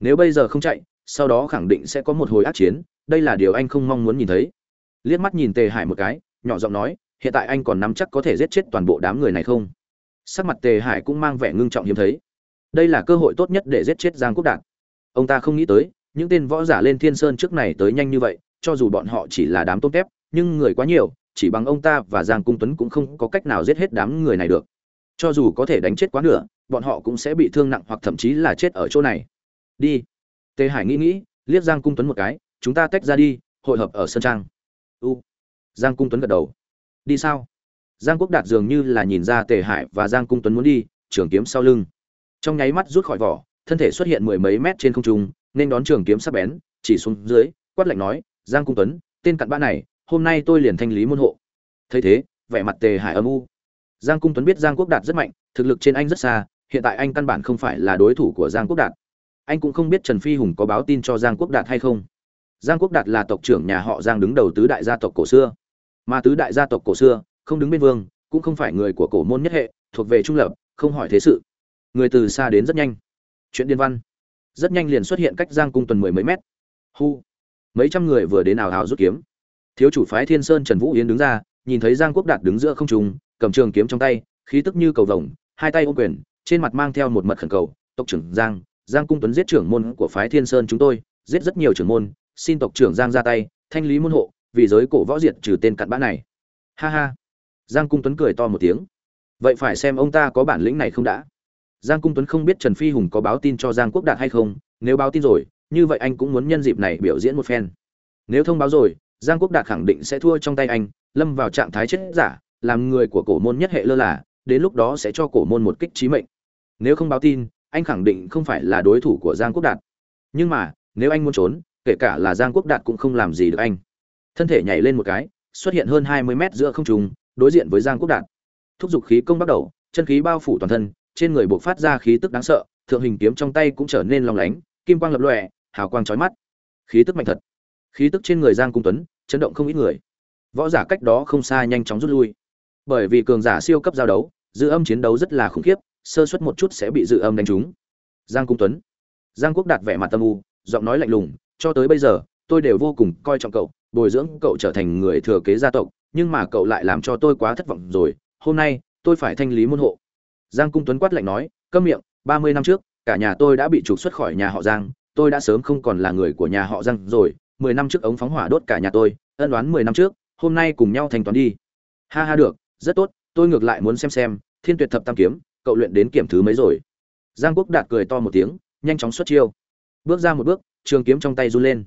Nếu bây giờ không chạy, sau đó khẳng định sẽ có một hồi ác chiến, đây là điều anh không mong muốn nhìn thấy. Liếc mắt nhìn tề hải một cái, nhỏ giọng nói hiện tại anh còn nắm chắc có thể giết chết toàn bộ đám người này không? Sắc mặt tề hải cũng mang vẻ ngưng trọng hiếm thấy. Đây là cơ hội tốt nhất để giết chết giang quốc đạt. Ông ta không nghĩ tới, những tên võ giả lên thiên sơn trước này tới nhanh như vậy, cho dù bọn họ chỉ là đám tốt kép nhưng người quá nhiều, chỉ bằng ông ta và giang cung tuấn cũng không có cách nào giết hết đám người này được. Cho dù có thể đánh chết quá nửa, bọn họ cũng sẽ bị thương nặng hoặc thậm chí là chết ở chỗ này. Đi. Tề hải nghĩ nghĩ, liếc giang cung tuấn một cái, chúng ta tách ra đi, hội hợp ở sân trang. U. Giang cung tuấn gật đầu đi sao? Giang quốc đạt dường như là nhìn ra tề hải và giang cung tuấn muốn đi, trường kiếm sau lưng. Trong nháy mắt rút khỏi vỏ, thân thể xuất hiện mười mấy mét trên không trung, nên đón trường kiếm sắp bén, chỉ xuống dưới, quát lạnh nói, giang cung tuấn, tên cặn bã này, hôm nay tôi liền thanh lý môn hộ. Thấy thế, vẻ mặt tề hải âm u. Giang cung tuấn biết giang quốc đạt rất mạnh, thực lực trên anh rất xa, hiện tại anh căn bản không phải là đối thủ của giang quốc đạt. Anh cũng không biết trần phi hùng có báo tin cho giang quốc đạt hay không. Giang quốc đạt là tộc trưởng nhà họ giang đứng đầu tứ đại gia tộc cổ xưa mà tứ đại gia tộc cổ xưa, không đứng bên vương, cũng không phải người của cổ môn nhất hệ, thuộc về trung lập, không hỏi thế sự. Người từ xa đến rất nhanh. Chuyện điên văn. Rất nhanh liền xuất hiện cách giang cung tuần mười mấy mét. Hu. Mấy trăm người vừa đến ảo hào rút kiếm. Thiếu chủ phái thiên sơn trần vũ yến đứng ra, nhìn thấy giang quốc đạt đứng giữa không trung, cầm trường kiếm trong tay, khí tức như cầu vồng, hai tay ô quyền, trên mặt mang theo một mật khẩn cầu, tộc trưởng giang giang cung tuấn giết trưởng môn của phái thiên sơn chúng tôi, giết rất nhiều trưởng môn, xin tộc trưởng giang ra tay, thanh lý môn hộ vì giới cổ võ diệt trừ tên cặn bã này. Ha ha. Giang cung tuấn cười to một tiếng. Vậy phải xem ông ta có bản lĩnh này không đã. Giang cung tuấn không biết trần phi hùng có báo tin cho giang quốc đạt hay không, nếu báo tin rồi, như vậy anh cũng muốn nhân dịp này biểu diễn một phen. Nếu thông báo rồi, giang quốc đạt khẳng định sẽ thua trong tay anh, lâm vào trạng thái chết giả, làm người của cổ môn nhất hệ lơ là, đến lúc đó sẽ cho cổ môn một kích trí mệnh. Nếu không báo tin, anh khẳng định không phải là đối thủ của giang quốc đạt. Nhưng mà, nếu anh muốn trốn, kể cả là giang quốc đạt cũng không làm gì được anh thân thể nhảy lên một cái, xuất hiện hơn hai mươi mét giữa không trung, đối diện với giang quốc đạt. Thúc giục khí công bắt đầu, chân khí bao phủ toàn thân, trên người buộc phát ra khí tức đáng sợ, thượng hình kiếm trong tay cũng trở nên long lánh, kim quang lập lòe, hào quang chói mắt. Khí tức mạnh thật. Khí tức trên người giang cung tuấn, chấn động không ít người. Võ giả cách đó không xa nhanh chóng rút lui. Bởi vì cường giả siêu cấp giao đấu, dư âm chiến đấu rất là khủng khiếp, sơ suất một chút sẽ bị dự âm đánh trúng. Giang cung tuấn. Giang quốc đạt vẻ mặt tâm u, giọng nói lạnh lùng, cho tới bây giờ, tôi đều vô cùng coi trọng cậu bồi dưỡng cậu trở thành người thừa kế gia tộc, nhưng mà cậu lại làm cho tôi quá thất vọng rồi, hôm nay, tôi phải thanh lý môn hộ. Giang cung tuấn quát lạnh nói, câm miệng, ba mươi năm trước, cả nhà tôi đã bị trục xuất khỏi nhà họ giang, tôi đã sớm không còn là người của nhà họ giang rồi, mười năm trước ống phóng hỏa đốt cả nhà tôi, ân đoán mười năm trước, hôm nay cùng nhau thanh toán đi. Ha ha được, rất tốt, tôi ngược lại muốn xem xem, thiên tuyệt thập tam kiếm, cậu luyện đến kiểm thứ mấy rồi? Giang quốc đạt cười to một tiếng, nhanh chóng xuất chiêu. Bước ra một bước, trường kiếm trong tay run lên.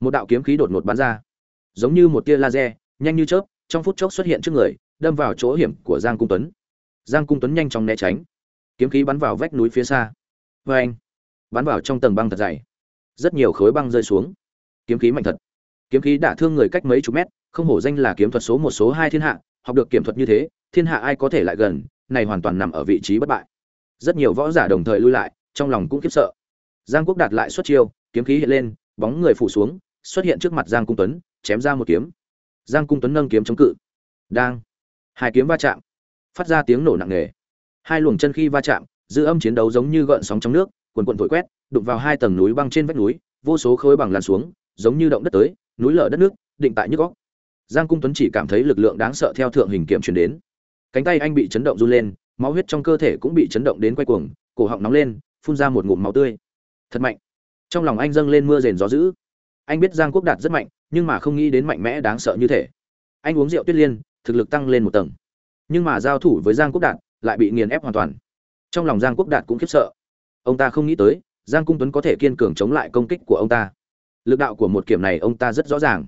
Một đạo kiếm khí đột ngột bắn ra giống như một tia laser, nhanh như chớp, trong phút chốc xuất hiện trước người, đâm vào chỗ hiểm của giang cung tuấn. Giang cung tuấn nhanh chóng né tránh. Kiếm khí bắn vào vách núi phía xa. Vê anh, bắn vào trong tầng băng thật dày. Rất nhiều khối băng rơi xuống. Kiếm khí mạnh thật. Kiếm khí đả thương người cách mấy chục mét, không hổ danh là kiếm thuật số một, số hai thiên hạ, học được kiểm thuật như thế, thiên hạ ai có thể lại gần, này hoàn toàn nằm ở vị trí bất bại. Rất nhiều võ giả đồng thời lui lại, trong lòng cũng khiếp sợ. Giang quốc đạt lại xuất chiêu, kiếm khí hiện lên, bóng người phủ xuống, xuất hiện trước mặt giang cung tuấn chém ra một kiếm. Giang cung tuấn nâng kiếm chống cự. Đang. Hai kiếm va chạm. Phát ra tiếng nổ nặng nề. Hai luồng chân khi va chạm, dư âm chiến đấu giống như gợn sóng trong nước quần quần thổi quét, đụng vào hai tầng núi băng trên vách núi, vô số khối bằng lan xuống, giống như động đất tới, núi lở đất nước, định tại nhức góc giang cung tuấn chỉ cảm thấy lực lượng đáng sợ theo thượng hình kiểm truyền đến. Cánh tay anh bị chấn động run lên, máu huyết trong cơ thể cũng bị chấn động đến quay cuồng, cổ họng nóng lên, phun ra một ngụm máu tươi. Thật mạnh. Trong lòng anh dâng lên mưa rền gió dữ. Anh biết giang quốc đạt rất mạnh nhưng mà không nghĩ đến mạnh mẽ đáng sợ như thế anh uống rượu tuyết liên, thực lực tăng lên một tầng. Nhưng mà giao thủ với giang quốc đạt lại bị nghiền ép hoàn toàn. Trong lòng giang quốc đạt cũng khiếp sợ. Ông ta không nghĩ tới, giang cung tuấn có thể kiên cường chống lại công kích của ông ta. Lực đạo của một kiểm này ông ta rất rõ ràng.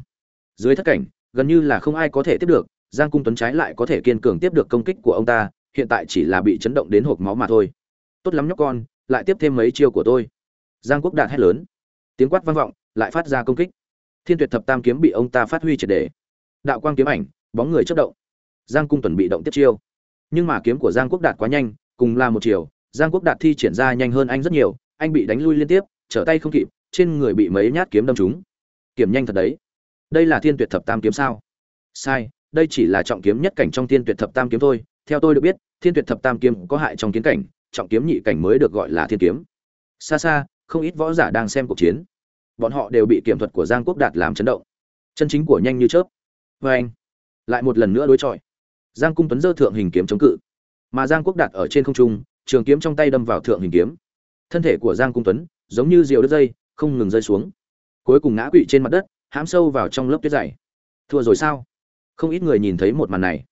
Dưới thất cảnh, gần như là không ai có thể tiếp được, giang cung tuấn trái lại có thể kiên cường tiếp được công kích của ông ta, hiện tại chỉ là bị chấn động đến hộp máu mà thôi. Tốt lắm nhóc con, lại tiếp thêm mấy chiêu của tôi. Giang quốc đạt hét lớn. Tiếng quát vang vọng, lại phát ra công kích thiên tuyệt thập tam kiếm bị ông ta phát huy triệt đề đạo quang kiếm ảnh, bóng người chất động. Giang cung tuần bị động tiếp chiêu. Nhưng mà kiếm của giang quốc đạt quá nhanh, cùng là một chiều, giang quốc đạt thi triển ra nhanh hơn anh rất nhiều, anh bị đánh lui liên tiếp, trở tay không kịp, trên người bị mấy nhát kiếm đâm trúng. Kiếm nhanh thật đấy. Đây là thiên tuyệt thập tam kiếm sao? Sai, đây chỉ là trọng kiếm nhất cảnh trong thiên tuyệt thập tam kiếm thôi. Theo tôi được biết, thiên tuyệt thập tam kiếm có hại trong kiến cảnh, trọng kiếm nhị cảnh mới được gọi là thiên kiếm. Xa xa, không ít võ giả đang xem cuộc chiến bọn họ đều bị kiểm thuật của giang quốc đạt làm chấn động. Chân chính của nhanh như chớp. Vê anh, lại một lần nữa đối chọi. Giang cung tuấn dơ thượng hình kiếm chống cự. Mà giang quốc đạt ở trên không trung, trường kiếm trong tay đâm vào thượng hình kiếm. Thân thể của giang cung tuấn, giống như diều đứt dây, không ngừng rơi xuống. Cuối cùng ngã quỵ trên mặt đất, hãm sâu vào trong lớp tuyết dày. Thua rồi sao? Không ít người nhìn thấy một màn này.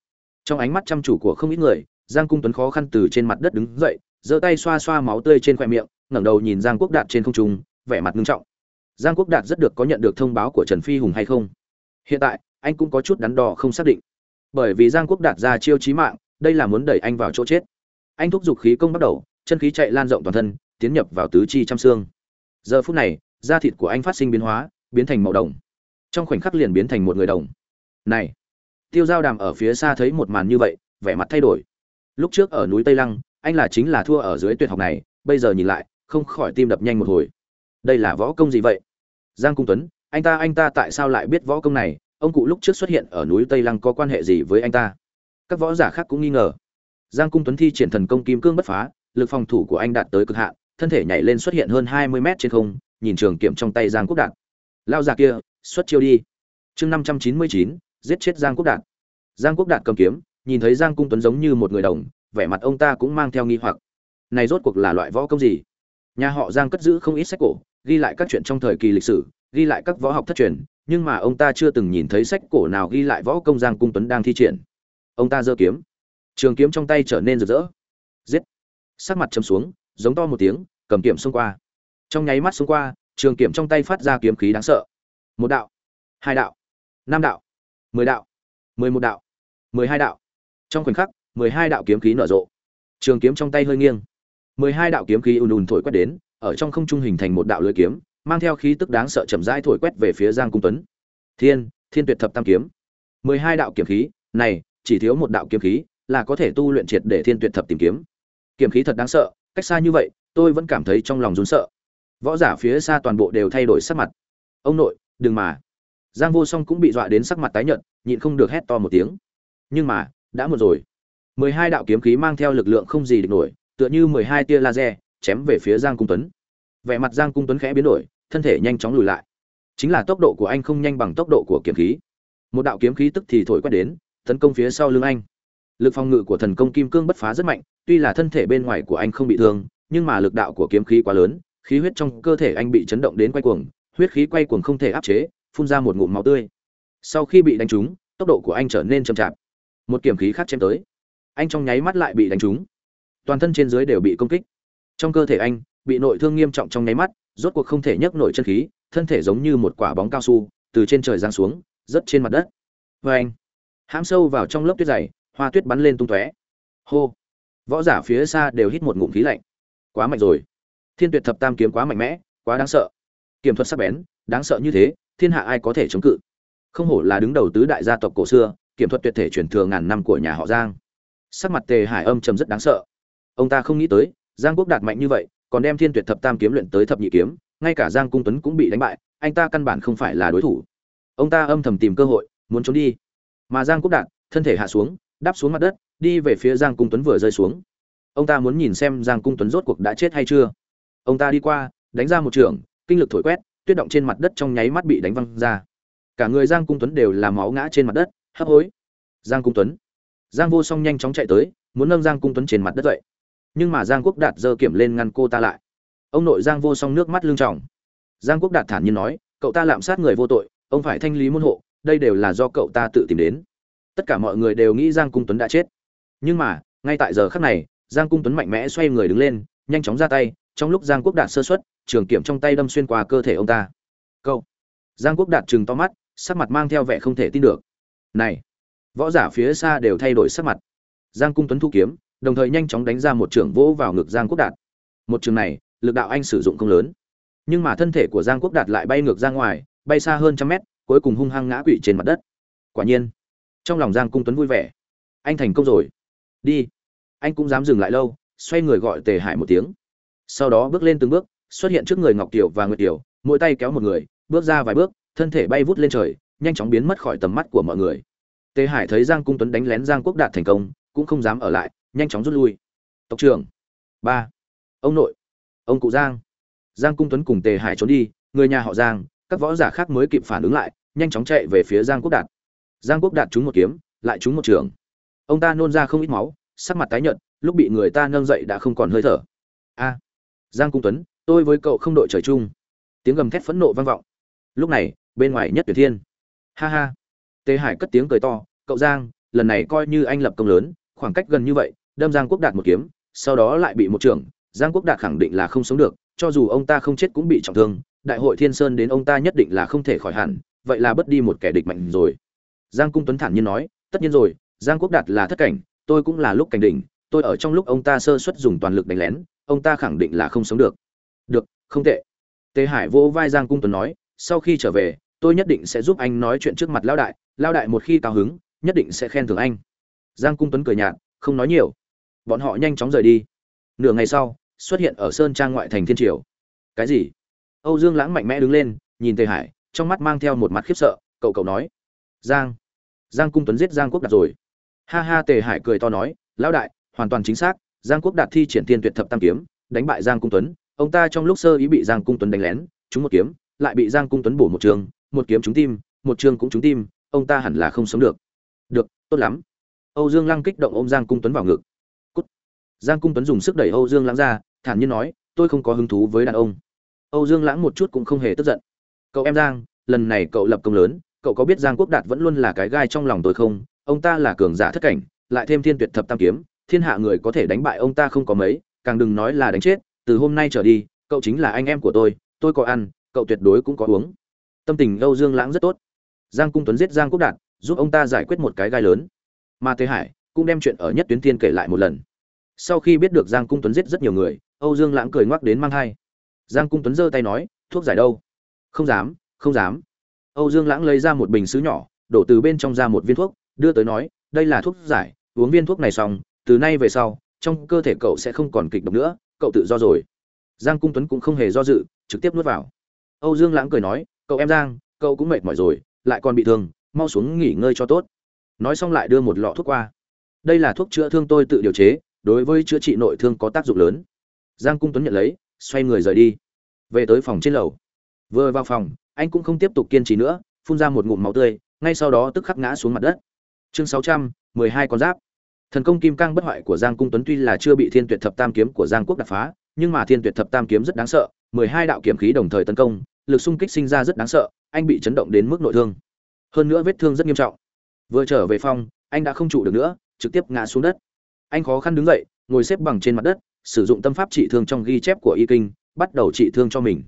Trong ánh mắt chăm chủ của không ít người, giang cung tuấn khó khăn từ trên mặt đất đứng dậy, giơ tay xoa xoa máu tươi trên khoe miệng, ngẩng đầu nhìn giang quốc đạt trên không trung, vẻ mặt nghiêm trọng giang quốc đạt rất được có nhận được thông báo của trần phi hùng hay không? Hiện tại, anh cũng có chút đắn đo không xác định. Bởi vì giang quốc đạt ra chiêu chí mạng, đây là muốn đẩy anh vào chỗ chết. Anh thúc giục khí công bắt đầu, chân khí chạy lan rộng toàn thân, tiến nhập vào tứ chi trăm xương. Giờ phút này, da thịt của anh phát sinh biến hóa, biến thành màu đồng. Trong khoảnh khắc liền biến thành một người đồng. Này! Tiêu giao đàm ở phía xa thấy một màn như vậy, vẻ mặt thay đổi. Lúc trước ở núi tây lăng, anh là chính là thua ở dưới tuyệt học này, bây giờ nhìn lại, không khỏi tim đập nhanh một hồi đây là võ công gì vậy? Giang cung tuấn, anh ta anh ta tại sao lại biết võ công này? Ông cụ lúc trước xuất hiện ở núi tây lăng có quan hệ gì với anh ta? Các võ giả khác cũng nghi ngờ. Giang cung tuấn thi triển thần công kim cương bất phá, lực phòng thủ của anh đạt tới cực hạn, thân thể nhảy lên xuất hiện hơn hai mươi mét trên không, nhìn trường kiểm trong tay giang quốc đạt. Lao già kia, xuất chiêu đi. Chương năm trăm chín mươi chín, giết chết giang quốc đạt. Giang quốc đạt cầm kiếm, nhìn thấy giang cung tuấn giống như một người đồng, vẻ mặt ông ta cũng mang theo nghi hoặc. Này rốt cuộc là loại võ công gì? Nhà họ giang cất giữ không ít sách cổ ghi lại các chuyện trong thời kỳ lịch sử, ghi lại các võ học thất truyền, nhưng mà ông ta chưa từng nhìn thấy sách cổ nào ghi lại võ công giang cung tuấn đang thi triển. Ông ta giơ kiếm. Trường kiếm trong tay trở nên rực rỡ. Giết. Sắc mặt chấm xuống, giống to một tiếng, cầm kiếm xông qua. Trong nháy mắt xông qua, trường kiếm trong tay phát ra kiếm khí đáng sợ. Một đạo, hai đạo, năm đạo, mười đạo, mười một đạo, mười hai đạo. Trong khoảnh khắc, mười hai đạo kiếm khí nở rộ. Trường kiếm trong tay hơi nghiêng. Mười hai đạo kiếm khí ùn ùn thổi quét đến ở trong không trung hình thành một đạo lưới kiếm, mang theo khí tức đáng sợ chậm rãi thổi quét về phía giang cung tuấn. Thiên thiên tuyệt thập tam kiếm. Mười hai đạo kiếm khí, này, chỉ thiếu một đạo kiếm khí, là có thể tu luyện triệt để thiên tuyệt thập tìm kiếm. Kiếm khí thật đáng sợ, cách xa như vậy, tôi vẫn cảm thấy trong lòng run sợ. Võ giả phía xa toàn bộ đều thay đổi sắc mặt. Ông nội, đừng mà. Giang vô song cũng bị dọa đến sắc mặt tái nhợt, nhịn không được hét to một tiếng. Nhưng mà, đã muộn rồi. Mười hai đạo kiếm khí mang theo lực lượng không gì địch nổi, tựa như mười hai tia laser chém về phía giang cung tuấn. Vẻ mặt giang cung tuấn khẽ biến đổi, thân thể nhanh chóng lùi lại. Chính là tốc độ của anh không nhanh bằng tốc độ của kiếm khí. Một đạo kiếm khí tức thì thổi quét đến, tấn công phía sau lưng anh. Lực phòng ngự của thần công kim cương bất phá rất mạnh, tuy là thân thể bên ngoài của anh không bị thương, nhưng mà lực đạo của kiếm khí quá lớn, khí huyết trong cơ thể anh bị chấn động đến quay cuồng, huyết khí quay cuồng không thể áp chế, phun ra một ngụm máu tươi. Sau khi bị đánh trúng, tốc độ của anh trở nên chậm chạp. Một kiếm khí khác chém tới. Anh trong nháy mắt lại bị đánh trúng. Toàn thân trên dưới đều bị công kích trong cơ thể anh, bị nội thương nghiêm trọng trong nháy mắt, rốt cuộc không thể nhấc nổi chân khí, thân thể giống như một quả bóng cao su, từ trên trời giáng xuống rất trên mặt đất. Vê anh, hãm sâu vào trong lớp tuyết dày, hoa tuyết bắn lên tung tóe. Hô! Võ giả phía xa đều hít một ngụm khí lạnh. Quá mạnh rồi. Thiên tuyệt thập tam kiếm quá mạnh mẽ, quá đáng sợ. Kiểm thuật sắc bén, đáng sợ như thế, thiên hạ ai có thể chống cự? Không hổ là đứng đầu tứ đại gia tộc cổ xưa, kiểm thuật tuyệt thể truyền thừa ngàn năm của nhà họ giang. Sắc mặt tề hải âm trầm rất đáng sợ. Ông ta không nghĩ tới giang quốc đạt mạnh như vậy, còn đem thiên tuyệt thập tam kiếm luyện tới thập nhị kiếm, ngay cả giang cung tuấn cũng bị đánh bại, anh ta căn bản không phải là đối thủ. Ông ta âm thầm tìm cơ hội, muốn trốn đi. Mà giang quốc đạt, thân thể hạ xuống, đáp xuống mặt đất, đi về phía giang cung tuấn vừa rơi xuống. Ông ta muốn nhìn xem giang cung tuấn rốt cuộc đã chết hay chưa. Ông ta đi qua, đánh ra một trường, kinh lực thổi quét, tuyết động trên mặt đất trong nháy mắt bị đánh văng ra. Cả người giang cung tuấn đều là máu ngã trên mặt đất, hấp hối. Giang cung tuấn. Giang vô song nhanh chóng chạy tới, muốn nâng giang cung tuấn trên mặt đất dậy nhưng mà giang quốc đạt giơ kiểm lên ngăn cô ta lại. Ông nội giang vô song nước mắt lưng tròng. Giang quốc đạt thản nhiên nói, cậu ta lạm sát người vô tội, ông phải thanh lý môn hộ, đây đều là do cậu ta tự tìm đến. Tất cả mọi người đều nghĩ giang cung tuấn đã chết. Nhưng mà, ngay tại giờ khắc này, giang cung tuấn mạnh mẽ xoay người đứng lên, nhanh chóng ra tay, trong lúc giang quốc đạt sơ xuất trường kiểm trong tay đâm xuyên qua cơ thể ông ta. Cậu. giang quốc đạt chừng to mắt, sắc mặt mang theo vẻ không thể tin được. Này, võ giả phía xa đều thay đổi sắc mặt. Giang cung tuấn thu kiếm đồng thời nhanh chóng đánh ra một trường vỗ vào ngực giang quốc đạt. Một trường này, lực đạo anh sử dụng không lớn. Nhưng mà thân thể của giang quốc đạt lại bay ngược ra ngoài, bay xa hơn trăm mét, cuối cùng hung hăng ngã quỵ trên mặt đất. Quả nhiên, trong lòng giang cung tuấn vui vẻ. Anh thành công rồi. Đi. Anh cũng dám dừng lại lâu, xoay người gọi tề hải một tiếng. Sau đó bước lên từng bước, xuất hiện trước người ngọc tiểu và nguyệt tiểu, mỗi tay kéo một người, bước ra vài bước, thân thể bay vút lên trời, nhanh chóng biến mất khỏi tầm mắt của mọi người. Tề hải thấy giang cung tuấn đánh lén giang quốc đạt thành công, cũng không dám ở lại nhanh chóng rút lui. Tộc trưởng. Ba. Ông nội. Ông cụ giang. Giang cung tuấn cùng tề hải trốn đi, người nhà họ giang, các võ giả khác mới kịp phản ứng lại, nhanh chóng chạy về phía giang quốc đạt. Giang quốc đạt trúng một kiếm, lại trúng một trường. Ông ta nôn ra không ít máu, sắc mặt tái nhợt, lúc bị người ta nâng dậy đã không còn hơi thở. A. Giang cung tuấn, tôi với cậu không đội trời chung. Tiếng gầm thét phẫn nộ vang vọng. Lúc này, bên ngoài nhất tuyệt thiên. Ha ha. Tề hải cất tiếng cười to, cậu giang, lần này coi như anh lập công lớn khoảng cách gần như vậy, đâm giang quốc đạt một kiếm, sau đó lại bị một trưởng, giang quốc đạt khẳng định là không sống được, cho dù ông ta không chết cũng bị trọng thương, đại hội thiên sơn đến ông ta nhất định là không thể khỏi hẳn, vậy là bất đi một kẻ địch mạnh rồi. Giang cung tuấn thản nhiên nói, tất nhiên rồi, giang quốc đạt là thất cảnh, tôi cũng là lúc cảnh đỉnh, tôi ở trong lúc ông ta sơ xuất dùng toàn lực đánh lén, ông ta khẳng định là không sống được. Được, không tệ. Tề hải vỗ vai giang cung tuấn nói, sau khi trở về, tôi nhất định sẽ giúp anh nói chuyện trước mặt lão đại lão đại một khi cao hứng, nhất định sẽ khen thưởng anh giang cung tuấn cười nhạt, không nói nhiều. Bọn họ nhanh chóng rời đi. Nửa ngày sau, xuất hiện ở sơn trang ngoại thành thiên triều. Cái gì? Âu dương lãng mạnh mẽ đứng lên, nhìn tề hải, trong mắt mang theo một mặt khiếp sợ, cậu cậu nói. Giang. Giang cung tuấn giết giang quốc đạt rồi. Ha ha, tề hải cười to nói, lão đại, hoàn toàn chính xác, giang quốc đạt thi triển thiên tuyệt thập tam kiếm, đánh bại giang cung tuấn. Ông ta trong lúc sơ ý bị giang cung tuấn đánh lén, trúng một kiếm, lại bị giang cung tuấn bổ một trường, một kiếm trúng tim, một trường cũng trúng tim, ông ta hẳn là không sống được. Được, tốt lắm âu dương lăng kích động ôm giang cung tuấn vào ngực. Cút. giang cung tuấn dùng sức đẩy âu dương lãng ra, thản nhiên nói, tôi không có hứng thú với đàn ông. Âu dương lãng một chút cũng không hề tức giận. Cậu em giang, lần này cậu lập công lớn, cậu có biết giang quốc đạt vẫn luôn là cái gai trong lòng tôi không? Ông ta là cường giả thất cảnh, lại thêm thiên tuyệt thập tam kiếm, thiên hạ người có thể đánh bại ông ta không có mấy, càng đừng nói là đánh chết, từ hôm nay trở đi, cậu chính là anh em của tôi tôi có ăn, cậu tuyệt đối cũng có uống. Tâm tình âu dương lãng rất tốt. Giang cung tuấn giết giang quốc đạt, giúp ông ta giải quyết một cái gai lớn mà Tề Hải cũng đem chuyện ở nhất tuyến thiên kể lại một lần. Sau khi biết được Giang Cung Tuấn giết rất nhiều người, Âu Dương Lãng cười ngoắc đến mang thai. Giang Cung Tuấn giơ tay nói, thuốc giải đâu? Không dám, không dám. Âu Dương Lãng lấy ra một bình sứ nhỏ, đổ từ bên trong ra một viên thuốc, đưa tới nói, đây là thuốc giải, uống viên thuốc này xong, từ nay về sau, trong cơ thể cậu sẽ không còn kịch độc nữa, cậu tự do rồi. Giang Cung Tuấn cũng không hề do dự, trực tiếp nuốt vào. Âu Dương Lãng cười nói, cậu em Giang, cậu cũng mệt mỏi rồi, lại còn bị thương, mau xuống nghỉ ngơi cho tốt nói xong lại đưa một lọ thuốc qua. Đây là thuốc chữa thương tôi tự điều chế, đối với chữa trị nội thương có tác dụng lớn. Giang cung tuấn nhận lấy, xoay người rời đi. Về tới phòng trên lầu. Vừa vào phòng, anh cũng không tiếp tục kiên trì nữa, phun ra một ngụm máu tươi, ngay sau đó tức khắc ngã xuống mặt đất. Chương sáu trăm, mười hai con giáp. Thần công kim cang bất hoại của giang cung tuấn tuy là chưa bị thiên tuyệt thập tam kiếm của giang quốc đập phá, nhưng mà thiên tuyệt thập tam kiếm rất đáng sợ, mười hai đạo kiếm khí đồng thời tấn công, lực xung kích sinh ra rất đáng sợ, anh bị chấn động đến mức nội thương. Hơn nữa vết thương rất nghiêm trọng vừa trở về phòng, anh đã không trụ được nữa, trực tiếp ngã xuống đất. Anh khó khăn đứng dậy, ngồi xếp bằng trên mặt đất, sử dụng tâm pháp trị thương trong ghi chép của y kinh, bắt đầu trị thương cho mình.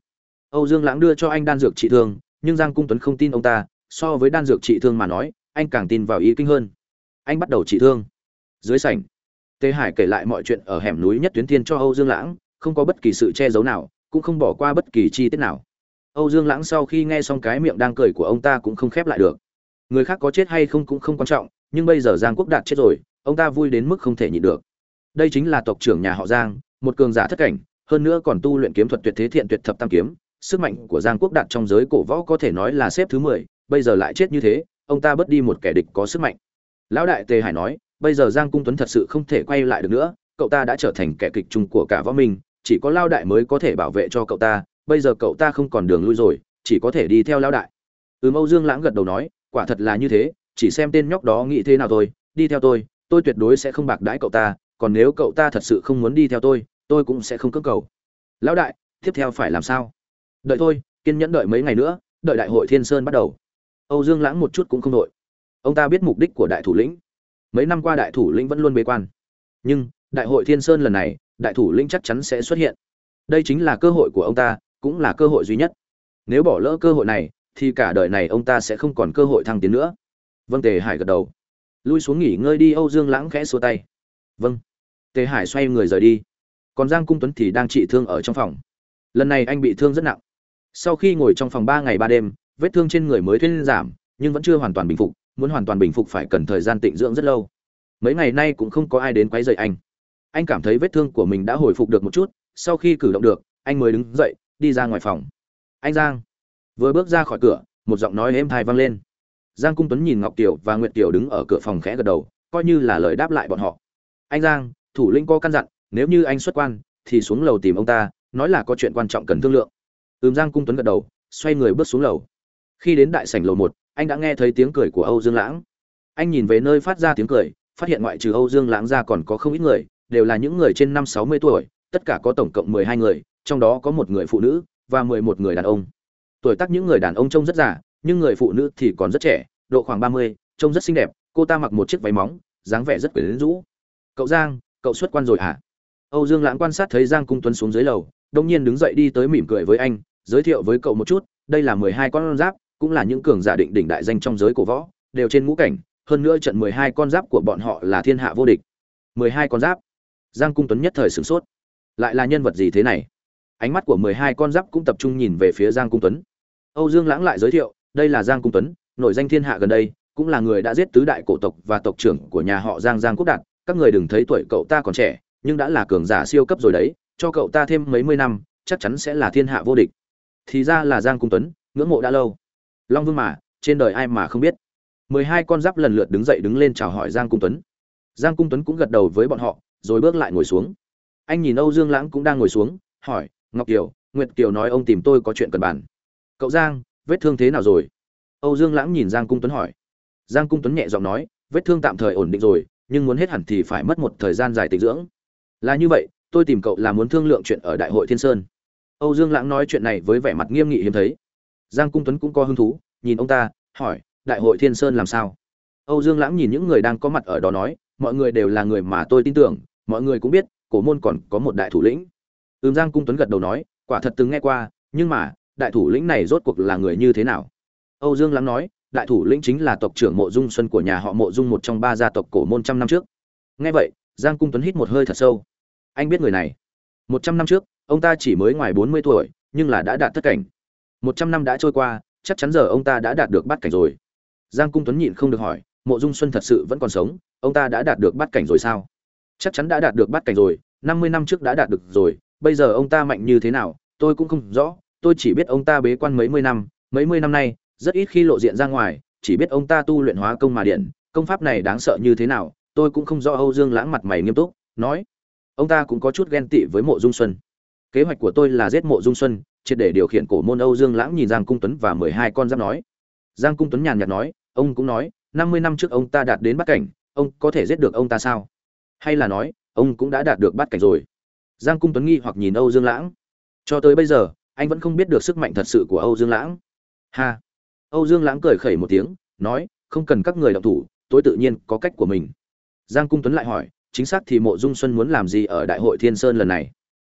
Âu dương lãng đưa cho anh đan dược trị thương, nhưng giang cung tuấn không tin ông ta, so với đan dược trị thương mà nói, anh càng tin vào Y kinh hơn. Anh bắt đầu trị thương. Dưới sảnh tề hải kể lại mọi chuyện ở hẻm núi nhất tuyến thiên cho âu dương lãng, không có bất kỳ sự che giấu nào, cũng không bỏ qua bất kỳ chi tiết nào. Âu dương lãng sau khi nghe xong cái miệng đang cười của ông ta cũng không khép lại được người khác có chết hay không cũng không quan trọng, nhưng bây giờ giang quốc đạt chết rồi, ông ta vui đến mức không thể nhịn được. Đây chính là tộc trưởng nhà họ giang, một cường giả thất cảnh, hơn nữa còn tu luyện kiếm thuật tuyệt thế thiện tuyệt thập tam kiếm, sức mạnh của giang quốc đạt trong giới cổ võ có thể nói là xếp thứ mười, bây giờ lại chết như thế, ông ta bớt đi một kẻ địch có sức mạnh. Lão đại tề hải nói, bây giờ giang cung tuấn thật sự không thể quay lại được nữa, cậu ta đã trở thành kẻ kịch chung của cả võ minh, chỉ có lao đại mới có thể bảo vệ cho cậu ta, bây giờ cậu ta không còn đường lui rồi, chỉ có thể đi theo lao đại. Ừ mâu dương lãng gật đầu nói quả thật là như thế, chỉ xem tên nhóc đó nghĩ thế nào thôi, đi theo tôi tôi tuyệt đối sẽ không bạc đãi cậu ta, còn nếu cậu ta thật sự không muốn đi theo tôi tôi cũng sẽ không cưỡng cầu. Lão đại, tiếp theo phải làm sao? Đợi thôi, kiên nhẫn đợi mấy ngày nữa, đợi đại hội thiên sơn bắt đầu. Âu dương lãng một chút cũng không đội. Ông ta biết mục đích của đại thủ lĩnh. Mấy năm qua đại thủ lĩnh vẫn luôn bế quan. Nhưng, đại hội thiên sơn lần này, đại thủ lĩnh chắc chắn sẽ xuất hiện. Đây chính là cơ hội của ông ta, cũng là cơ hội duy nhất. Nếu bỏ lỡ cơ hội này thì cả đời này ông ta sẽ không còn cơ hội thăng tiến nữa. Vâng tề hải gật đầu. Lui xuống nghỉ ngơi đi, âu dương lãng khẽ xua tay. Vâng. Tề hải xoay người rời đi. Còn giang cung tuấn thì đang trị thương ở trong phòng. Lần này anh bị thương rất nặng. Sau khi ngồi trong phòng ba ngày ba đêm, vết thương trên người mới thuyên giảm, nhưng vẫn chưa hoàn toàn bình phục. Muốn hoàn toàn bình phục phải cần thời gian tịnh dưỡng rất lâu. Mấy ngày nay cũng không có ai đến quấy rầy anh. Anh cảm thấy vết thương của mình đã hồi phục được một chút. Sau khi cử động được, anh mới đứng dậy, đi ra ngoài phòng. Anh giang vừa bước ra khỏi cửa, một giọng nói êm thai vang lên. Giang cung tuấn nhìn ngọc tiểu và nguyệt tiểu đứng ở cửa phòng khẽ gật đầu, coi như là lời đáp lại bọn họ. Anh giang, thủ lĩnh có căn dặn, nếu như anh xuất quan, thì xuống lầu tìm ông ta, nói là có chuyện quan trọng cần thương lượng. Ừm, giang cung tuấn gật đầu, xoay người bước xuống lầu. Khi đến đại sảnh lầu một, anh đã nghe thấy tiếng cười của âu dương lãng. Anh nhìn về nơi phát ra tiếng cười, phát hiện ngoại trừ âu dương lãng ra còn có không ít người, đều là những người trên năm sáu mươi tuổi, tất cả có tổng cộng mười hai người, trong đó có một người phụ nữ và mười một người đàn ông tuổi tác những người đàn ông trông rất già, nhưng người phụ nữ thì còn rất trẻ, độ khoảng ba mươi, trông rất xinh đẹp, cô ta mặc một chiếc váy móng, dáng vẻ rất quyến rũ. Cậu giang, cậu xuất quan rồi hả? Âu dương lãng quan sát thấy giang cung tuấn xuống dưới lầu đông nhiên đứng dậy đi tới mỉm cười với anh, giới thiệu với cậu một chút, đây là mười hai con giáp, cũng là những cường giả định đỉnh đại danh trong giới cổ võ, đều trên ngũ cảnh, hơn nữa trận mười hai con giáp của bọn họ là thiên hạ vô địch. Mười hai con giáp? Giang cung tuấn nhất thời sửng sốt. Lại là nhân vật gì thế này? Ánh mắt của mười hai con giáp cũng tập trung nhìn về phía giang cung tuấn. Âu dương lãng lại giới thiệu, đây là giang cung tuấn, nổi danh thiên hạ gần đây, cũng là người đã giết tứ đại cổ tộc và tộc trưởng của nhà họ giang giang quốc đạt. Các người đừng thấy tuổi cậu ta còn trẻ, nhưng đã là cường giả siêu cấp rồi đấy, cho cậu ta thêm mấy mươi năm, chắc chắn sẽ là thiên hạ vô địch. Thì ra là giang cung tuấn, ngưỡng mộ đã lâu. Long vương mà, trên đời ai mà không biết. Mười hai con giáp lần lượt đứng dậy đứng lên chào hỏi giang cung tuấn. Giang cung tuấn cũng gật đầu với bọn họ, rồi bước lại ngồi xuống. Anh nhìn âu dương lãng cũng đang ngồi xuống, hỏi ngọc kiều, nguyệt kiều nói ông tìm tôi có chuyện cần bàn. Cậu giang, vết thương thế nào rồi? Âu dương lãng nhìn giang cung tuấn hỏi. Giang cung tuấn nhẹ giọng nói, vết thương tạm thời ổn định rồi, nhưng muốn hết hẳn thì phải mất một thời gian dài tĩnh dưỡng. Là như vậy, tôi tìm cậu là muốn thương lượng chuyện ở đại hội thiên sơn. Âu dương lãng nói chuyện này với vẻ mặt nghiêm nghị hiếm thấy. Giang cung tuấn cũng có hứng thú, nhìn ông ta, hỏi, đại hội thiên sơn làm sao? Âu dương lãng nhìn những người đang có mặt ở đó nói, mọi người đều là người mà tôi tin tưởng, mọi người cũng biết, cổ môn còn có một đại thủ lĩnh ừm, giang cung tuấn gật đầu nói, quả thật từng nghe qua, nhưng mà, đại thủ lĩnh này rốt cuộc là người như thế nào? Âu dương lắng nói, đại thủ lĩnh chính là tộc trưởng mộ dung xuân của nhà họ mộ dung một trong ba gia tộc cổ môn trăm năm trước. Nghe vậy, giang cung tuấn hít một hơi thật sâu. Anh biết người này. Một trăm năm trước, ông ta chỉ mới ngoài bốn mươi tuổi, nhưng là đã đạt tất cảnh. Một trăm năm đã trôi qua, chắc chắn giờ ông ta đã đạt được bát cảnh rồi. Giang cung tuấn nhịn không được hỏi, mộ dung xuân thật sự vẫn còn sống? Ông ta đã đạt được bát cảnh rồi sao? Chắc chắn đã đạt được bát cảnh rồi, năm mươi năm trước đã đạt được rồi bây giờ ông ta mạnh như thế nào, tôi cũng không rõ, tôi chỉ biết ông ta bế quan mấy mươi năm, mấy mươi năm nay, rất ít khi lộ diện ra ngoài, chỉ biết ông ta tu luyện hóa công mà điện công pháp này đáng sợ như thế nào, tôi cũng không rõ âu dương lãng mặt mày nghiêm túc, nói, ông ta cũng có chút ghen tị với mộ dung xuân. Kế hoạch của tôi là giết mộ dung xuân, triệt để điều khiển cổ môn âu dương lãng nhìn giang cung tuấn và mười hai con giáp nói. Giang cung tuấn nhàn nhạt nói, ông cũng nói, năm mươi năm trước ông ta đạt đến bắt cảnh, ông có thể giết được ông ta sao? Hay là nói, ông cũng đã đạt được bắt cảnh rồi giang cung tuấn nghi hoặc nhìn âu dương lãng. Cho tới bây giờ, anh vẫn không biết được sức mạnh thật sự của âu dương lãng. Ha! Âu dương lãng cười khẩy một tiếng, nói, không cần các người động thủ, tôi tự nhiên có cách của mình. Giang cung tuấn lại hỏi, chính xác thì mộ dung xuân muốn làm gì ở đại hội thiên sơn lần này?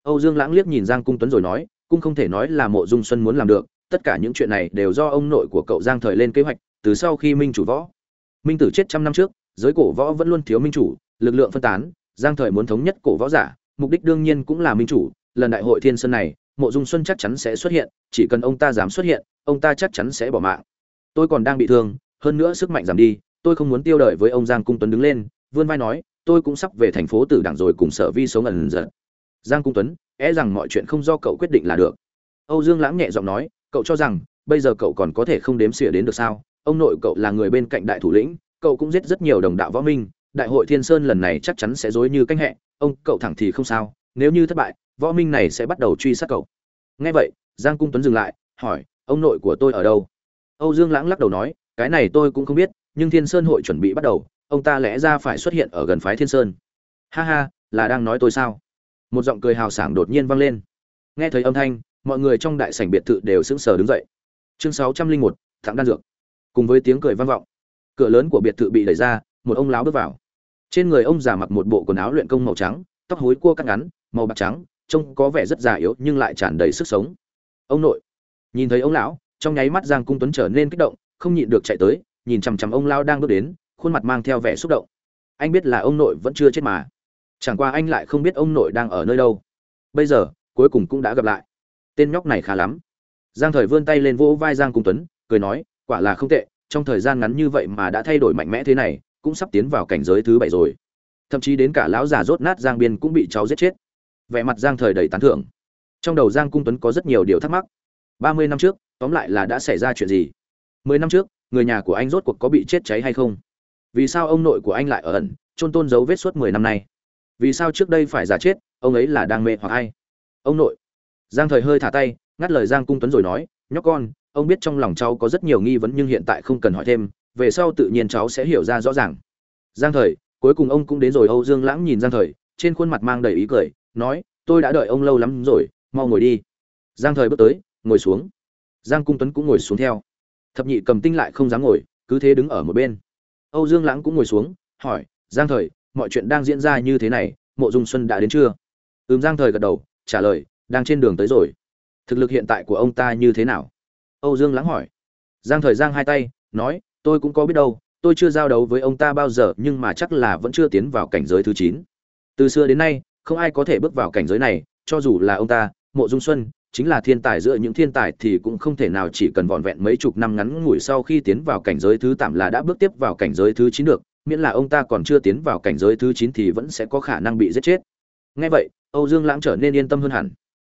Âu dương lãng liếc nhìn giang cung tuấn rồi nói, cũng không thể nói là mộ dung xuân muốn làm được, tất cả những chuyện này đều do ông nội của cậu giang thời lên kế hoạch, từ sau khi minh chủ võ. Minh tử chết trăm năm trước, giới cổ võ vẫn luôn thiếu minh chủ, lực lượng phân tán, giang thời muốn thống nhất cổ võ giả mục đích đương nhiên cũng là minh chủ, lần đại hội thiên sơn này, mộ dung xuân chắc chắn sẽ xuất hiện, chỉ cần ông ta dám xuất hiện, ông ta chắc chắn sẽ bỏ mạng. Tôi còn đang bị thương, hơn nữa sức mạnh giảm đi, tôi không muốn tiêu đời với ông giang cung tuấn đứng lên, vươn vai nói, tôi cũng sắp về thành phố tử đảng rồi cùng sở vi sống ẩn giật. Giang cung tuấn é rằng mọi chuyện không do cậu quyết định là được. Âu dương lãng nhẹ giọng nói, cậu cho rằng, bây giờ cậu còn có thể không đếm xỉa đến được sao? Ông nội cậu là người bên cạnh đại thủ lĩnh, cậu cũng giết rất nhiều đồng đạo võ minh đại hội thiên sơn lần này chắc chắn sẽ dối như canh hẹ, ông cậu thẳng thì không sao, nếu như thất bại, võ minh này sẽ bắt đầu truy sát cậu. Nghe vậy, giang cung tuấn dừng lại, hỏi, ông nội của tôi ở đâu? Âu dương lãng lắc đầu nói, cái này tôi cũng không biết, nhưng thiên sơn hội chuẩn bị bắt đầu, ông ta lẽ ra phải xuất hiện ở gần phái thiên sơn. Ha ha, là đang nói tôi sao? Một giọng cười hào sảng đột nhiên vang lên. Nghe thấy âm thanh, mọi người trong đại sảnh biệt thự đều sững sờ đứng dậy. Chương sáu trăm linh một, thẳng đan dược. Cùng với tiếng cười vang vọng, cửa lớn của biệt thự bị đẩy ra một ông lão bước vào. Trên người ông già mặc một bộ quần áo luyện công màu trắng, tóc hối cua cắt ngắn, màu bạc trắng, trông có vẻ rất già yếu nhưng lại tràn đầy sức sống. Ông nội nhìn thấy ông lão, trong nháy mắt giang cung tuấn trở nên kích động, không nhịn được chạy tới, nhìn chằm chằm ông lão đang bước đến, khuôn mặt mang theo vẻ xúc động. Anh biết là ông nội vẫn chưa chết mà. Chẳng qua anh lại không biết ông nội đang ở nơi đâu. Bây giờ, cuối cùng cũng đã gặp lại. Tên nhóc này khá lắm. Giang thời vươn tay lên vỗ vai giang cung tuấn, cười nói, quả là không tệ, trong thời gian ngắn như vậy mà đã thay đổi mạnh mẽ thế này cũng sắp tiến vào cảnh giới thứ bảy rồi. Thậm chí đến cả lão già rốt nát giang biên cũng bị cháu giết chết. Vẻ mặt giang thời đầy tán thưởng. Trong đầu giang cung tuấn có rất nhiều điều thắc mắc. Ba mươi năm trước, tóm lại là đã xảy ra chuyện gì? Mười năm trước, người nhà của anh rốt cuộc có bị chết cháy hay không? Vì sao ông nội của anh lại ở ẩn trôn tôn dấu vết suốt mười năm nay? Vì sao trước đây phải giả chết, ông ấy là đang mê hoặc ai? Ông nội. Giang thời hơi thả tay, ngắt lời giang cung tuấn rồi nói, nhóc con, ông biết trong lòng cháu có rất nhiều nghi vấn nhưng hiện tại không cần hỏi thêm về sau tự nhiên cháu sẽ hiểu ra rõ ràng. Giang thời, cuối cùng ông cũng đến rồi, âu dương lãng nhìn giang thời, trên khuôn mặt mang đầy ý cười, nói, tôi đã đợi ông lâu lắm rồi, mau ngồi đi. Giang thời bước tới, ngồi xuống. Giang cung tuấn cũng ngồi xuống theo. Thập nhị cầm tinh lại không dám ngồi, cứ thế đứng ở một bên. Âu dương lãng cũng ngồi xuống, hỏi, giang thời, mọi chuyện đang diễn ra như thế này, mộ dung xuân đã đến chưa? Ừm, giang thời gật đầu, trả lời, đang trên đường tới rồi. Thực lực hiện tại của ông ta như thế nào? Âu dương lãng hỏi. Giang thời giang hai tay, nói tôi cũng có biết đâu, tôi chưa giao đấu với ông ta bao giờ, nhưng mà chắc là vẫn chưa tiến vào cảnh giới thứ chín. Từ xưa đến nay, không ai có thể bước vào cảnh giới này, cho dù là ông ta, mộ dung xuân, chính là thiên tài giữa những thiên tài thì cũng không thể nào chỉ cần vỏn vẹn mấy chục năm ngắn ngủi sau khi tiến vào cảnh giới thứ tạm là đã bước tiếp vào cảnh giới thứ chín được, miễn là ông ta còn chưa tiến vào cảnh giới thứ chín thì vẫn sẽ có khả năng bị giết chết. Ngay vậy, âu dương lãng trở nên yên tâm hơn hẳn.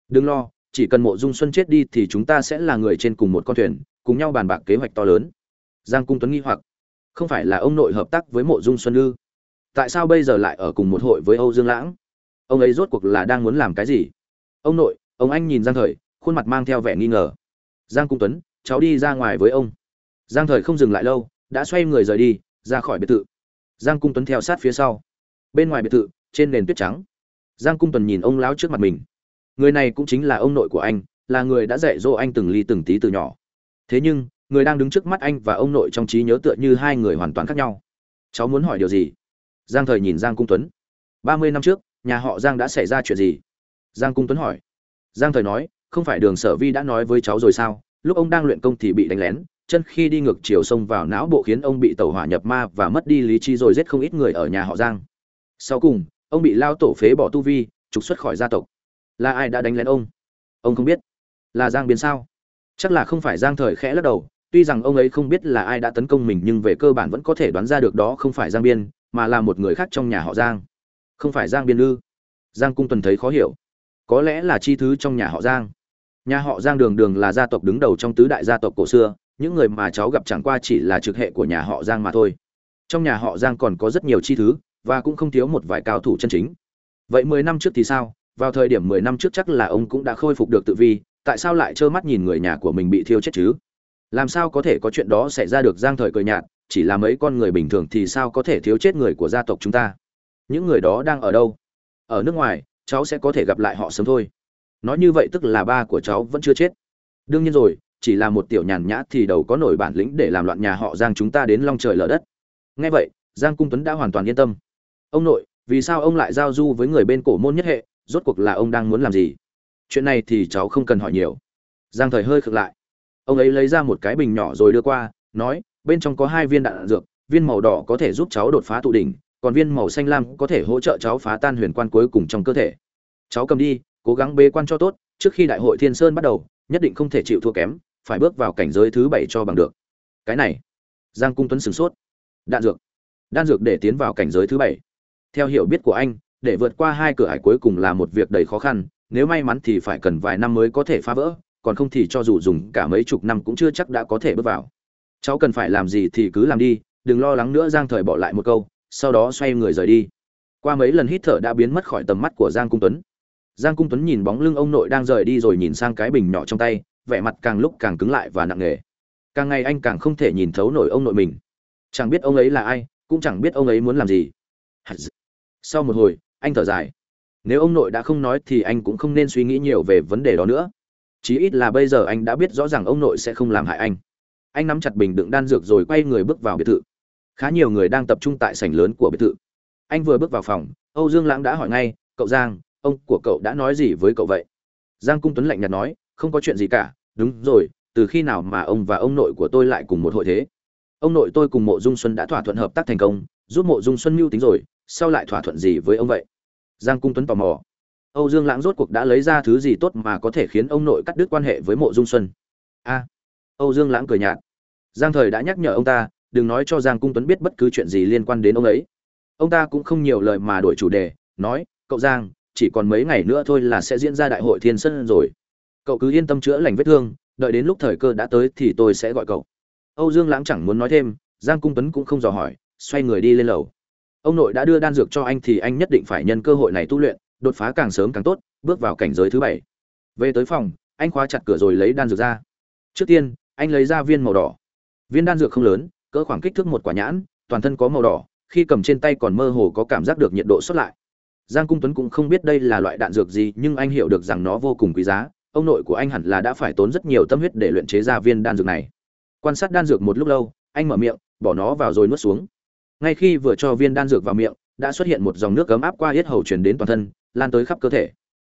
Đừng lo, chỉ cần mộ dung xuân chết đi thì chúng ta sẽ là người trên cùng một con thuyền, cùng nhau bàn bạc kế hoạch to lớn giang cung tuấn nghi hoặc. Không phải là ông nội hợp tác với mộ dung xuân ư? Tại sao bây giờ lại ở cùng một hội với âu dương lãng? Ông ấy rốt cuộc là đang muốn làm cái gì? Ông nội, ông anh nhìn giang thời, khuôn mặt mang theo vẻ nghi ngờ. Giang cung tuấn, cháu đi ra ngoài với ông. Giang thời không dừng lại lâu, đã xoay người rời đi, ra khỏi biệt thự. Giang cung tuấn theo sát phía sau. Bên ngoài biệt thự, trên nền tuyết trắng. Giang cung tuấn nhìn ông lão trước mặt mình. Người này cũng chính là ông nội của anh, là người đã dạy dỗ anh từng ly từng tí từ nhỏ. Thế nhưng người đang đứng trước mắt anh và ông nội trong trí nhớ tựa như hai người hoàn toàn khác nhau. Cháu muốn hỏi điều gì? Giang thời nhìn giang cung tuấn. Ba mươi năm trước, nhà họ giang đã xảy ra chuyện gì? Giang cung tuấn hỏi. Giang thời nói, không phải đường sở vi đã nói với cháu rồi sao? Lúc ông đang luyện công thì bị đánh lén, chân khi đi ngược chiều sông vào não bộ khiến ông bị tẩu hỏa nhập ma và mất đi lý trí rồi giết không ít người ở nhà họ giang. Sau cùng, ông bị lao tổ phế bỏ tu vi, trục xuất khỏi gia tộc. Là ai đã đánh lén ông? Ông không biết. Là giang biến sao? Chắc là không phải giang thời khẽ lắc đầu tuy rằng ông ấy không biết là ai đã tấn công mình nhưng về cơ bản vẫn có thể đoán ra được đó không phải giang biên, mà là một người khác trong nhà họ giang. Không phải giang biên ư giang cung tuần thấy khó hiểu. Có lẽ là chi thứ trong nhà họ giang. Nhà họ giang đường đường là gia tộc đứng đầu trong tứ đại gia tộc cổ xưa, những người mà cháu gặp chẳng qua chỉ là trực hệ của nhà họ giang mà thôi. Trong nhà họ giang còn có rất nhiều chi thứ, và cũng không thiếu một vài cao thủ chân chính. Vậy mười năm trước thì sao? Vào thời điểm mười năm trước chắc là ông cũng đã khôi phục được tự vi, tại sao lại trơ mắt nhìn người nhà của mình bị thiêu chết chứ? Làm sao có thể có chuyện đó xảy ra được? Giang thời cười nhạt, chỉ là mấy con người bình thường thì sao có thể thiếu chết người của gia tộc chúng ta? Những người đó đang ở đâu? Ở nước ngoài, cháu sẽ có thể gặp lại họ sớm thôi. Nói như vậy tức là ba của cháu vẫn chưa chết. Đương nhiên rồi, chỉ là một tiểu nhàn nhã thì đầu có nổi bản lĩnh để làm loạn nhà họ giang chúng ta đến long trời lở đất. Nghe vậy, giang cung tuấn đã hoàn toàn yên tâm. Ông nội, vì sao ông lại giao du với người bên cổ môn nhất hệ? Rốt cuộc là ông đang muốn làm gì? Chuyện này thì cháu không cần hỏi nhiều. Giang thời hơi khựng lại ông ấy lấy ra một cái bình nhỏ rồi đưa qua, nói, bên trong có hai viên đạn dược, viên màu đỏ có thể giúp cháu đột phá tụ đỉnh, còn viên màu xanh lam có thể hỗ trợ cháu phá tan huyền quan cuối cùng trong cơ thể. Cháu cầm đi, cố gắng bế quan cho tốt, trước khi đại hội thiên sơn bắt đầu, nhất định không thể chịu thua kém, phải bước vào cảnh giới thứ bảy cho bằng được. Cái này, giang cung tuấn sửng sốt. Đạn dược, đan dược để tiến vào cảnh giới thứ bảy. Theo hiểu biết của anh, để vượt qua hai cửa hải cuối cùng là một việc đầy khó khăn, nếu may mắn thì phải cần vài năm mới có thể phá vỡ còn không thì cho dù dùng cả mấy chục năm cũng chưa chắc đã có thể bước vào. Cháu cần phải làm gì thì cứ làm đi, đừng lo lắng nữa, giang thời bỏ lại một câu, sau đó xoay người rời đi. Qua mấy lần hít thở đã biến mất khỏi tầm mắt của giang cung tuấn. Giang cung tuấn nhìn bóng lưng ông nội đang rời đi rồi nhìn sang cái bình nhỏ trong tay, vẻ mặt càng lúc càng cứng lại và nặng nề. Càng ngày anh càng không thể nhìn thấu nổi ông nội mình. Chẳng biết ông ấy là ai, cũng chẳng biết ông ấy muốn làm gì. Sau một hồi, anh thở dài. Nếu ông nội đã không nói thì anh cũng không nên suy nghĩ nhiều về vấn đề đó nữa chí ít là bây giờ anh đã biết rõ ràng ông nội sẽ không làm hại anh. Anh nắm chặt bình đựng đan dược rồi quay người bước vào biệt thự. Khá nhiều người đang tập trung tại sảnh lớn của biệt thự. Anh vừa bước vào phòng, âu dương lãng đã hỏi ngay, cậu giang, ông của cậu đã nói gì với cậu vậy? Giang cung tuấn lạnh nhạt nói, không có chuyện gì cả, đúng rồi, từ khi nào mà ông và ông nội của tôi lại cùng một hội thế? Ông nội tôi cùng mộ dung xuân đã thỏa thuận hợp tác thành công, giúp mộ dung xuân mưu tính rồi, sao lại thỏa thuận gì với ông vậy? Giang cung tuấn tò mò âu dương lãng rốt cuộc đã lấy ra thứ gì tốt mà có thể khiến ông nội cắt đứt quan hệ với mộ dung xuân? A. Âu dương lãng cười nhạt. Giang thời đã nhắc nhở ông ta, đừng nói cho giang cung tuấn biết bất cứ chuyện gì liên quan đến ông ấy. Ông ta cũng không nhiều lời mà đổi chủ đề, nói, cậu giang, chỉ còn mấy ngày nữa thôi là sẽ diễn ra đại hội thiên sơn rồi. Cậu cứ yên tâm chữa lành vết thương, đợi đến lúc thời cơ đã tới thì tôi sẽ gọi cậu. Âu dương lãng chẳng muốn nói thêm, giang cung tuấn cũng không dò hỏi, xoay người đi lên lầu. Ông nội đã đưa đan dược cho anh thì anh nhất định phải nhân cơ hội này tu luyện đột phá càng sớm càng tốt, bước vào cảnh giới thứ bảy. Về tới phòng, anh khóa chặt cửa rồi lấy đan dược ra. Trước tiên, anh lấy ra viên màu đỏ. Viên đan dược không lớn, cỡ khoảng kích thước một quả nhãn, toàn thân có màu đỏ, khi cầm trên tay còn mơ hồ có cảm giác được nhiệt độ xuất lại. Giang cung tuấn cũng không biết đây là loại đạn dược gì, nhưng anh hiểu được rằng nó vô cùng quý giá, ông nội của anh hẳn là đã phải tốn rất nhiều tâm huyết để luyện chế ra viên đan dược này. Quan sát đan dược một lúc lâu, anh mở miệng, bỏ nó vào rồi nuốt xuống. Ngay khi vừa cho viên đan dược vào miệng, đã xuất hiện một dòng nước ấm áp qua hết hầu truyền đến toàn thân lan tới khắp cơ thể.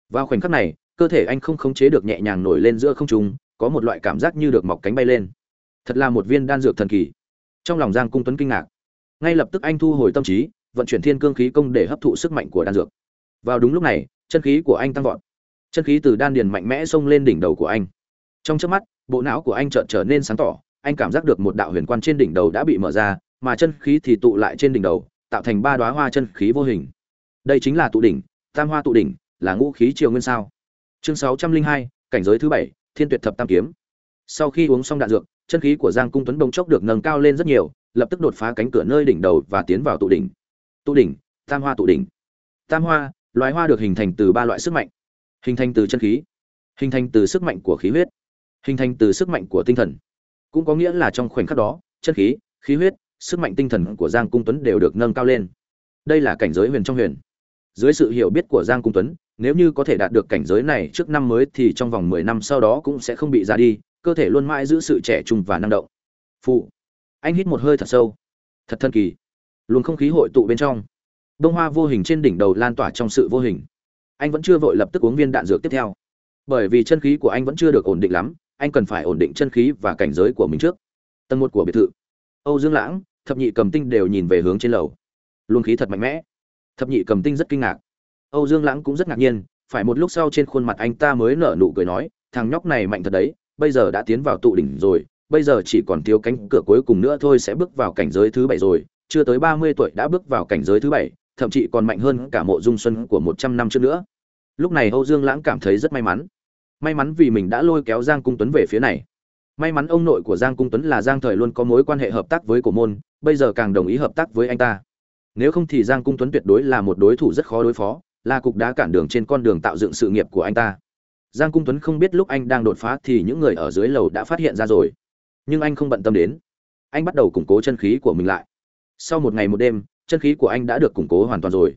Vào khoảnh khắc này, cơ thể anh không khống chế được nhẹ nhàng nổi lên giữa không trung, có một loại cảm giác như được mọc cánh bay lên. Thật là một viên đan dược thần kỳ. Trong lòng giang cung tuấn kinh ngạc. Ngay lập tức anh thu hồi tâm trí, vận chuyển thiên cương khí công để hấp thụ sức mạnh của đan dược. Vào đúng lúc này, chân khí của anh tăng vọt. Chân khí từ đan điền mạnh mẽ xông lên đỉnh đầu của anh. Trong chớp mắt, bộ não của anh chợt trở nên sáng tỏ, anh cảm giác được một đạo huyền quan trên đỉnh đầu đã bị mở ra, mà chân khí thì tụ lại trên đỉnh đầu, tạo thành ba đóa hoa chân khí vô hình. Đây chính là tụ đỉnh tam hoa tụ đỉnh, là ngũ khí triều nguyên sao? Chương sáu trăm linh hai, cảnh giới thứ bảy, thiên tuyệt thập tam kiếm. Sau khi uống xong đạn dược, chân khí của giang cung tuấn bông chốc được nâng cao lên rất nhiều, lập tức đột phá cánh cửa nơi đỉnh đầu và tiến vào tụ đỉnh. Tụ đỉnh, tam hoa tụ đỉnh. Tam hoa, loài hoa được hình thành từ ba loại sức mạnh. Hình thành từ chân khí, hình thành từ sức mạnh của khí huyết, hình thành từ sức mạnh của tinh thần. Cũng có nghĩa là trong khoảnh khắc đó, chân khí khí huyết, sức mạnh tinh thần của giang cung tuấn đều được nâng cao lên. Đây là cảnh giới huyền trong huyền dưới sự hiểu biết của giang cung tuấn, nếu như có thể đạt được cảnh giới này trước năm mới thì trong vòng mười năm sau đó cũng sẽ không bị ra đi, cơ thể luôn mãi giữ sự trẻ trung và năng động. Phụ. Anh hít một hơi thật sâu. Thật thân kỳ. Luồng không khí hội tụ bên trong. Đông hoa vô hình trên đỉnh đầu lan tỏa trong sự vô hình. Anh vẫn chưa vội lập tức uống viên đạn dược tiếp theo. Bởi vì chân khí của anh vẫn chưa được ổn định lắm, anh cần phải ổn định chân khí và cảnh giới của mình trước. Tầng một của biệt thự. Âu dương lãng, thập nhị cầm tinh đều nhìn về hướng trên lầu. Luồng khí thật mạnh mẽ thập nhị cầm tinh rất kinh ngạc. Âu dương lãng cũng rất ngạc nhiên, phải một lúc sau trên khuôn mặt anh ta mới nở nụ cười nói, thằng nhóc này mạnh thật đấy, bây giờ đã tiến vào tụ đỉnh rồi, bây giờ chỉ còn thiếu cánh cửa cuối cùng nữa thôi sẽ bước vào cảnh giới thứ bảy rồi, chưa tới ba mươi tuổi đã bước vào cảnh giới thứ bảy, thậm chí còn mạnh hơn cả mộ dung xuân của một trăm năm trước nữa. Lúc này âu dương lãng cảm thấy rất may mắn. May mắn vì mình đã lôi kéo giang cung tuấn về phía này. May mắn ông nội của giang cung tuấn là giang thời luôn có mối quan hệ hợp tác với cổ môn, bây giờ càng đồng ý hợp tác với anh ta nếu không thì giang cung tuấn tuyệt đối là một đối thủ rất khó đối phó là cục đá cản đường trên con đường tạo dựng sự nghiệp của anh ta. Giang cung tuấn không biết lúc anh đang đột phá thì những người ở dưới lầu đã phát hiện ra rồi. Nhưng anh không bận tâm đến. Anh bắt đầu củng cố chân khí của mình lại. Sau một ngày một đêm, chân khí của anh đã được củng cố hoàn toàn rồi.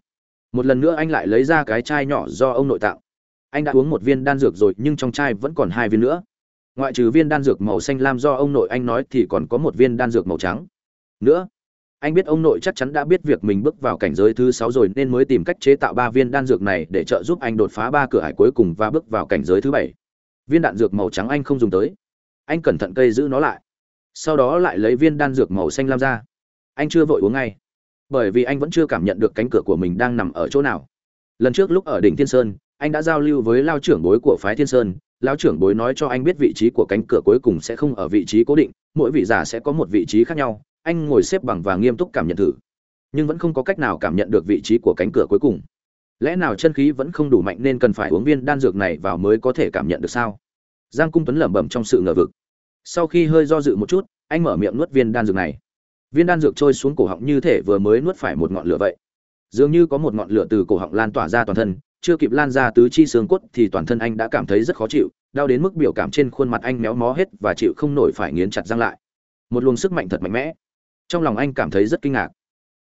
Một lần nữa anh lại lấy ra cái chai nhỏ do ông nội tạo. Anh đã uống một viên đan dược rồi, nhưng trong chai vẫn còn hai viên nữa. Ngoại trừ viên đan dược màu xanh lam do ông nội anh nói thì còn có một viên đan dược màu trắng. Nữa anh biết ông nội chắc chắn đã biết việc mình bước vào cảnh giới thứ sáu rồi nên mới tìm cách chế tạo ba viên đan dược này để trợ giúp anh đột phá ba cửa hải cuối cùng và bước vào cảnh giới thứ bảy. Viên đạn dược màu trắng anh không dùng tới. Anh cẩn thận cây giữ nó lại. Sau đó lại lấy viên đan dược màu xanh lam ra. Anh chưa vội uống ngay. Bởi vì anh vẫn chưa cảm nhận được cánh cửa của mình đang nằm ở chỗ nào. Lần trước lúc ở đỉnh thiên sơn, anh đã giao lưu với lao trưởng bối của phái thiên sơn. Lao trưởng bối nói cho anh biết vị trí của cánh cửa cuối cùng sẽ không ở vị trí cố định, mỗi vị giả sẽ có một vị trí khác nhau anh ngồi xếp bằng và nghiêm túc cảm nhận thử. Nhưng vẫn không có cách nào cảm nhận được vị trí của cánh cửa cuối cùng. Lẽ nào chân khí vẫn không đủ mạnh nên cần phải uống viên đan dược này vào mới có thể cảm nhận được sao? Giang cung tuấn lẩm bẩm trong sự ngờ vực. Sau khi hơi do dự một chút, anh mở miệng nuốt viên đan dược này. Viên đan dược trôi xuống cổ họng như thể vừa mới nuốt phải một ngọn lửa vậy. Dường như có một ngọn lửa từ cổ họng lan tỏa ra toàn thân, chưa kịp lan ra tứ chi xương cốt thì toàn thân anh đã cảm thấy rất khó chịu, đau đến mức biểu cảm trên khuôn mặt anh méo mó hết và chịu không nổi phải nghiến chặt răng lại. Một luồng sức mạnh thật mạnh mẽ trong lòng anh cảm thấy rất kinh ngạc.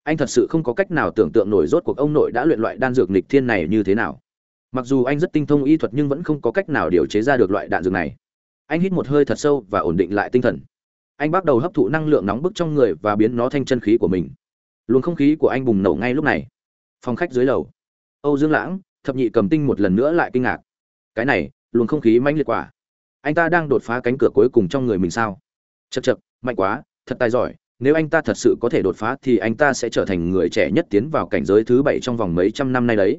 Anh thật sự không có cách nào tưởng tượng nổi rốt cuộc ông nội đã luyện loại đan dược nghịch thiên này như thế nào. Mặc dù anh rất tinh thông y thuật nhưng vẫn không có cách nào điều chế ra được loại đạn dược này. Anh hít một hơi thật sâu và ổn định lại tinh thần. Anh bắt đầu hấp thụ năng lượng nóng bức trong người và biến nó thành chân khí của mình. Luồng không khí của anh bùng nổ ngay lúc này. Phòng khách dưới lầu. Âu dương lãng, thập nhị cầm tinh một lần nữa lại kinh ngạc. Cái này, luồng không khí mãnh liệt quả anh ta đang đột phá cánh cửa cuối cùng trong người mình sao? Chật chật mạnh quá, thật tài giỏi nếu anh ta thật sự có thể đột phá thì anh ta sẽ trở thành người trẻ nhất tiến vào cảnh giới thứ bảy trong vòng mấy trăm năm nay đấy.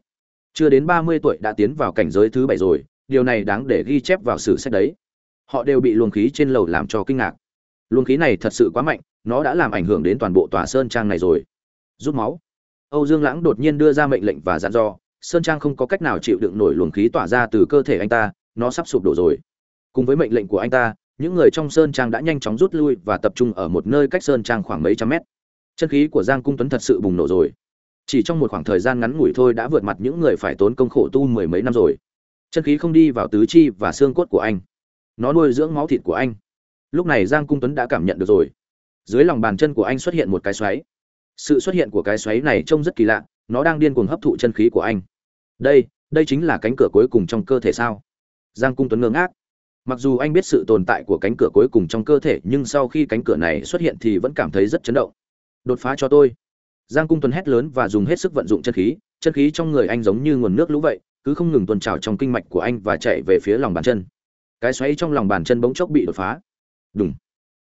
Chưa đến ba mươi tuổi đã tiến vào cảnh giới thứ bảy rồi, điều này đáng để ghi chép vào sử sách đấy. Họ đều bị luồng khí trên lầu làm cho kinh ngạc. Luồng khí này thật sự quá mạnh, nó đã làm ảnh hưởng đến toàn bộ tòa sơn trang này rồi. Rút máu. Âu dương lãng đột nhiên đưa ra mệnh lệnh và dặn dò, sơn trang không có cách nào chịu đựng nổi luồng khí tỏa ra từ cơ thể anh ta, nó sắp sụp đổ rồi. Cùng với mệnh lệnh của anh ta những người trong sơn trang đã nhanh chóng rút lui và tập trung ở một nơi cách sơn trang khoảng mấy trăm mét. Chân khí của giang cung tuấn thật sự bùng nổ rồi. Chỉ trong một khoảng thời gian ngắn ngủi thôi đã vượt mặt những người phải tốn công khổ tu mười mấy năm rồi. Chân khí không đi vào tứ chi và xương cốt của anh. Nó nuôi dưỡng máu thịt của anh. Lúc này giang cung tuấn đã cảm nhận được rồi. Dưới lòng bàn chân của anh xuất hiện một cái xoáy. Sự xuất hiện của cái xoáy này trông rất kỳ lạ, nó đang điên cuồng hấp thụ chân khí của anh. Đây đây chính là cánh cửa cuối cùng trong cơ thể sao? Giang cung tuấn ngơ ngác mặc dù anh biết sự tồn tại của cánh cửa cuối cùng trong cơ thể, nhưng sau khi cánh cửa này xuất hiện thì vẫn cảm thấy rất chấn động. Đột phá cho tôi. Giang cung tuấn hét lớn và dùng hết sức vận dụng chân khí. Chân khí trong người anh giống như nguồn nước lũ vậy, cứ không ngừng tuần trào trong kinh mạch của anh và chạy về phía lòng bàn chân. Cái xoáy trong lòng bàn chân bỗng chốc bị đột phá. Đúng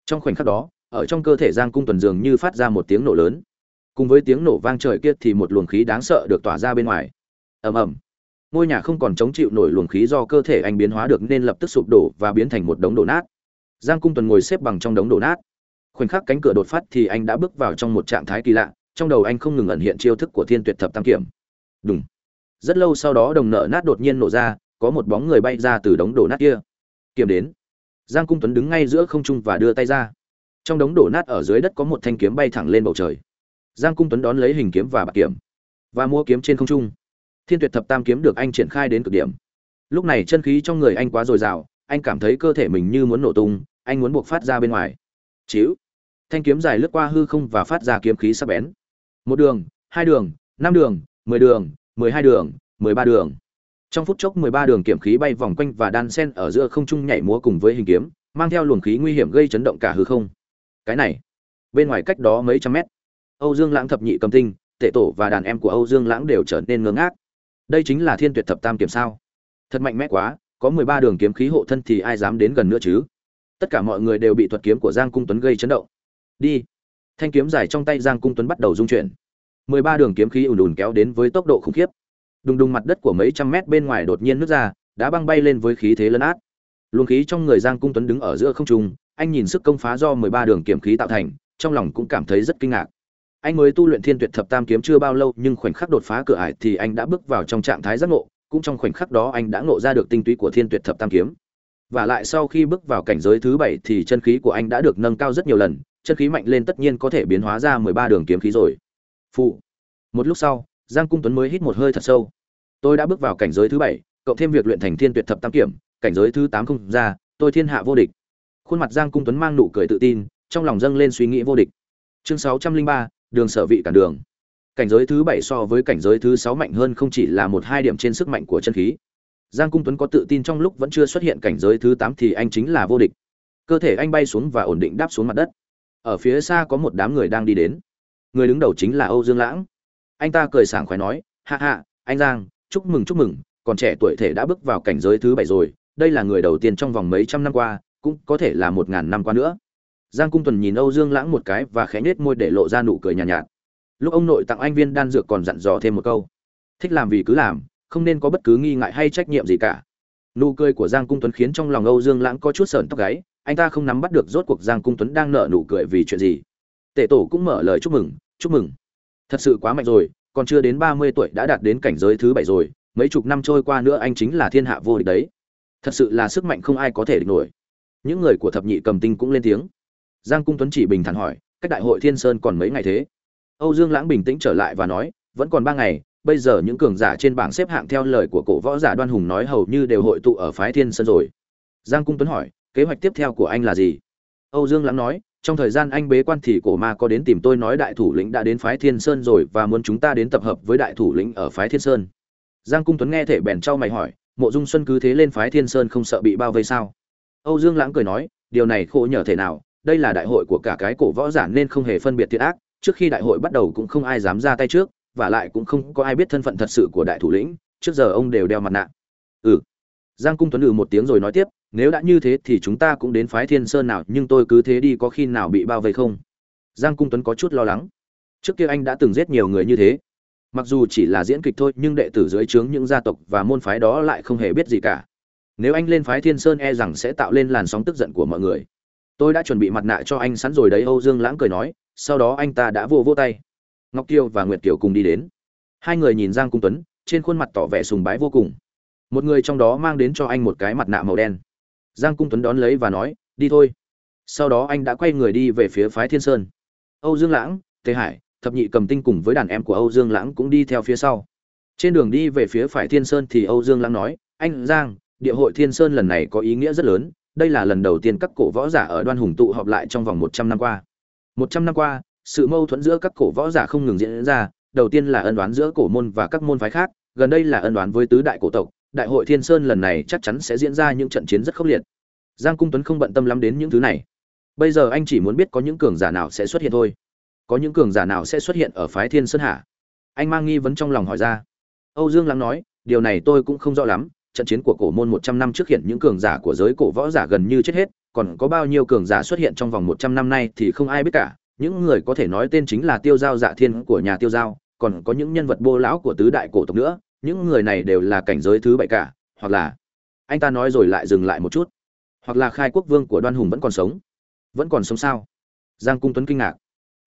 trong khoảnh khắc đó, ở trong cơ thể giang cung tuần dường như phát ra một tiếng nổ lớn. Cùng với tiếng nổ vang trời kia thì một luồng khí đáng sợ được tỏa ra bên ngoài. Ầm ầm ngôi nhà không còn chống chịu nổi luồng khí do cơ thể anh biến hóa được nên lập tức sụp đổ và biến thành một đống đổ nát. Giang cung tuần ngồi xếp bằng trong đống đổ nát. Khoảnh khắc cánh cửa đột phát thì anh đã bước vào trong một trạng thái kỳ lạ, trong đầu anh không ngừng ẩn hiện chiêu thức của thiên tuyệt thập tam kiểm. Đúng rất lâu sau đó đồng nợ nát đột nhiên nổ ra, có một bóng người bay ra từ đống đổ nát kia. Kiểm đến. Giang cung tuấn đứng ngay giữa không trung và đưa tay ra. Trong đống đổ nát ở dưới đất có một thanh kiếm bay thẳng lên bầu trời. Giang cung tuấn đón lấy hình kiếm và bạc kiểm và mua kiếm trên không trung thiên tuyệt thập tam kiếm được anh triển khai đến cực điểm. Lúc này chân khí trong người anh quá dồi dào, anh cảm thấy cơ thể mình như muốn nổ tung, anh muốn buộc phát ra bên ngoài. Chíu. Thanh kiếm dài lướt qua hư không và phát ra kiếm khí sắc bén. Một đường, hai đường, năm đường, mười đường, mười hai đường, mười ba đường. Trong phút chốc mười ba đường kiểm khí bay vòng quanh và đan sen ở giữa không trung nhảy múa cùng với hình kiếm, mang theo luồng khí nguy hiểm gây chấn động cả hư không. Cái này, bên ngoài cách đó mấy trăm mét. Âu dương lãng thập nhị cầm tinh tệ tổ và đàn em của âu dương lãng đều trở nên ngớ ngác đây chính là thiên tuyệt thập tam kiểm sao? Thật mạnh mẽ quá, có mười ba đường kiếm khí hộ thân thì ai dám đến gần nữa chứ? Tất cả mọi người đều bị thuật kiếm của giang cung tuấn gây chấn động. Đi. Thanh kiếm dài trong tay giang cung tuấn bắt đầu rung chuyển. Mười ba đường kiếm khí ùn ùn kéo đến với tốc độ khủng khiếp. Đùng đùng mặt đất của mấy trăm mét bên ngoài đột nhiên nứt ra đã băng bay lên với khí thế lấn át. Luồng khí trong người giang cung tuấn đứng ở giữa không trung, anh nhìn sức công phá do mười ba đường kiếm khí tạo thành, trong lòng cũng cảm thấy rất kinh ngạc anh mới tu luyện thiên tuyệt thập tam kiếm chưa bao lâu, nhưng khoảnh khắc đột phá cửa ải thì anh đã bước vào trong trạng thái giác ngộ, cũng trong khoảnh khắc đó anh đã ngộ ra được tinh túy của thiên tuyệt thập tam kiếm. Và lại sau khi bước vào cảnh giới thứ bảy thì chân khí của anh đã được nâng cao rất nhiều lần, chân khí mạnh lên tất nhiên có thể biến hóa ra mười ba đường kiếm khí rồi. Phụ. Một lúc sau, giang cung tuấn mới hít một hơi thật sâu. Tôi đã bước vào cảnh giới thứ bảy, cộng thêm việc luyện thành thiên tuyệt thập tam kiểm cảnh giới thứ tám không ra, tôi thiên hạ vô địch. Khuôn mặt giang cung tuấn mang nụ cười tự tin, trong lòng dâng lên suy nghĩ vô địch. Chương sáu trăm linh ba đường sở vị cản đường. Cảnh giới thứ bảy so với cảnh giới thứ sáu mạnh hơn không chỉ là một hai điểm trên sức mạnh của chân khí. Giang cung tuấn có tự tin trong lúc vẫn chưa xuất hiện cảnh giới thứ tám thì anh chính là vô địch. Cơ thể anh bay xuống và ổn định đáp xuống mặt đất. Ở phía xa có một đám người đang đi đến. Người đứng đầu chính là âu dương lãng. Anh ta cười sảng khoái nói hạ hạ anh giang, chúc mừng chúc mừng, còn trẻ tuổi thể đã bước vào cảnh giới thứ bảy rồi, đây là người đầu tiên trong vòng mấy trăm năm qua, cũng có thể là một ngàn năm qua nữa giang cung Tuần nhìn âu dương lãng một cái và khẽ nhếch môi để lộ ra nụ cười nhàn nhạt, nhạt. Lúc ông nội tặng anh viên đan dược còn dặn dò thêm một câu. Thích làm vì cứ làm không nên có bất cứ nghi ngại hay trách nhiệm gì cả. Nụ cười của giang cung tuấn khiến trong lòng âu dương lãng có chút sờn tóc gáy anh ta không nắm bắt được rốt cuộc giang cung tuấn đang nợ nụ cười vì chuyện gì. Tể tổ cũng mở lời chúc mừng chúc mừng. Thật sự quá mạnh rồi còn chưa đến ba mươi tuổi đã đạt đến cảnh giới thứ bảy rồi mấy chục năm trôi qua nữa anh chính là thiên hạ vô địch đấy. Thật sự là sức mạnh không ai có thể địch nổi. Những người của thập nhị cầm tinh cũng lên tiếng giang cung tuấn chỉ bình thản hỏi, cách đại hội thiên sơn còn mấy ngày thế? Âu dương lãng bình tĩnh trở lại và nói, vẫn còn ba ngày, bây giờ những cường giả trên bảng xếp hạng theo lời của cổ võ giả đoan hùng nói hầu như đều hội tụ ở phái thiên sơn rồi. Giang cung tuấn hỏi, kế hoạch tiếp theo của anh là gì? Âu dương lãng nói, trong thời gian anh bế quan thì cổ ma có đến tìm tôi nói đại thủ lĩnh đã đến phái thiên sơn rồi và muốn chúng ta đến tập hợp với đại thủ lĩnh ở phái thiên sơn. Giang cung tuấn nghe thể bèn trao mày hỏi, mộ dung xuân cứ thế lên phái thiên sơn không sợ bị bao vây sao? Âu dương lãng cười nói, điều này khổ nhờ thể nào đây là đại hội của cả cái cổ võ giả nên không hề phân biệt thiện ác, trước khi đại hội bắt đầu cũng không ai dám ra tay trước, và lại cũng không có ai biết thân phận thật sự của đại thủ lĩnh, trước giờ ông đều đeo mặt nạ. Ừ. Giang cung tuấn ừ một tiếng rồi nói tiếp, nếu đã như thế thì chúng ta cũng đến phái thiên sơn nào, nhưng tôi cứ thế đi có khi nào bị bao vây không? Giang cung tuấn có chút lo lắng. Trước kia anh đã từng giết nhiều người như thế. Mặc dù chỉ là diễn kịch thôi, nhưng đệ tử dưới trướng những gia tộc và môn phái đó lại không hề biết gì cả. Nếu anh lên phái thiên sơn e rằng sẽ tạo lên làn sóng tức giận của mọi người tôi đã chuẩn bị mặt nạ cho anh sẵn rồi đấy, âu dương lãng cười nói, sau đó anh ta đã vô vô tay. Ngọc kiều và nguyệt kiều cùng đi đến. Hai người nhìn giang cung tuấn, trên khuôn mặt tỏ vẻ sùng bái vô cùng. Một người trong đó mang đến cho anh một cái mặt nạ màu đen. Giang cung tuấn đón lấy và nói, đi thôi. Sau đó anh đã quay người đi về phía phái thiên sơn. Âu dương lãng, tề hải, thập nhị cầm tinh cùng với đàn em của âu dương lãng cũng đi theo phía sau. Trên đường đi về phía phải thiên sơn thì âu dương lãng nói, anh, giang, địa hội thiên sơn lần này có ý nghĩa rất lớn đây là lần đầu tiên các cổ võ giả ở đoan hùng tụ họp lại trong vòng một trăm năm qua. Một trăm năm qua, sự mâu thuẫn giữa các cổ võ giả không ngừng diễn ra, đầu tiên là ân đoán giữa cổ môn và các môn phái khác, gần đây là ân đoán với tứ đại cổ tộc, đại hội thiên sơn lần này chắc chắn sẽ diễn ra những trận chiến rất khốc liệt. Giang cung tuấn không bận tâm lắm đến những thứ này. Bây giờ anh chỉ muốn biết có những cường giả nào sẽ xuất hiện thôi. Có những cường giả nào sẽ xuất hiện ở phái thiên sơn hạ anh mang nghi vấn trong lòng hỏi ra. Âu dương lắng nói, điều này tôi cũng không rõ lắm trận chiến của cổ môn một trăm năm trước hiện những cường giả của giới cổ võ giả gần như chết hết còn có bao nhiêu cường giả xuất hiện trong vòng một trăm năm nay thì không ai biết cả. Những người có thể nói tên chính là tiêu giao dạ thiên của nhà tiêu giao còn có những nhân vật bô lão của tứ đại cổ tộc nữa. Những người này đều là cảnh giới thứ bảy cả hoặc là anh ta nói rồi lại dừng lại một chút hoặc là khai quốc vương của đoan hùng vẫn còn sống. Vẫn còn sống sao? Giang cung tuấn kinh ngạc.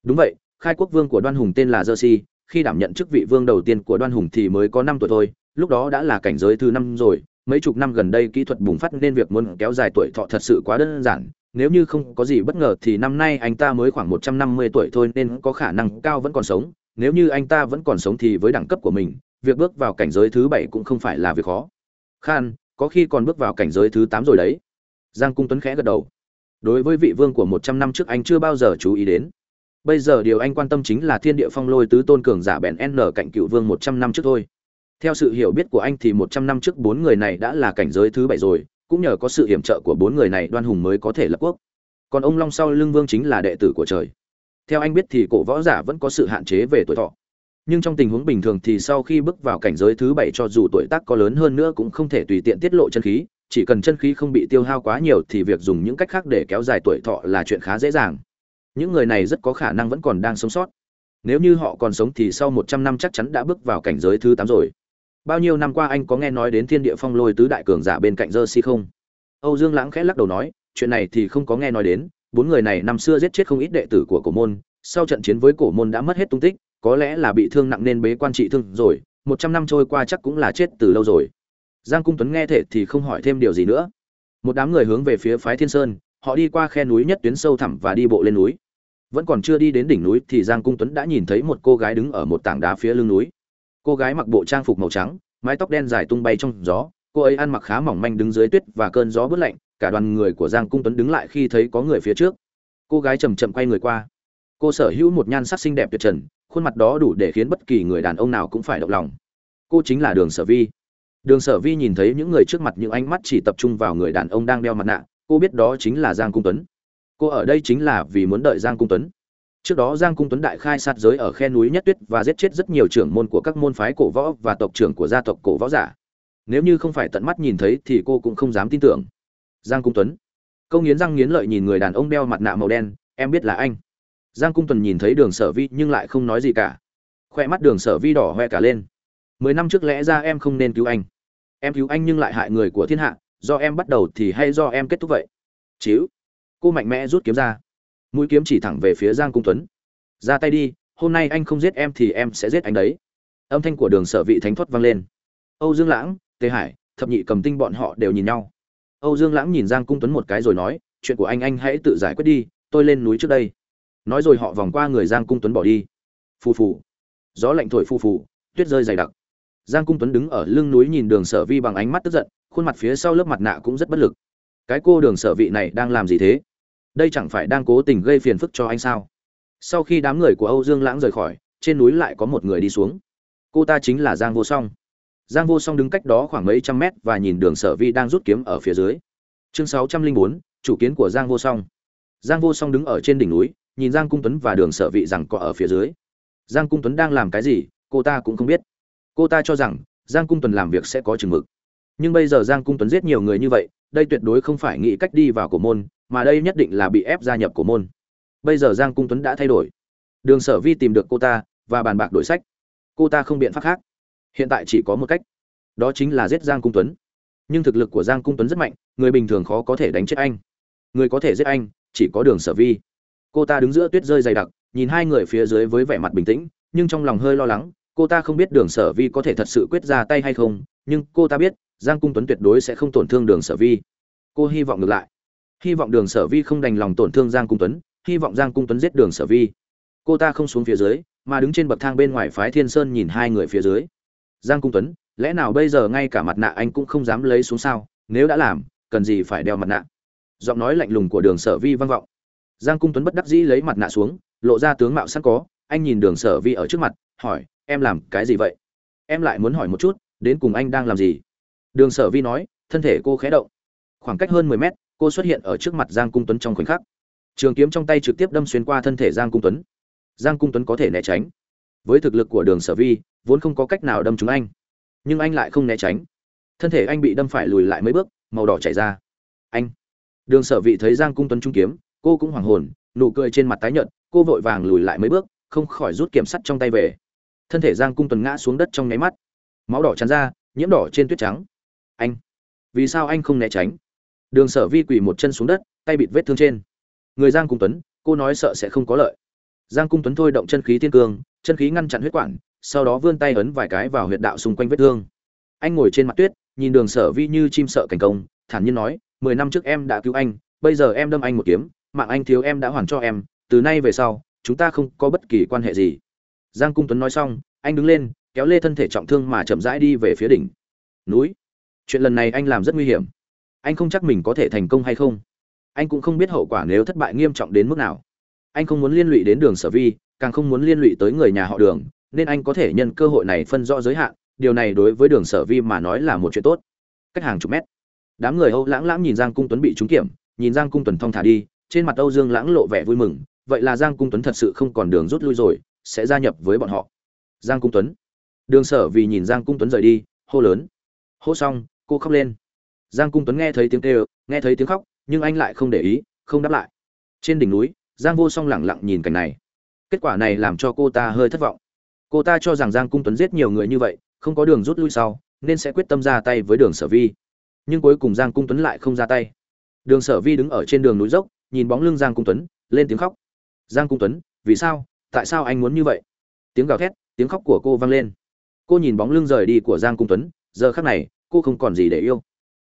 Đúng vậy khai quốc vương của đoan hùng tên là Jersey, khi đảm nhận chức vị vương đầu tiên của đoan hùng thì mới có năm tuổi thôi lúc đó đã là cảnh giới thứ năm rồi, mấy chục năm gần đây kỹ thuật bùng phát nên việc muốn kéo dài tuổi thọ thật sự quá đơn giản. Nếu như không có gì bất ngờ thì năm nay anh ta mới khoảng một trăm năm mươi tuổi thôi nên có khả năng cao vẫn còn sống. Nếu như anh ta vẫn còn sống thì với đẳng cấp của mình, việc bước vào cảnh giới thứ bảy cũng không phải là việc khó. Khan, có khi còn bước vào cảnh giới thứ tám rồi đấy. Giang cung tuấn khẽ gật đầu. Đối với vị vương của một trăm năm trước anh chưa bao giờ chú ý đến. Bây giờ điều anh quan tâm chính là thiên địa phong lôi tứ tôn cường giả bèn n cạnh cựu vương một trăm năm trước thôi theo sự hiểu biết của anh thì một trăm năm trước bốn người này đã là cảnh giới thứ bảy rồi, cũng nhờ có sự hiểm trợ của bốn người này đoan hùng mới có thể lập quốc. Còn ông long sau lưng vương chính là đệ tử của trời. Theo anh biết thì cổ võ giả vẫn có sự hạn chế về tuổi thọ. Nhưng trong tình huống bình thường thì sau khi bước vào cảnh giới thứ bảy cho dù tuổi tác có lớn hơn nữa cũng không thể tùy tiện tiết lộ chân khí, chỉ cần chân khí không bị tiêu hao quá nhiều thì việc dùng những cách khác để kéo dài tuổi thọ là chuyện khá dễ dàng. Những người này rất có khả năng vẫn còn đang sống sót. Nếu như họ còn sống thì sau một trăm năm chắc chắn đã bước vào cảnh giới thứ tám rồi bao nhiêu năm qua anh có nghe nói đến thiên địa phong lôi tứ đại cường giả bên cạnh dơ si không? Âu dương lãng khẽ lắc đầu nói, chuyện này thì không có nghe nói đến, bốn người này năm xưa giết chết không ít đệ tử của cổ môn, sau trận chiến với cổ môn đã mất hết tung tích, có lẽ là bị thương nặng nên bế quan trị thương rồi, một trăm năm trôi qua chắc cũng là chết từ lâu rồi. Giang cung tuấn nghe thể thì không hỏi thêm điều gì nữa. Một đám người hướng về phía phái thiên sơn, họ đi qua khe núi nhất tuyến sâu thẳm và đi bộ lên núi. Vẫn còn chưa đi đến đỉnh núi thì giang cung tuấn đã nhìn thấy một cô gái đứng ở một tảng đá phía lưng núi cô gái mặc bộ trang phục màu trắng, mái tóc đen dài tung bay trong gió. Cô ấy ăn mặc khá mỏng manh đứng dưới tuyết và cơn gió bớt lạnh, cả đoàn người của giang cung tuấn đứng lại khi thấy có người phía trước. Cô gái chầm chậm quay người qua. Cô sở hữu một nhan sắc xinh đẹp tuyệt trần, khuôn mặt đó đủ để khiến bất kỳ người đàn ông nào cũng phải động lòng. Cô chính là đường sở vi. Đường sở vi nhìn thấy những người trước mặt những ánh mắt chỉ tập trung vào người đàn ông đang đeo mặt nạ, cô biết đó chính là giang cung tuấn. Cô ở đây chính là vì muốn đợi giang cung tuấn trước đó giang cung tuấn đại khai sát giới ở khe núi nhất tuyết và giết chết rất nhiều trưởng môn của các môn phái cổ võ và tộc trưởng của gia tộc cổ võ giả. Nếu như không phải tận mắt nhìn thấy thì cô cũng không dám tin tưởng. Giang cung tuấn. Câu nghiến răng nghiến lợi nhìn người đàn ông đeo mặt nạ màu đen, em biết là anh. Giang cung tuấn nhìn thấy đường sở vi nhưng lại không nói gì cả. Khoe mắt đường sở vi đỏ hoe cả lên. Mười năm trước lẽ ra em không nên cứu anh. Em cứu anh nhưng lại hại người của thiên hạ, do em bắt đầu thì hay do em kết thúc vậy? Chíu. Cô mạnh mẽ rút kiếm ra mũi kiếm chỉ thẳng về phía giang cung tuấn. Ra tay đi, hôm nay anh không giết em thì em sẽ giết anh đấy. Âm thanh của đường sở vị thánh thoát vang lên. Âu dương lãng, tề hải, thập nhị cầm tinh bọn họ đều nhìn nhau. Âu dương lãng nhìn giang cung tuấn một cái rồi nói, chuyện của anh anh hãy tự giải quyết đi, tôi lên núi trước đây. Nói rồi họ vòng qua người giang cung tuấn bỏ đi. Phù phù. Gió lạnh thổi phù phù, tuyết rơi dày đặc. Giang cung tuấn đứng ở lưng núi nhìn đường sở vi bằng ánh mắt tức giận, khuôn mặt phía sau lớp mặt nạ cũng rất bất lực. Cái cô đường sở vị này đang làm gì thế? Đây chẳng phải đang cố tình gây phiền phức cho anh sao? Sau khi đám người của âu dương lãng rời khỏi, trên núi lại có một người đi xuống. Cô ta chính là giang vô song. Giang vô song đứng cách đó khoảng mấy trăm mét và nhìn đường sở vi đang rút kiếm ở phía dưới. Chương sáu trăm linh bốn, chủ kiến của giang vô song. Giang vô song đứng ở trên đỉnh núi, nhìn giang cung tuấn và đường sở vị rằng có ở phía dưới. Giang cung tuấn đang làm cái gì, cô ta cũng không biết. Cô ta cho rằng giang cung tuấn làm việc sẽ có chừng mực nhưng bây giờ giang cung tuấn giết nhiều người như vậy, đây tuyệt đối không phải nghĩ cách đi vào cổ môn, mà đây nhất định là bị ép gia nhập cổ môn. Bây giờ giang cung tuấn đã thay đổi. Đường sở vi tìm được cô ta và bàn bạc đổi sách. Cô ta không biện pháp khác. Hiện tại chỉ có một cách. Đó chính là giết giang cung tuấn. Nhưng thực lực của giang cung tuấn rất mạnh, người bình thường khó có thể đánh chết anh. Người có thể giết anh, chỉ có đường sở vi. Cô ta đứng giữa tuyết rơi dày đặc, nhìn hai người phía dưới với vẻ mặt bình tĩnh, nhưng trong lòng hơi lo lắng, cô ta không biết đường sở vi có thể thật sự quyết ra tay hay không, nhưng cô ta biết giang cung tuấn tuyệt đối sẽ không tổn thương đường sở vi. Cô hy vọng ngược lại. Hy vọng đường sở vi không đành lòng tổn thương giang cung tuấn, hy vọng giang cung tuấn giết đường sở vi. Cô ta không xuống phía dưới, mà đứng trên bậc thang bên ngoài phái thiên sơn nhìn hai người phía dưới. Giang cung tuấn, lẽ nào bây giờ ngay cả mặt nạ anh cũng không dám lấy xuống sao? Nếu đã làm, cần gì phải đeo mặt nạ? Giọng nói lạnh lùng của đường sở vi vang vọng. Giang cung tuấn bất đắc dĩ lấy mặt nạ xuống, lộ ra tướng mạo sẵn có, anh nhìn đường sở vi ở trước mặt, hỏi, em làm cái gì vậy? Em lại muốn hỏi một chút, đến cùng anh đang làm gì? Đường sở vi nói, thân thể cô khé động. Khoảng cách hơn mười mét, cô xuất hiện ở trước mặt giang cung tuấn trong khoảnh khắc. Trường kiếm trong tay trực tiếp đâm xuyên qua thân thể giang cung tuấn. Giang cung tuấn có thể né tránh. Với thực lực của đường sở vi, vốn không có cách nào đâm trúng anh. Nhưng anh lại không né tránh. Thân thể anh bị đâm phải lùi lại mấy bước, màu đỏ chảy ra. Anh. Đường sở vị thấy giang cung tuấn trung kiếm, cô cũng hoảng hồn, nụ cười trên mặt tái nhợt, cô vội vàng lùi lại mấy bước, không khỏi rút kiểm sắt trong tay về. Thân thể giang cung tuấn ngã xuống đất trong nháy mắt. Máu đỏ tràn ra, nhiễm đỏ trên tuyết trắng anh. Vì sao anh không né tránh? Đường sở vi quỳ một chân xuống đất, tay bịt vết thương trên. Người giang cung tuấn, cô nói sợ sẽ không có lợi. Giang cung tuấn thôi động chân khí tiên cương, chân khí ngăn chặn huyết quản, sau đó vươn tay ấn vài cái vào huyệt đạo xung quanh vết thương. Anh ngồi trên mặt tuyết, nhìn đường sở vi như chim sợ cảnh công, thản nhiên nói, mười năm trước em đã cứu anh, bây giờ em đâm anh một kiếm, mạng anh thiếu em đã hoàn cho em, từ nay về sau, chúng ta không có bất kỳ quan hệ gì. Giang cung tuấn nói xong, anh đứng lên, kéo lê thân thể trọng thương mà chậm rãi đi về phía đỉnh. Núi chuyện lần này anh làm rất nguy hiểm. Anh không chắc mình có thể thành công hay không. Anh cũng không biết hậu quả nếu thất bại nghiêm trọng đến mức nào. Anh không muốn liên lụy đến đường sở vi, càng không muốn liên lụy tới người nhà họ đường, nên anh có thể nhân cơ hội này phân rõ giới hạn. Điều này đối với đường sở vi mà nói là một chuyện tốt. Cách hàng chục mét. Đám người âu lãng lãng nhìn giang cung tuấn bị trúng kiểm, nhìn giang cung tuấn thong thả đi, trên mặt âu dương lãng lộ vẻ vui mừng. Vậy là giang cung tuấn thật sự không còn đường rút lui rồi, sẽ gia nhập với bọn họ. Giang cung tuấn. Đường sở vì nhìn giang cung tuấn rời đi, hô lớn. Hô xong cô khóc lên. Giang cung tuấn nghe thấy tiếng kêu, nghe thấy tiếng khóc, nhưng anh lại không để ý, không đáp lại. Trên đỉnh núi, giang vô song lẳng lặng nhìn cảnh này. Kết quả này làm cho cô ta hơi thất vọng. Cô ta cho rằng giang cung tuấn giết nhiều người như vậy, không có đường rút lui sau, nên sẽ quyết tâm ra tay với đường sở vi. Nhưng cuối cùng giang cung tuấn lại không ra tay. Đường sở vi đứng ở trên đường núi dốc, nhìn bóng lưng giang cung tuấn, lên tiếng khóc. Giang cung tuấn, vì sao? Tại sao anh muốn như vậy? Tiếng gào thét, tiếng khóc của cô vang lên. Cô nhìn bóng lưng rời đi của giang cung tuấn, giờ khắc này cô không còn gì để yêu.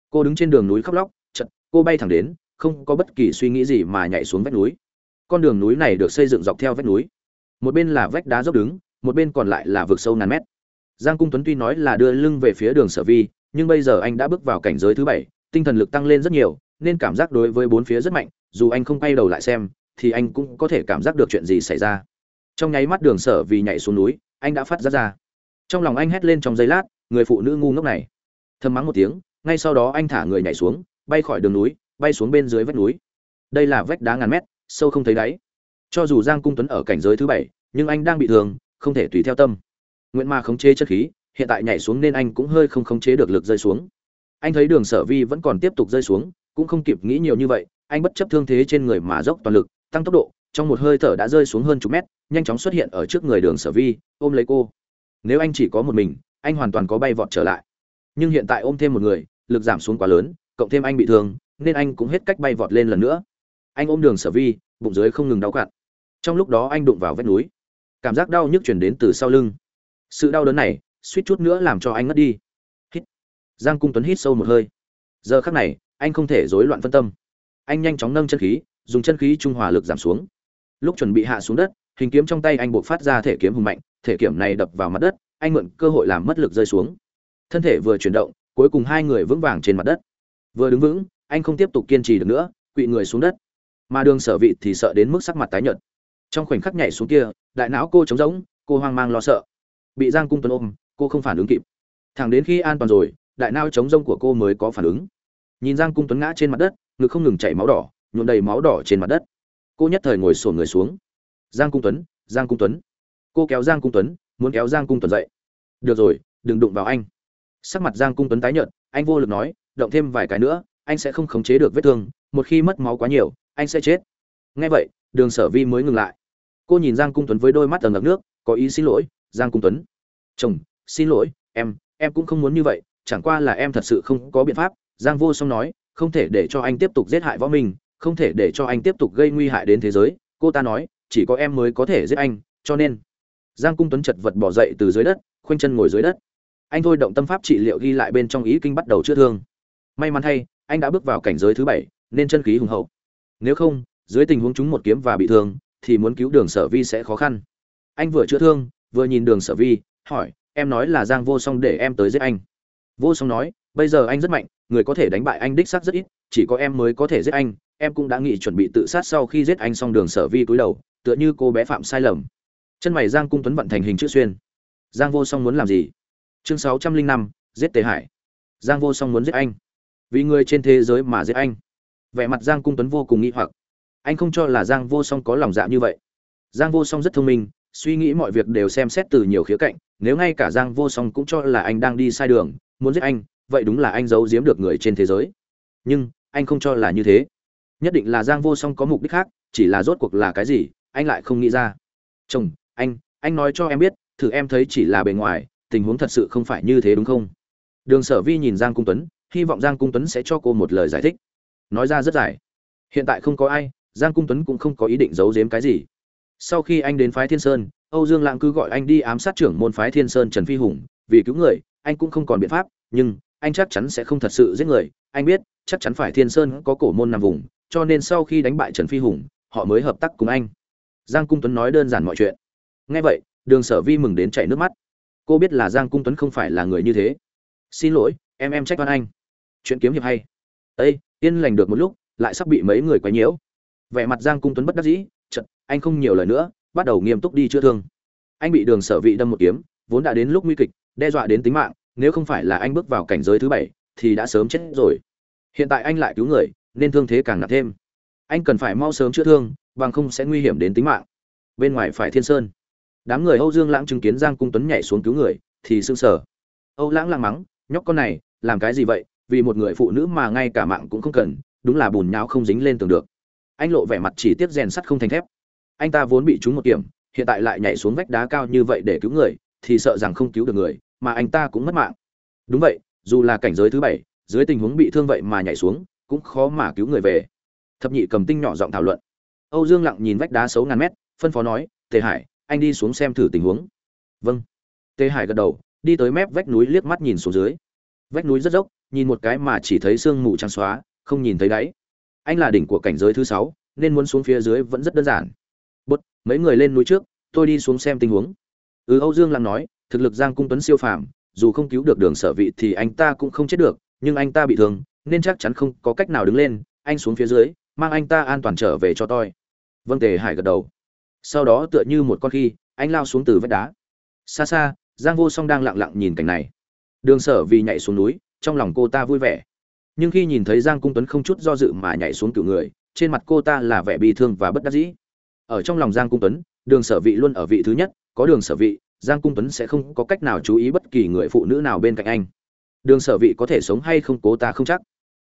Cô đứng trên đường núi khóc lóc, chật, cô bay thẳng đến, không có bất kỳ suy nghĩ gì mà nhảy xuống vách núi. Con đường núi này được xây dựng dọc theo vách núi. Một bên là vách đá dốc đứng, một bên còn lại là vực sâu ngàn mét. Giang cung tuấn tuy nói là đưa lưng về phía đường sở vi, nhưng bây giờ anh đã bước vào cảnh giới thứ bảy, tinh thần lực tăng lên rất nhiều, nên cảm giác đối với bốn phía rất mạnh, dù anh không quay đầu lại xem, thì anh cũng có thể cảm giác được chuyện gì xảy ra. Trong nháy mắt đường sở vì nhảy xuống núi, anh đã phát ra ra. Trong lòng anh hét lên trong giây lát, người phụ nữ ngu ngốc này thầm mắng một tiếng, ngay sau đó anh thả người nhảy xuống, bay khỏi đường núi, bay xuống bên dưới vách núi. Đây là vách đá ngàn mét, sâu không thấy đáy. Cho dù giang cung tuấn ở cảnh giới thứ bảy, nhưng anh đang bị thương, không thể tùy theo tâm. Nguyện ma khống chế chất khí, hiện tại nhảy xuống nên anh cũng hơi không khống chế được lực rơi xuống. Anh thấy đường sở vi vẫn còn tiếp tục rơi xuống, cũng không kịp nghĩ nhiều như vậy, anh bất chấp thương thế trên người mà dốc toàn lực, tăng tốc độ, trong một hơi thở đã rơi xuống hơn chục mét, nhanh chóng xuất hiện ở trước người đường sở vi, ôm lấy cô. Nếu anh chỉ có một mình, anh hoàn toàn có bay vọt trở lại nhưng hiện tại ôm thêm một người, lực giảm xuống quá lớn, cộng thêm anh bị thương, nên anh cũng hết cách bay vọt lên lần nữa. Anh ôm đường sở vi, bụng dưới không ngừng đau cặn trong lúc đó anh đụng vào vách núi. Cảm giác đau nhức chuyển đến từ sau lưng. Sự đau đớn này, suýt chút nữa làm cho anh ngất đi. Hít. Giang cung tuấn hít sâu một hơi. Giờ khắc này, anh không thể rối loạn phân tâm. Anh nhanh chóng nâng chân khí, dùng chân khí trung hòa lực giảm xuống. Lúc chuẩn bị hạ xuống đất, hình kiếm trong tay anh buộc phát ra thể kiếm hùng mạnh, thể kiểm này đập vào mặt đất, anh mượn cơ hội làm mất lực rơi xuống thân thể vừa chuyển động, cuối cùng hai người vững vàng trên mặt đất. Vừa đứng vững, anh không tiếp tục kiên trì được nữa, quỵ người xuống đất. Mà đường sở vị thì sợ đến mức sắc mặt tái nhợt. Trong khoảnh khắc nhảy xuống kia, đại não cô trống rỗng, cô hoang mang lo sợ. Bị giang cung tuấn ôm, cô không phản ứng kịp. Thẳng đến khi an toàn rồi, đại não trống rỗng của cô mới có phản ứng. Nhìn giang cung tuấn ngã trên mặt đất, ngực không ngừng chảy máu đỏ, nhuộm đầy máu đỏ trên mặt đất. Cô nhất thời ngồi sổn người xuống. Giang cung tuấn, giang cung tuấn. Cô kéo giang cung tuấn, muốn kéo giang cung tuấn dậy. Được rồi, đừng đụng vào anh sắc mặt giang cung tuấn tái nhợt, anh vô lực nói, động thêm vài cái nữa, anh sẽ không khống chế được vết thương, một khi mất máu quá nhiều, anh sẽ chết. Nghe vậy, đường sở vi mới ngừng lại. Cô nhìn giang cung tuấn với đôi mắt tầng ngập nước, có ý xin lỗi, giang cung tuấn. Chồng, xin lỗi, em em cũng không muốn như vậy, chẳng qua là em thật sự không có biện pháp. Giang vô song nói, không thể để cho anh tiếp tục giết hại võ minh, không thể để cho anh tiếp tục gây nguy hại đến thế giới. Cô ta nói, chỉ có em mới có thể giết anh, cho nên. Giang cung tuấn chật vật bỏ dậy từ dưới đất, khoanh chân ngồi dưới đất anh thôi động tâm pháp trị liệu ghi lại bên trong ý kinh bắt đầu chữa thương. May mắn thay, anh đã bước vào cảnh giới thứ bảy, nên chân khí hùng hậu. Nếu không, dưới tình huống chúng một kiếm và bị thương, thì muốn cứu đường sở vi sẽ khó khăn. Anh vừa chữa thương, vừa nhìn đường sở vi, hỏi, em nói là giang vô song để em tới giết anh. Vô song nói, bây giờ anh rất mạnh, người có thể đánh bại anh đích xác rất ít, chỉ có em mới có thể giết anh, em cũng đã nghĩ chuẩn bị tự sát sau khi giết anh xong đường sở vi cúi đầu, tựa như cô bé phạm sai lầm. Chân mày giang cung tuấn vận thành hình chữ xuyên. Giang vô song muốn làm gì? Chương sáu trăm linh năm, giết tề hải. Giang vô song muốn giết anh. Vì người trên thế giới mà giết anh. Vẻ mặt giang cung tuấn vô cùng nghĩ hoặc. Anh không cho là giang vô song có lòng dạ như vậy. Giang vô song rất thông minh, suy nghĩ mọi việc đều xem xét từ nhiều khía cạnh. Nếu ngay cả giang vô song cũng cho là anh đang đi sai đường, muốn giết anh, vậy đúng là anh giấu giếm được người trên thế giới. Nhưng, anh không cho là như thế. Nhất định là giang vô song có mục đích khác, chỉ là rốt cuộc là cái gì, anh lại không nghĩ ra. Chồng, anh anh nói cho em biết, thử em thấy chỉ là bề ngoài tình huống thật sự không phải như thế đúng không? Đường sở vi nhìn giang cung tuấn, hy vọng giang cung tuấn sẽ cho cô một lời giải thích. Nói ra rất dài. Hiện tại không có ai, giang cung tuấn cũng không có ý định giấu giếm cái gì. Sau khi anh đến phái thiên sơn, âu dương lãng cứ gọi anh đi ám sát trưởng môn phái thiên sơn trần phi hùng, vì cứu người, anh cũng không còn biện pháp, nhưng anh chắc chắn sẽ không thật sự giết người. Anh biết, chắc chắn phải thiên sơn có cổ môn nằm vùng, cho nên sau khi đánh bại trần phi hùng, họ mới hợp tác cùng anh. Giang cung tuấn nói đơn giản mọi chuyện. Nghe vậy, đường sở vi mừng đến chảy nước mắt cô biết là giang cung tuấn không phải là người như thế. Xin lỗi, em em trách Văn anh. Chuyện kiếm hiệp hay. Ây yên lành được một lúc, lại sắp bị mấy người quấy nhiễu. Vẻ mặt giang cung tuấn bất đắc dĩ chật anh không nhiều lời nữa, bắt đầu nghiêm túc đi chữa thương. Anh bị đường sở vị đâm một kiếm, vốn đã đến lúc nguy kịch, đe dọa đến tính mạng, nếu không phải là anh bước vào cảnh giới thứ bảy, thì đã sớm chết rồi. Hiện tại anh lại cứu người, nên thương thế càng nặng thêm. Anh cần phải mau sớm chữa thương, bằng không sẽ nguy hiểm đến tính mạng. Bên ngoài phải thiên sơn đám người âu dương lãng chứng kiến giang cung tuấn nhảy xuống cứu người, thì sưng sờ. Âu lãng lăng mắng, nhóc con này, làm cái gì vậy? Vì một người phụ nữ mà ngay cả mạng cũng không cần, đúng là bùn nhão không dính lên tường được. Anh lộ vẻ mặt chỉ tiếp rèn sắt không thành thép. Anh ta vốn bị trúng một kiểm, hiện tại lại nhảy xuống vách đá cao như vậy để cứu người, thì sợ rằng không cứu được người, mà anh ta cũng mất mạng. Đúng vậy, dù là cảnh giới thứ bảy, dưới tình huống bị thương vậy mà nhảy xuống, cũng khó mà cứu người về. Thập nhị cầm tinh nhỏ giọng thảo luận. Âu dương lặng nhìn vách đá xấu ngàn mét, phân phó nói, tề hải anh đi xuống xem thử tình huống. Vâng. Tề hải gật đầu, đi tới mép vách núi liếc mắt nhìn xuống dưới. Vách núi rất dốc, nhìn một cái mà chỉ thấy sương mù trắng xóa, không nhìn thấy đáy. Anh là đỉnh của cảnh giới thứ sáu, nên muốn xuống phía dưới vẫn rất đơn giản. Bút mấy người lên núi trước, tôi đi xuống xem tình huống. Ừ âu dương lăng nói, thực lực giang cung tuấn siêu phàm, dù không cứu được đường sở vị thì anh ta cũng không chết được, nhưng anh ta bị thương, nên chắc chắn không có cách nào đứng lên, anh xuống phía dưới, mang anh ta an toàn trở về cho tôi. Vâng tề hải gật đầu sau đó tựa như một con khi, anh lao xuống từ vách đá. Xa xa, giang vô song đang lặng lặng nhìn cảnh này. Đường sở vì nhảy xuống núi, trong lòng cô ta vui vẻ. Nhưng khi nhìn thấy giang cung tuấn không chút do dự mà nhảy xuống cựu người, trên mặt cô ta là vẻ bi thương và bất đắc dĩ. Ở trong lòng giang cung tuấn, đường sở vị luôn ở vị thứ nhất, có đường sở vị, giang cung tuấn sẽ không có cách nào chú ý bất kỳ người phụ nữ nào bên cạnh anh. Đường sở vị có thể sống hay không cố ta không chắc.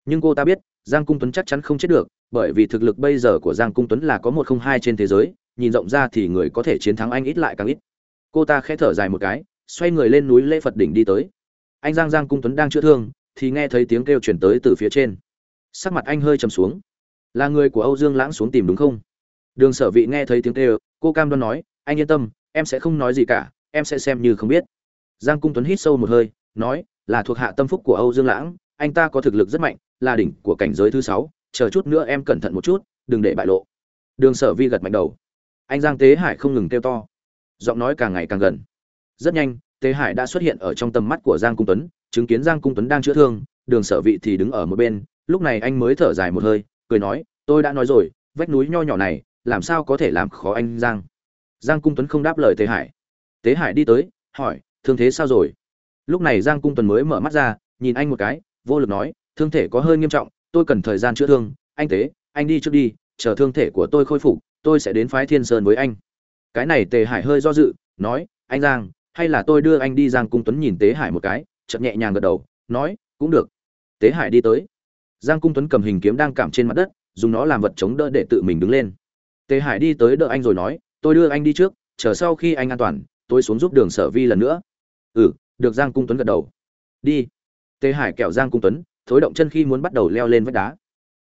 Nhưng cô ta biết, giang cung tuấn chắc chắn không chết được, bởi vì thực lực bây giờ của giang cung tuấn là có một không hai trên thế giới nhìn rộng ra thì người có thể chiến thắng anh ít lại càng ít. Cô ta khẽ thở dài một cái, xoay người lên núi lễ phật đỉnh đi tới. Anh giang giang cung tuấn đang chữa thương, thì nghe thấy tiếng kêu chuyển tới từ phía trên. Sắc mặt anh hơi trầm xuống. Là người của âu dương lãng xuống tìm đúng không? Đường sở vị nghe thấy tiếng kêu, cô cam đoan nói, anh yên tâm, em sẽ không nói gì cả, em sẽ xem như không biết. Giang cung tuấn hít sâu một hơi, nói, là thuộc hạ tâm phúc của âu dương lãng, anh ta có thực lực rất mạnh, là đỉnh của cảnh giới thứ sáu, chờ chút nữa em cẩn thận một chút, đừng để bại lộ. Đường sở vi gật mạnh đầu anh giang tế hải không ngừng kêu to. Giọng nói càng ngày càng gần. Rất nhanh, tế hải đã xuất hiện ở trong tầm mắt của giang cung tuấn, chứng kiến giang cung tuấn đang chữa thương, đường sở vị thì đứng ở một bên, lúc này anh mới thở dài một hơi, cười nói, tôi đã nói rồi, vách núi nho nhỏ này, làm sao có thể làm khó anh giang? Giang cung tuấn không đáp lời tế hải. Tế hải đi tới, hỏi, thương thế sao rồi? Lúc này giang cung tuấn mới mở mắt ra, nhìn anh một cái, vô lực nói, thương thể có hơi nghiêm trọng, tôi cần thời gian chữa thương. Anh tế, anh đi trước đi, chờ thương thể của tôi khôi phục tôi sẽ đến phái thiên sơn với anh. Cái này tề hải hơi do dự, nói, anh giang, hay là tôi đưa anh đi giang cung tuấn nhìn tế hải một cái? Chậm nhẹ nhàng gật đầu, nói, cũng được. Tế hải đi tới. Giang cung tuấn cầm hình kiếm đang cảm trên mặt đất, dùng nó làm vật chống đỡ để tự mình đứng lên. Tế hải đi tới đỡ anh rồi nói, tôi đưa anh đi trước, chờ sau khi anh an toàn, tôi xuống giúp đường sở vi lần nữa. Ừ được. Giang cung tuấn gật đầu. Đi. Tế hải kẹo giang cung tuấn, thối động chân khi muốn bắt đầu leo lên vách đá.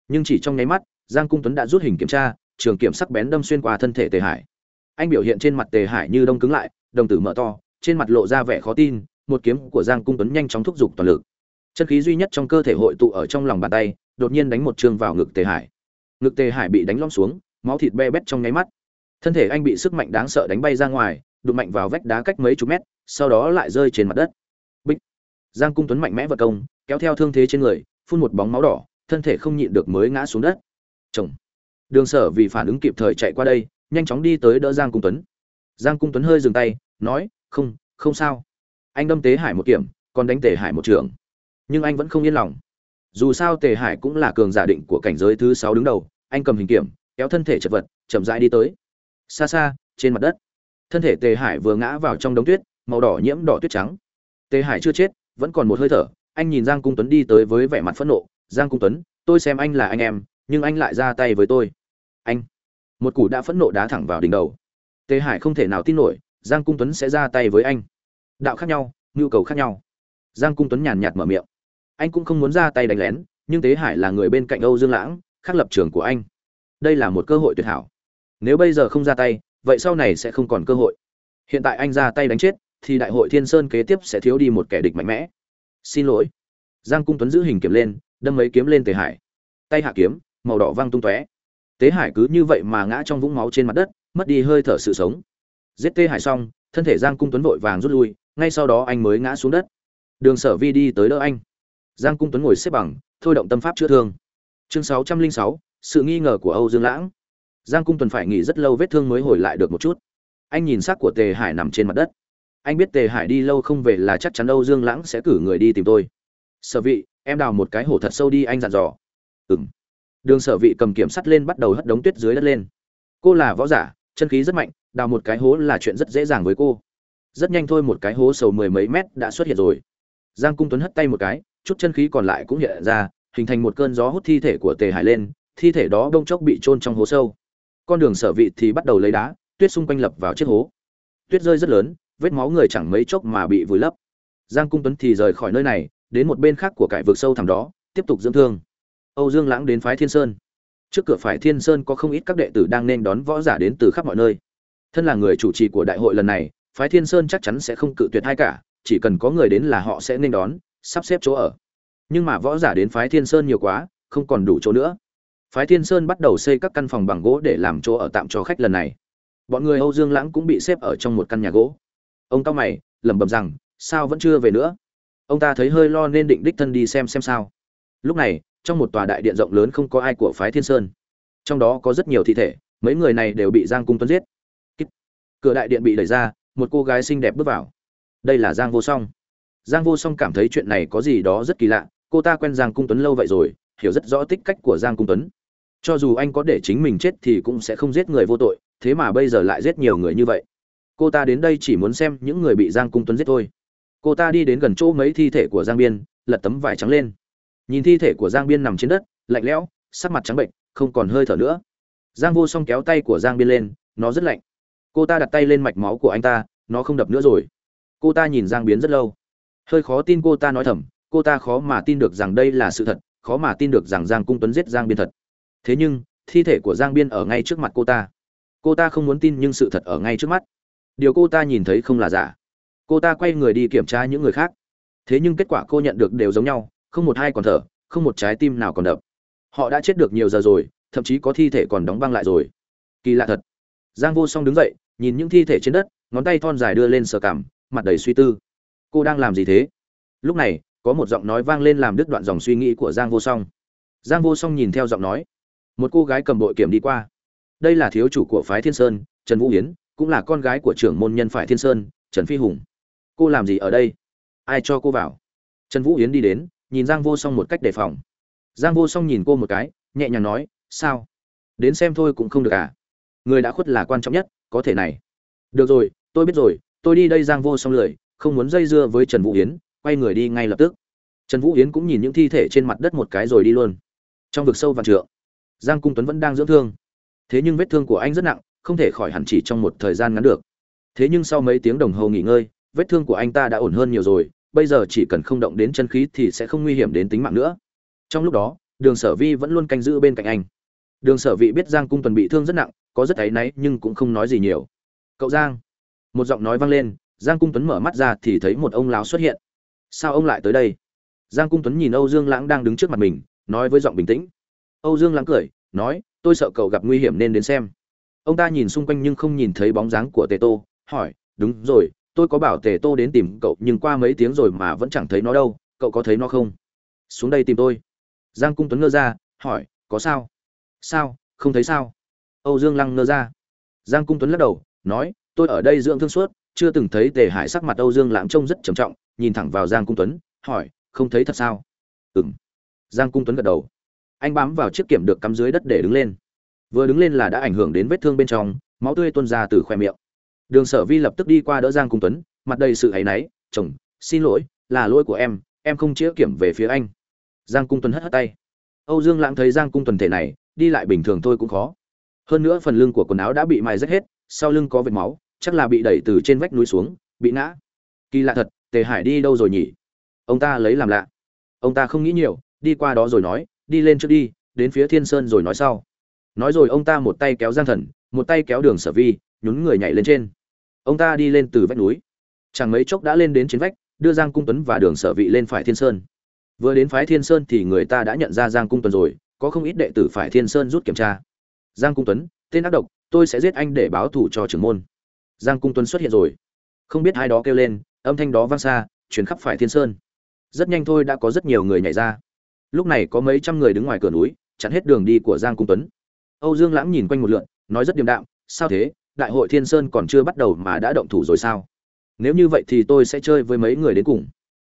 Nhưng chỉ trong nháy mắt, giang cung tuấn đã rút hình kiểm tra trường kiểm sắc bén đâm xuyên qua thân thể tề hải. Anh biểu hiện trên mặt tề hải như đông cứng lại, đồng tử mở to, trên mặt lộ ra vẻ khó tin, một kiếm của giang cung tuấn nhanh chóng thúc giục toàn lực. Chân khí duy nhất trong cơ thể hội tụ ở trong lòng bàn tay, đột nhiên đánh một trường vào ngực tề hải. Ngực tề hải bị đánh lõm xuống, máu thịt be bét trong nháy mắt. Thân thể anh bị sức mạnh đáng sợ đánh bay ra ngoài, đụng mạnh vào vách đá cách mấy chục mét, sau đó lại rơi trên mặt đất. Bích giang cung tuấn mạnh mẽ vật công, kéo theo thương thế trên người, phun một bóng máu đỏ, thân thể không nhịn được mới ngã xuống đất. Chồng đường sở vì phản ứng kịp thời chạy qua đây, nhanh chóng đi tới đỡ giang cung tuấn. Giang cung tuấn hơi dừng tay, nói, không không sao. Anh đâm tế hải một kiểm, còn đánh tề hải một trường nhưng anh vẫn không yên lòng. Dù sao tề hải cũng là cường giả định của cảnh giới thứ sáu đứng đầu, anh cầm hình kiểm, kéo thân thể chật vật, chậm rãi đi tới. Xa xa, trên mặt đất, thân thể tề hải vừa ngã vào trong đống tuyết, màu đỏ nhiễm đỏ tuyết trắng. Tề hải chưa chết, vẫn còn một hơi thở, anh nhìn giang cung tuấn đi tới với vẻ mặt phẫn nộ. Giang cung tuấn, tôi xem anh là anh em, nhưng anh lại ra tay với tôi anh. Một củ đã phẫn nộ đá thẳng vào đỉnh đầu. Tề hải không thể nào tin nổi, giang cung tuấn sẽ ra tay với anh. Đạo khác nhau, nhu cầu khác nhau. Giang cung tuấn nhàn nhạt mở miệng. Anh cũng không muốn ra tay đánh lén, nhưng tế hải là người bên cạnh âu dương lãng, khác lập trường của anh. Đây là một cơ hội tuyệt hảo. Nếu bây giờ không ra tay, vậy sau này sẽ không còn cơ hội. Hiện tại anh ra tay đánh chết, thì đại hội thiên sơn kế tiếp sẽ thiếu đi một kẻ địch mạnh mẽ. Xin lỗi. Giang cung tuấn giữ hình kiếm lên, đâm mấy kiếm lên tề hải. Tay hạ kiếm, màu đỏ văng tung tóe tế hải cứ như vậy mà ngã trong vũng máu trên mặt đất, mất đi hơi thở sự sống. Giết tê hải xong, thân thể giang cung tuấn vội vàng rút lui, ngay sau đó anh mới ngã xuống đất. Đường sở vi đi tới đỡ anh. Giang cung tuấn ngồi xếp bằng, thôi động tâm pháp chữa thương. Chương sáu trăm linh sáu, sự nghi ngờ của âu dương lãng. Giang cung tuấn phải nghỉ rất lâu vết thương mới hồi lại được một chút. Anh nhìn xác của tề hải nằm trên mặt đất. Anh biết tề hải đi lâu không về là chắc chắn âu dương lãng sẽ cử người đi tìm tôi. Sở vị em đào một cái hổ thật sâu đi, anh dặn dò. Ừng đường sở vị cầm kiểm sắt lên bắt đầu hất đống tuyết dưới đất lên. Cô là võ giả, chân khí rất mạnh, đào một cái hố là chuyện rất dễ dàng với cô. Rất nhanh thôi, một cái hố sâu mười mấy mét đã xuất hiện rồi. Giang cung tuấn hất tay một cái, chút chân khí còn lại cũng hiện ra, hình thành một cơn gió hút thi thể của tề hải lên, thi thể đó đông chốc bị trôn trong hố sâu. Con đường sở vị thì bắt đầu lấy đá, tuyết xung quanh lập vào chiếc hố. Tuyết rơi rất lớn, vết máu người chẳng mấy chốc mà bị vùi lấp. Giang cung tuấn thì rời khỏi nơi này, đến một bên khác của cải vực sâu thẳm đó, tiếp tục dưỡng thương âu dương lãng đến phái thiên sơn. Trước cửa Phái thiên sơn có không ít các đệ tử đang nên đón võ giả đến từ khắp mọi nơi. Thân là người chủ trì của đại hội lần này, phái thiên sơn chắc chắn sẽ không cự tuyệt hai cả, chỉ cần có người đến là họ sẽ nên đón, sắp xếp chỗ ở. Nhưng mà võ giả đến phái thiên sơn nhiều quá, không còn đủ chỗ nữa. Phái thiên sơn bắt đầu xây các căn phòng bằng gỗ để làm chỗ ở tạm cho khách lần này. Bọn người âu dương lãng cũng bị xếp ở trong một căn nhà gỗ. Ông cao mày, lẩm bẩm rằng, sao vẫn chưa về nữa? Ông ta thấy hơi lo nên định đích thân đi xem xem sao lúc này, trong một tòa đại điện rộng lớn không có ai của phái thiên sơn. Trong đó có rất nhiều thi thể, mấy người này đều bị giang cung tuấn giết. Cửa đại điện bị đẩy ra, một cô gái xinh đẹp bước vào. Đây là giang vô song. Giang vô song cảm thấy chuyện này có gì đó rất kỳ lạ, cô ta quen giang cung tuấn lâu vậy rồi, hiểu rất rõ tích cách của giang cung tuấn. Cho dù anh có để chính mình chết thì cũng sẽ không giết người vô tội, thế mà bây giờ lại giết nhiều người như vậy. Cô ta đến đây chỉ muốn xem những người bị giang cung tuấn giết thôi. Cô ta đi đến gần chỗ mấy thi thể của giang biên, lật tấm vải trắng lên nhìn thi thể của giang biên nằm trên đất, lạnh lẽo, sắc mặt trắng bệnh không còn hơi thở nữa. Giang vô song kéo tay của giang biên lên, nó rất lạnh. Cô ta đặt tay lên mạch máu của anh ta, nó không đập nữa rồi. Cô ta nhìn giang biến rất lâu. Hơi khó tin cô ta nói thầm, cô ta khó mà tin được rằng đây là sự thật, khó mà tin được rằng giang cung tuấn giết giang biên thật. Thế nhưng, thi thể của giang biên ở ngay trước mặt cô ta. Cô ta không muốn tin nhưng sự thật ở ngay trước mắt. Điều cô ta nhìn thấy không là giả. Cô ta quay người đi kiểm tra những người khác. Thế nhưng kết quả cô nhận được đều giống nhau không một hai còn thở, không một trái tim nào còn đập. Họ đã chết được nhiều giờ rồi, thậm chí có thi thể còn đóng băng lại rồi. Kỳ lạ thật. Giang vô song đứng dậy, nhìn những thi thể trên đất, ngón tay thon dài đưa lên sờ cảm, mặt đầy suy tư. Cô đang làm gì thế? Lúc này, có một giọng nói vang lên làm đứt đoạn dòng suy nghĩ của giang vô song. Giang vô song nhìn theo giọng nói. Một cô gái cầm bội kiểm đi qua. Đây là thiếu chủ của phái thiên sơn, trần vũ hiến cũng là con gái của trưởng môn nhân phải thiên sơn, trần phi hùng. Cô làm gì ở đây? Ai cho cô vào? Trần vũ hiến đi đến nhìn giang vô song một cách đề phòng. Giang vô song nhìn cô một cái nhẹ nhàng nói sao? Đến xem thôi cũng không được à? Người đã khuất là quan trọng nhất có thể này. Được rồi tôi biết rồi tôi đi đây. Giang vô song lười không muốn dây dưa với trần vũ Yến, quay người đi ngay lập tức. Trần vũ Yến cũng nhìn những thi thể trên mặt đất một cái rồi đi luôn. Trong vực sâu vạn trượng giang cung tuấn vẫn đang dưỡng thương. Thế nhưng vết thương của anh rất nặng không thể khỏi hẳn chỉ trong một thời gian ngắn được. Thế nhưng sau mấy tiếng đồng hồ nghỉ ngơi vết thương của anh ta đã ổn hơn nhiều rồi bây giờ chỉ cần không động đến chân khí thì sẽ không nguy hiểm đến tính mạng nữa. Trong lúc đó, đường sở vi vẫn luôn canh giữ bên cạnh anh. Đường sở vị biết giang cung tuần bị thương rất nặng, có rất áy náy nhưng cũng không nói gì nhiều. Cậu giang, một giọng nói vang lên, giang cung tuấn mở mắt ra thì thấy một ông lão xuất hiện. Sao ông lại tới đây? Giang cung tuấn nhìn âu dương lãng đang đứng trước mặt mình, nói với giọng bình tĩnh. Âu dương lãng cười, nói, tôi sợ cậu gặp nguy hiểm nên đến xem. Ông ta nhìn xung quanh nhưng không nhìn thấy bóng dáng của tề tô, hỏi, đúng rồi tôi có bảo tề tô đến tìm cậu nhưng qua mấy tiếng rồi mà vẫn chẳng thấy nó đâu, cậu có thấy nó không? Xuống đây tìm tôi. Giang cung tuấn ngơ ra, hỏi, có sao? Sao, không thấy sao? Âu dương lăng ngơ ra. Giang cung tuấn lắc đầu, nói, tôi ở đây dưỡng thương suốt, chưa từng thấy tề hải sắc mặt âu dương lãng trông rất trầm trọng, nhìn thẳng vào giang cung tuấn, hỏi, không thấy thật sao? Ừng giang cung tuấn gật đầu. Anh bám vào chiếc kiểm được cắm dưới đất để đứng lên. Vừa đứng lên là đã ảnh hưởng đến vết thương bên trong, máu tươi tuôn ra từ khoe miệng đường sở vi lập tức đi qua đỡ giang cung tuấn, mặt đầy sự áy náy, chồng, xin lỗi, là lỗi của em em không chĩa kiểm về phía anh. Giang cung tuấn hất hất tay. Âu dương lãng thấy giang cung tuần thể này, đi lại bình thường thôi cũng khó. Hơn nữa phần lưng của quần áo đã bị mài rách hết, sau lưng có vết máu, chắc là bị đẩy từ trên vách núi xuống, bị ngã. Kỳ lạ thật, tề hải đi đâu rồi nhỉ? Ông ta lấy làm lạ. Ông ta không nghĩ nhiều, đi qua đó rồi nói, đi lên trước đi, đến phía thiên sơn rồi nói sau. Nói rồi ông ta một tay kéo giang thần, một tay kéo đường sở vi, nhún người nhảy lên trên ông ta đi lên từ vách núi. Chẳng mấy chốc đã lên đến trên vách, đưa giang cung tuấn và đường sở vị lên phải thiên sơn. Vừa đến phái thiên sơn thì người ta đã nhận ra giang cung tuấn rồi, có không ít đệ tử phải thiên sơn rút kiểm tra. Giang cung tuấn, tên ác độc, tôi sẽ giết anh để báo thù cho trưởng môn. Giang cung tuấn xuất hiện rồi. Không biết ai đó kêu lên, âm thanh đó vang xa chuyển khắp phải thiên sơn. Rất nhanh thôi đã có rất nhiều người nhảy ra. Lúc này có mấy trăm người đứng ngoài cửa núi, chặn hết đường đi của giang cung tuấn. Âu dương lãng nhìn quanh một lượn, nói rất điềm đạm, sao thế? Đại hội thiên sơn còn chưa bắt đầu mà đã động thủ rồi sao? Nếu như vậy thì tôi sẽ chơi với mấy người đến cùng.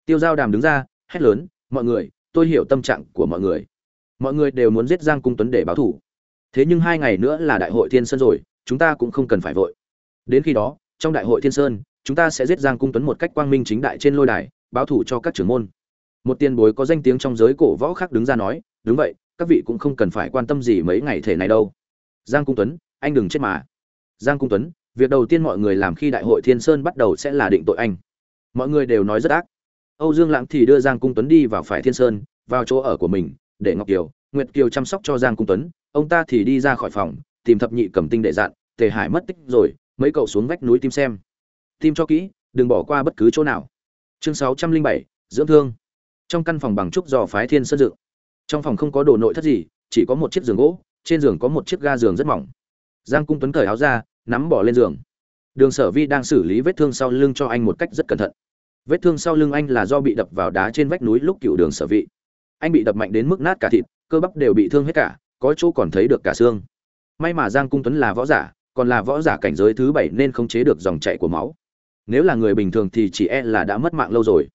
Tiêu giao đàm đứng ra, hét lớn, mọi người, tôi hiểu tâm trạng của mọi người. Mọi người đều muốn giết giang cung tuấn để báo thủ. Thế nhưng hai ngày nữa là đại hội thiên sơn rồi, chúng ta cũng không cần phải vội. Đến khi đó, trong đại hội thiên sơn, chúng ta sẽ giết giang cung tuấn một cách quang minh chính đại trên lôi đài, báo thủ cho các trưởng môn. Một tiền bối có danh tiếng trong giới cổ võ khác đứng ra nói, đúng vậy, các vị cũng không cần phải quan tâm gì mấy ngày thể này đâu. Giang cung tuấn, anh đừng chết mà giang cung tuấn, việc đầu tiên mọi người làm khi đại hội thiên sơn bắt đầu sẽ là định tội anh. Mọi người đều nói rất ác. Âu dương lãng thì đưa giang cung tuấn đi vào phải thiên sơn, vào chỗ ở của mình, để ngọc kiều, nguyệt kiều chăm sóc cho giang cung tuấn. Ông ta thì đi ra khỏi phòng, tìm thập nhị cầm tinh để dặn tề hải mất tích rồi, mấy cậu xuống vách núi tìm xem. Tìm cho kỹ, đừng bỏ qua bất cứ chỗ nào. Chương sáu trăm linh bảy, dưỡng thương. Trong căn phòng bằng trúc do phái thiên sơn dựng. Trong phòng không có đồ nội thất gì, chỉ có một chiếc giường gỗ, trên giường có một chiếc ga giường rất mỏng giang cung tuấn cởi áo ra, nắm bỏ lên giường. Đường sở vi đang xử lý vết thương sau lưng cho anh một cách rất cẩn thận. Vết thương sau lưng anh là do bị đập vào đá trên vách núi lúc cựu đường sở vị anh bị đập mạnh đến mức nát cả thịt, cơ bắp đều bị thương hết cả, có chỗ còn thấy được cả xương. May mà giang cung tuấn là võ giả, còn là võ giả cảnh giới thứ bảy nên không chế được dòng chảy của máu. Nếu là người bình thường thì chỉ e là đã mất mạng lâu rồi.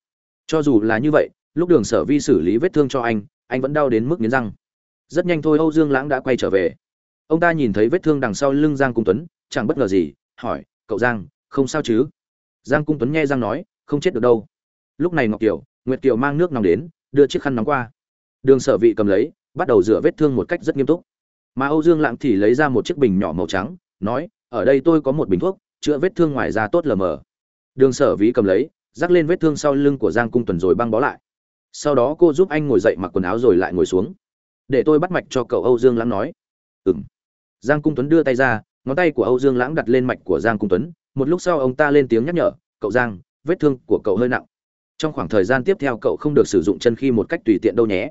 Cho dù là như vậy, lúc đường sở vi xử lý vết thương cho anh anh vẫn đau đến mức nghiến răng. Rất nhanh thôi, âu dương lãng đã quay trở về ông ta nhìn thấy vết thương đằng sau lưng giang cung tuấn, chẳng bất ngờ gì, hỏi, cậu giang, không sao chứ? Giang cung tuấn nghe giang nói, không chết được đâu. Lúc này ngọc kiều, nguyệt kiều mang nước nóng đến, đưa chiếc khăn nóng qua. Đường sở vị cầm lấy, bắt đầu rửa vết thương một cách rất nghiêm túc. Mà âu dương lạng thì lấy ra một chiếc bình nhỏ màu trắng, nói, ở đây tôi có một bình thuốc, chữa vết thương ngoài da tốt lờ mờ. Đường sở vĩ cầm lấy, rắc lên vết thương sau lưng của giang cung tuần rồi băng bó lại. Sau đó cô giúp anh ngồi dậy mặc quần áo rồi lại ngồi xuống. Để tôi bắt mạch cho cậu âu dương lãng nói. Ừ m giang cung tuấn đưa tay ra, ngón tay của âu dương lãng đặt lên mạch của giang cung tuấn, một lúc sau ông ta lên tiếng nhắc nhở, cậu giang, vết thương của cậu hơi nặng. Trong khoảng thời gian tiếp theo cậu không được sử dụng chân khi một cách tùy tiện đâu nhé.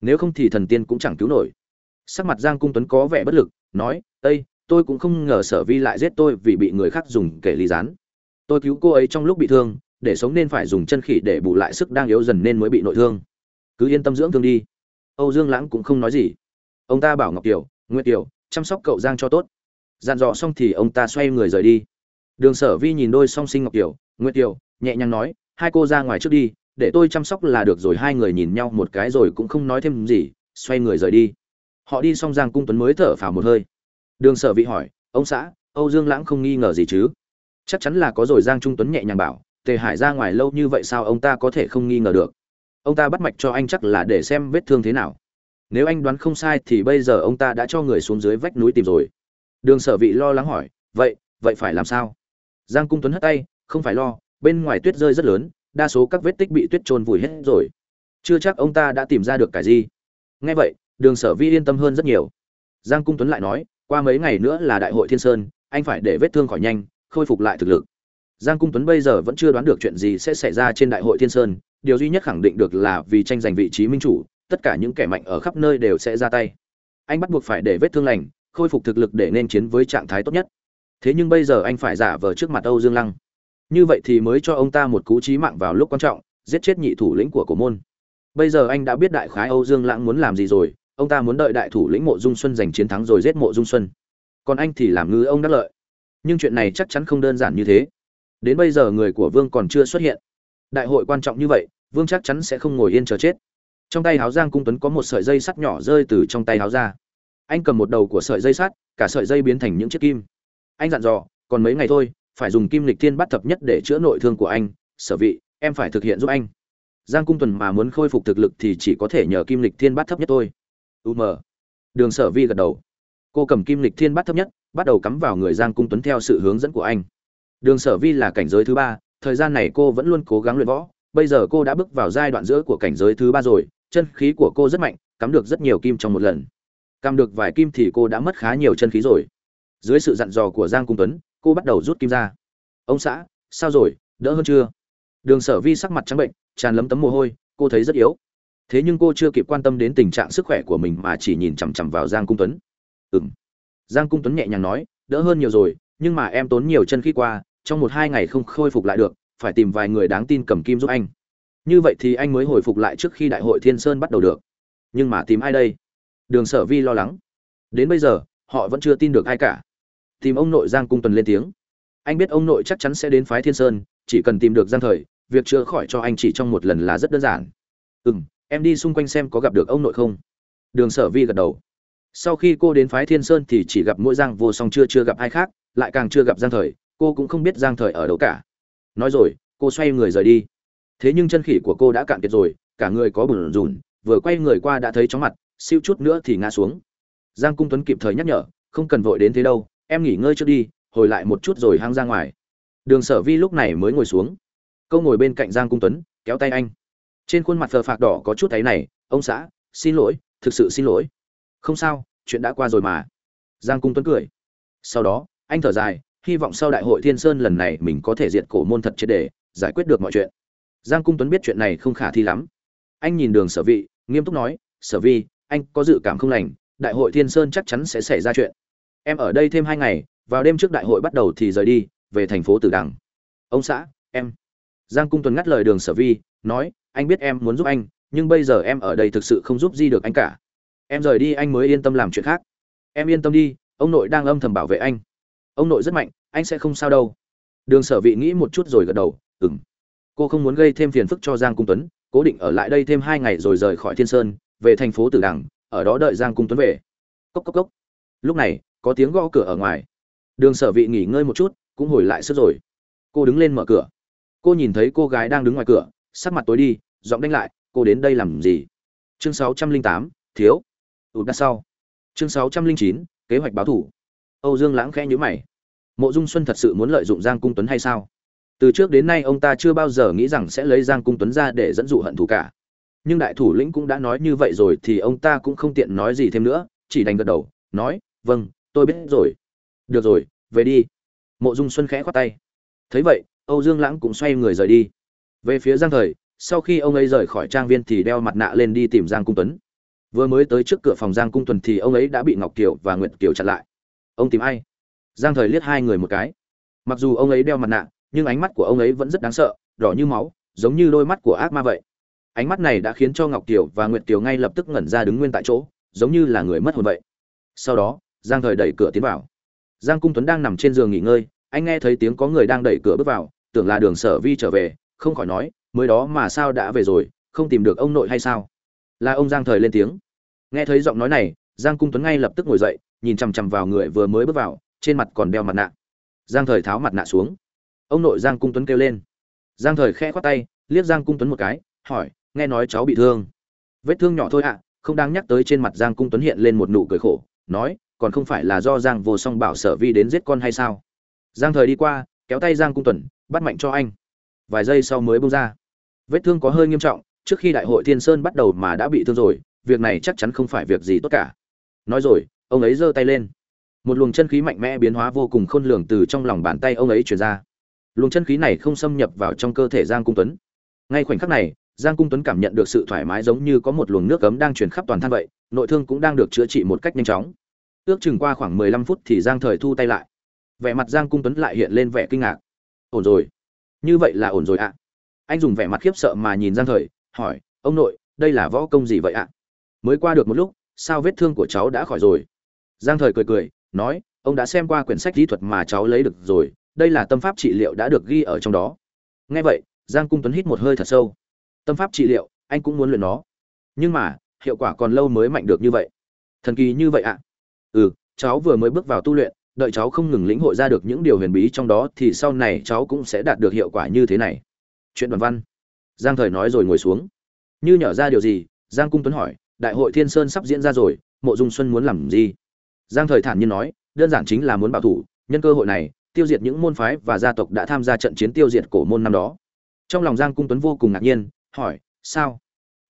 Nếu không thì thần tiên cũng chẳng cứu nổi. Sắc mặt giang cung tuấn có vẻ bất lực, nói ây tôi cũng không ngờ sở vi lại giết tôi vì bị người khác dùng kể ly rán tôi cứu cô ấy trong lúc bị thương, để sống nên phải dùng chân khỉ để bù lại sức đang yếu dần nên mới bị nội thương. Cứ yên tâm dưỡng thương đi. Âu dương lãng cũng không nói gì. Ông ta bảo ngọc kiều nguyệt kiều chăm sóc cậu giang cho tốt. Dặn dò xong thì ông ta xoay người rời đi. Đường sở vi nhìn đôi song sinh ngọc kiều, nguyệt kiều, nhẹ nhàng nói, hai cô ra ngoài trước đi, để tôi chăm sóc là được rồi. Hai người nhìn nhau một cái rồi cũng không nói thêm gì, xoay người rời đi. Họ đi xong giang cung tuấn mới thở phào một hơi. Đường sở vị hỏi, ông xã, âu dương lãng không nghi ngờ gì chứ? Chắc chắn là có rồi. Giang trung tuấn nhẹ nhàng bảo, tề hải ra ngoài lâu như vậy sao ông ta có thể không nghi ngờ được? Ông ta bắt mạch cho anh chắc là để xem vết thương thế nào nếu anh đoán không sai thì bây giờ ông ta đã cho người xuống dưới vách núi tìm rồi. Đường sở vị lo lắng hỏi, vậy vậy phải làm sao? Giang cung tuấn hất tay, không phải lo, bên ngoài tuyết rơi rất lớn, đa số các vết tích bị tuyết trôn vùi hết rồi. Chưa chắc ông ta đã tìm ra được cái gì. Nghe vậy, đường sở vi yên tâm hơn rất nhiều. Giang cung tuấn lại nói, qua mấy ngày nữa là đại hội thiên sơn, anh phải để vết thương khỏi nhanh, khôi phục lại thực lực. Giang cung tuấn bây giờ vẫn chưa đoán được chuyện gì sẽ xảy ra trên đại hội thiên sơn, điều duy nhất khẳng định được là vì tranh giành vị trí minh chủ tất cả những kẻ mạnh ở khắp nơi đều sẽ ra tay. Anh bắt buộc phải để vết thương lành, khôi phục thực lực để nên chiến với trạng thái tốt nhất. Thế nhưng bây giờ anh phải giả vờ trước mặt âu dương lăng. Như vậy thì mới cho ông ta một cú chí mạng vào lúc quan trọng, giết chết nhị thủ lĩnh của cổ môn. Bây giờ anh đã biết đại khái âu dương lãng muốn làm gì rồi, ông ta muốn đợi đại thủ lĩnh mộ dung xuân giành chiến thắng rồi giết mộ dung xuân. Còn anh thì làm ngư ông đắc lợi. Nhưng chuyện này chắc chắn không đơn giản như thế. Đến bây giờ người của vương còn chưa xuất hiện. Đại hội quan trọng như vậy, vương chắc chắn sẽ không ngồi yên chờ chết trong tay háo giang cung tuấn có một sợi dây sắt nhỏ rơi từ trong tay háo ra. Anh cầm một đầu của sợi dây sắt, cả sợi dây biến thành những chiếc kim. Anh dặn dò, còn mấy ngày thôi, phải dùng kim lịch thiên bắt thập nhất để chữa nội thương của anh. Sở vị, em phải thực hiện giúp anh. Giang cung tuần mà muốn khôi phục thực lực thì chỉ có thể nhờ kim lịch thiên bắt thấp nhất thôi. Um đường sở vi gật đầu. Cô cầm kim lịch thiên bắt thấp nhất, bắt đầu cắm vào người giang cung tuấn theo sự hướng dẫn của anh. Đường sở vi là cảnh giới thứ ba, thời gian này cô vẫn luôn cố gắng luyện võ. Bây giờ cô đã bước vào giai đoạn giữa của cảnh giới thứ ba rồi chân khí của cô rất mạnh, cắm được rất nhiều kim trong một lần. Cắm được vài kim thì cô đã mất khá nhiều chân khí rồi. Dưới sự dặn dò của giang cung tuấn, cô bắt đầu rút kim ra. Ông xã, sao rồi? Đỡ hơn chưa? Đường sở vi sắc mặt trắng bệnh, tràn lấm tấm mồ hôi, cô thấy rất yếu. Thế nhưng cô chưa kịp quan tâm đến tình trạng sức khỏe của mình mà chỉ nhìn chằm chằm vào giang cung tuấn. Ừ m giang cung tuấn nhẹ nhàng nói, đỡ hơn nhiều rồi, nhưng mà em tốn nhiều chân khí qua, trong một hai ngày không khôi phục lại được, phải tìm vài người đáng tin cầm kim giúp anh như vậy thì anh mới hồi phục lại trước khi đại hội thiên sơn bắt đầu được. Nhưng mà tìm ai đây? Đường sở vi lo lắng. Đến bây giờ, họ vẫn chưa tin được ai cả. Tìm ông nội giang cung tuần lên tiếng. Anh biết ông nội chắc chắn sẽ đến phái thiên sơn, chỉ cần tìm được giang thời, việc chữa khỏi cho anh chỉ trong một lần là rất đơn giản. Ừ m em đi xung quanh xem có gặp được ông nội không. Đường sở vi gật đầu. Sau khi cô đến phái thiên sơn thì chỉ gặp mỗi giang vô song chưa chưa gặp ai khác, lại càng chưa gặp giang thời, cô cũng không biết giang thời ở đâu cả. Nói rồi, cô xoay người rời đi thế nhưng chân khỉ của cô đã cạn kiệt rồi, cả người có bùn rùn, vừa quay người qua đã thấy chóng mặt siêu chút nữa thì ngã xuống. Giang cung tuấn kịp thời nhắc nhở, không cần vội đến thế đâu, em nghỉ ngơi trước đi, hồi lại một chút rồi hang ra ngoài. Đường sở vi lúc này mới ngồi xuống. Câu ngồi bên cạnh giang cung tuấn, kéo tay anh. Trên khuôn mặt phờ phạc đỏ có chút thấy này ông xã, xin lỗi, thực sự xin lỗi. Không sao, chuyện đã qua rồi mà. Giang cung tuấn cười. Sau đó, anh thở dài, hy vọng sau đại hội thiên sơn lần này mình có thể diệt cổ môn thật triệt để, giải quyết được mọi chuyện giang cung tuấn biết chuyện này không khả thi lắm. Anh nhìn đường sở vị, nghiêm túc nói, sở vi, anh có dự cảm không lành, đại hội thiên sơn chắc chắn sẽ xảy ra chuyện. Em ở đây thêm hai ngày, vào đêm trước đại hội bắt đầu thì rời đi, về thành phố tử đằng. Ông xã, em. Giang cung tuấn ngắt lời đường sở vi, nói, anh biết em muốn giúp anh, nhưng bây giờ em ở đây thực sự không giúp gì được anh cả. Em rời đi anh mới yên tâm làm chuyện khác. Em yên tâm đi, ông nội đang âm thầm bảo vệ anh. Ông nội rất mạnh, anh sẽ không sao đâu. Đường sở vị nghĩ một chút rồi gật đầu ừng cô không muốn gây thêm phiền phức cho giang cung tuấn, cố định ở lại đây thêm hai ngày rồi rời khỏi thiên sơn, về thành phố tử đằng, ở đó đợi giang cung tuấn về. Cốc cốc cốc. Lúc này, có tiếng gõ cửa ở ngoài. Đường sở vị nghỉ ngơi một chút, cũng hồi lại sức rồi. Cô đứng lên mở cửa. Cô nhìn thấy cô gái đang đứng ngoài cửa, sắc mặt tối đi, giọng đánh lại, cô đến đây làm gì? Chương sáu trăm linh tám, thiếu. Ụt đắt sau. Chương sáu trăm linh chín, kế hoạch báo thủ. Âu dương lãng khẽ nhíu mày. Mộ dung xuân thật sự muốn lợi dụng giang cung tuấn hay sao? Từ trước đến nay ông ta chưa bao giờ nghĩ rằng sẽ lấy giang cung tuấn ra để dẫn dụ hận thù cả. Nhưng đại thủ lĩnh cũng đã nói như vậy rồi thì ông ta cũng không tiện nói gì thêm nữa, chỉ đành gật đầu, nói vâng tôi biết rồi. Được rồi, về đi. Mộ dung xuân khẽ khoát tay. Thấy vậy, âu dương lãng cũng xoay người rời đi. Về phía giang thời, sau khi ông ấy rời khỏi trang viên thì đeo mặt nạ lên đi tìm giang cung tuấn. Vừa mới tới trước cửa phòng giang cung Tuấn thì ông ấy đã bị ngọc kiều và nguyệt kiều chặn lại. Ông tìm ai? Giang thời liếc hai người một cái. Mặc dù ông ấy đeo mặt nạ nhưng ánh mắt của ông ấy vẫn rất đáng sợ, đỏ như máu, giống như đôi mắt của ác ma vậy. Ánh mắt này đã khiến cho ngọc tiểu và nguyệt tiểu ngay lập tức ngẩn ra đứng nguyên tại chỗ, giống như là người mất hồn vậy. Sau đó, giang thời đẩy cửa tiến vào. Giang cung tuấn đang nằm trên giường nghỉ ngơi, anh nghe thấy tiếng có người đang đẩy cửa bước vào, tưởng là đường sở vi trở về, không khỏi nói, mới đó mà sao đã về rồi, không tìm được ông nội hay sao? Là ông giang thời lên tiếng. Nghe thấy giọng nói này, giang cung tuấn ngay lập tức ngồi dậy, nhìn chằm chằm vào người vừa mới bước vào, trên mặt còn đeo mặt nạ. Giang thời tháo mặt nạ xuống ông nội giang cung tuấn kêu lên. Giang thời khẽ khoát tay, liếc giang cung tuấn một cái, hỏi, nghe nói cháu bị thương? Vết thương nhỏ thôi ạ, không đang nhắc tới trên mặt giang cung tuấn hiện lên một nụ cười khổ, nói, còn không phải là do giang vô song bảo sở vi đến giết con hay sao? Giang thời đi qua, kéo tay giang cung tuấn, bắt mạnh cho anh. Vài giây sau mới bông ra. Vết thương có hơi nghiêm trọng, trước khi đại hội thiên sơn bắt đầu mà đã bị thương rồi, việc này chắc chắn không phải việc gì tốt cả. Nói rồi, ông ấy giơ tay lên. Một luồng chân khí mạnh mẽ biến hóa vô cùng khôn lường từ trong lòng bàn tay ông ấy truyền ra luồng chân khí này không xâm nhập vào trong cơ thể giang cung tuấn. Ngay khoảnh khắc này, giang cung tuấn cảm nhận được sự thoải mái giống như có một luồng nước cấm đang truyền khắp toàn thân vậy, nội thương cũng đang được chữa trị một cách nhanh chóng. Ước chừng qua khoảng mười lăm phút thì giang thời thu tay lại. Vẻ mặt giang cung tuấn lại hiện lên vẻ kinh ngạc. Ổn rồi. Như vậy là ổn rồi ạ. Anh dùng vẻ mặt khiếp sợ mà nhìn giang thời, hỏi, ông nội, đây là võ công gì vậy ạ? Mới qua được một lúc, sao vết thương của cháu đã khỏi rồi? Giang thời cười cười, nói, ông đã xem qua quyển sách kỹ thuật mà cháu lấy được rồi đây là tâm pháp trị liệu đã được ghi ở trong đó. Nghe vậy, giang cung tuấn hít một hơi thật sâu. Tâm pháp trị liệu, anh cũng muốn luyện nó. Nhưng mà, hiệu quả còn lâu mới mạnh được như vậy. Thần kỳ như vậy ạ. Ừ cháu vừa mới bước vào tu luyện, đợi cháu không ngừng lĩnh hội ra được những điều huyền bí trong đó thì sau này cháu cũng sẽ đạt được hiệu quả như thế này. Chuyện đoàn văn. Giang thời nói rồi ngồi xuống. Như nhở ra điều gì? Giang cung tuấn hỏi. Đại hội thiên sơn sắp diễn ra rồi, mộ dung xuân muốn làm gì? Giang thời thản nhiên nói, đơn giản chính là muốn bảo thủ, nhân cơ hội này tiêu diệt những môn phái và gia tộc đã tham gia trận chiến tiêu diệt cổ môn năm đó. Trong lòng giang cung tuấn vô cùng ngạc nhiên, hỏi, sao?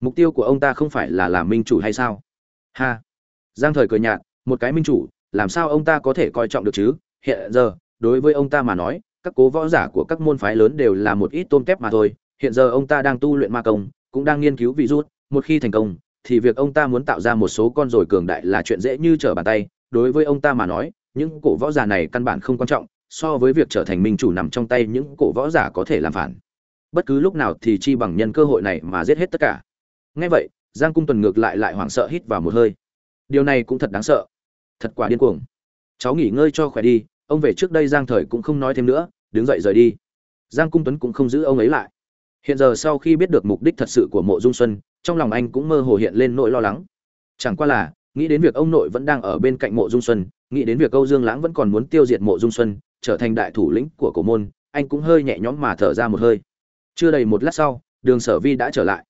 Mục tiêu của ông ta không phải là làm minh chủ hay sao? Ha. Giang thời cười nhạt, một cái minh chủ, làm sao ông ta có thể coi trọng được chứ? Hiện giờ, đối với ông ta mà nói, các cố võ giả của các môn phái lớn đều là một ít tôm kép mà thôi. Hiện giờ ông ta đang tu luyện ma công, cũng đang nghiên cứu vị rút một khi thành công, thì việc ông ta muốn tạo ra một số con rồi cường đại là chuyện dễ như trở bàn tay. Đối với ông ta mà nói, những cổ võ giả này căn bản không quan trọng so với việc trở thành minh chủ nằm trong tay những cổ võ giả có thể làm phản. Bất cứ lúc nào thì chi bằng nhân cơ hội này mà giết hết tất cả. Ngay vậy, giang cung tuần ngược lại lại hoảng sợ hít vào một hơi. Điều này cũng thật đáng sợ. Thật quá điên cuồng. Cháu nghỉ ngơi cho khỏe đi, ông về trước đây giang thời cũng không nói thêm nữa, đứng dậy rời đi. Giang cung tuấn cũng không giữ ông ấy lại. Hiện giờ sau khi biết được mục đích thật sự của mộ dung xuân, trong lòng anh cũng mơ hồ hiện lên nỗi lo lắng. Chẳng qua là, nghĩ đến việc ông nội vẫn đang ở bên cạnh mộ dung xuân, nghĩ đến việc âu dương lãng vẫn còn muốn tiêu diệt mộ dung xuân trở thành đại thủ lĩnh của cổ môn, anh cũng hơi nhẹ nhõm mà thở ra một hơi. Chưa đầy một lát sau, đường sở vi đã trở lại.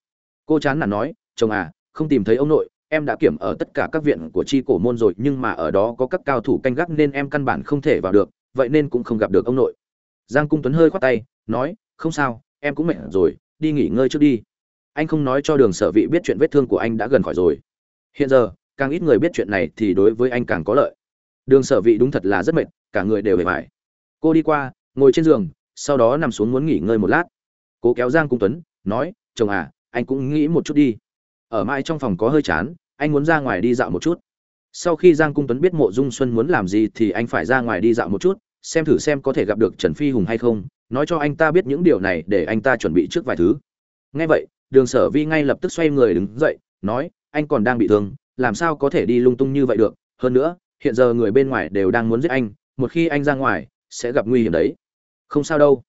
Cô chán nản nói, chồng à không tìm thấy ông nội, em đã kiểm ở tất cả các viện của tri cổ môn rồi, nhưng mà ở đó có các cao thủ canh gác nên em căn bản không thể vào được, vậy nên cũng không gặp được ông nội. Giang cung tuấn hơi khoát tay, nói, không sao, em cũng mệt rồi, đi nghỉ ngơi trước đi. Anh không nói cho đường sở vị biết chuyện vết thương của anh đã gần khỏi rồi. Hiện giờ, càng ít người biết chuyện này thì đối với anh càng có lợi. Đường sở vị đúng thật là rất mệt, cả người đều hề vải cô đi qua, ngồi trên giường, sau đó nằm xuống muốn nghỉ ngơi một lát. Cố kéo giang cung tuấn, nói, chồng à anh cũng nghĩ một chút đi. Ở mãi trong phòng có hơi chán, anh muốn ra ngoài đi dạo một chút. Sau khi giang cung tuấn biết mộ dung xuân muốn làm gì thì anh phải ra ngoài đi dạo một chút, xem thử xem có thể gặp được trần phi hùng hay không. Nói cho anh ta biết những điều này để anh ta chuẩn bị trước vài thứ. Ngay vậy, đường sở vi ngay lập tức xoay người đứng dậy, nói, anh còn đang bị thương, làm sao có thể đi lung tung như vậy được? Hơn nữa, hiện giờ người bên ngoài đều đang muốn giết anh, một khi anh ra ngoài sẽ gặp nguy hiểm đấy. Không sao đâu.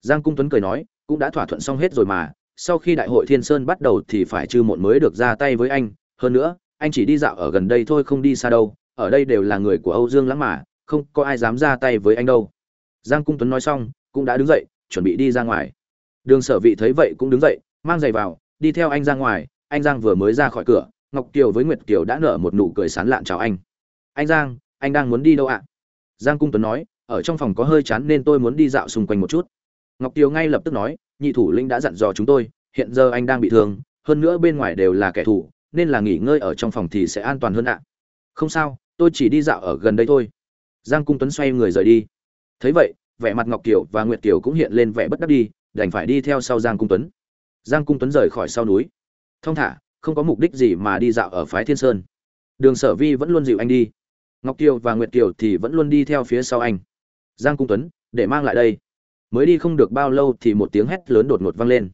Giang cung tuấn cười nói, cũng đã thỏa thuận xong hết rồi mà, sau khi đại hội thiên sơn bắt đầu thì phải trừ mộn mới được ra tay với anh. Hơn nữa, anh chỉ đi dạo ở gần đây thôi, không đi xa đâu. Ở đây đều là người của âu dương lắm mà, không có ai dám ra tay với anh đâu. Giang cung tuấn nói xong, cũng đã đứng dậy, chuẩn bị đi ra ngoài. Đường sở vị thấy vậy cũng đứng dậy, mang giày vào, đi theo anh ra ngoài. Anh giang vừa mới ra khỏi cửa, ngọc kiều với nguyệt kiều đã nở một nụ cười sán lạn chào anh. Anh giang, anh đang muốn đi đâu ạ? Giang cung tuấn nói ở trong phòng có hơi chán nên tôi muốn đi dạo xung quanh một chút. Ngọc kiều ngay lập tức nói, nhị thủ lĩnh đã dặn dò chúng tôi, hiện giờ anh đang bị thương, hơn nữa bên ngoài đều là kẻ thù, nên là nghỉ ngơi ở trong phòng thì sẽ an toàn hơn ạ. Không sao, tôi chỉ đi dạo ở gần đây thôi. Giang cung tuấn xoay người rời đi. Thấy vậy, vẻ mặt ngọc kiều và nguyệt kiều cũng hiện lên vẻ bất đắc đi, đành phải đi theo sau giang cung tuấn. Giang cung tuấn rời khỏi sau núi. Thong thả, không có mục đích gì mà đi dạo ở phái thiên sơn. Đường sở vi vẫn luôn dịu anh đi. Ngọc kiều và nguyệt kiều thì vẫn luôn đi theo phía sau anh giang cung tuấn, để mang lại đây. Mới đi không được bao lâu thì một tiếng hét lớn đột ngột vang lên.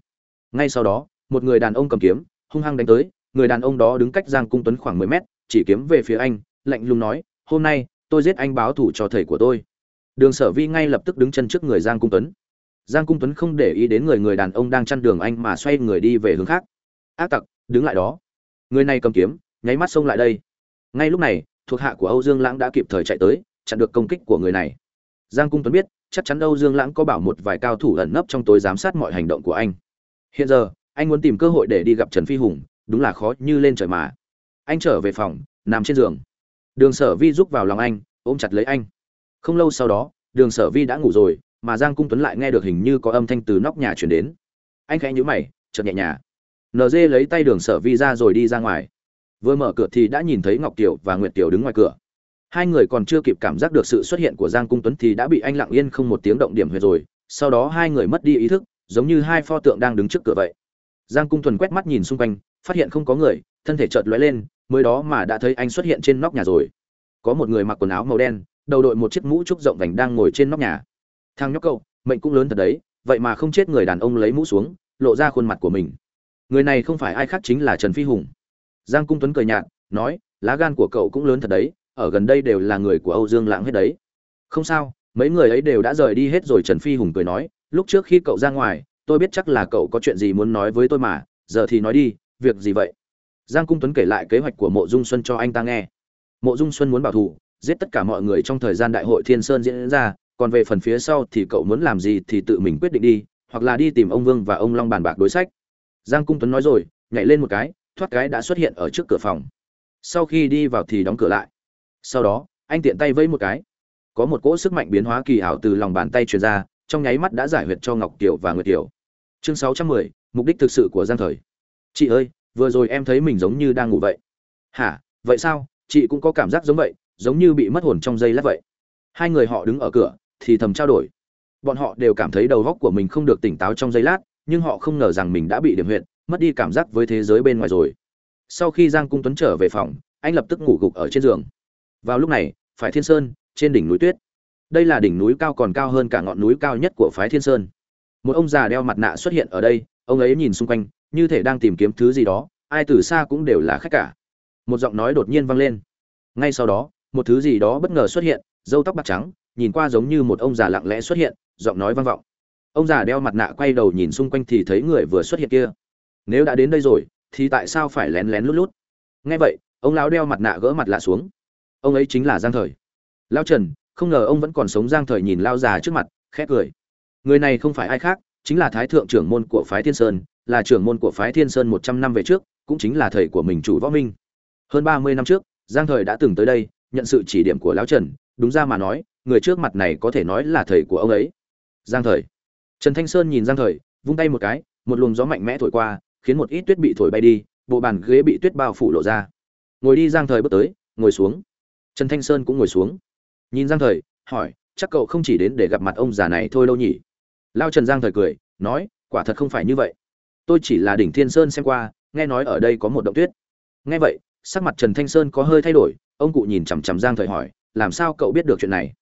Ngay sau đó, một người đàn ông cầm kiếm, hung hăng đánh tới. Người đàn ông đó đứng cách giang cung tuấn khoảng mười mét, chỉ kiếm về phía anh, lạnh lùng nói, hôm nay, tôi giết anh báo thù cho thầy của tôi. Đường sở vi ngay lập tức đứng chân trước người giang cung tuấn. Giang cung tuấn không để ý đến người người đàn ông đang chăn đường anh mà xoay người đi về hướng khác. Ác tặc, đứng lại đó. Người này cầm kiếm, nháy mắt xông lại đây. Ngay lúc này, thuộc hạ của âu dương lãng đã kịp thời chạy tới, chặn được công kích của người này giang cung tuấn biết, chắc chắn âu dương lãng có bảo một vài cao thủ ẩn nấp trong tối giám sát mọi hành động của anh. Hiện giờ, anh muốn tìm cơ hội để đi gặp trần phi hùng, đúng là khó như lên trời mà. Anh trở về phòng, nằm trên giường. Đường sở vi rúc vào lòng anh, ôm chặt lấy anh. Không lâu sau đó, đường sở vi đã ngủ rồi, mà giang cung tuấn lại nghe được hình như có âm thanh từ nóc nhà truyền đến. Anh khẽ nhíu mày, chợt nhẹ nhàng. NG lấy tay đường sở vi ra rồi đi ra ngoài. Vừa mở cửa thì đã nhìn thấy ngọc tiểu và nguyệt tiểu đứng ngoài cửa hai người còn chưa kịp cảm giác được sự xuất hiện của giang cung tuấn thì đã bị anh lặng yên không một tiếng động điểm huyệt rồi, sau đó hai người mất đi ý thức, giống như hai pho tượng đang đứng trước cửa vậy. Giang cung thuần quét mắt nhìn xung quanh, phát hiện không có người, thân thể chợt lóe lên, mới đó mà đã thấy anh xuất hiện trên nóc nhà rồi. Có một người mặc quần áo màu đen, đầu đội một chiếc mũ trúc rộng vành đang ngồi trên nóc nhà. Thang nhóc cậu, mệnh cũng lớn thật đấy, vậy mà không chết người đàn ông lấy mũ xuống, lộ ra khuôn mặt của mình. Người này không phải ai khác chính là trần phi hùng. Giang cung tuấn cười nhạt, nói, lá gan của cậu cũng lớn thật đấy ở gần đây đều là người của âu dương lãng hết đấy. Không sao, mấy người ấy đều đã rời đi hết rồi, trần phi hùng cười nói, lúc trước khi cậu ra ngoài, tôi biết chắc là cậu có chuyện gì muốn nói với tôi mà, giờ thì nói đi, việc gì vậy? Giang cung tuấn kể lại kế hoạch của mộ dung xuân cho anh ta nghe. Mộ dung xuân muốn bảo thủ, giết tất cả mọi người trong thời gian đại hội thiên sơn diễn ra, còn về phần phía sau thì cậu muốn làm gì thì tự mình quyết định đi, hoặc là đi tìm ông vương và ông long bàn bạc đối sách. Giang cung tuấn nói rồi, nhảy lên một cái, thoát cái đã xuất hiện ở trước cửa phòng. Sau khi đi vào thì đóng cửa lại sau đó, anh tiện tay vẫy một cái. Có một cỗ sức mạnh biến hóa kỳ ảo từ lòng bàn tay truyền ra, trong nháy mắt đã giải huyệt cho ngọc kiều và nguyệt kiều chương sáu trăm mười, mục đích thực sự của giang thời. Chị ơi, vừa rồi em thấy mình giống như đang ngủ vậy. Hả? Vậy sao? Chị cũng có cảm giác giống vậy, giống như bị mất hồn trong giây lát vậy. Hai người họ đứng ở cửa, thì thầm trao đổi. Bọn họ đều cảm thấy đầu óc của mình không được tỉnh táo trong giây lát, nhưng họ không ngờ rằng mình đã bị điểm huyệt, mất đi cảm giác với thế giới bên ngoài rồi. Sau khi giang cung tuấn trở về phòng, anh lập tức ngủ gục ở trên giường vào lúc này, phải thiên sơn, trên đỉnh núi tuyết. Đây là đỉnh núi cao còn cao hơn cả ngọn núi cao nhất của phái thiên sơn. Một ông già đeo mặt nạ xuất hiện ở đây, ông ấy nhìn xung quanh, như thể đang tìm kiếm thứ gì đó, ai từ xa cũng đều là khách cả. Một giọng nói đột nhiên vang lên. Ngay sau đó, một thứ gì đó bất ngờ xuất hiện, râu tóc bạc trắng, nhìn qua giống như một ông già lặng lẽ xuất hiện, giọng nói vang vọng. Ông già đeo mặt nạ quay đầu nhìn xung quanh thì thấy người vừa xuất hiện kia. Nếu đã đến đây rồi, thì tại sao phải lén lén lút lút? Nghe vậy, ông lão đeo mặt nạ gỡ mặt lạ xuống ông ấy chính là giang thời. Lao trần, không ngờ ông vẫn còn sống giang thời nhìn lao già trước mặt khét cười. Người này không phải ai khác, chính là thái thượng trưởng môn của phái thiên sơn, là trưởng môn của phái thiên sơn một trăm năm về trước, cũng chính là thầy của mình chủ võ minh. Hơn ba mươi năm trước, giang thời đã từng tới đây, nhận sự chỉ điểm của lão trần, đúng ra mà nói, người trước mặt này có thể nói là thầy của ông ấy. Giang thời. Trần thanh sơn nhìn giang thời, vung tay một cái, một luồng gió mạnh mẽ thổi qua, khiến một ít tuyết bị thổi bay đi, bộ bàn ghế bị tuyết bao phủ lộ ra. Ngồi đi giang thời bước tới, ngồi xuống trần thanh sơn cũng ngồi xuống. Nhìn giang thời, hỏi, chắc cậu không chỉ đến để gặp mặt ông già này thôi đâu nhỉ? Lao trần giang thời cười, nói, quả thật không phải như vậy. Tôi chỉ là đỉnh thiên sơn xem qua, nghe nói ở đây có một động tuyết. Nghe vậy, sắc mặt trần thanh sơn có hơi thay đổi, ông cụ nhìn chằm chằm giang thời hỏi, làm sao cậu biết được chuyện này?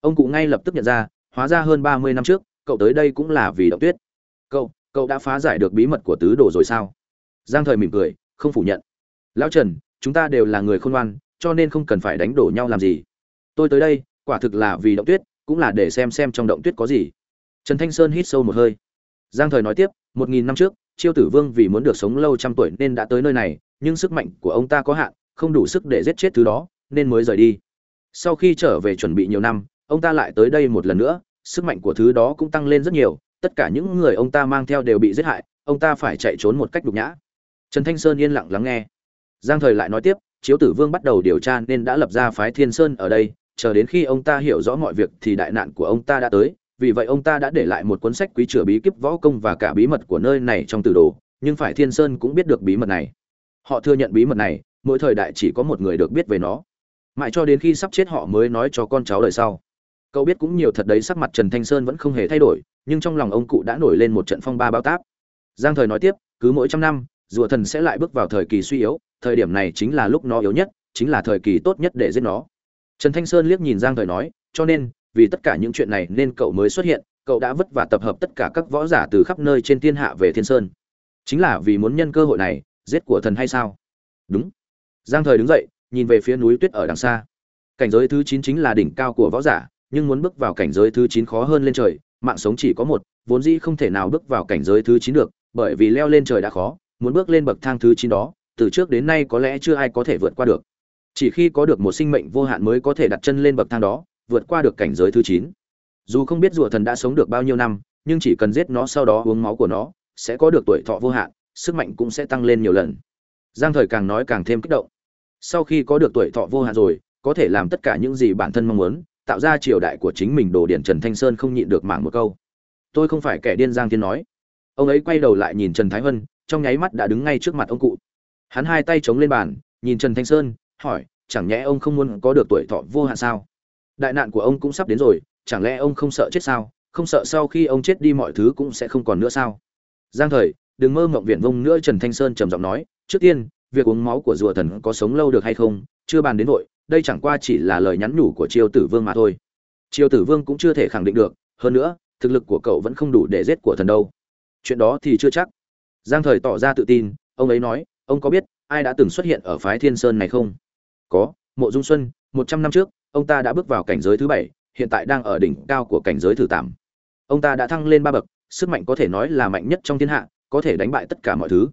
Ông cụ ngay lập tức nhận ra, hóa ra hơn ba mươi năm trước, cậu tới đây cũng là vì động tuyết. Cậu cậu đã phá giải được bí mật của tứ đồ rồi sao? Giang thời mỉm cười, không phủ nhận. Lão trần, chúng ta đều là người khôn ngoan cho nên không cần phải đánh đổ nhau làm gì. Tôi tới đây, quả thực là vì động tuyết, cũng là để xem xem trong động tuyết có gì. Trần thanh sơn hít sâu một hơi. Giang thời nói tiếp, một nghìn năm trước, chiêu tử vương vì muốn được sống lâu trăm tuổi nên đã tới nơi này, nhưng sức mạnh của ông ta có hạn, không đủ sức để giết chết thứ đó, nên mới rời đi. Sau khi trở về chuẩn bị nhiều năm, ông ta lại tới đây một lần nữa, sức mạnh của thứ đó cũng tăng lên rất nhiều, tất cả những người ông ta mang theo đều bị giết hại, ông ta phải chạy trốn một cách đục nhã. Trần thanh sơn yên lặng lắng nghe. Giang thời lại nói tiếp chiếu tử vương bắt đầu điều tra nên đã lập ra phái thiên sơn ở đây, chờ đến khi ông ta hiểu rõ mọi việc thì đại nạn của ông ta đã tới. Vì vậy ông ta đã để lại một cuốn sách quý chữa bí kíp võ công và cả bí mật của nơi này trong tử đồ, nhưng phải thiên sơn cũng biết được bí mật này. Họ thừa nhận bí mật này, mỗi thời đại chỉ có một người được biết về nó. Mãi cho đến khi sắp chết họ mới nói cho con cháu đời sau. Cậu biết cũng nhiều thật đấy, sắc mặt trần thanh sơn vẫn không hề thay đổi, nhưng trong lòng ông cụ đã nổi lên một trận phong ba bao táp. Giang thời nói tiếp, cứ mỗi trăm năm, rùa thần sẽ lại bước vào thời kỳ suy yếu thời điểm này chính là lúc nó yếu nhất, chính là thời kỳ tốt nhất để giết nó. Trần thanh sơn liếc nhìn giang thời nói, cho nên, vì tất cả những chuyện này nên cậu mới xuất hiện, cậu đã vất vả tập hợp tất cả các võ giả từ khắp nơi trên thiên hạ về thiên sơn. Chính là vì muốn nhân cơ hội này, giết của thần hay sao? Đúng. Giang thời đứng dậy, nhìn về phía núi tuyết ở đằng xa. Cảnh giới thứ chín chính là đỉnh cao của võ giả, nhưng muốn bước vào cảnh giới thứ chín khó hơn lên trời, mạng sống chỉ có một, vốn dĩ không thể nào bước vào cảnh giới thứ chín được, bởi vì leo lên trời đã khó, muốn bước lên bậc thang thứ chín đó từ trước đến nay có lẽ chưa ai có thể vượt qua được. Chỉ khi có được một sinh mệnh vô hạn mới có thể đặt chân lên bậc thang đó, vượt qua được cảnh giới thứ chín. Dù không biết rùa thần đã sống được bao nhiêu năm, nhưng chỉ cần giết nó sau đó uống máu của nó, sẽ có được tuổi thọ vô hạn, sức mạnh cũng sẽ tăng lên nhiều lần. Giang thời càng nói càng thêm kích động. Sau khi có được tuổi thọ vô hạn rồi, có thể làm tất cả những gì bản thân mong muốn, tạo ra triều đại của chính mình đồ điển trần thanh sơn không nhịn được mảng một câu. Tôi không phải kẻ điên giang thiên nói. Ông ấy quay đầu lại nhìn trần thái hân trong nháy mắt đã đứng ngay trước mặt ông cụ hắn hai tay chống lên bàn, nhìn trần thanh sơn, hỏi, chẳng nhẽ ông không muốn có được tuổi thọ vô hạn sao? Đại nạn của ông cũng sắp đến rồi, chẳng lẽ ông không sợ chết sao? Không sợ sau khi ông chết đi mọi thứ cũng sẽ không còn nữa sao? Giang thời, đừng mơ mộng viển vông nữa, trần thanh sơn trầm giọng nói, trước tiên, việc uống máu của rùa thần có sống lâu được hay không? Chưa bàn đến vội, đây chẳng qua chỉ là lời nhắn nhủ của triều tử vương mà thôi. Triều tử vương cũng chưa thể khẳng định được, hơn nữa, thực lực của cậu vẫn không đủ để giết của thần đâu. Chuyện đó thì chưa chắc. Giang thời tỏ ra tự tin, ông ấy nói ông có biết ai đã từng xuất hiện ở phái thiên sơn này không? Có, mộ dung xuân, một trăm năm trước, ông ta đã bước vào cảnh giới thứ bảy, hiện tại đang ở đỉnh cao của cảnh giới thứ tám. Ông ta đã thăng lên ba bậc, sức mạnh có thể nói là mạnh nhất trong thiên hạ, có thể đánh bại tất cả mọi thứ.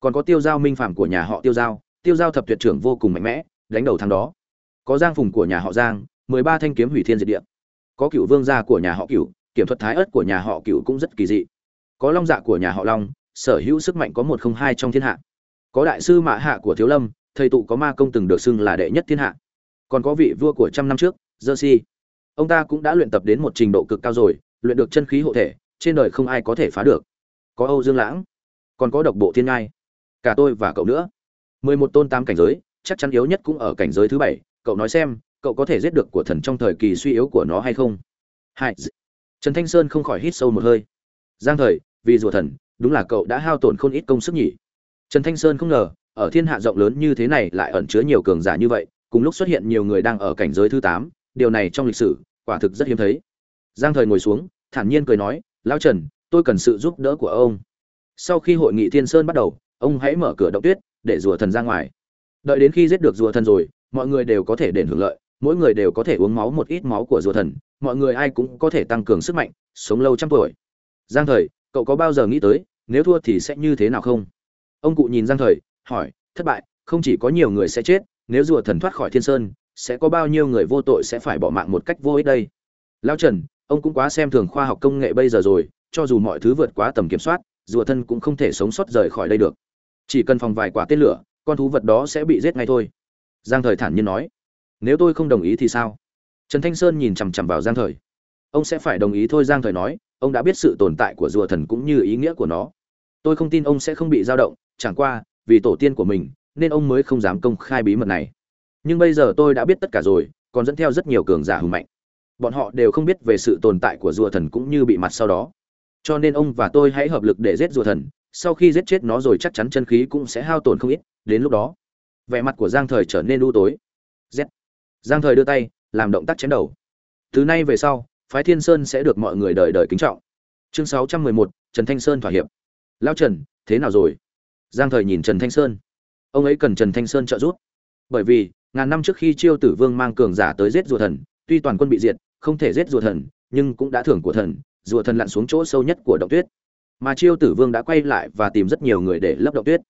Còn có tiêu giao minh phạm của nhà họ tiêu giao tiêu giao thập tuyệt trưởng vô cùng mạnh mẽ, đánh đầu thằng đó. Có giang phùng của nhà họ giang, mười ba thanh kiếm hủy thiên diệt địa. Có cựu vương gia của nhà họ cựu kiểm thuật thái ớt của nhà họ cựu cũng rất kỳ dị. Có long dạ của nhà họ long, sở hữu sức mạnh có một không hai trong thiên hạ có đại sư mạ hạ của thiếu lâm, thầy tụ có ma công từng được xưng là đệ nhất thiên hạ. Còn có vị vua của trăm năm trước dơ si ông ta cũng đã luyện tập đến một trình độ cực cao rồi, luyện được chân khí hộ thể, trên đời không ai có thể phá được. Có âu dương lãng, còn có độc bộ thiên ngai. Cả tôi và cậu nữa. Mười một tôn tám cảnh giới, chắc chắn yếu nhất cũng ở cảnh giới thứ bảy. Cậu nói xem, cậu có thể giết được của thần trong thời kỳ suy yếu của nó hay không? Hai trần thanh sơn không khỏi hít sâu một hơi. Giang thời, vì rùa thần, đúng là cậu đã hao tổn không ít công sức nhỉ trần thanh sơn không ngờ, ở thiên hạ rộng lớn như thế này lại ẩn chứa nhiều cường giả như vậy, cùng lúc xuất hiện nhiều người đang ở cảnh giới thứ tám, điều này trong lịch sử, quả thực rất hiếm thấy. Giang thời ngồi xuống, thản nhiên cười nói, lão trần, tôi cần sự giúp đỡ của ông. Sau khi hội nghị thiên sơn bắt đầu, ông hãy mở cửa động tuyết, để rùa thần ra ngoài. Đợi đến khi giết được rùa thần rồi, mọi người đều có thể đền hưởng lợi, mỗi người đều có thể uống máu một ít máu của rùa thần, mọi người ai cũng có thể tăng cường sức mạnh, sống lâu trăm tuổi. Giang thời, cậu có bao giờ nghĩ tới, nếu thua thì sẽ như thế nào không? Ông cụ nhìn giang thời, hỏi, thất bại, không chỉ có nhiều người sẽ chết, nếu rùa thần thoát khỏi thiên sơn, sẽ có bao nhiêu người vô tội sẽ phải bỏ mạng một cách vô ích đây? Lao trần, ông cũng quá xem thường khoa học công nghệ bây giờ rồi, cho dù mọi thứ vượt quá tầm kiểm soát, rùa thân cũng không thể sống sót rời khỏi đây được. Chỉ cần phòng vài quả tên lửa, con thú vật đó sẽ bị giết ngay thôi. Giang thời thản nhiên nói. Nếu tôi không đồng ý thì sao? Trần thanh sơn nhìn chằm chằm vào giang thời. Ông sẽ phải đồng ý thôi, giang thời nói. Ông đã biết sự tồn tại của rùa thần cũng như ý nghĩa của nó. Tôi không tin ông sẽ không bị dao động chẳng qua, vì tổ tiên của mình, nên ông mới không dám công khai bí mật này. Nhưng bây giờ tôi đã biết tất cả rồi, còn dẫn theo rất nhiều cường giả hùng mạnh. Bọn họ đều không biết về sự tồn tại của rùa thần cũng như bị mặt sau đó. Cho nên ông và tôi hãy hợp lực để giết rùa thần, sau khi giết chết nó rồi chắc chắn chân khí cũng sẽ hao tổn không ít, đến lúc đó, vẻ mặt của giang thời trở nên u tối. Z giang thời đưa tay, làm động tác chém đầu. Từ nay về sau, phái thiên sơn sẽ được mọi người đời đời kính trọng. Chương sáu trăm mười một, trần thanh sơn thỏa hiệp. Lao trần, thế nào rồi? Giang thời nhìn trần thanh sơn. Ông ấy cần trần thanh sơn trợ giúp. Bởi vì, ngàn năm trước khi chiêu tử vương mang cường giả tới giết rùa thần, tuy toàn quân bị diệt, không thể giết rùa thần, nhưng cũng đã thưởng của thần, rùa thần lặn xuống chỗ sâu nhất của động tuyết. Mà chiêu tử vương đã quay lại và tìm rất nhiều người để lấp động tuyết.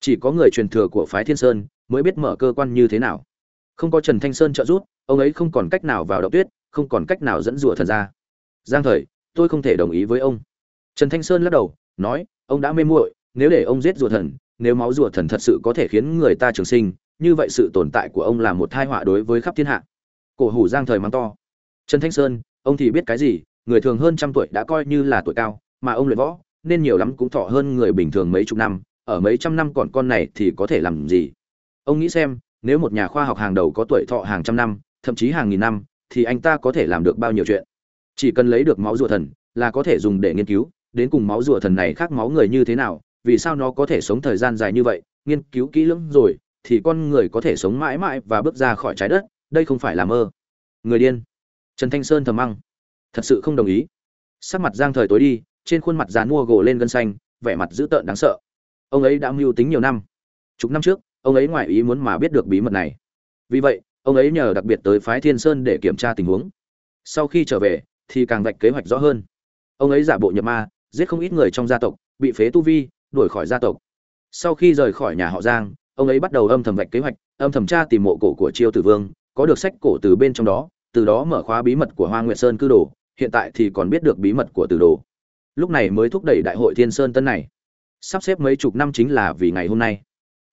Chỉ có người truyền thừa của phái thiên sơn mới biết mở cơ quan như thế nào. Không có trần thanh sơn trợ giúp, ông ấy không còn cách nào vào động tuyết, không còn cách nào dẫn rùa thần ra. Giang thời, tôi không thể đồng ý với ông. Trần thanh sơn lắc đầu, nói, ông đã mê muội nếu để ông giết rùa thần, nếu máu rùa thần thật sự có thể khiến người ta trường sinh, như vậy sự tồn tại của ông là một tai họa đối với khắp thiên hạ. Cổ hủ giang thời mắng to. Trần thanh sơn, ông thì biết cái gì, người thường hơn trăm tuổi đã coi như là tuổi cao, mà ông luyện võ, nên nhiều lắm cũng thọ hơn người bình thường mấy chục năm, ở mấy trăm năm còn con này thì có thể làm gì? Ông nghĩ xem, nếu một nhà khoa học hàng đầu có tuổi thọ hàng trăm năm, thậm chí hàng nghìn năm, thì anh ta có thể làm được bao nhiêu chuyện? Chỉ cần lấy được máu rùa thần là có thể dùng để nghiên cứu, đến cùng máu rùa thần này khác máu người như thế nào vì sao nó có thể sống thời gian dài như vậy, nghiên cứu kỹ lưỡng rồi, thì con người có thể sống mãi mãi và bước ra khỏi trái đất, đây không phải là mơ. Người điên. Trần thanh sơn thầm măng thật sự không đồng ý. Sắc mặt giang thời tối đi, trên khuôn mặt dán mua gồ lên gân xanh, vẻ mặt dữ tợn đáng sợ. Ông ấy đã mưu tính nhiều năm. Chục năm trước, ông ấy ngoại ý muốn mà biết được bí mật này. Vì vậy, ông ấy nhờ đặc biệt tới phái thiên sơn để kiểm tra tình huống. Sau khi trở về, thì càng vạch kế hoạch rõ hơn. Ông ấy giả bộ nhập ma, giết không ít người trong gia tộc, bị phế tu vi đuổi khỏi gia tộc. Sau khi rời khỏi nhà họ giang, ông ấy bắt đầu âm thầm vạch kế hoạch, âm thầm tra tìm mộ cổ của chiêu tử vương, có được sách cổ từ bên trong đó, từ đó mở khóa bí mật của hoa nguyệt sơn cư đồ, hiện tại thì còn biết được bí mật của tử đồ. Lúc này mới thúc đẩy đại hội thiên sơn tân này. Sắp xếp mấy chục năm chính là vì ngày hôm nay.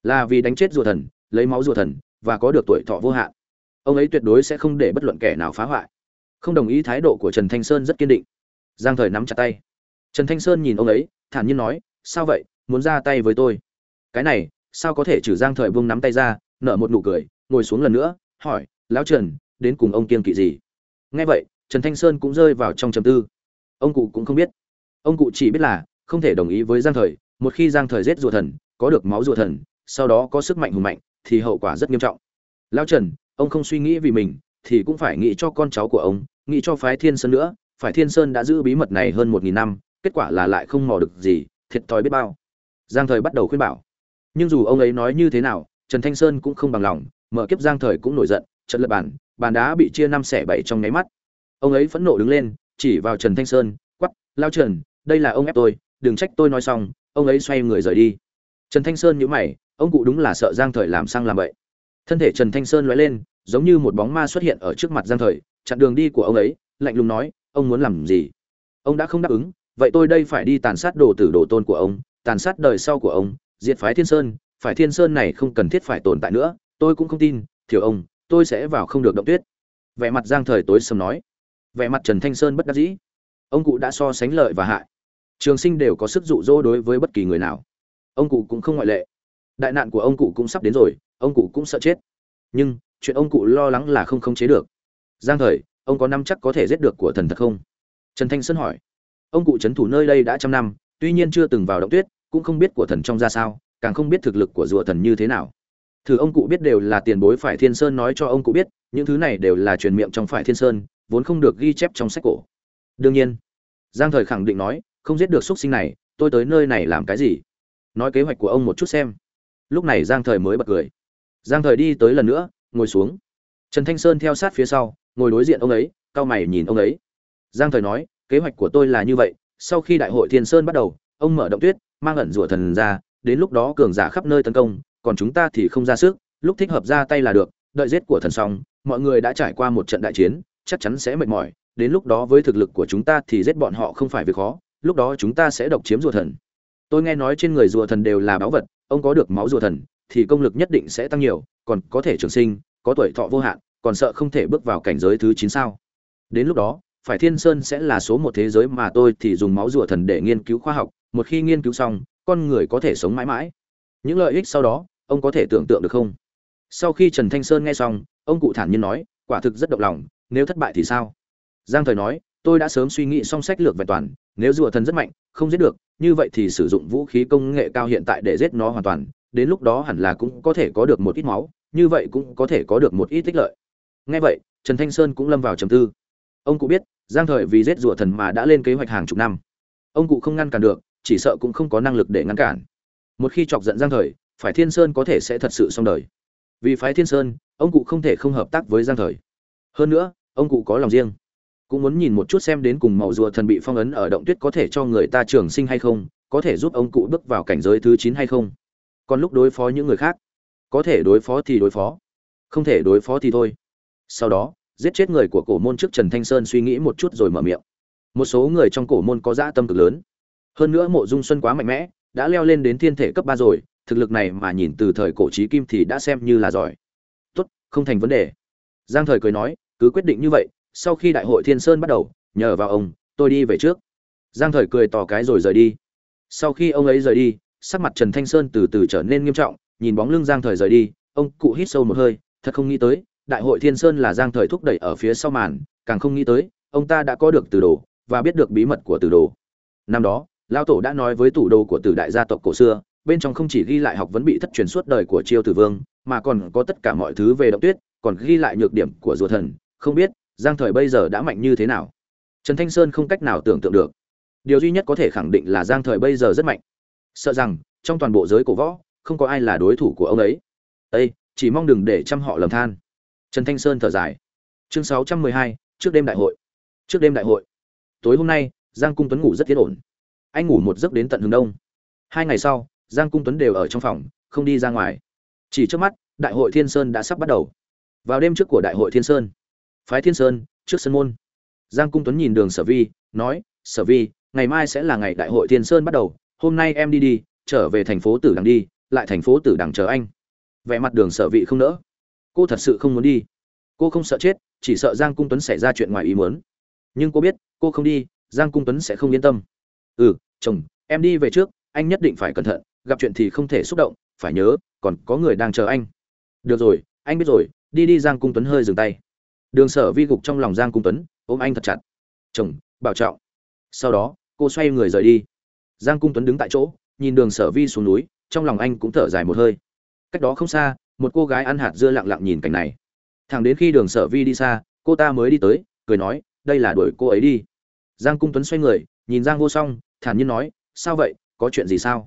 Là vì đánh chết rùa thần, lấy máu rùa thần, và có được tuổi thọ vô hạn. Ông ấy tuyệt đối sẽ không để bất luận kẻ nào phá hoại. Không đồng ý thái độ của trần thanh sơn rất kiên định. Giang thời nắm chặt tay. Trần thanh sơn nhìn ông ấy, thản nhiên nói, sao vậy? Muốn ra tay với tôi. Cái này, sao có thể trừ giang thời buông nắm tay ra, nở một nụ cười, ngồi xuống lần nữa, hỏi, lão trần, đến cùng ông kiên kỵ gì? Nghe vậy, trần thanh sơn cũng rơi vào trong trầm tư. Ông cụ cũng không biết. Ông cụ chỉ biết là, không thể đồng ý với giang thời, một khi giang thời giết rùa thần, có được máu rùa thần, sau đó có sức mạnh hùng mạnh, thì hậu quả rất nghiêm trọng. Lão trần, ông không suy nghĩ vì mình, thì cũng phải nghĩ cho con cháu của ông, nghĩ cho phái thiên sơn nữa, phải thiên sơn đã giữ bí mật này hơn một nghìn năm, kết quả là lại không mò được gì, thiệt thòi biết bao giang thời bắt đầu khuyên bảo. Nhưng dù ông ấy nói như thế nào, trần thanh sơn cũng không bằng lòng, mở kiếp giang thời cũng nổi giận trận lật bàn bàn đá bị chia năm xẻ bảy trong nháy mắt. Ông ấy phẫn nộ đứng lên, chỉ vào trần thanh sơn, quắp, lao trần, đây là ông ép tôi, đừng trách tôi nói xong, ông ấy xoay người rời đi. Trần thanh sơn nhữ mày, ông cụ đúng là sợ giang thời làm sang làm vậy thân thể trần thanh sơn lóe lên, giống như một bóng ma xuất hiện ở trước mặt giang thời, chặn đường đi của ông ấy, lạnh lùng nói, ông muốn làm gì? Ông đã không đáp ứng, vậy tôi đây phải đi tàn sát đồ tử đồ tôn của ông tàn sát đời sau của ông, diệt phái thiên sơn, phải thiên sơn này không cần thiết phải tồn tại nữa, tôi cũng không tin, thiểu ông, tôi sẽ vào không được động tuyết. Vẻ mặt giang thời tối sầm nói. Vẻ mặt trần thanh sơn bất đắc dĩ. Ông cụ đã so sánh lợi và hại. Trường sinh đều có sức dụ dỗ đối với bất kỳ người nào. Ông cụ cũng không ngoại lệ. Đại nạn của ông cụ cũng sắp đến rồi, ông cụ cũng sợ chết. Nhưng, chuyện ông cụ lo lắng là không khống chế được. Giang thời, ông có năm chắc có thể giết được của thần thật không? Trần thanh sơn hỏi. Ông cụ trấn thủ nơi đây đã trăm năm, tuy nhiên chưa từng vào động tuyết cũng không biết của thần trong ra sao, càng không biết thực lực của rùa thần như thế nào. Thử ông cụ biết đều là tiền bối phải thiên sơn nói cho ông cụ biết, những thứ này đều là truyền miệng trong phải thiên sơn, vốn không được ghi chép trong sách cổ. Đương nhiên, giang thời khẳng định nói, không giết được x sinh này, tôi tới nơi này làm cái gì? Nói kế hoạch của ông một chút xem. Lúc này giang thời mới bật cười. Giang thời đi tới lần nữa, ngồi xuống. Trần thanh sơn theo sát phía sau, ngồi đối diện ông ấy, cau mày nhìn ông ấy. Giang thời nói, kế hoạch của tôi là như vậy, sau khi đại hội thiên sơn bắt đầu, ông mở động tuyết mang ẩn rủa thần ra, đến lúc đó cường giả khắp nơi tấn công, còn chúng ta thì không ra sức, lúc thích hợp ra tay là được, đợi giết của thần xong, mọi người đã trải qua một trận đại chiến, chắc chắn sẽ mệt mỏi, đến lúc đó với thực lực của chúng ta thì giết bọn họ không phải việc khó, lúc đó chúng ta sẽ độc chiếm rùa thần. Tôi nghe nói trên người rùa thần đều là báu vật, ông có được máu rùa thần, thì công lực nhất định sẽ tăng nhiều, còn có thể trường sinh, có tuổi thọ vô hạn, còn sợ không thể bước vào cảnh giới thứ chín sao. Đến lúc đó, phải thiên sơn sẽ là số một thế giới mà tôi thì dùng máu rùa thần để nghiên cứu khoa học một khi nghiên cứu xong, con người có thể sống mãi mãi. Những lợi ích sau đó, ông có thể tưởng tượng được không? Sau khi trần thanh sơn nghe xong, ông cụ thản nhiên nói, quả thực rất động lòng, nếu thất bại thì sao? Giang thời nói, tôi đã sớm suy nghĩ xong sách lược vẹn toàn, nếu rùa thần rất mạnh, không giết được, như vậy thì sử dụng vũ khí công nghệ cao hiện tại để giết nó hoàn toàn, đến lúc đó hẳn là cũng có thể có được một ít máu, như vậy cũng có thể có được một ít tích lợi. Ngay vậy, trần thanh sơn cũng lâm vào trầm tư. Ông cụ biết, giang thời vì giết rùa thần mà đã lên kế hoạch hàng chục năm. Ông cụ không ngăn cản được chỉ sợ cũng không có năng lực để ngăn cản. Một khi chọc giận giang thời, phải thiên sơn có thể sẽ thật sự xong đời. Vì phái thiên sơn, ông cụ không thể không hợp tác với giang thời. Hơn nữa, ông cụ có lòng riêng. Cũng muốn nhìn một chút xem đến cùng màu rùa thần bị phong ấn ở động tuyết có thể cho người ta trường sinh hay không, có thể giúp ông cụ bước vào cảnh giới thứ chín hay không. Còn lúc đối phó những người khác. Có thể đối phó thì đối phó. Không thể đối phó thì thôi. Sau đó, giết chết người của cổ môn trước trần thanh sơn suy nghĩ một chút rồi mở miệng. Một số người trong cổ môn có dã tâm cực lớn hơn nữa mộ dung xuân quá mạnh mẽ, đã leo lên đến thiên thể cấp ba rồi, thực lực này mà nhìn từ thời cổ chí kim thì đã xem như là giỏi. Tốt, không thành vấn đề. Giang thời cười nói, cứ quyết định như vậy, sau khi đại hội thiên sơn bắt đầu, nhờ vào ông, tôi đi về trước. Giang thời cười tỏ cái rồi rời đi. Sau khi ông ấy rời đi, sắc mặt trần thanh sơn từ từ trở nên nghiêm trọng, nhìn bóng lưng giang thời rời đi, ông cụ hít sâu một hơi, thật không nghĩ tới, đại hội thiên sơn là giang thời thúc đẩy ở phía sau màn, càng không nghĩ tới, ông ta đã có được từ đồ, và biết được bí mật của từ đồ. Năm đó lao tổ đã nói với tủ đồ của tử đại gia tộc cổ xưa, bên trong không chỉ ghi lại học vấn bị thất truyền suốt đời của chiêu tử vương, mà còn có tất cả mọi thứ về động tuyết, còn ghi lại nhược điểm của rùa thần. Không biết, giang thời bây giờ đã mạnh như thế nào? Trần thanh sơn không cách nào tưởng tượng được. Điều duy nhất có thể khẳng định là giang thời bây giờ rất mạnh. Sợ rằng, trong toàn bộ giới cổ võ, không có ai là đối thủ của ông ấy. Ây chỉ mong đừng để chăm họ lầm than. Trần thanh sơn thở dài. Chương sáu trăm mười hai, trước đêm đại hội. Trước đêm đại hội. Tối hôm nay, giang cung tuấn ngủ rất yên ổn anh ngủ một giấc đến tận hướng đông. Hai ngày sau, giang cung tuấn đều ở trong phòng, không đi ra ngoài. Chỉ trước mắt, đại hội thiên sơn đã sắp bắt đầu. Vào đêm trước của đại hội thiên sơn, phái thiên sơn trước sân môn. Giang cung tuấn nhìn đường sở vi, nói, sở vi, ngày mai sẽ là ngày đại hội thiên sơn bắt đầu. Hôm nay em đi đi, trở về thành phố tử đằng đi, lại thành phố tử đằng chờ anh. Vẻ mặt đường sở vị không nỡ. Cô thật sự không muốn đi. Cô không sợ chết, chỉ sợ giang cung tuấn xảy ra chuyện ngoài ý muốn. Nhưng cô biết, cô không đi, giang cung tuấn sẽ không yên tâm ừ chồng, em đi về trước, anh nhất định phải cẩn thận, gặp chuyện thì không thể xúc động, phải nhớ, còn có người đang chờ anh. Được rồi, anh biết rồi, đi đi giang cung tuấn hơi dừng tay. Đường sở vi gục trong lòng giang cung tuấn, ôm anh thật chặt. Chồng, bảo trọng. Sau đó, cô xoay người rời đi. Giang cung tuấn đứng tại chỗ, nhìn đường sở vi xuống núi, trong lòng anh cũng thở dài một hơi. Cách đó không xa, một cô gái ăn hạt dưa lặng lặng nhìn cảnh này. Thẳng đến khi đường sở vi đi xa, cô ta mới đi tới, cười nói, đây là đuổi cô ấy đi. Giang cung tuấn xoay người nhìn giang vô song, thản nhiên nói, sao vậy? Có chuyện gì sao?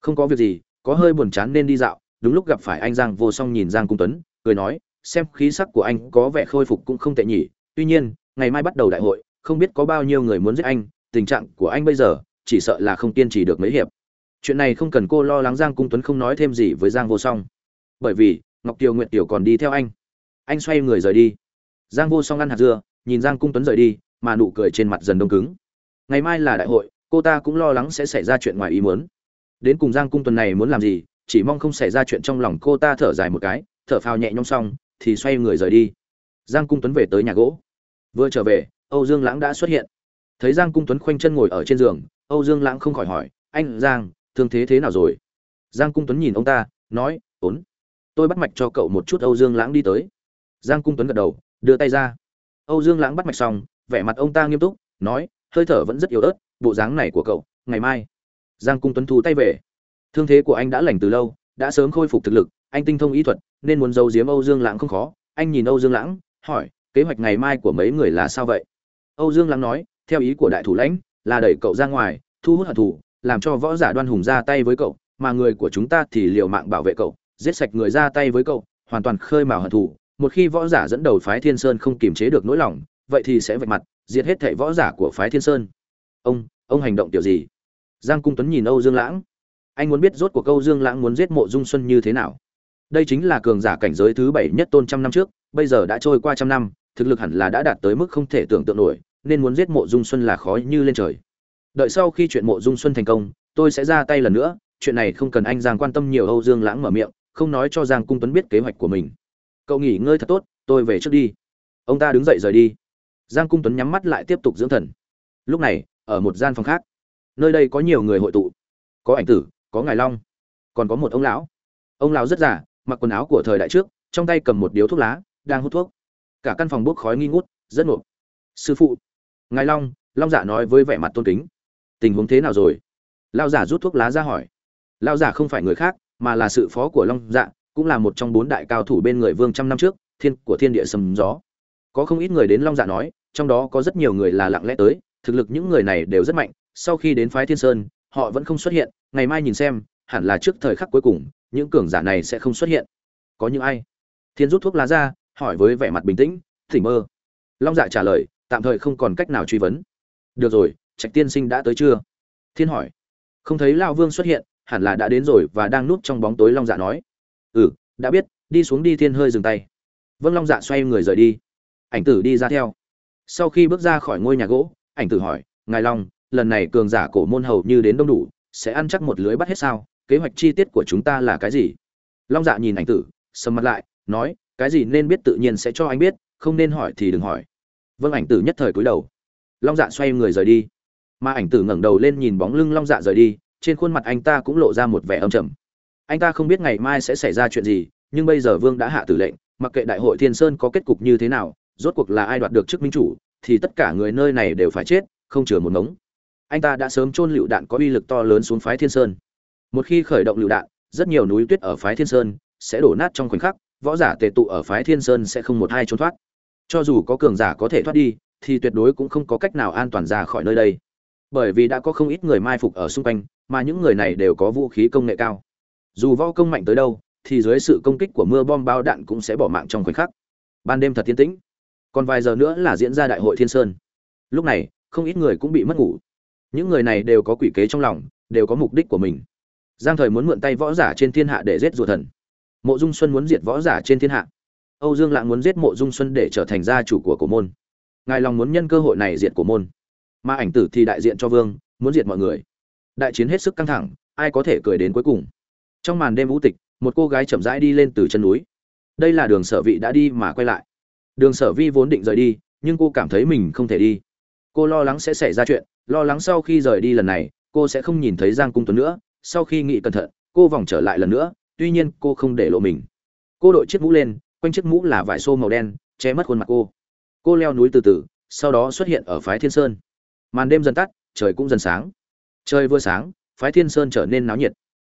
Không có việc gì, có hơi buồn chán nên đi dạo. Đúng lúc gặp phải anh giang vô song nhìn giang cung tuấn, cười nói, xem khí sắc của anh có vẻ khôi phục cũng không tệ nhỉ. Tuy nhiên, ngày mai bắt đầu đại hội, không biết có bao nhiêu người muốn giết anh, tình trạng của anh bây giờ, chỉ sợ là không kiên trì được mấy hiệp. Chuyện này không cần cô lo lắng, giang cung tuấn không nói thêm gì với giang vô song. Bởi vì, ngọc tiều nguyện tiểu còn đi theo anh. Anh xoay người rời đi. Giang vô song ăn hạt dưa, nhìn giang cung tuấn rời đi, mà nụ cười trên mặt dần đông cứng ngày mai là đại hội, cô ta cũng lo lắng sẽ xảy ra chuyện ngoài ý muốn. Đến cùng giang cung tuần này muốn làm gì, chỉ mong không xảy ra chuyện trong lòng cô ta thở dài một cái, thở phào nhẹ nhõm xong, thì xoay người rời đi. Giang cung tuấn về tới nhà gỗ. Vừa trở về, âu dương lãng đã xuất hiện. Thấy giang cung tuấn khoanh chân ngồi ở trên giường, âu dương lãng không khỏi hỏi, anh, giang, thương thế thế nào rồi? Giang cung tuấn nhìn ông ta, nói ốn tôi bắt mạch cho cậu một chút âu dương lãng đi tới. Giang cung tuấn gật đầu, đưa tay ra. Âu dương lãng bắt mạch xong, vẻ mặt ông ta nghiêm túc, nói hơi thở vẫn rất yếu ớt, bộ dáng này của cậu, ngày mai. Giang cung tuấn thu tay về. Thương thế của anh đã lành từ lâu, đã sớm khôi phục thực lực, anh tinh thông y thuật, nên muốn giấu giếm âu dương lãng không khó. Anh nhìn âu dương lãng, hỏi, kế hoạch ngày mai của mấy người là sao vậy? Âu dương lãng nói, theo ý của đại thủ lãnh, là đẩy cậu ra ngoài, thu hút hận thủ làm cho võ giả đoan hùng ra tay với cậu, mà người của chúng ta thì liều mạng bảo vệ cậu, giết sạch người ra tay với cậu, hoàn toàn khơi mào hận thù. một khi võ giả dẫn đầu phái thiên sơn không kiềm chế được nỗi lòng, vậy thì sẽ vạch mặt diệt hết thảy võ giả của phái thiên sơn. Ông ông hành động tiểu gì? Giang cung tuấn nhìn âu dương lãng. Anh muốn biết rốt cuộc câu dương lãng muốn giết mộ dung xuân như thế nào. Đây chính là cường giả cảnh giới thứ bảy nhất tôn trăm năm trước, bây giờ đã trôi qua trăm năm, thực lực hẳn là đã đạt tới mức không thể tưởng tượng nổi, nên muốn giết mộ dung xuân là khó như lên trời. Đợi sau khi chuyện mộ dung xuân thành công, tôi sẽ ra tay lần nữa, chuyện này không cần anh giang quan tâm nhiều âu dương lãng mở miệng, không nói cho giang cung tuấn biết kế hoạch của mình. Cậu nghỉ ngơi thật tốt, tôi về trước đi. Ông ta đứng dậy rời đi giang cung tuấn nhắm mắt lại tiếp tục dưỡng thần. Lúc này, ở một gian phòng khác. Nơi đây có nhiều người hội tụ. Có ảnh tử, có ngài long, còn có một ông lão. Ông lão rất già, mặc quần áo của thời đại trước, trong tay cầm một điếu thuốc lá, đang hút thuốc. Cả căn phòng bốc khói nghi ngút, rất ngộp. Sư phụ, ngài long long giả nói với vẻ mặt tôn kính. Tình huống thế nào rồi? Lao giả rút thuốc lá ra hỏi. Lao giả không phải người khác, mà là sự phó của long dạ cũng là một trong bốn đại cao thủ bên người vương trăm năm trước, thiên của thiên địa sầm gió. Có không ít người đến long dạ nói trong đó có rất nhiều người là lặng lẽ tới, thực lực những người này đều rất mạnh, sau khi đến phái thiên sơn, họ vẫn không xuất hiện, ngày mai nhìn xem, hẳn là trước thời khắc cuối cùng, những cường giả này sẽ không xuất hiện. Có những ai? Thiên rút thuốc lá ra, hỏi với vẻ mặt bình tĩnh, thỉnh mơ. Long dạ trả lời, tạm thời không còn cách nào truy vấn. Được rồi, trạch tiên sinh đã tới chưa? Thiên hỏi. Không thấy lao vương xuất hiện, hẳn là đã đến rồi và đang núp trong bóng tối. Long dạ nói. Ừ đã biết, đi xuống đi thiên hơi dừng tay. Vâng long dạ xoay người rời đi. Ảnh tử đi ra theo sau khi bước ra khỏi ngôi nhà gỗ, ảnh tử hỏi, ngài long, lần này cường giả cổ môn hầu như đến đông đủ, sẽ ăn chắc một lưới bắt hết sao? Kế hoạch chi tiết của chúng ta là cái gì? Long dạ nhìn ảnh tử, sầm mặt lại, nói, cái gì nên biết tự nhiên sẽ cho anh biết, không nên hỏi thì đừng hỏi. Vâng ảnh tử nhất thời cúi đầu. Long dạ xoay người rời đi. Mà ảnh tử ngẩng đầu lên nhìn bóng lưng long dạ rời đi, trên khuôn mặt anh ta cũng lộ ra một vẻ âm trầm. Anh ta không biết ngày mai sẽ xảy ra chuyện gì, nhưng bây giờ vương đã hạ tử lệnh, mặc kệ đại hội thiên sơn có kết cục như thế nào rốt cuộc là ai đoạt được chức minh chủ, thì tất cả người nơi này đều phải chết, không chừa một ngống. Anh ta đã sớm chôn lựu đạn có uy lực to lớn xuống phái thiên sơn. Một khi khởi động lựu đạn, rất nhiều núi tuyết ở phái thiên sơn sẽ đổ nát trong khoảnh khắc, võ giả tề tụ ở phái thiên sơn sẽ không một hai trốn thoát. Cho dù có cường giả có thể thoát đi, thì tuyệt đối cũng không có cách nào an toàn ra khỏi nơi đây. Bởi vì đã có không ít người mai phục ở xung quanh, mà những người này đều có vũ khí công nghệ cao. Dù võ công mạnh tới đâu, thì dưới sự công kích của mưa bom bao đạn cũng sẽ bỏ mạng trong khoảnh khắc. Ban đêm thật tiến tĩnh còn vài giờ nữa là diễn ra đại hội thiên sơn. Lúc này, không ít người cũng bị mất ngủ. Những người này đều có quỷ kế trong lòng, đều có mục đích của mình. Giang thời muốn mượn tay võ giả trên thiên hạ để giết rùa thần. Mộ dung xuân muốn diệt võ giả trên thiên hạ. Âu dương lạng muốn giết mộ dung xuân để trở thành gia chủ của cổ môn. Ngài lòng muốn nhân cơ hội này diệt cổ môn. Mà ảnh tử thì đại diện cho vương, muốn diệt mọi người. Đại chiến hết sức căng thẳng, ai có thể cười đến cuối cùng. Trong màn đêm vũ tịch, một cô gái chậm rãi đi lên từ chân núi. Đây là đường sở vị đã đi mà quay lại đường sở vi vốn định rời đi, nhưng cô cảm thấy mình không thể đi. Cô lo lắng sẽ xảy ra chuyện, lo lắng sau khi rời đi lần này, cô sẽ không nhìn thấy giang cung tuấn nữa. Sau khi nghĩ cẩn thận, cô vòng trở lại lần nữa, tuy nhiên cô không để lộ mình. Cô đội chiếc mũ lên, quanh chiếc mũ là vải xô màu đen, che mất khuôn mặt cô. Cô leo núi từ từ, sau đó xuất hiện ở phái thiên sơn. Màn đêm dần tắt, trời cũng dần sáng. Trời vừa sáng, phái thiên sơn trở nên náo nhiệt.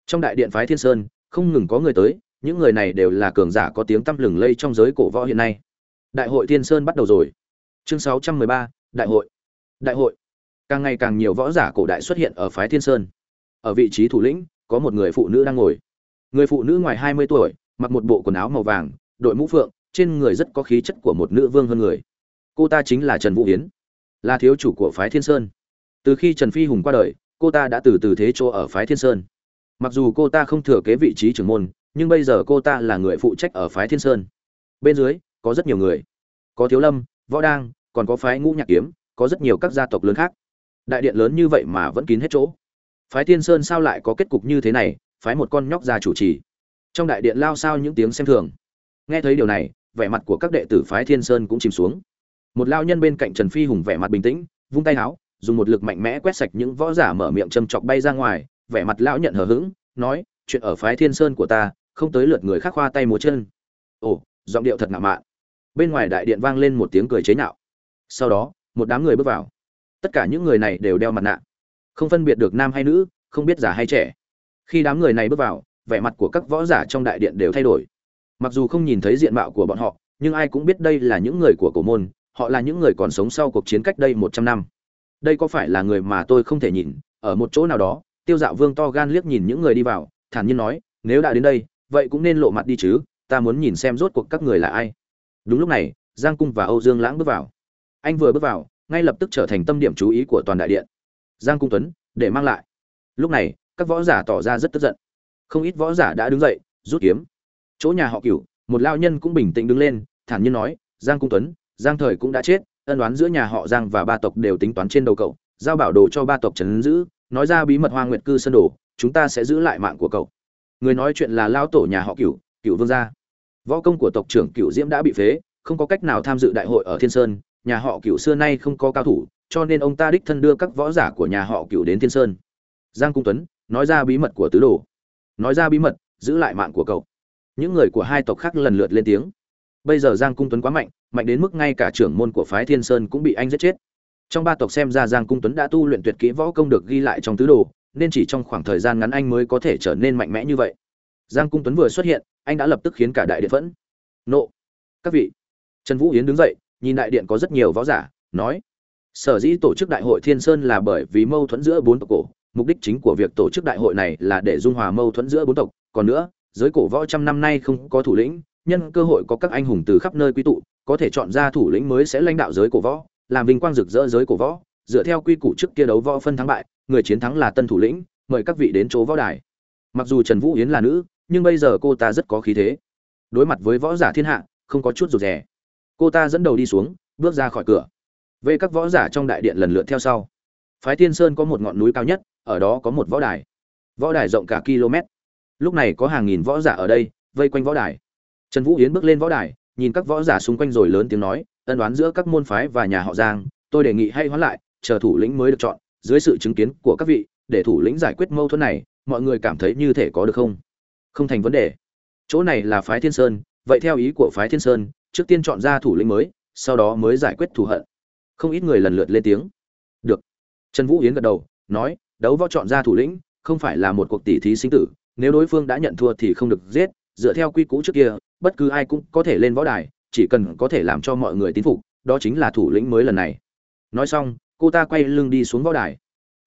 Trong đại điện phái thiên sơn, không ngừng có người tới, những người này đều là cường giả có tiếng tăm lừng lây trong giới cổ võ hiện nay đại hội thiên sơn bắt đầu rồi. Chương 613, đại hội. Đại hội. Càng ngày càng nhiều võ giả cổ đại xuất hiện ở phái thiên sơn. Ở vị trí thủ lĩnh có một người phụ nữ đang ngồi. Người phụ nữ ngoài hai mươi tuổi mặc một bộ quần áo màu vàng đội mũ phượng trên người rất có khí chất của một nữ vương hơn người. Cô ta chính là trần vũ hiến là thiếu chủ của phái thiên sơn. Từ khi trần phi hùng qua đời cô ta đã từ từ thế chỗ ở phái thiên sơn. Mặc dù cô ta không thừa kế vị trí trưởng môn nhưng bây giờ cô ta là người phụ trách ở phái thiên sơn. Bên dưới có rất nhiều người. Có thiếu lâm võ đang còn có phái ngũ nhạc kiếm có rất nhiều các gia tộc lớn khác. Đại điện lớn như vậy mà vẫn kín hết chỗ. Phái thiên sơn sao lại có kết cục như thế này? Phái một con nhóc ra chủ trì. Trong đại điện lao sao những tiếng xem thường. Nghe thấy điều này vẻ mặt của các đệ tử phái thiên sơn cũng chìm xuống. Một lao nhân bên cạnh trần phi hùng vẻ mặt bình tĩnh vung tay háo, dùng một lực mạnh mẽ quét sạch những võ giả mở miệng châm chọc bay ra ngoài vẻ mặt lão nhận hờ hững nói chuyện ở phái thiên sơn của ta không tới lượt người khác khoa tay múa chân. Ồ giọng điệu thật ngạo mạn bên ngoài đại điện vang lên một tiếng cười chế nhạo. Sau đó, một đám người bước vào. Tất cả những người này đều đeo mặt nạ. Không phân biệt được nam hay nữ, không biết già hay trẻ. Khi đám người này bước vào, vẻ mặt của các võ giả trong đại điện đều thay đổi. Mặc dù không nhìn thấy diện mạo của bọn họ, nhưng ai cũng biết đây là những người của cổ môn, họ là những người còn sống sau cuộc chiến cách đây một trăm năm. Đây có phải là người mà tôi không thể nhìn, ở một chỗ nào đó, tiêu dạo vương to gan liếc nhìn những người đi vào, thản nhiên nói, nếu đã đến đây, vậy cũng nên lộ mặt đi chứ, ta muốn nhìn xem rốt cuộc các người là ai đúng lúc này, giang cung và âu dương lãng bước vào. Anh vừa bước vào, ngay lập tức trở thành tâm điểm chú ý của toàn đại điện. Giang cung tuấn, để mang lại. Lúc này, các võ giả tỏ ra rất tức giận. Không ít võ giả đã đứng dậy, rút kiếm. Chỗ nhà họ cửu, một lao nhân cũng bình tĩnh đứng lên, thản nhiên nói, giang cung tuấn, giang thời cũng đã chết, ân đoán giữa nhà họ giang và ba tộc đều tính toán trên đầu cậu, giao bảo đồ cho ba tộc trấn giữ, nói ra bí mật hoa nguyệt cư sân đồ, chúng ta sẽ giữ lại mạng của cậu. Người nói chuyện là lao tổ nhà họ cửu cửu vương gia võ công của tộc trưởng cửu diễm đã bị phế, không có cách nào tham dự đại hội ở thiên sơn, nhà họ cửu xưa nay không có cao thủ, cho nên ông ta đích thân đưa các võ giả của nhà họ cửu đến thiên sơn. Giang cung tuấn, nói ra bí mật của tứ đồ. Nói ra bí mật, giữ lại mạng của cậu. Những người của hai tộc khác lần lượt lên tiếng. Bây giờ giang cung tuấn quá mạnh mạnh đến mức ngay cả trưởng môn của phái thiên sơn cũng bị anh giết chết. Trong ba tộc xem ra giang cung tuấn đã tu luyện tuyệt kỹ võ công được ghi lại trong tứ đồ, nên chỉ trong khoảng thời gian ngắn anh mới có thể trở nên mạnh mẽ như vậy giang cung tuấn vừa xuất hiện, anh đã lập tức khiến cả đại điện phẫn. Nộ, các vị. Trần vũ yến đứng dậy, nhìn đại điện có rất nhiều võ giả, nói, sở dĩ tổ chức đại hội thiên sơn là bởi vì mâu thuẫn giữa bốn tộc cổ. Mục đích chính của việc tổ chức đại hội này là để dung hòa mâu thuẫn giữa bốn tộc. Còn nữa, giới cổ võ trăm năm nay không có thủ lĩnh, nhân cơ hội có các anh hùng từ khắp nơi quy tụ, có thể chọn ra thủ lĩnh mới sẽ lãnh đạo giới cổ võ, làm vinh quang rực rỡ giới cổ võ. Dựa theo quy củ trước kia đấu võ phân thắng bại, người chiến thắng là tân thủ lĩnh, mời các vị đến chỗ võ đài. Mặc dù trần vũ yến là nữ nhưng bây giờ cô ta rất có khí thế. Đối mặt với võ giả thiên hạ, không có chút rụt rè. Cô ta dẫn đầu đi xuống, bước ra khỏi cửa. Về các võ giả trong đại điện lần lượt theo sau. Phái thiên sơn có một ngọn núi cao nhất, ở đó có một võ đài. Võ đài rộng cả km. Lúc này có hàng nghìn võ giả ở đây, vây quanh võ đài. Trần vũ yến bước lên võ đài, nhìn các võ giả xung quanh rồi lớn tiếng nói, ân đoán giữa các môn phái và nhà họ giang, tôi đề nghị hay hoãn lại, chờ thủ lĩnh mới được chọn. Dưới sự chứng kiến của các vị, để thủ lĩnh giải quyết mâu thuẫn này, mọi người cảm thấy như thể có được không? Không thành vấn đề. Chỗ này là phái thiên sơn, vậy theo ý của phái thiên sơn, trước tiên chọn ra thủ lĩnh mới, sau đó mới giải quyết thù hận. Không ít người lần lượt lên tiếng. Được. Trần vũ yến gật đầu, nói, đấu võ chọn ra thủ lĩnh, không phải là một cuộc tỷ thí sinh tử, nếu đối phương đã nhận thua thì không được giết, dựa theo quy cũ trước kia, bất cứ ai cũng có thể lên võ đài, chỉ cần có thể làm cho mọi người tín phục, đó chính là thủ lĩnh mới lần này. Nói xong, cô ta quay lưng đi xuống võ đài.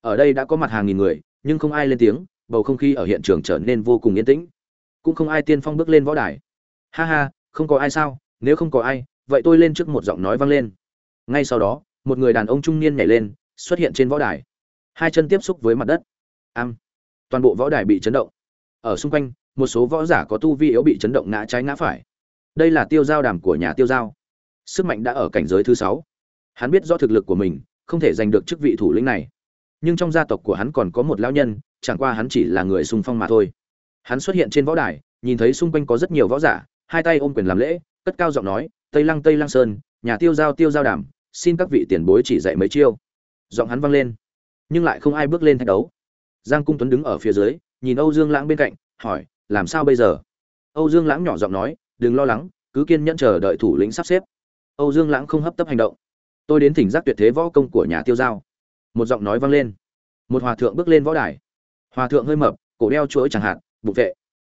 Ở đây đã có mặt hàng nghìn người, nhưng không ai lên tiếng, bầu không khí ở hiện trường trở nên vô cùng yên tĩnh cũng không ai tiên phong bước lên võ đài. Ha ha, không có ai sao? Nếu không có ai, vậy tôi lên trước một giọng nói vang lên. Ngay sau đó, một người đàn ông trung niên nhảy lên, xuất hiện trên võ đài. Hai chân tiếp xúc với mặt đất. Am. Toàn bộ võ đài bị chấn động. Ở xung quanh, một số võ giả có tu vi yếu bị chấn động ngã trái ngã phải. Đây là tiêu giao đàm của nhà tiêu giao. Sức mạnh đã ở cảnh giới thứ sáu. Hắn biết rõ thực lực của mình, không thể giành được chức vị thủ lĩnh này. Nhưng trong gia tộc của hắn còn có một lão nhân, chẳng qua hắn chỉ là người xung phong mà thôi hắn xuất hiện trên võ đài, nhìn thấy xung quanh có rất nhiều võ giả, hai tay ôm quyền làm lễ, cất cao giọng nói, tây lăng tây lăng sơn, nhà tiêu giao tiêu giao đảm, xin các vị tiền bối chỉ dạy mấy chiêu. Giọng hắn vang lên, nhưng lại không ai bước lên thách đấu. Giang cung tuấn đứng ở phía dưới, nhìn âu dương lãng bên cạnh, hỏi, làm sao bây giờ? Âu dương lãng nhỏ giọng nói, đừng lo lắng, cứ kiên nhẫn chờ đợi thủ lĩnh sắp xếp. Âu dương lãng không hấp tấp hành động. Tôi đến thỉnh giác tuyệt thế võ công của nhà tiêu giao. Một giọng nói vang lên. Một hòa thượng bước lên võ đài. Hòa thượng hơi mập, cổ đeo chuỗi chẳng hạn bụng vệ.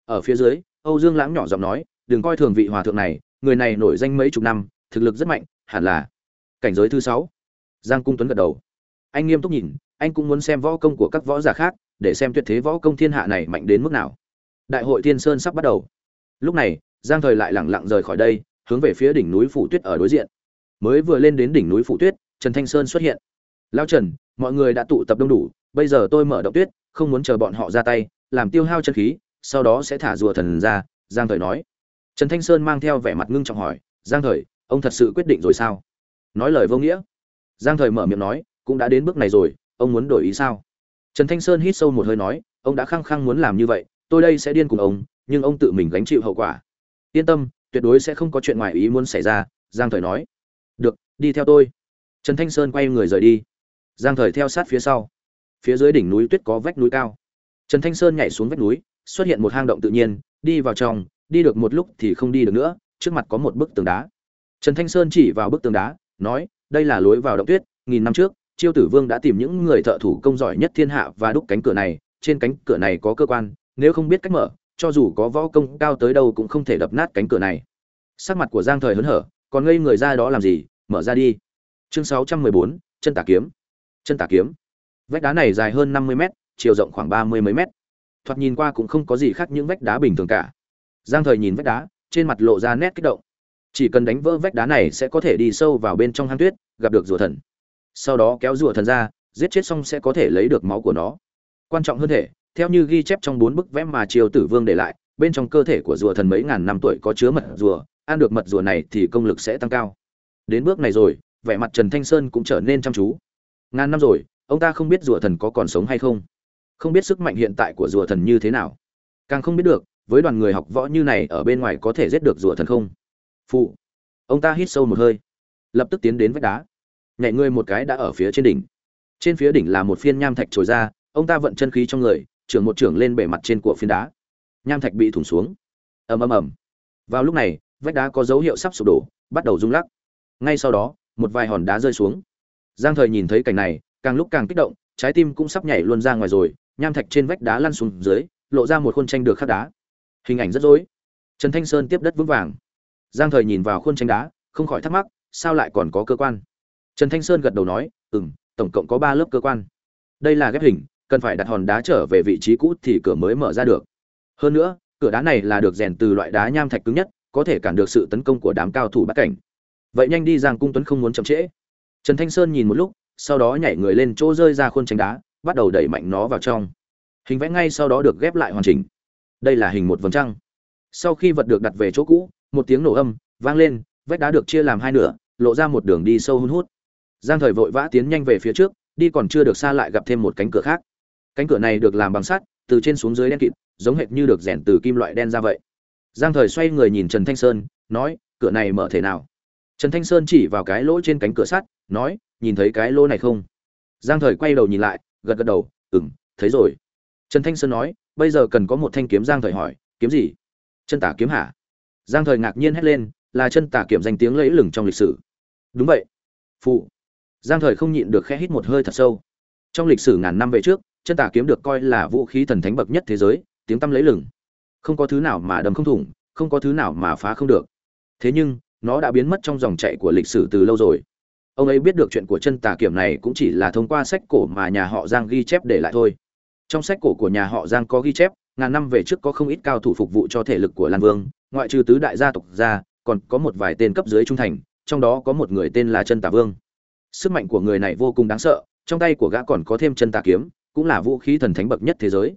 Ở phía dưới, âu dương lãng nhỏ giọng nói, đừng coi thường vị hòa thượng này, người này nổi danh mấy chục năm, thực lực rất mạnh, hẳn là cảnh giới thứ sáu. Giang cung tuấn gật đầu. Anh nghiêm túc nhìn, anh cũng muốn xem võ công của các võ giả khác, để xem tuyệt thế võ công thiên hạ này mạnh đến mức nào. Đại hội thiên sơn sắp bắt đầu. Lúc này, giang thời lại lẳng lặng rời khỏi đây, hướng về phía đỉnh núi phủ tuyết ở đối diện. Mới vừa lên đến đỉnh núi phủ tuyết, trần thanh sơn xuất hiện. Lao trần, mọi người đã tụ tập đông đủ, bây giờ tôi mở động tuyết, không muốn chờ bọn họ ra tay làm tiêu hao chân khí, sau đó sẽ thả rùa thần ra, giang thời nói. Trần thanh sơn mang theo vẻ mặt ngưng trọng hỏi, giang thời, ông thật sự quyết định rồi sao? Nói lời vô nghĩa. Giang thời mở miệng nói, cũng đã đến bước này rồi, ông muốn đổi ý sao? Trần thanh sơn hít sâu một hơi nói, ông đã khăng khăng muốn làm như vậy, tôi đây sẽ điên cùng ông, nhưng ông tự mình gánh chịu hậu quả. Yên tâm, tuyệt đối sẽ không có chuyện ngoài ý muốn xảy ra, giang thời nói. Được, đi theo tôi. Trần thanh sơn quay người rời đi. Giang thời theo sát phía sau. Phía dưới đỉnh núi tuyết có vách núi cao trần thanh sơn nhảy xuống vách núi xuất hiện một hang động tự nhiên đi vào trong đi được một lúc thì không đi được nữa trước mặt có một bức tường đá. Trần thanh sơn chỉ vào bức tường đá nói đây là lối vào động tuyết nghìn năm trước chiêu tử vương đã tìm những người thợ thủ công giỏi nhất thiên hạ và đúc cánh cửa này trên cánh cửa này có cơ quan nếu không biết cách mở cho dù có võ công cao tới đâu cũng không thể đập nát cánh cửa này. Sắc mặt của giang thời hớn hở còn ngây người ra đó làm gì? Mở ra đi. Chương 614, chân tả kiếm. Chân tả kiếm. Vách đá này dài hơn 50 mét chiều rộng khoảng ba mươi mấy mét. Thoạt nhìn qua cũng không có gì khác những vách đá bình thường cả. Giang thời nhìn vách đá, trên mặt lộ ra nét kích động. Chỉ cần đánh vỡ vách đá này sẽ có thể đi sâu vào bên trong hang tuyết, gặp được rùa thần. Sau đó kéo rùa thần ra, giết chết xong sẽ có thể lấy được máu của nó. Quan trọng hơn thể, theo như ghi chép trong bốn bức vẽ mà triều tử vương để lại, bên trong cơ thể của rùa thần mấy ngàn năm tuổi có chứa mật rùa, ăn được mật rùa này thì công lực sẽ tăng cao. Đến bước này rồi, vẻ mặt trần thanh sơn cũng trở nên chăm chú. Ngàn năm rồi, ông ta không biết rùa thần có còn sống hay không không biết sức mạnh hiện tại của rùa thần như thế nào. Càng không biết được, với đoàn người học võ như này ở bên ngoài có thể giết được rùa thần không? Phụ, ông ta hít sâu một hơi, lập tức tiến đến vách đá. Nhảy người một cái đã ở phía trên đỉnh. Trên phía đỉnh là một phiên nham thạch trồi ra, ông ta vận chân khí trong người, trưởng một trưởng lên bề mặt trên của phiên đá. Nham thạch bị thủng xuống. Ầm ầm ầm. Vào lúc này, vách đá có dấu hiệu sắp sụp đổ, bắt đầu rung lắc. Ngay sau đó, một vài hòn đá rơi xuống. Giang thời nhìn thấy cảnh này, càng lúc càng kích động, trái tim cũng sắp nhảy luôn ra ngoài rồi nham thạch trên vách đá lăn xuống dưới, lộ ra một khuôn tranh được khắc đá. Hình ảnh rất dối trần thanh sơn tiếp đất vững vàng. Giang thời nhìn vào khuôn tranh đá, không khỏi thắc mắc, sao lại còn có cơ quan? Trần thanh sơn gật đầu nói ừ m tổng cộng có ba lớp cơ quan. Đây là ghép hình, cần phải đặt hòn đá trở về vị trí cũ thì cửa mới mở ra được. Hơn nữa, cửa đá này là được rèn từ loại đá nham thạch cứng nhất, có thể cản được sự tấn công của đám cao thủ bắt cảnh. Vậy nhanh đi, giang cung tuấn không muốn chậm trễ. Trần thanh sơn nhìn một lúc, sau đó nhảy người lên chỗ rơi ra khuôn tranh đá bắt đầu đẩy mạnh nó vào trong. Hình vẽ ngay sau đó được ghép lại hoàn chỉnh. Đây là hình một vầng trăng. Sau khi vật được đặt về chỗ cũ, một tiếng nổ âm vang lên, vách đá được chia làm hai nửa, lộ ra một đường đi sâu hun hút. Giang thời vội vã tiến nhanh về phía trước, đi còn chưa được xa lại gặp thêm một cánh cửa khác. Cánh cửa này được làm bằng sắt, từ trên xuống dưới đen kịt, giống hệt như được rèn từ kim loại đen ra vậy. Giang thời xoay người nhìn trần thanh sơn, nói, cửa này mở thể nào? Trần thanh sơn chỉ vào cái lỗ trên cánh cửa sắt, nói, nhìn thấy cái lỗ này không? Giang thời quay đầu nhìn lại gật gật đầu ừng thấy rồi. Trần thanh sơn nói, bây giờ cần có một thanh kiếm giang thời hỏi, kiếm gì? Chân tả kiếm hả? Giang thời ngạc nhiên hét lên, là chân tả kiểm danh tiếng lẫy lừng trong lịch sử. Đúng vậy. Phụ. Giang thời không nhịn được khẽ hít một hơi thật sâu. Trong lịch sử ngàn năm về trước, chân tả kiếm được coi là vũ khí thần thánh bậc nhất thế giới, tiếng tăm lẫy lừng. Không có thứ nào mà đâm không thủng, không có thứ nào mà phá không được. Thế nhưng, nó đã biến mất trong dòng chảy của lịch sử từ lâu rồi ông ấy biết được chuyện của chân tà kiểm này cũng chỉ là thông qua sách cổ mà nhà họ giang ghi chép để lại thôi. Trong sách cổ của nhà họ giang có ghi chép, ngàn năm về trước có không ít cao thủ phục vụ cho thể lực của lan vương, ngoại trừ tứ đại gia tộc ra, còn có một vài tên cấp dưới trung thành, trong đó có một người tên là chân tà vương. Sức mạnh của người này vô cùng đáng sợ, trong tay của gã còn có thêm chân tà kiếm, cũng là vũ khí thần thánh bậc nhất thế giới.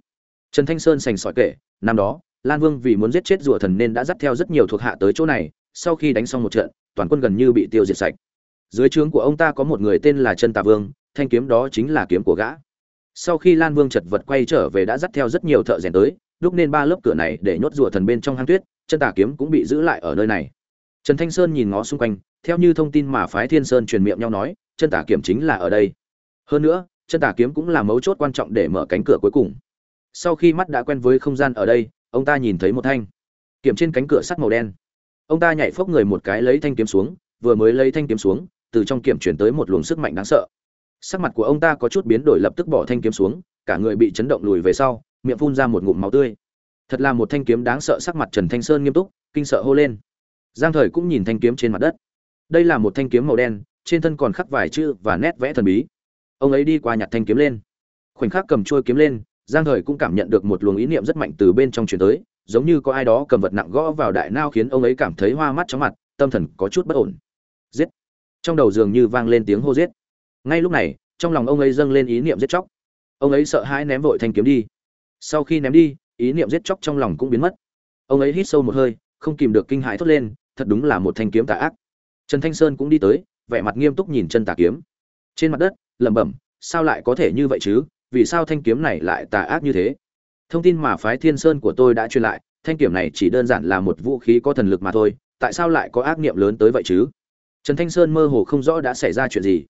Trần thanh sơn sành sỏi kể, năm đó, lan vương vì muốn giết chết rùa thần nên đã dắt theo rất nhiều thuộc hạ tới chỗ này, sau khi đánh xong một trận, toàn quân gần như bị tiêu diệt sạch dưới trướng của ông ta có một người tên là chân tà vương, thanh kiếm đó chính là kiếm của gã. Sau khi lan vương chật vật quay trở về đã dắt theo rất nhiều thợ rèn tới, đúc nên ba lớp cửa này để nhốt rùa thần bên trong hang tuyết, chân tà kiếm cũng bị giữ lại ở nơi này. Trần thanh sơn nhìn ngó xung quanh, theo như thông tin mà phái thiên sơn truyền miệng nhau nói, chân tà kiếm chính là ở đây. Hơn nữa, chân tà kiếm cũng là mấu chốt quan trọng để mở cánh cửa cuối cùng. Sau khi mắt đã quen với không gian ở đây, ông ta nhìn thấy một thanh kiểm trên cánh cửa sắt màu đen. Ông ta nhảy phốc người một cái lấy thanh kiếm xuống, vừa mới lấy thanh kiếm xuống từ trong kiểm chuyển tới một luồng sức mạnh đáng sợ. Sắc mặt của ông ta có chút biến đổi lập tức bỏ thanh kiếm xuống, cả người bị chấn động lùi về sau, miệng phun ra một ngụm máu tươi. Thật là một thanh kiếm đáng sợ sắc mặt trần thanh sơn nghiêm túc, kinh sợ hô lên. Giang thời cũng nhìn thanh kiếm trên mặt đất. Đây là một thanh kiếm màu đen, trên thân còn khắc vài chữ và nét vẽ thần bí. Ông ấy đi qua nhặt thanh kiếm lên. Khoảnh khắc cầm trôi kiếm lên, giang thời cũng cảm nhận được một luồng ý niệm rất mạnh từ bên trong truyền tới, giống như có ai đó cầm vật nặng gõ vào đại nao khiến ông ấy cảm thấy hoa mắt chóng mặt, tâm thần có chút bất ổn. Giết! Trong đầu dường như vang lên tiếng hô giết. Ngay lúc này, trong lòng ông ấy dâng lên ý niệm giết chóc. Ông ấy sợ hãi ném vội thanh kiếm đi. Sau khi ném đi, ý niệm giết chóc trong lòng cũng biến mất. Ông ấy hít sâu một hơi, không kìm được kinh hãi thốt lên, thật đúng là một thanh kiếm tà ác. Trần thanh sơn cũng đi tới, vẻ mặt nghiêm túc nhìn chân tà kiếm. Trên mặt đất, lẩm bẩm, sao lại có thể như vậy chứ? Vì sao thanh kiếm này lại tà ác như thế? Thông tin mà phái thiên sơn của tôi đã truyền lại, thanh kiếm này chỉ đơn giản là một vũ khí có thần lực mà thôi, tại sao lại có ác niệm lớn tới vậy chứ? Trần thanh sơn mơ hồ không rõ đã xảy ra chuyện gì.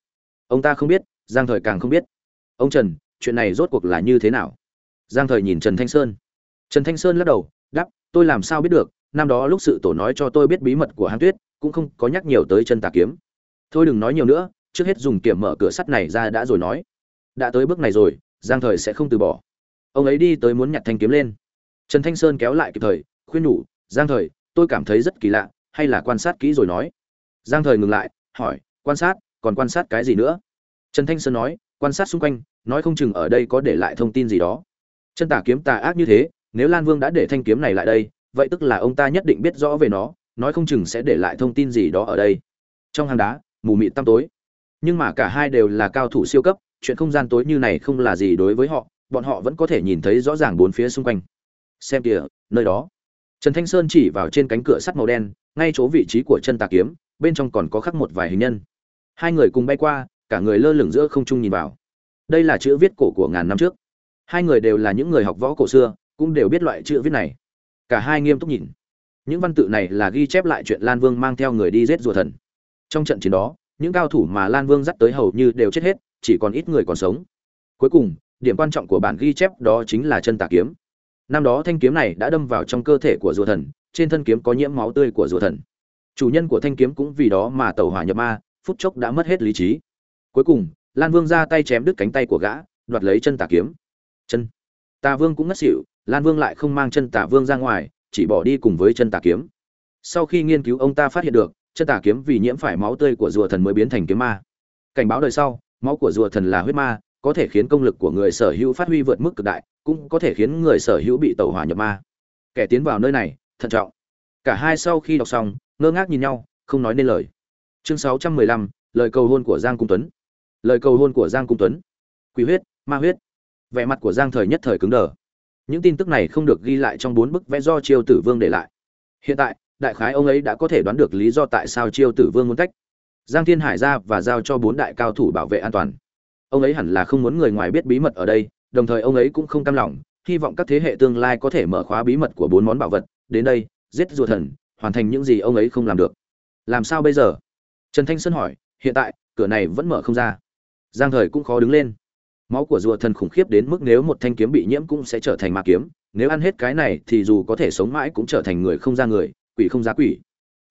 Ông ta không biết, giang thời càng không biết. Ông trần, chuyện này rốt cuộc là như thế nào? Giang thời nhìn trần thanh sơn. Trần thanh sơn lắc đầu, đáp, tôi làm sao biết được, năm đó lúc sự tổ nói cho tôi biết bí mật của hang tuyết, cũng không có nhắc nhiều tới chân tà kiếm. Thôi đừng nói nhiều nữa, trước hết dùng kiểm mở cửa sắt này ra đã rồi nói. Đã tới bước này rồi, giang thời sẽ không từ bỏ. Ông ấy đi tới muốn nhặt thanh kiếm lên. Trần thanh sơn kéo lại kịp thời, khuyên nhủ, giang thời, tôi cảm thấy rất kỳ lạ, hay là quan sát kỹ rồi nói giang thời ngừng lại, hỏi, quan sát, còn quan sát cái gì nữa? Trần thanh sơn nói, quan sát xung quanh, nói không chừng ở đây có để lại thông tin gì đó. Chân tả kiếm tà ác như thế, nếu lan vương đã để thanh kiếm này lại đây, vậy tức là ông ta nhất định biết rõ về nó, nói không chừng sẽ để lại thông tin gì đó ở đây. Trong hang đá, mù mịt tăm tối. Nhưng mà cả hai đều là cao thủ siêu cấp, chuyện không gian tối như này không là gì đối với họ, bọn họ vẫn có thể nhìn thấy rõ ràng bốn phía xung quanh. Xem kìa, nơi đó. Trần thanh sơn chỉ vào trên cánh cửa sắt màu đen, ngay chỗ vị trí của chân tà kiếm bên trong còn có khắc một vài hình nhân. Hai người cùng bay qua, cả người lơ lửng giữa không trung nhìn vào. Đây là chữ viết cổ của ngàn năm trước. Hai người đều là những người học võ cổ xưa, cũng đều biết loại chữ viết này. Cả hai nghiêm túc nhìn. Những văn tự này là ghi chép lại chuyện lan vương mang theo người đi giết rùa thần. Trong trận chiến đó, những cao thủ mà lan vương dắt tới hầu như đều chết hết, chỉ còn ít người còn sống. Cuối cùng, điểm quan trọng của bản ghi chép đó chính là chân tà kiếm. Năm đó thanh kiếm này đã đâm vào trong cơ thể của rùa thần, trên thân kiếm có nhiễm máu tươi của rùa thần chủ nhân của thanh kiếm cũng vì đó mà tẩu hỏa nhập ma, phút chốc đã mất hết lý trí. Cuối cùng, lan vương ra tay chém đứt cánh tay của gã, đoạt lấy chân tà kiếm. Chân tà vương cũng ngất xỉu, lan vương lại không mang chân tà vương ra ngoài, chỉ bỏ đi cùng với chân tà kiếm. Sau khi nghiên cứu, ông ta phát hiện được, chân tà kiếm vì nhiễm phải máu tươi của rùa thần mới biến thành kiếm ma. Cảnh báo đời sau, máu của rùa thần là huyết ma, có thể khiến công lực của người sở hữu phát huy vượt mức cực đại, cũng có thể khiến người sở hữu bị tẩu hỏa nhập ma. Kẻ tiến vào nơi này, thận trọng cả hai sau khi đọc xong, ngơ ngác nhìn nhau, không nói nên lời. Chương sáu trăm mười lăm, lời cầu hôn của giang cung tuấn. Lời cầu hôn của giang cung tuấn. Quý huyết, ma huyết. Vẻ mặt của giang thời nhất thời cứng đờ. Những tin tức này không được ghi lại trong bốn bức vẽ do triều tử vương để lại. Hiện tại, đại khái ông ấy đã có thể đoán được lý do tại sao triều tử vương muốn cách giang thiên hải ra và giao cho bốn đại cao thủ bảo vệ an toàn. Ông ấy hẳn là không muốn người ngoài biết bí mật ở đây, đồng thời ông ấy cũng không cam lòng, hy vọng các thế hệ tương lai có thể mở khóa bí mật của bốn món bảo vật. Đến đây giết rùa thần, hoàn thành những gì ông ấy không làm được. Làm sao bây giờ? Trần thanh sơn hỏi, hiện tại, cửa này vẫn mở không ra. Giang thời cũng khó đứng lên. Máu của rùa thần khủng khiếp đến mức nếu một thanh kiếm bị nhiễm cũng sẽ trở thành ma kiếm, nếu ăn hết cái này thì dù có thể sống mãi cũng trở thành người không ra người, quỷ không ra quỷ.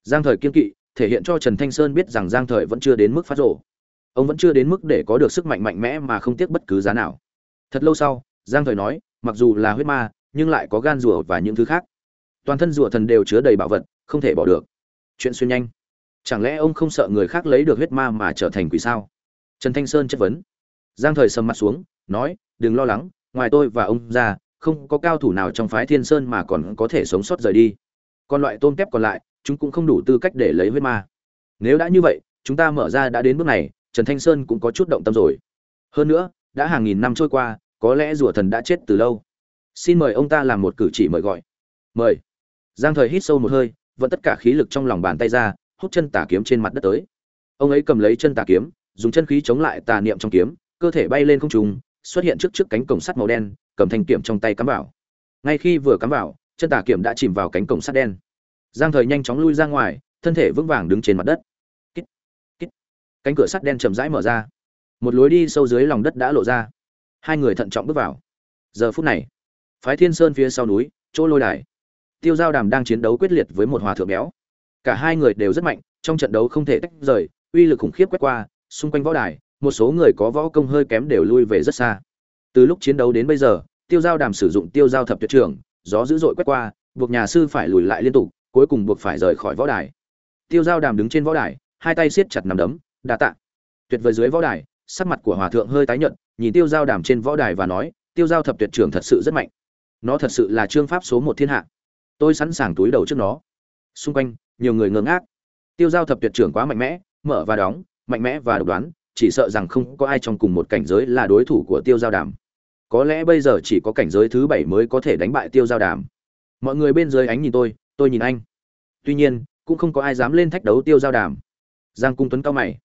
Giang thời kiên kỵ, thể hiện cho trần thanh sơn biết rằng giang thời vẫn chưa đến mức phát rộ ông vẫn chưa đến mức để có được sức mạnh mạnh mẽ mà không tiếc bất cứ giá nào. Thật lâu sau, giang thời nói, mặc dù là huyết ma, nhưng lại có gan rùa và những thứ khác toàn thân rùa thần đều chứa đầy bảo vật, không thể bỏ được. Chuyện xuyên nhanh. Chẳng lẽ ông không sợ người khác lấy được huyết ma mà trở thành quỷ sao? Trần thanh sơn chất vấn. Giang thời sầm mặt xuống, nói, đừng lo lắng, ngoài tôi và ông ra, không có cao thủ nào trong phái thiên sơn mà còn có thể sống sót rời đi. Còn loại tôm kép còn lại, chúng cũng không đủ tư cách để lấy huyết ma. Nếu đã như vậy, chúng ta mở ra đã đến bước này, trần thanh sơn cũng có chút động tâm rồi. Hơn nữa, đã hàng nghìn năm trôi qua, có lẽ rùa thần đã chết từ lâu. Xin mời ông ta làm một cử chỉ mời gọi. Mời giang thời hít sâu một hơi vẫn tất cả khí lực trong lòng bàn tay ra hút chân tà kiếm trên mặt đất tới. Ông ấy cầm lấy chân tà kiếm dùng chân khí chống lại tà niệm trong kiếm cơ thể bay lên không trung xuất hiện trước trước cánh cổng sắt màu đen cầm thanh kiếm trong tay cắm vào. Ngay khi vừa cắm vào chân tà kiếm đã chìm vào cánh cổng sắt đen. Giang thời nhanh chóng lui ra ngoài thân thể vững vàng đứng trên mặt đất. Kít, kít. cánh cửa sắt đen chậm rãi mở ra. Một lối đi sâu dưới lòng đất đã lộ ra. Hai người thận trọng bước vào. Giờ phút này phái thiên sơn phía sau núi chỗ lôi đài tiêu giao đàm đang chiến đấu quyết liệt với một hòa thượng béo. Cả hai người đều rất mạnh, trong trận đấu không thể tách rời, uy lực khủng khiếp quét qua, xung quanh võ đài, một số người có võ công hơi kém đều lui về rất xa. Từ lúc chiến đấu đến bây giờ, tiêu giao đàm sử dụng tiêu giao thập tuyệt trưởng, gió dữ dội quét qua, buộc nhà sư phải lùi lại liên tục, cuối cùng buộc phải rời khỏi võ đài. Tiêu giao đàm đứng trên võ đài, hai tay siết chặt nằm đấm, đa tạ. Tuyệt vời dưới võ đài, sắc mặt của hòa thượng hơi tái nhợt, nhìn tiêu giao đàm trên võ đài và nói, tiêu giao thập tuyệt trưởng thật sự rất mạnh. Nó thật sự là trương pháp số một thiên hạ tôi sẵn sàng túi đầu trước nó. Xung quanh, nhiều người ngơ ngác. Tiêu giao thập tuyệt trưởng quá mạnh mẽ, mở và đóng, mạnh mẽ và độc đoán, chỉ sợ rằng không có ai trong cùng một cảnh giới là đối thủ của tiêu giao đàm. Có lẽ bây giờ chỉ có cảnh giới thứ bảy mới có thể đánh bại tiêu giao đàm. Mọi người bên dưới ánh nhìn tôi tôi nhìn anh. Tuy nhiên, cũng không có ai dám lên thách đấu tiêu giao đàm. Giang cung tuấn cao mày.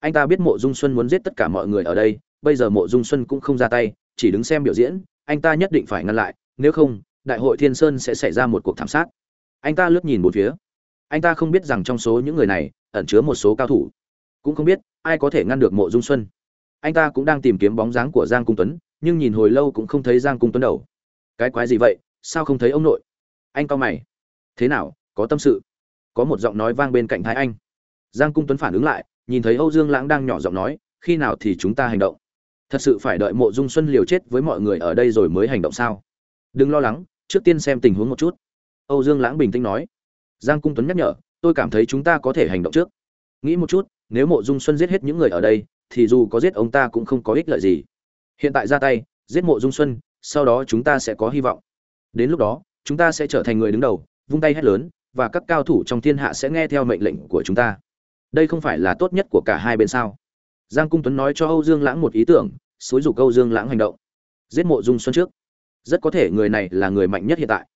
Anh ta biết mộ dung xuân muốn giết tất cả mọi người ở đây, bây giờ mộ dung xuân cũng không ra tay, chỉ đứng xem biểu diễn, anh ta nhất định phải ngăn lại, nếu không đại hội thiên sơn sẽ xảy ra một cuộc thảm sát. Anh ta lướt nhìn một phía. Anh ta không biết rằng trong số những người này ẩn chứa một số cao thủ. Cũng không biết ai có thể ngăn được mộ dung xuân. Anh ta cũng đang tìm kiếm bóng dáng của giang cung tuấn, nhưng nhìn hồi lâu cũng không thấy giang cung tuấn đầu. Cái quái gì vậy? Sao không thấy ông nội? Anh cao mày. Thế nào? Có tâm sự? Có một giọng nói vang bên cạnh thái anh. Giang cung tuấn phản ứng lại, nhìn thấy âu dương lãng đang nhỏ giọng nói, khi nào thì chúng ta hành động? Thật sự phải đợi mộ dung xuân liều chết với mọi người ở đây rồi mới hành động sao? Đừng lo lắng trước tiên xem tình huống một chút. Âu dương lãng bình tĩnh nói. Giang cung tuấn nhắc nhở, tôi cảm thấy chúng ta có thể hành động trước. Nghĩ một chút, nếu mộ dung xuân giết hết những người ở đây, thì dù có giết ông ta cũng không có ích lợi gì. Hiện tại ra tay, giết mộ dung xuân, sau đó chúng ta sẽ có hy vọng. Đến lúc đó, chúng ta sẽ trở thành người đứng đầu, vung tay hét lớn, và các cao thủ trong thiên hạ sẽ nghe theo mệnh lệnh của chúng ta. Đây không phải là tốt nhất của cả hai bên sao? Giang cung tuấn nói cho âu dương lãng một ý tưởng, xúi rủ câu dương lãng hành động. Giết mộ dung xuân trước rất có thể người này là người mạnh nhất hiện tại.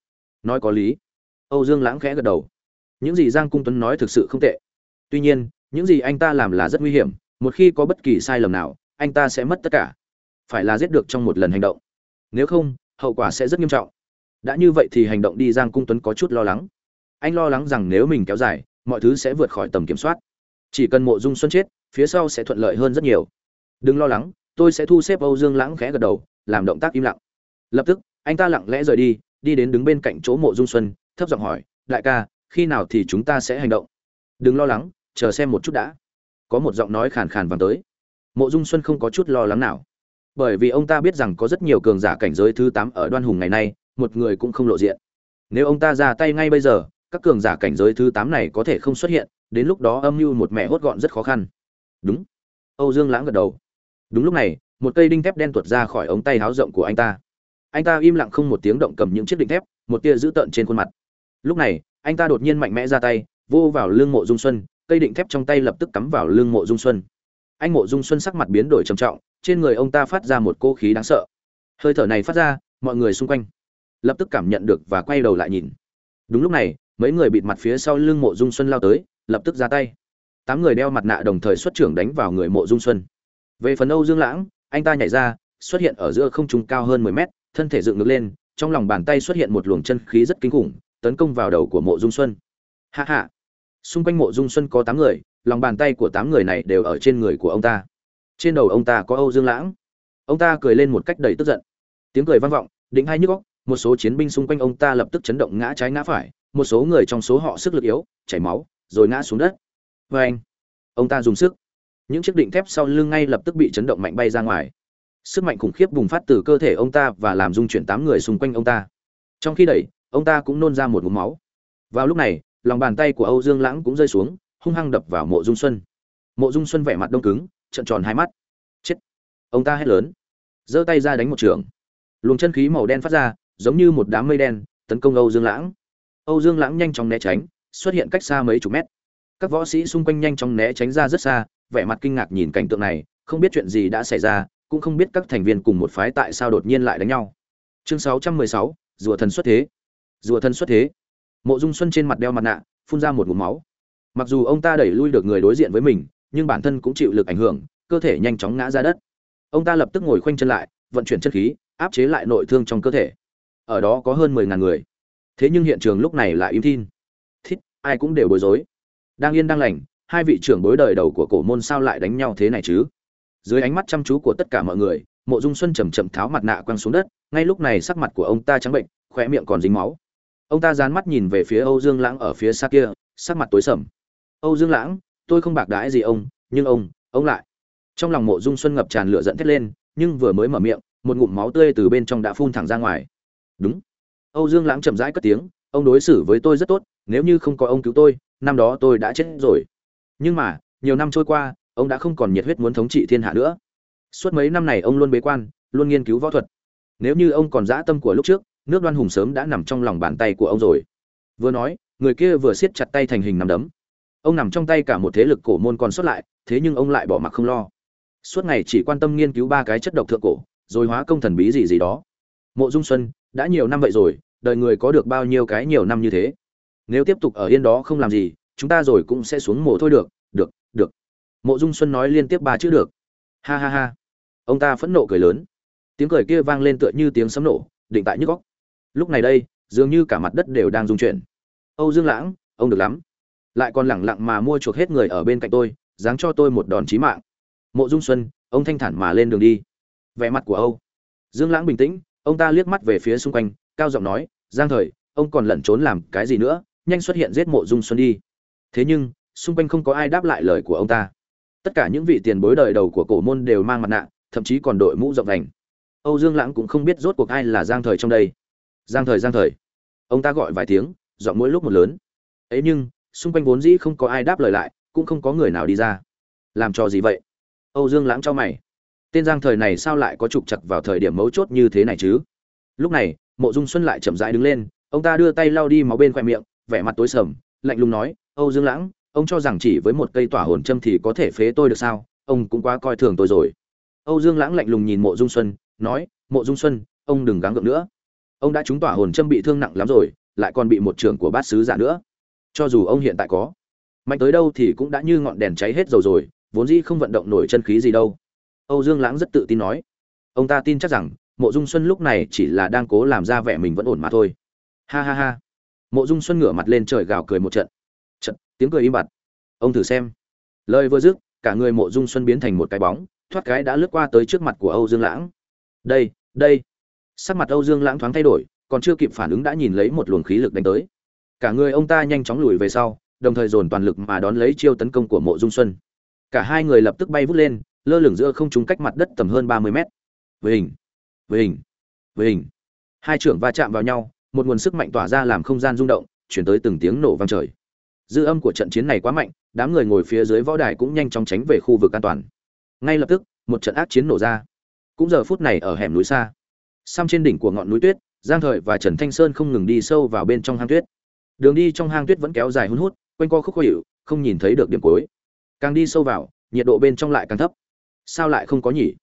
Nói có lý. Âu dương lãng khẽ gật đầu. Những gì giang cung tuấn nói thực sự không tệ. Tuy nhiên, những gì anh ta làm là rất nguy hiểm, một khi có bất kỳ sai lầm nào, anh ta sẽ mất tất cả. Phải là giết được trong một lần hành động. Nếu không, hậu quả sẽ rất nghiêm trọng. Đã như vậy thì hành động đi, giang cung tuấn có chút lo lắng. Anh lo lắng rằng nếu mình kéo dài, mọi thứ sẽ vượt khỏi tầm kiểm soát. Chỉ cần mộ dung xuân chết, phía sau sẽ thuận lợi hơn rất nhiều. Đừng lo lắng, tôi sẽ thu xếp âu dương lãng khẽ gật đầu, làm động tác im lặng lập tức, anh ta lặng lẽ rời đi đi đến đứng bên cạnh chỗ mộ dung xuân, thấp giọng hỏi, đại ca, khi nào thì chúng ta sẽ hành động? Đừng lo lắng, chờ xem một chút đã. Có một giọng nói khàn khàn vang tới. Mộ dung xuân không có chút lo lắng nào. Bởi vì ông ta biết rằng có rất nhiều cường giả cảnh giới thứ tám ở đoan hùng ngày nay, một người cũng không lộ diện. Nếu ông ta ra tay ngay bây giờ, các cường giả cảnh giới thứ tám này có thể không xuất hiện, đến lúc đó âm mưu một mẹ hốt gọn rất khó khăn. Đúng. Âu dương lãng gật đầu. Đúng lúc này, một cây đinh thép đen tuột ra khỏi ống tay háo rộng của anh ta anh ta im lặng không một tiếng động cầm những chiếc đinh thép, một tia dữ tợn trên khuôn mặt. Lúc này, anh ta đột nhiên mạnh mẽ ra tay, vô vào lưng mộ dung xuân, cây đỉnh thép trong tay lập tức cắm vào lưng mộ dung xuân. Anh mộ dung xuân sắc mặt biến đổi trầm trọng, trên người ông ta phát ra một cô khí đáng sợ. Hơi thở này phát ra, mọi người xung quanh lập tức cảm nhận được và quay đầu lại nhìn. Đúng lúc này, mấy người bịt mặt phía sau lưng mộ dung xuân lao tới, lập tức ra tay. Tám người đeo mặt nạ đồng thời xuất trưởng đánh vào người mộ dung xuân. Về phần âu dương lãng, anh ta nhảy ra, xuất hiện ở giữa không trung cao hơn mười mét thân thể dựng ngược lên, trong lòng bàn tay xuất hiện một luồng chân khí rất kinh khủng, tấn công vào đầu của mộ dung xuân. Hạ hạ xung quanh mộ dung xuân có tám người, lòng bàn tay của tám người này đều ở trên người của ông ta. Trên đầu ông ta có âu dương lãng. Ông ta cười lên một cách đầy tức giận. Tiếng cười vang vọng định hai nhức góc một số chiến binh xung quanh ông ta lập tức chấn động ngã trái ngã phải, một số người trong số họ sức lực yếu, chảy máu, rồi ngã xuống đất. Vê anh ông ta dùng sức. Những chiếc định thép sau lưng ngay lập tức bị chấn động mạnh bay ra ngoài sức mạnh khủng khiếp bùng phát từ cơ thể ông ta và làm dung chuyển tám người xung quanh ông ta. Trong khi đẩy, ông ta cũng nôn ra một ngụm máu. Vào lúc này, lòng bàn tay của âu dương lãng cũng rơi xuống, hung hăng đập vào mộ dung xuân. Mộ dung xuân vẻ mặt đông cứng trận tròn hai mắt. Chết! Ông ta hét lớn. Giơ tay ra đánh một trường. Luồng chân khí màu đen phát ra, giống như một đám mây đen, tấn công âu dương lãng. Âu dương lãng nhanh chóng né tránh, xuất hiện cách xa mấy chục mét. Các võ sĩ xung quanh nhanh chóng né tránh ra rất xa, vẻ mặt kinh ngạc nhìn cảnh tượng này, không biết chuyện gì đã xảy ra cũng không biết các thành viên cùng một phái tại sao đột nhiên lại đánh nhau. Chương 616, rùa thần xuất thế. Rùa thần xuất thế. Mộ dung xuân trên mặt đeo mặt nạ phun ra một ngụm máu. Mặc dù ông ta đẩy lui được người đối diện với mình nhưng bản thân cũng chịu lực ảnh hưởng cơ thể nhanh chóng ngã ra đất. Ông ta lập tức ngồi khoanh chân lại vận chuyển chân khí áp chế lại nội thương trong cơ thể. Ở đó có hơn mười ngàn người. Thế nhưng hiện trường lúc này lại im thin. Thít ai cũng đều bối rối. Đang yên đang lành hai vị trưởng bối đời đầu của cổ môn sao lại đánh nhau thế này chứ? Dưới ánh mắt chăm chú của tất cả mọi người, mộ dung xuân chầm chậm tháo mặt nạ quăng xuống đất, ngay lúc này sắc mặt của ông ta trắng bệnh khỏe miệng còn dính máu. Ông ta dán mắt nhìn về phía âu dương lãng ở phía xa kia, sắc mặt tối sầm. Âu dương lãng, tôi không bạc đãi gì ông, nhưng ông ông lại. Trong lòng mộ dung xuân ngập tràn lửa dẫn thét lên, nhưng vừa mới mở miệng, một ngụm máu tươi từ bên trong đã phun thẳng ra ngoài. Đúng. Âu dương lãng chậm rãi cất tiếng, ông đối xử với tôi rất tốt, nếu như không có ông cứu tôi, năm đó tôi đã chết rồi. Nhưng mà, nhiều năm trôi qua ông đã không còn nhiệt huyết muốn thống trị thiên hạ nữa. Suốt mấy năm này ông luôn bế quan, luôn nghiên cứu võ thuật. Nếu như ông còn dã tâm của lúc trước, nước đoan hùng sớm đã nằm trong lòng bàn tay của ông rồi. Vừa nói, người kia vừa siết chặt tay thành hình nằm đấm. Ông nằm trong tay cả một thế lực cổ môn còn sót lại, thế nhưng ông lại bỏ mặc không lo. Suốt ngày chỉ quan tâm nghiên cứu ba cái chất độc thượng cổ, rồi hóa công thần bí gì gì đó. Mộ dung xuân, đã nhiều năm vậy rồi, đời người có được bao nhiêu cái nhiều năm như thế? Nếu tiếp tục ở yên đó không làm gì, chúng ta rồi cũng sẽ xuống mộ thôi được được được mộ dung xuân nói liên tiếp ba chữ được. Ha ha ha. Ông ta phẫn nộ cười lớn. Tiếng cười kia vang lên tựa như tiếng sấm nổ, định tại nhức góc lúc này đây, dường như cả mặt đất đều đang rung chuyển. Âu dương lãng, ông được lắm. Lại còn lẳng lặng mà mua chuộc hết người ở bên cạnh tôi dáng cho tôi một đòn chí mạng. Mộ dung xuân, ông thanh thản mà lên đường đi. Vẻ mặt của âu. Dương lãng bình tĩnh, ông ta liếc mắt về phía xung quanh, cao giọng nói, giang thời, ông còn lẩn trốn làm cái gì nữa? Nhanh xuất hiện giết mộ dung xuân đi. Thế nhưng, xung quanh không có ai đáp lại lời của ông ta tất cả những vị tiền bối đời đầu của cổ môn đều mang mặt nạ, thậm chí còn đội mũ rộng thành âu dương lãng cũng không biết rốt cuộc ai là giang thời trong đây. Giang thời giang thời. Ông ta gọi vài tiếng dọn mỗi lúc một lớn. Ấy nhưng, xung quanh vốn dĩ không có ai đáp lời lại, cũng không có người nào đi ra. Làm cho gì vậy? Âu dương lãng cho mày. Tên giang thời này sao lại có trục chặt vào thời điểm mấu chốt như thế này chứ? Lúc này, mộ dung xuân lại chậm rãi đứng lên, ông ta đưa tay lau đi máu bên khoe miệng, vẻ mặt tối sầm, lạnh lùng nói, âu dương lãng ông cho rằng chỉ với một cây tỏa hồn châm thì có thể phế tôi được sao? Ông cũng quá coi thường tôi rồi. Âu dương lãng lạnh lùng nhìn mộ dung xuân, nói, mộ dung xuân, ông đừng gắng gượng nữa. Ông đã trúng tỏa hồn châm bị thương nặng lắm rồi, lại còn bị một trưởng của bát sứ giả nữa. Cho dù ông hiện tại có mạnh tới đâu thì cũng đã như ngọn đèn cháy hết dầu rồi, vốn dĩ không vận động nổi chân khí gì đâu. Âu dương lãng rất tự tin nói. Ông ta tin chắc rằng, mộ dung xuân lúc này chỉ là đang cố làm ra vẻ mình vẫn ổn mà thôi. Ha ha ha. Mộ dung xuân ngửa mặt lên trời gào cười một trận. trận tiếng cười im bặt. Ông thử xem. Lời vừa dứt, cả người mộ dung xuân biến thành một cái bóng, thoát cái đã lướt qua tới trước mặt của âu dương lãng. Đây đây. Sắc mặt âu dương lãng thoáng thay đổi, còn chưa kịp phản ứng đã nhìn lấy một luồng khí lực đánh tới. Cả người ông ta nhanh chóng lùi về sau, đồng thời dồn toàn lực mà đón lấy chiêu tấn công của mộ dung xuân. Cả hai người lập tức bay vút lên, lơ lửng giữa không trung cách mặt đất tầm hơn ba mươi mét. Với hình với hình với hình. Hai trưởng va chạm vào nhau, một nguồn sức mạnh tỏa ra làm không gian rung động, chuyển tới từng tiếng nổ vang trời dư âm của trận chiến này quá mạnh, đám người ngồi phía dưới võ đài cũng nhanh chóng tránh về khu vực an toàn. Ngay lập tức, một trận ác chiến nổ ra. Cũng giờ phút này ở hẻm núi xa. Xăm trên đỉnh của ngọn núi tuyết, giang thời và trần thanh sơn không ngừng đi sâu vào bên trong hang tuyết. Đường đi trong hang tuyết vẫn kéo dài hun hút, quanh co khúc khó hiệu không nhìn thấy được điểm cuối. Càng đi sâu vào, nhiệt độ bên trong lại càng thấp. Sao lại không có nhỉ?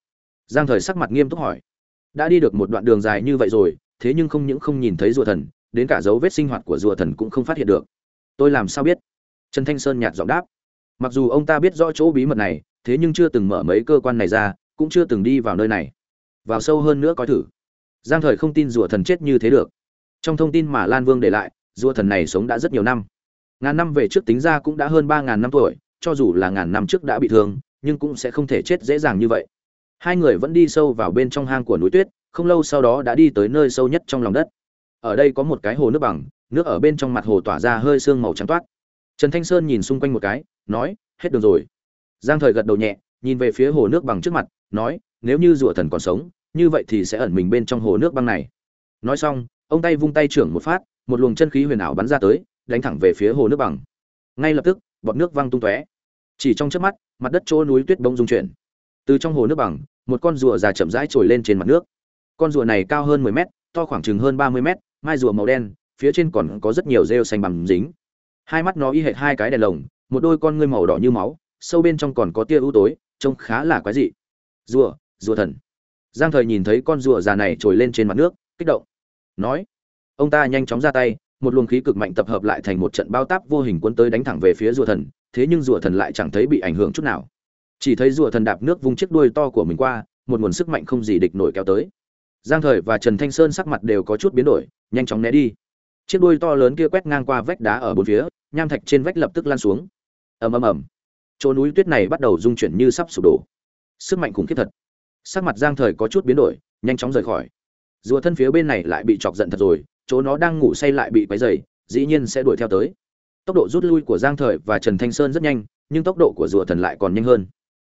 Giang thời sắc mặt nghiêm túc hỏi. Đã đi được một đoạn đường dài như vậy rồi, thế nhưng không những không nhìn thấy rùa thần, đến cả dấu vết sinh hoạt của rùa thần cũng không phát hiện được tôi làm sao biết? Trần thanh sơn nhạt giọng đáp. Mặc dù ông ta biết rõ chỗ bí mật này, thế nhưng chưa từng mở mấy cơ quan này ra, cũng chưa từng đi vào nơi này. Vào sâu hơn nữa coi thử. Giang thời không tin rùa thần chết như thế được. Trong thông tin mà lan vương để lại, rùa thần này sống đã rất nhiều năm. Ngàn năm về trước tính ra cũng đã hơn ba ngàn năm tuổi, cho dù là ngàn năm trước đã bị thương, nhưng cũng sẽ không thể chết dễ dàng như vậy. Hai người vẫn đi sâu vào bên trong hang của núi tuyết, không lâu sau đó đã đi tới nơi sâu nhất trong lòng đất. Ở đây có một cái hồ nước bằng nước ở bên trong mặt hồ tỏa ra hơi sương màu trắng toát. Trần thanh sơn nhìn xung quanh một cái, nói, hết đường rồi. Giang thời gật đầu nhẹ, nhìn về phía hồ nước bằng trước mặt, nói, nếu như rùa thần còn sống, như vậy thì sẽ ẩn mình bên trong hồ nước băng này. Nói xong, ông tay vung tay trưởng một phát, một luồng chân khí huyền ảo bắn ra tới, đánh thẳng về phía hồ nước bằng. Ngay lập tức, bọt nước văng tung tóe. Chỉ trong chớp mắt, mặt đất chỗ núi tuyết bông dung chuyển. Từ trong hồ nước bằng, một con rùa già chậm rãi trồi lên trên mặt nước. Con rùa này cao hơn 10 mét, to khoảng chừng hơn 30 mét, mai rùa màu đen phía trên còn có rất nhiều rêu xanh bằng dính. Hai mắt nó y hệt hai cái đèn lồng, một đôi con ngươi màu đỏ như máu, sâu bên trong còn có tia ưu tối, trông khá là quái dị. Rùa rùa thần. Giang thời nhìn thấy con rùa già này trồi lên trên mặt nước, kích động. Nói, ông ta nhanh chóng ra tay, một luồng khí cực mạnh tập hợp lại thành một trận bao táp vô hình cuốn tới đánh thẳng về phía rùa thần, thế nhưng rùa thần lại chẳng thấy bị ảnh hưởng chút nào. Chỉ thấy rùa thần đạp nước vung chiếc đuôi to của mình qua, một nguồn sức mạnh không gì địch nổi kéo tới. Giang thời và trần thanh sơn sắc mặt đều có chút biến đổi, nhanh chóng né đi chiếc đuôi to lớn kia quét ngang qua vách đá ở bốn phía, nham thạch trên vách lập tức lan xuống. Ầm ầm ầm. Chỗ núi tuyết này bắt đầu rung chuyển như sắp sụp đổ. Sức mạnh khủng khiếp thật. Sắc mặt giang thời có chút biến đổi, nhanh chóng rời khỏi. Rùa thân phía bên này lại bị chọc giận thật rồi, chỗ nó đang ngủ say lại bị quấy dày dĩ nhiên sẽ đuổi theo tới. Tốc độ rút lui của giang thời và trần thanh sơn rất nhanh, nhưng tốc độ của rùa thần lại còn nhanh hơn.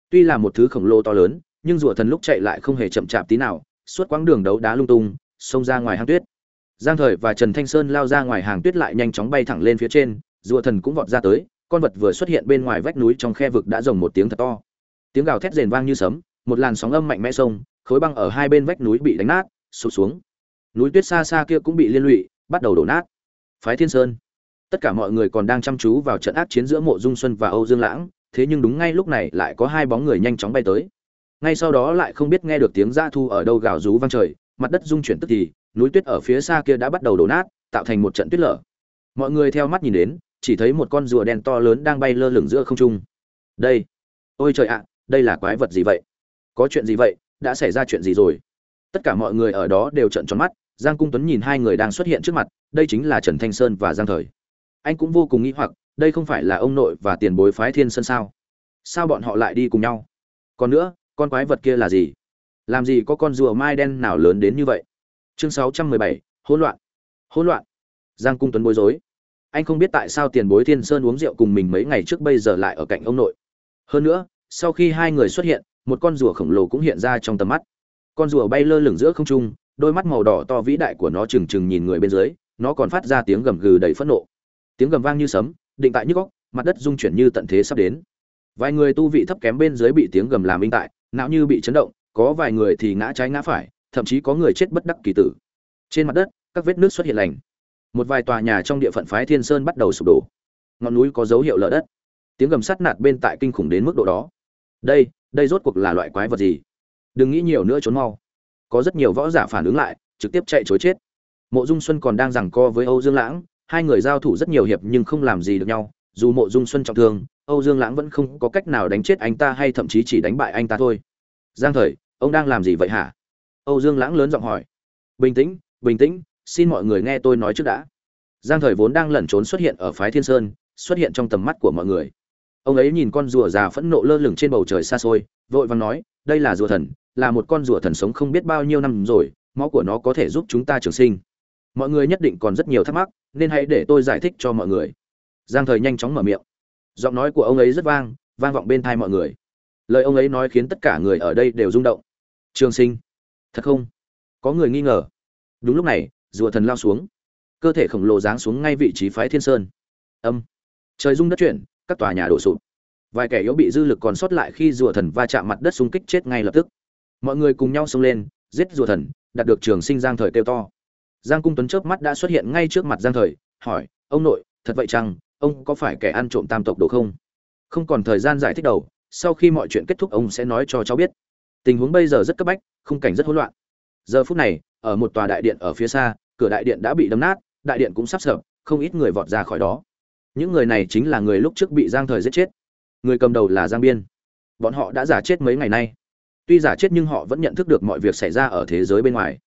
Tuy là một thứ khổng lồ to lớn, nhưng rùa thần lúc chạy lại không hề chậm chạp tí nào, suốt quãng đường đấu đá lung tung, xông ra ngoài hang tuyết giang thời và trần thanh sơn lao ra ngoài hàng tuyết lại nhanh chóng bay thẳng lên phía trên, rùa thần cũng vọt ra tới, con vật vừa xuất hiện bên ngoài vách núi trong khe vực đã rồng một tiếng thật to. Tiếng gào thét rền vang như sấm, một làn sóng âm mạnh mẽ sông khối băng ở hai bên vách núi bị đánh nát, sụp xuống. Núi tuyết xa xa kia cũng bị liên lụy, bắt đầu đổ nát. Phái thiên sơn. Tất cả mọi người còn đang chăm chú vào trận ác chiến giữa mộ dung xuân và âu dương lãng, thế nhưng đúng ngay lúc này lại có hai bóng người nhanh chóng bay tới. Ngay sau đó lại không biết nghe được tiếng da thu ở đâu gào rú vang trời, mặt đất rung chuyển tức thì núi tuyết ở phía xa kia đã bắt đầu đổ nát, tạo thành một trận tuyết lở. Mọi người theo mắt nhìn đến, chỉ thấy một con rùa đen to lớn đang bay lơ lửng giữa không trung. Đây. Ôi trời ạ, đây là quái vật gì vậy? Có chuyện gì vậy? Đã xảy ra chuyện gì rồi? Tất cả mọi người ở đó đều trợn tròn mắt, giang cung tuấn nhìn hai người đang xuất hiện trước mặt, đây chính là trần thanh sơn và giang thời. Anh cũng vô cùng nghĩ hoặc, đây không phải là ông nội và tiền bối phái thiên sơn sao? Sao bọn họ lại đi cùng nhau? Còn nữa, con quái vật kia là gì? Làm gì có con rùa mai đen nào lớn đến như vậy? Chương sáu trăm mười bảy, hỗn loạn. Hỗn loạn. Giang cung tuấn bối rối. Anh không biết tại sao tiền bối thiên sơn uống rượu cùng mình mấy ngày trước bây giờ lại ở cạnh ông nội. Hơn nữa, sau khi hai người xuất hiện, một con rùa khổng lồ cũng hiện ra trong tầm mắt. Con rùa bay lơ lửng giữa không trung, đôi mắt màu đỏ to vĩ đại của nó trừng trừng nhìn người bên dưới, nó còn phát ra tiếng gầm gừ đầy phẫn nộ. Tiếng gầm vang như sấm, định tại nhức góc mặt đất rung chuyển như tận thế sắp đến. Vài người tu vị thấp kém bên dưới bị tiếng gầm làm minh tại, não như bị chấn động, có vài người thì ngã trái ngã phải thậm chí có người chết bất đắc kỳ tử. Trên mặt đất, các vết nước xuất hiện lành. Một vài tòa nhà trong địa phận phái thiên sơn bắt đầu sụp đổ. Ngọn núi có dấu hiệu lở đất. Tiếng gầm sắt nạt bên tại kinh khủng đến mức độ đó. Đây đây rốt cuộc là loại quái vật gì? Đừng nghĩ nhiều nữa trốn mau. Có rất nhiều võ giả phản ứng lại, trực tiếp chạy chối chết. Mộ dung xuân còn đang giằng co với âu dương lãng, hai người giao thủ rất nhiều hiệp nhưng không làm gì được nhau. Dù mộ dung xuân trọng thương, âu dương lãng vẫn không có cách nào đánh chết anh ta hay thậm chí chỉ đánh bại anh ta thôi. Giang thời, ông đang làm gì vậy hả? Âu dương lãng lớn giọng hỏi. Bình tĩnh bình tĩnh, xin mọi người nghe tôi nói trước đã. Giang thời vốn đang lẩn trốn xuất hiện ở phái thiên sơn, xuất hiện trong tầm mắt của mọi người. Ông ấy nhìn con rùa già phẫn nộ lơ lửng trên bầu trời xa xôi, vội vàng nói, đây là rùa thần, là một con rùa thần sống không biết bao nhiêu năm rồi, máu của nó có thể giúp chúng ta trường sinh. Mọi người nhất định còn rất nhiều thắc mắc, nên hãy để tôi giải thích cho mọi người. Giang thời nhanh chóng mở miệng. Giọng nói của ông ấy rất vang vang vọng bên tai mọi người. Lời ông ấy nói khiến tất cả người ở đây đều rung động. Trường sinh thật không? Có người nghi ngờ. Đúng lúc này, rùa thần lao xuống. Cơ thể khổng lồ giáng xuống ngay vị trí phái thiên sơn. Âm. Trời rung đất chuyển, các tòa nhà đổ sụp. Vài kẻ yếu bị dư lực còn sót lại khi rùa thần va chạm mặt đất xung kích chết ngay lập tức. Mọi người cùng nhau xông lên, giết rùa thần, đạt được trường sinh giang thời kêu to. Giang cung tuấn chớp mắt đã xuất hiện ngay trước mặt giang thời, hỏi, ông nội, thật vậy chăng? Ông có phải kẻ ăn trộm tam tộc đồ không? Không còn thời gian giải thích đầu, sau khi mọi chuyện kết thúc ông sẽ nói cho cháu biết tình huống bây giờ rất cấp bách, khung cảnh rất hỗn loạn. Giờ phút này, ở một tòa đại điện ở phía xa, cửa đại điện đã bị đâm nát, đại điện cũng sắp sập, không ít người vọt ra khỏi đó. Những người này chính là người lúc trước bị giang thời giết chết. Người cầm đầu là giang biên. Bọn họ đã giả chết mấy ngày nay. Tuy giả chết nhưng họ vẫn nhận thức được mọi việc xảy ra ở thế giới bên ngoài.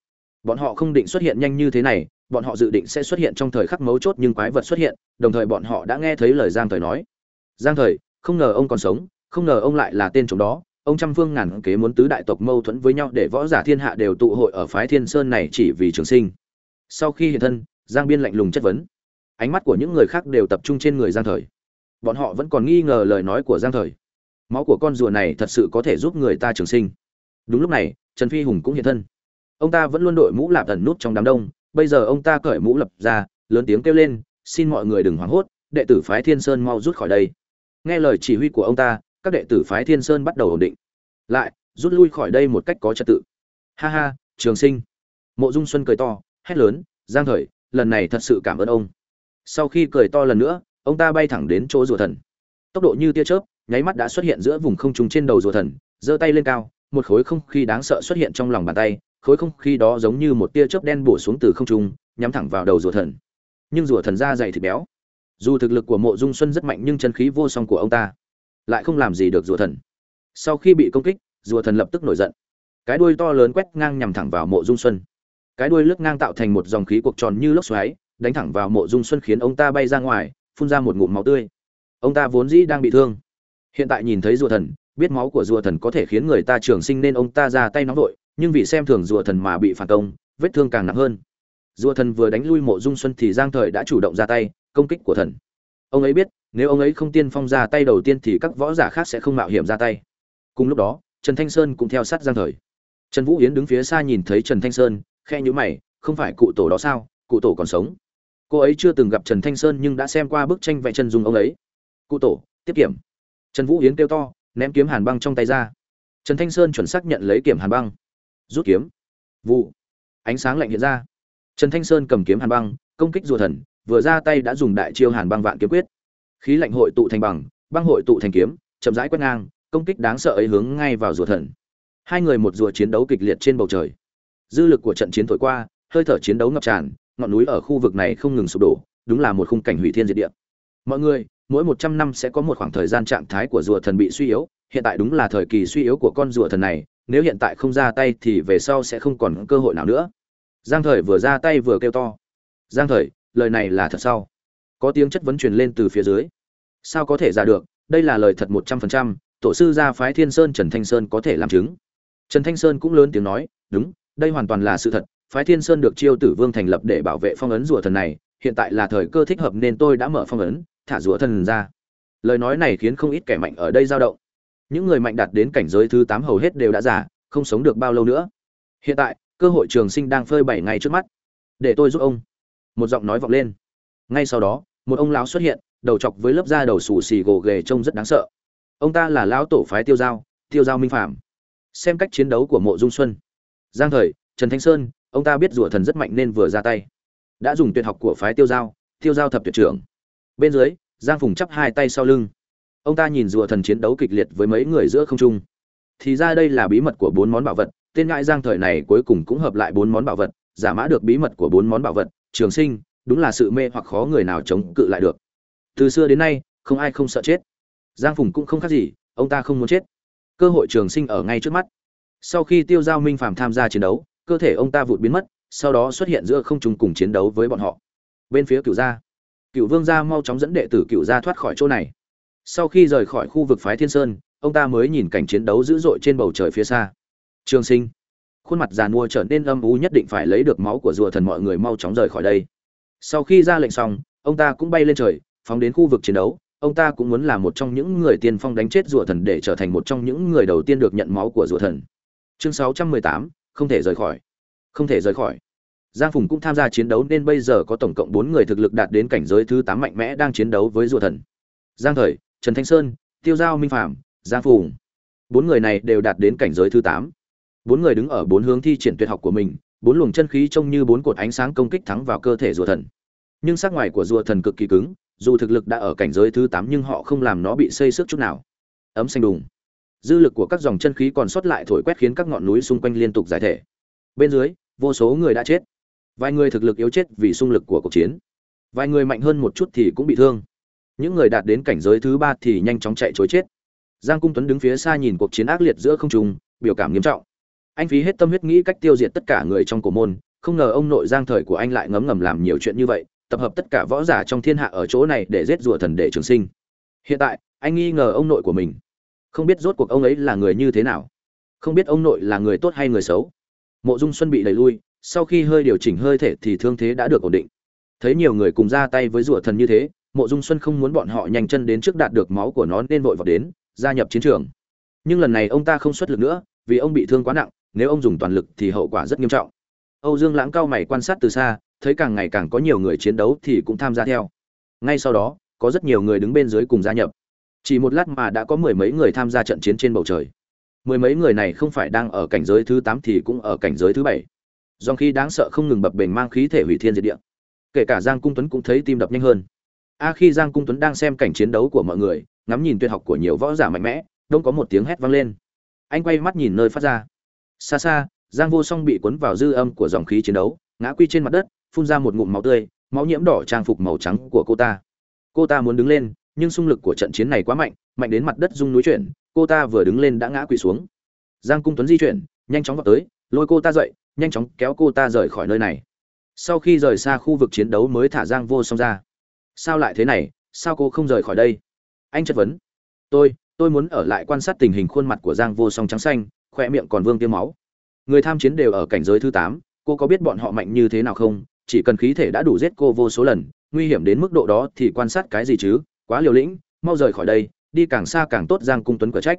Bọn họ không định xuất hiện nhanh như thế này, bọn họ dự định sẽ xuất hiện trong thời khắc mấu chốt nhưng quái vật xuất hiện, đồng thời bọn họ đã nghe thấy lời giang thời nói. Giang thời, không ngờ ông còn sống, không ngờ ông lại là tên chúng đó ông trăm phương ngàn kế muốn tứ đại tộc mâu thuẫn với nhau để võ giả thiên hạ đều tụ hội ở phái thiên sơn này chỉ vì trường sinh. Sau khi hiện thân, giang biên lạnh lùng chất vấn. Ánh mắt của những người khác đều tập trung trên người giang thời. Bọn họ vẫn còn nghi ngờ lời nói của giang thời. Máu của con rùa này thật sự có thể giúp người ta trường sinh. Đúng lúc này, trần phi hùng cũng hiện thân. Ông ta vẫn luôn đội mũ lạp tần nút trong đám đông. Bây giờ ông ta cởi mũ lập ra, lớn tiếng kêu lên, xin mọi người đừng hoảng hốt, đệ tử phái thiên sơn mau rút khỏi đây. Nghe lời chỉ huy của ông ta các đệ tử phái thiên sơn bắt đầu ổn định. Lại, rút lui khỏi đây một cách có trật tự. Ha ha, trường sinh. Mộ dung xuân cười to, hét lớn, giang thời, lần này thật sự cảm ơn ông. Sau khi cười to lần nữa, ông ta bay thẳng đến chỗ rùa thần. Tốc độ như tia chớp, nháy mắt đã xuất hiện giữa vùng không trung trên đầu rùa thần, giơ tay lên cao, một khối không khí đáng sợ xuất hiện trong lòng bàn tay, khối không khí đó giống như một tia chớp đen bổ xuống từ không trung, nhắm thẳng vào đầu rùa thần. Nhưng rùa thần da dày thịt béo. Dù thực lực của mộ dung xuân rất mạnh nhưng chân khí vô song của ông ta lại không làm gì được rùa thần. Sau khi bị công kích, rùa thần lập tức nổi giận. Cái đuôi to lớn quét ngang nhằm thẳng vào mộ dung xuân. Cái đuôi lướt ngang tạo thành một dòng khí cuộc tròn như lốc xoáy, đánh thẳng vào mộ dung xuân khiến ông ta bay ra ngoài, phun ra một ngụm máu tươi. Ông ta vốn dĩ đang bị thương. Hiện tại nhìn thấy rùa thần, biết máu của rùa thần có thể khiến người ta trường sinh nên ông ta ra tay nóng vội, nhưng vì xem thường rùa thần mà bị phản công, vết thương càng nặng hơn. Rùa thần vừa đánh lui mộ dung xuân thì giang thời đã chủ động ra tay, công kích của thần. Ông ấy biết nếu ông ấy không tiên phong ra tay đầu tiên thì các võ giả khác sẽ không mạo hiểm ra tay. Cùng lúc đó, trần thanh sơn cũng theo sát giang thời. Trần vũ yến đứng phía xa nhìn thấy trần thanh sơn khe nhữ mày, không phải cụ tổ đó sao, cụ tổ còn sống. Cô ấy chưa từng gặp trần thanh sơn nhưng đã xem qua bức tranh vẽ chân dung ông ấy. Cụ tổ, tiếp kiểm. Trần vũ yến kêu to, ném kiếm hàn băng trong tay ra. Trần thanh sơn chuẩn xác nhận lấy kiểm hàn băng. Rút kiếm. Vụ. Ánh sáng lạnh hiện ra. Trần thanh sơn cầm kiếm hàn băng, công kích rùa thần, vừa ra tay đã dùng đại chiêu hàn băng vạn kiếm quyết khí lạnh hội tụ thành bằng, băng hội tụ thành kiếm, chậm rãi quét ngang, công kích đáng sợ ấy hướng ngay vào rùa thần. Hai người một rùa chiến đấu kịch liệt trên bầu trời. Dư lực của trận chiến thổi qua, hơi thở chiến đấu ngập tràn, ngọn núi ở khu vực này không ngừng sụp đổ, đúng là một khung cảnh hủy thiên diệt địa. Mọi người, mỗi một trăm năm sẽ có một khoảng thời gian trạng thái của rùa thần bị suy yếu, hiện tại đúng là thời kỳ suy yếu của con rùa thần này, nếu hiện tại không ra tay thì về sau sẽ không còn cơ hội nào nữa. Giang thời vừa ra tay vừa kêu to. Giang thời, lời này là thật sao? Có tiếng chất vấn truyền lên từ phía dưới. Sao có thể ra được, đây là lời thật một trăm phần trăm, tổ sư gia phái thiên sơn trần thanh sơn có thể làm chứng. Trần thanh sơn cũng lớn tiếng nói, đúng, đây hoàn toàn là sự thật, phái thiên sơn được chiêu tử vương thành lập để bảo vệ phong ấn rùa thần này, hiện tại là thời cơ thích hợp nên tôi đã mở phong ấn, thả rùa thần ra. Lời nói này khiến không ít kẻ mạnh ở đây dao động. Những người mạnh đạt đến cảnh giới thứ tám hầu hết đều đã già, không sống được bao lâu nữa. Hiện tại, cơ hội trường sinh đang phơi bảy ngày trước mắt. Để tôi giúp ông. Một giọng nói vọng lên ngay sau đó, một ông lão xuất hiện, đầu chọc với lớp da đầu xù xì gồ ghề trông rất đáng sợ. Ông ta là lão tổ phái tiêu giao tiêu giao minh phạm. Xem cách chiến đấu của mộ dung xuân. Giang thời, trần thanh sơn, ông ta biết rủa thần rất mạnh nên vừa ra tay. Đã dùng tuyệt học của phái tiêu giao tiêu giao thập tuyệt trưởng. Bên dưới, giang phùng chắp hai tay sau lưng. Ông ta nhìn rùa thần chiến đấu kịch liệt với mấy người giữa không trung. Thì ra đây là bí mật của bốn món bảo vật, tên ngại giang thời này cuối cùng cũng hợp lại bốn món bảo vật, giả mã được bí mật của bốn món bảo vật, trường sinh đúng là sự mê hoặc khó người nào chống cự lại được. Từ xưa đến nay, không ai không sợ chết. Giang phùng cũng không khác gì, ông ta không muốn chết. Cơ hội trường sinh ở ngay trước mắt. Sau khi tiêu giao minh phàm tham gia chiến đấu, cơ thể ông ta vụt biến mất, sau đó xuất hiện giữa không trung cùng chiến đấu với bọn họ. Bên phía cựu gia. Cựu vương gia mau chóng dẫn đệ tử cựu gia thoát khỏi chỗ này. Sau khi rời khỏi khu vực phái thiên sơn, ông ta mới nhìn cảnh chiến đấu dữ dội trên bầu trời phía xa. Trường sinh. Khuôn mặt giàn nua trở nên âm u nhất định phải lấy được máu của rùa thần mọi người mau chóng rời khỏi đây sau khi ra lệnh xong ông ta cũng bay lên trời phóng đến khu vực chiến đấu. Ông ta cũng muốn là một trong những người tiên phong đánh chết rùa thần để trở thành một trong những người đầu tiên được nhận máu của rùa thần. Chương 618, không thể rời khỏi. Không thể rời khỏi. Giang phùng cũng tham gia chiến đấu nên bây giờ có tổng cộng bốn người thực lực đạt đến cảnh giới thứ tám mạnh mẽ đang chiến đấu với rùa thần. Giang thời trần thanh sơn tiêu giao minh phạm giang phùng. Bốn người này đều đạt đến cảnh giới thứ tám. Bốn người đứng ở bốn hướng thi triển tuyệt học của mình bốn luồng chân khí trông như bốn cột ánh sáng công kích thắng vào cơ thể rùa thần. Nhưng sắc ngoài của rùa thần cực kỳ cứng, dù thực lực đã ở cảnh giới thứ tám nhưng họ không làm nó bị xây sức chút nào. Ấm xanh đùng. Dư lực của các dòng chân khí còn sót lại thổi quét khiến các ngọn núi xung quanh liên tục giải thể. Bên dưới, vô số người đã chết. Vài người thực lực yếu chết vì xung lực của cuộc chiến. Vài người mạnh hơn một chút thì cũng bị thương. Những người đạt đến cảnh giới thứ ba thì nhanh chóng chạy chối chết. Giang cung tuấn đứng phía xa nhìn cuộc chiến ác liệt giữa không trung, biểu cảm nghiêm trọng anh phí hết tâm huyết nghĩ cách tiêu diệt tất cả người trong cổ môn, không ngờ ông nội giang thời của anh lại ngấm ngầm làm nhiều chuyện như vậy, tập hợp tất cả võ giả trong thiên hạ ở chỗ này để giết rùa thần để trường sinh. Hiện tại, anh nghi ngờ ông nội của mình. Không biết rốt cuộc ông ấy là người như thế nào. Không biết ông nội là người tốt hay người xấu. Mộ dung xuân bị đẩy lui, sau khi hơi điều chỉnh hơi thể thì thương thế đã được ổn định. Thấy nhiều người cùng ra tay với rùa thần như thế, mộ dung xuân không muốn bọn họ nhanh chân đến trước đạt được máu của nó nên vội vọt đến, gia nhập chiến trường. Nhưng lần này ông ta không xuất lực nữa, vì ông bị thương quá nặng nếu ông dùng toàn lực thì hậu quả rất nghiêm trọng. Âu dương lãng cao mày quan sát từ xa, thấy càng ngày càng có nhiều người chiến đấu thì cũng tham gia theo. Ngay sau đó, có rất nhiều người đứng bên dưới cùng gia nhập. Chỉ một lát mà đã có mười mấy người tham gia trận chiến trên bầu trời. Mười mấy người này không phải đang ở cảnh giới thứ tám thì cũng ở cảnh giới thứ bảy. Dòng khí đáng sợ không ngừng bập bềnh mang khí thể hủy thiên diệt địa. Kể cả giang cung tuấn cũng thấy tim đập nhanh hơn. A khi giang cung tuấn đang xem cảnh chiến đấu của mọi người, ngắm nhìn tuyệt học của nhiều võ giả mạnh mẽ, đông có một tiếng hét vang lên. Anh quay mắt nhìn nơi phát ra xa xa, giang vô song bị cuốn vào dư âm của dòng khí chiến đấu, ngã quy trên mặt đất, phun ra một ngụm máu tươi, máu nhiễm đỏ trang phục màu trắng của cô ta. Cô ta muốn đứng lên, nhưng xung lực của trận chiến này quá mạnh mạnh đến mặt đất rung núi chuyển, cô ta vừa đứng lên đã ngã quỵ xuống. Giang cung tuấn di chuyển, nhanh chóng vào tới, lôi cô ta dậy, nhanh chóng kéo cô ta rời khỏi nơi này. Sau khi rời xa khu vực chiến đấu mới thả giang vô song ra. Sao lại thế này? Sao cô không rời khỏi đây? Anh chất vấn. Tôi tôi muốn ở lại quan sát tình hình khuôn mặt của giang vô song trắng xanh khoe miệng còn vương tiêm máu. Người tham chiến đều ở cảnh giới thứ tám, cô có biết bọn họ mạnh như thế nào không? Chỉ cần khí thể đã đủ giết cô vô số lần, nguy hiểm đến mức độ đó thì quan sát cái gì chứ? Quá liều lĩnh, mau rời khỏi đây, đi càng xa càng tốt giang cung tuấn cửa trách.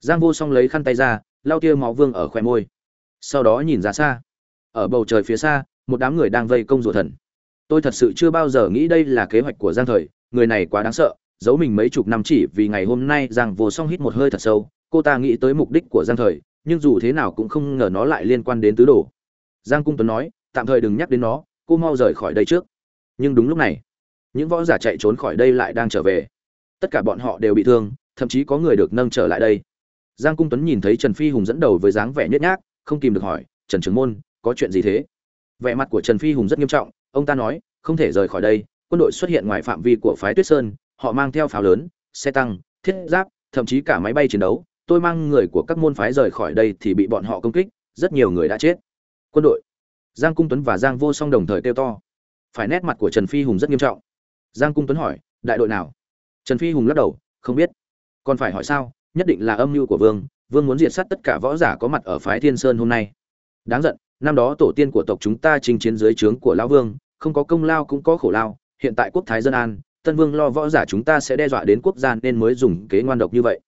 Giang vô song lấy khăn tay ra, lau tia máu vương ở khoe môi. Sau đó nhìn ra xa. Ở bầu trời phía xa, một đám người đang vây công rùa thần. Tôi thật sự chưa bao giờ nghĩ đây là kế hoạch của giang thời, người này quá đáng sợ, giấu mình mấy chục năm chỉ vì ngày hôm nay giang vô song hít một hơi thật sâu, cô ta nghĩ tới mục đích của giang thời nhưng dù thế nào cũng không ngờ nó lại liên quan đến tứ đồ. Giang cung tuấn nói, tạm thời đừng nhắc đến nó, cô mau rời khỏi đây trước. Nhưng đúng lúc này, những võ giả chạy trốn khỏi đây lại đang trở về. Tất cả bọn họ đều bị thương, thậm chí có người được nâng trở lại đây. Giang cung tuấn nhìn thấy trần phi hùng dẫn đầu với dáng vẻ nhếch nhác, không kìm được hỏi, trần trường môn, có chuyện gì thế? Vẻ mặt của trần phi hùng rất nghiêm trọng, ông ta nói, không thể rời khỏi đây, quân đội xuất hiện ngoài phạm vi của phái tuyết sơn, họ mang theo pháo lớn, xe tăng, thiết giáp, thậm chí cả máy bay chiến đấu tôi mang người của các môn phái rời khỏi đây thì bị bọn họ công kích, rất nhiều người đã chết. Quân đội. Giang cung tuấn và giang vô song đồng thời kêu to. Phải nét mặt của trần phi hùng rất nghiêm trọng. Giang cung tuấn hỏi, đại đội nào? Trần phi hùng lắc đầu, không biết. Còn phải hỏi sao? Nhất định là âm mưu của vương. Vương muốn diệt sát tất cả võ giả có mặt ở phái thiên sơn hôm nay. Đáng giận. Năm đó tổ tiên của tộc chúng ta chinh chiến dưới trướng của lão vương. Không có công lao cũng có khổ lao. Hiện tại quốc thái dân an. Tân vương lo võ giả chúng ta sẽ đe dọa đến quốc gia nên mới dùng kế ngoan độc như vậy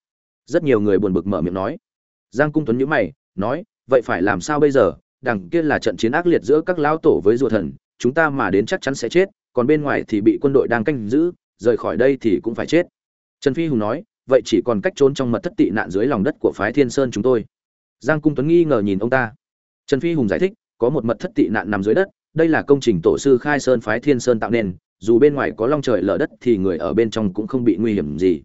rất nhiều người buồn bực mở miệng nói. Giang cung tuấn nhữ mày, nói, vậy phải làm sao bây giờ? Đằng kia là trận chiến ác liệt giữa các lão tổ với rùa thần, chúng ta mà đến chắc chắn sẽ chết, còn bên ngoài thì bị quân đội đang canh giữ, rời khỏi đây thì cũng phải chết. Trần phi hùng nói, vậy chỉ còn cách trốn trong mật thất tị nạn dưới lòng đất của phái thiên sơn chúng tôi. Giang cung tuấn nghi ngờ nhìn ông ta. Trần phi hùng giải thích, có một mật thất tị nạn nằm dưới đất, đây là công trình tổ sư khai sơn phái thiên sơn tạo nên, dù bên ngoài có long trời lở đất thì người ở bên trong cũng không bị nguy hiểm gì.